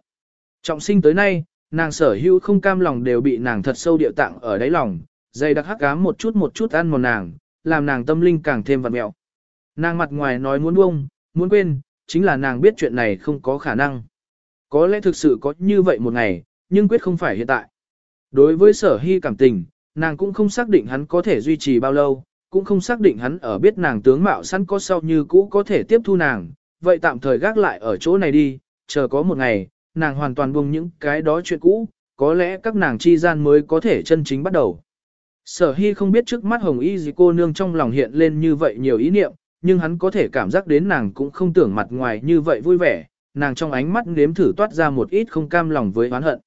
Trọng sinh tới nay, nàng sở hữu không cam lòng đều bị nàng thật sâu điệu tạng ở đáy lòng, dây đặc hắc ám một chút một chút ăn một nàng, làm nàng tâm linh càng thêm vặn mẹo. Nàng mặt ngoài nói muốn buông, muốn quên, chính là nàng biết chuyện này không có khả năng. Có lẽ thực sự có như vậy một ngày, nhưng quyết không phải hiện tại. Đối với sở hy cảm tình, nàng cũng không xác định hắn có thể duy trì bao lâu, cũng không xác định hắn ở biết nàng tướng mạo sẵn có sau như cũ có thể tiếp thu nàng, vậy tạm thời gác lại ở chỗ này đi, chờ có một ngày, nàng hoàn toàn buông những cái đó chuyện cũ, có lẽ các nàng chi gian mới có thể chân chính bắt đầu. Sở Hy không biết trước mắt Hồng Y gì cô nương trong lòng hiện lên như vậy nhiều ý niệm, nhưng hắn có thể cảm giác đến nàng cũng không tưởng mặt ngoài như vậy vui vẻ, nàng trong ánh mắt nếm thử toát ra một ít không cam lòng với oán hận.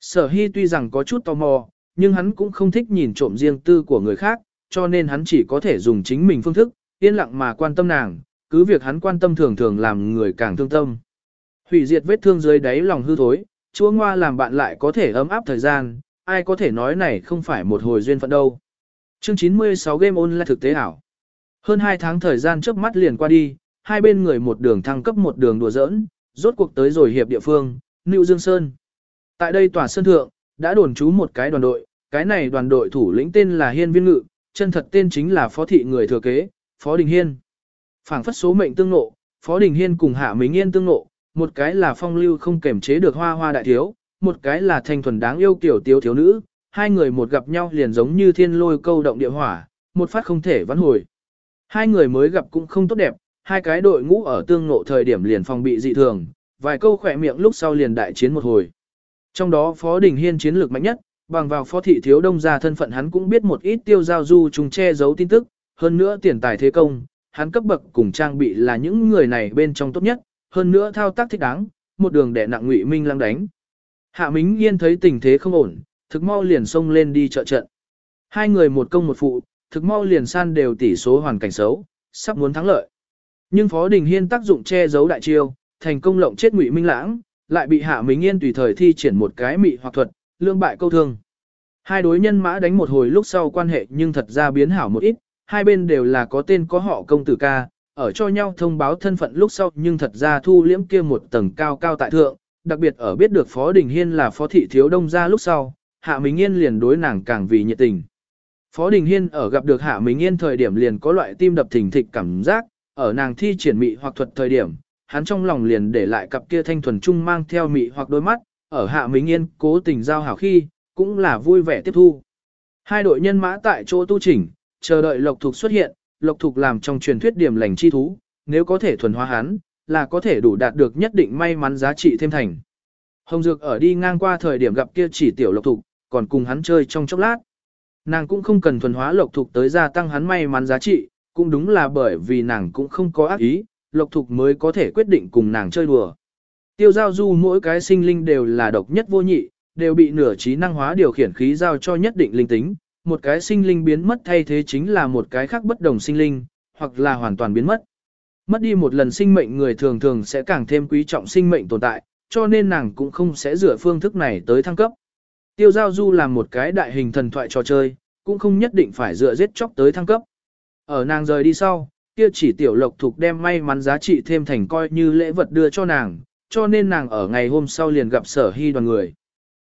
Sở Hy tuy rằng có chút tò mò, nhưng hắn cũng không thích nhìn trộm riêng tư của người khác, cho nên hắn chỉ có thể dùng chính mình phương thức, yên lặng mà quan tâm nàng, cứ việc hắn quan tâm thường thường làm người càng thương tâm. Hủy diệt vết thương dưới đáy lòng hư thối, chúa ngoa làm bạn lại có thể ấm áp thời gian, ai có thể nói này không phải một hồi duyên phận đâu. Chương 96 Game On là thực tế ảo. Hơn 2 tháng thời gian trước mắt liền qua đi, hai bên người một đường thăng cấp một đường đùa giỡn, rốt cuộc tới rồi hiệp địa phương, Nữu Dương Sơn. Tại đây tòa sơn thượng, đã đồn trú một cái đoàn đội, cái này đoàn đội thủ lĩnh tên là Hiên Viên Ngự, chân thật tên chính là Phó thị người thừa kế, Phó Đình Hiên. Phảng phất số mệnh tương ngộ, Phó Đình Hiên cùng Hạ Mính Yên tương ngộ, một cái là phong lưu không kềm chế được hoa hoa đại thiếu, một cái là thanh thuần đáng yêu kiểu tiểu thiếu nữ, hai người một gặp nhau liền giống như thiên lôi câu động địa hỏa, một phát không thể vãn hồi. Hai người mới gặp cũng không tốt đẹp, hai cái đội ngũ ở tương ngộ thời điểm liền phòng bị dị thường, vài câu khỏe miệng lúc sau liền đại chiến một hồi. Trong đó Phó Đình Hiên chiến lược mạnh nhất, bằng vào Phó Thị Thiếu Đông gia thân phận hắn cũng biết một ít tiêu giao du trùng che giấu tin tức, hơn nữa tiền tài thế công, hắn cấp bậc cùng trang bị là những người này bên trong tốt nhất, hơn nữa thao tác thích đáng, một đường đẻ nặng ngụy minh lăng đánh. Hạ Mính Yên thấy tình thế không ổn, thực mau liền xông lên đi trợ trận. Hai người một công một phụ, thực mau liền san đều tỷ số hoàn cảnh xấu, sắp muốn thắng lợi. Nhưng Phó Đình Hiên tác dụng che giấu đại chiêu, thành công lộng chết ngụy minh lãng, lại bị Hạ minh Yên tùy thời thi triển một cái mị hoặc thuật, lương bại câu thương. Hai đối nhân mã đánh một hồi lúc sau quan hệ nhưng thật ra biến hảo một ít, hai bên đều là có tên có họ công tử ca, ở cho nhau thông báo thân phận lúc sau nhưng thật ra thu liễm kia một tầng cao cao tại thượng, đặc biệt ở biết được Phó Đình Hiên là Phó Thị Thiếu Đông gia lúc sau, Hạ Minh Yên liền đối nàng càng vì nhiệt tình. Phó Đình Hiên ở gặp được Hạ Minh Yên thời điểm liền có loại tim đập thình thịch cảm giác, ở nàng thi triển mị hoặc thuật thời điểm, hắn trong lòng liền để lại cặp kia thanh thuần trung mang theo mị hoặc đôi mắt, ở Hạ mình Yên cố tình giao hảo khi, cũng là vui vẻ tiếp thu. Hai đội nhân mã tại chỗ tu chỉnh, chờ đợi Lộc Thục xuất hiện, Lộc Thục làm trong truyền thuyết điểm lành chi thú, nếu có thể thuần hóa hắn, là có thể đủ đạt được nhất định may mắn giá trị thêm thành. Hồng Dược ở đi ngang qua thời điểm gặp kia chỉ tiểu Lộc Thục, còn cùng hắn chơi trong chốc lát. Nàng cũng không cần thuần hóa Lộc Thục tới gia tăng hắn may mắn giá trị, cũng đúng là bởi vì nàng cũng không có ác ý, Lộc Thục mới có thể quyết định cùng nàng chơi đùa. Tiêu giao du mỗi cái sinh linh đều là độc nhất vô nhị, đều bị nửa trí năng hóa điều khiển khí giao cho nhất định linh tính, một cái sinh linh biến mất thay thế chính là một cái khác bất đồng sinh linh, hoặc là hoàn toàn biến mất. Mất đi một lần sinh mệnh người thường thường sẽ càng thêm quý trọng sinh mệnh tồn tại, cho nên nàng cũng không sẽ dựa phương thức này tới thăng cấp. Tiêu giao du là một cái đại hình thần thoại trò chơi, cũng không nhất định phải dựa giết chóc tới thăng cấp. Ở nàng rời đi sau, kia chỉ tiểu lộc thuộc đem may mắn giá trị thêm thành coi như lễ vật đưa cho nàng, cho nên nàng ở ngày hôm sau liền gặp sở hy đoàn người.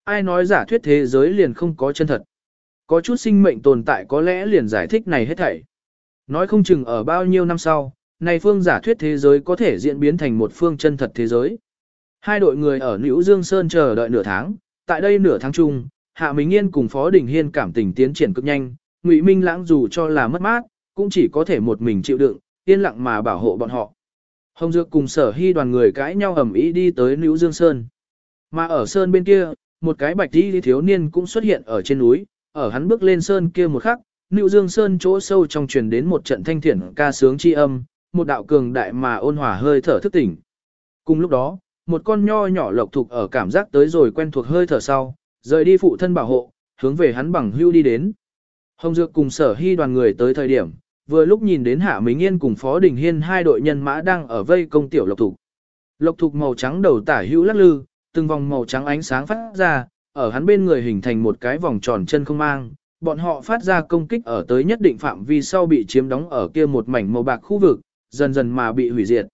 Ai nói giả thuyết thế giới liền không có chân thật. Có chút sinh mệnh tồn tại có lẽ liền giải thích này hết thảy. Nói không chừng ở bao nhiêu năm sau, này phương giả thuyết thế giới có thể diễn biến thành một phương chân thật thế giới. Hai đội người ở Nữ Dương Sơn chờ đợi nửa tháng, tại đây nửa tháng chung, Hạ Minh Yên cùng Phó Đình Hiên cảm tình tiến triển cực nhanh, Ngụy Minh Lãng dù cho là mất mát, cũng chỉ có thể một mình chịu đựng, yên lặng mà bảo hộ bọn họ. Hồng Dược cùng Sở Hy đoàn người cãi nhau ầm ĩ đi tới Nữ Dương Sơn. Mà ở sơn bên kia, một cái bạch đi thiếu niên cũng xuất hiện ở trên núi, ở hắn bước lên sơn kia một khắc, Nữu Dương Sơn chỗ sâu trong truyền đến một trận thanh thiển ca sướng chi âm, một đạo cường đại mà ôn hòa hơi thở thức tỉnh. Cùng lúc đó, một con nho nhỏ lộc thục ở cảm giác tới rồi quen thuộc hơi thở sau, rời đi phụ thân bảo hộ, hướng về hắn bằng hưu đi đến. Hồng Dược cùng sở hy đoàn người tới thời điểm, vừa lúc nhìn đến Hạ Mính Yên cùng Phó Đình Hiên hai đội nhân mã đang ở vây công tiểu lộc thục. Lộc thục màu trắng đầu tả hữu lắc lư, từng vòng màu trắng ánh sáng phát ra, ở hắn bên người hình thành một cái vòng tròn chân không mang. Bọn họ phát ra công kích ở tới nhất định phạm vi sau bị chiếm đóng ở kia một mảnh màu bạc khu vực, dần dần mà bị hủy diệt.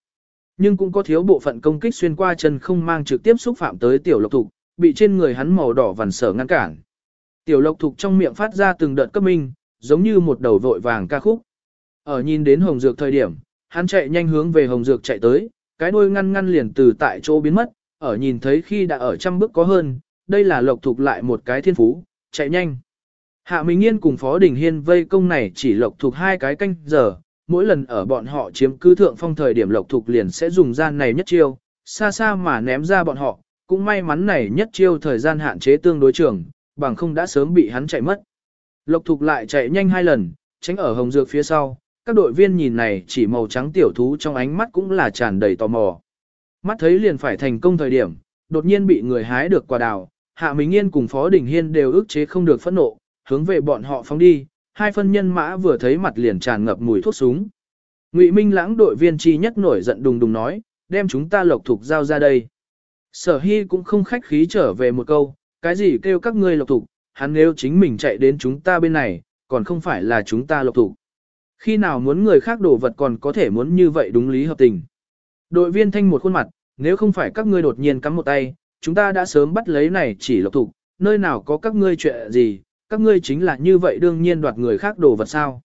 Nhưng cũng có thiếu bộ phận công kích xuyên qua chân không mang trực tiếp xúc phạm tới tiểu lộc thục, bị trên người hắn màu đỏ vằn sở ngăn cản. Tiểu lộc thục trong miệng phát ra từng đợt cấp minh, giống như một đầu vội vàng ca khúc. Ở nhìn đến hồng dược thời điểm, hắn chạy nhanh hướng về hồng dược chạy tới, cái đuôi ngăn ngăn liền từ tại chỗ biến mất, ở nhìn thấy khi đã ở trăm bước có hơn, đây là lộc thục lại một cái thiên phú, chạy nhanh. Hạ Minh Nghiên cùng Phó Đình Hiên vây công này chỉ lộc thục hai cái canh giờ, mỗi lần ở bọn họ chiếm cứ thượng phong thời điểm lộc thục liền sẽ dùng gian này nhất chiêu, xa xa mà ném ra bọn họ, cũng may mắn này nhất chiêu thời gian hạn chế tương đối trường, bằng không đã sớm bị hắn chạy mất. Lộc thục lại chạy nhanh hai lần, tránh ở hồng dược phía sau, các đội viên nhìn này chỉ màu trắng tiểu thú trong ánh mắt cũng là tràn đầy tò mò. Mắt thấy liền phải thành công thời điểm, đột nhiên bị người hái được quả đào, Hạ Minh Yên cùng Phó Đình Hiên đều ức chế không được phẫn nộ, hướng về bọn họ phóng đi, hai phân nhân mã vừa thấy mặt liền tràn ngập mùi thuốc súng. Ngụy Minh Lãng đội viên chi nhất nổi giận đùng đùng nói, đem chúng ta lộc thục giao ra đây. Sở Hy cũng không khách khí trở về một câu, cái gì kêu các ngươi lộc thục, hắn nếu chính mình chạy đến chúng ta bên này, còn không phải là chúng ta lộc thục. Khi nào muốn người khác đổ vật còn có thể muốn như vậy đúng lý hợp tình. Đội viên thanh một khuôn mặt, nếu không phải các ngươi đột nhiên cắm một tay, chúng ta đã sớm bắt lấy này chỉ lộc thục, nơi nào có các ngươi chuyện gì, các ngươi chính là như vậy đương nhiên đoạt người khác đồ vật sao.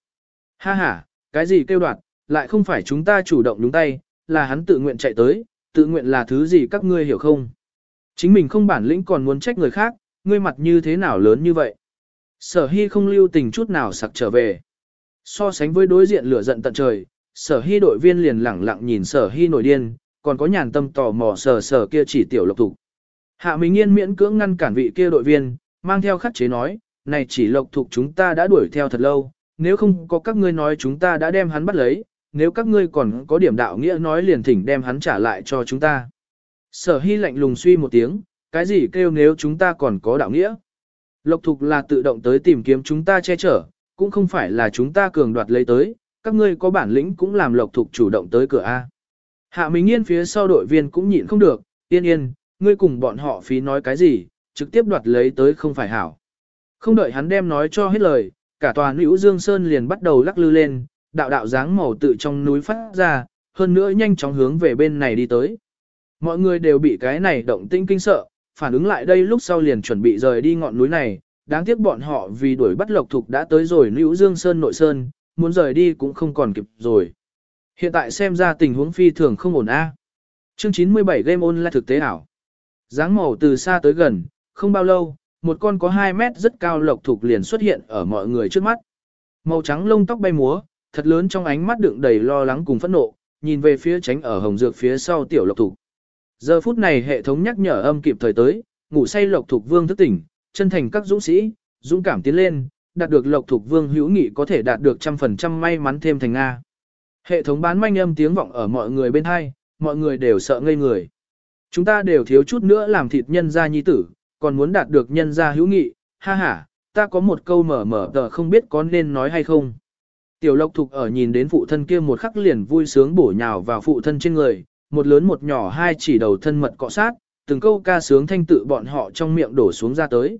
Ha ha, cái gì kêu đoạt, lại không phải chúng ta chủ động đúng tay, là hắn tự nguyện chạy tới, tự nguyện là thứ gì các ngươi hiểu không? Chính mình không bản lĩnh còn muốn trách người khác, ngươi mặt như thế nào lớn như vậy? Sở hy không lưu tình chút nào sặc trở về. So sánh với đối diện lửa giận tận trời, sở hy đội viên liền lẳng lặng nhìn sở hy nổi điên, còn có nhàn tâm tò mò sở sở kia chỉ tiểu lộc thủ. Hạ Minh Yên miễn cưỡng ngăn cản vị kia đội viên, mang theo khắc chế nói, này chỉ lộc thục chúng ta đã đuổi theo thật lâu, nếu không có các ngươi nói chúng ta đã đem hắn bắt lấy, nếu các ngươi còn có điểm đạo nghĩa nói liền thỉnh đem hắn trả lại cho chúng ta. Sở hy lạnh lùng suy một tiếng, cái gì kêu nếu chúng ta còn có đạo nghĩa. Lộc thục là tự động tới tìm kiếm chúng ta che chở, cũng không phải là chúng ta cường đoạt lấy tới, các ngươi có bản lĩnh cũng làm lộc thục chủ động tới cửa A. Hạ Minh Yên phía sau đội viên cũng nhịn không được, yên yên, ngươi cùng bọn họ phí nói cái gì, trực tiếp đoạt lấy tới không phải hảo. Không đợi hắn đem nói cho hết lời, cả tòa nữ Dương Sơn liền bắt đầu lắc lư lên, đạo đạo dáng màu tự trong núi phát ra, hơn nữa nhanh chóng hướng về bên này đi tới. Mọi người đều bị cái này động tinh kinh sợ, phản ứng lại đây lúc sau liền chuẩn bị rời đi ngọn núi này, đáng tiếc bọn họ vì đuổi bắt lộc thục đã tới rồi nữ Dương Sơn nội sơn, muốn rời đi cũng không còn kịp rồi. Hiện tại xem ra tình huống phi thường không ổn a. À. Chương 97 game on là thực tế ảo. Dáng màu từ xa tới gần, không bao lâu, một con có 2 mét rất cao lộc thục liền xuất hiện ở mọi người trước mắt. Màu trắng lông tóc bay múa, thật lớn trong ánh mắt đựng đầy lo lắng cùng phẫn nộ, nhìn về phía tránh ở hồng dược phía sau tiểu lộc thục. Giờ phút này hệ thống nhắc nhở âm kịp thời tới, ngủ say lộc thục vương thức tỉnh, chân thành các dũng sĩ, dũng cảm tiến lên, đạt được lộc thục vương hữu nghị có thể đạt được trăm phần trăm may mắn thêm thành Nga. Hệ thống bán manh âm tiếng vọng ở mọi người bên hai, mọi người đều sợ ngây người. Chúng ta đều thiếu chút nữa làm thịt nhân gia nhi tử, còn muốn đạt được nhân gia hữu nghị, ha ha, ta có một câu mở mở tờ không biết có nên nói hay không. Tiểu lộc thục ở nhìn đến phụ thân kia một khắc liền vui sướng bổ nhào vào phụ thân trên người, một lớn một nhỏ hai chỉ đầu thân mật cọ sát, từng câu ca sướng thanh tự bọn họ trong miệng đổ xuống ra tới.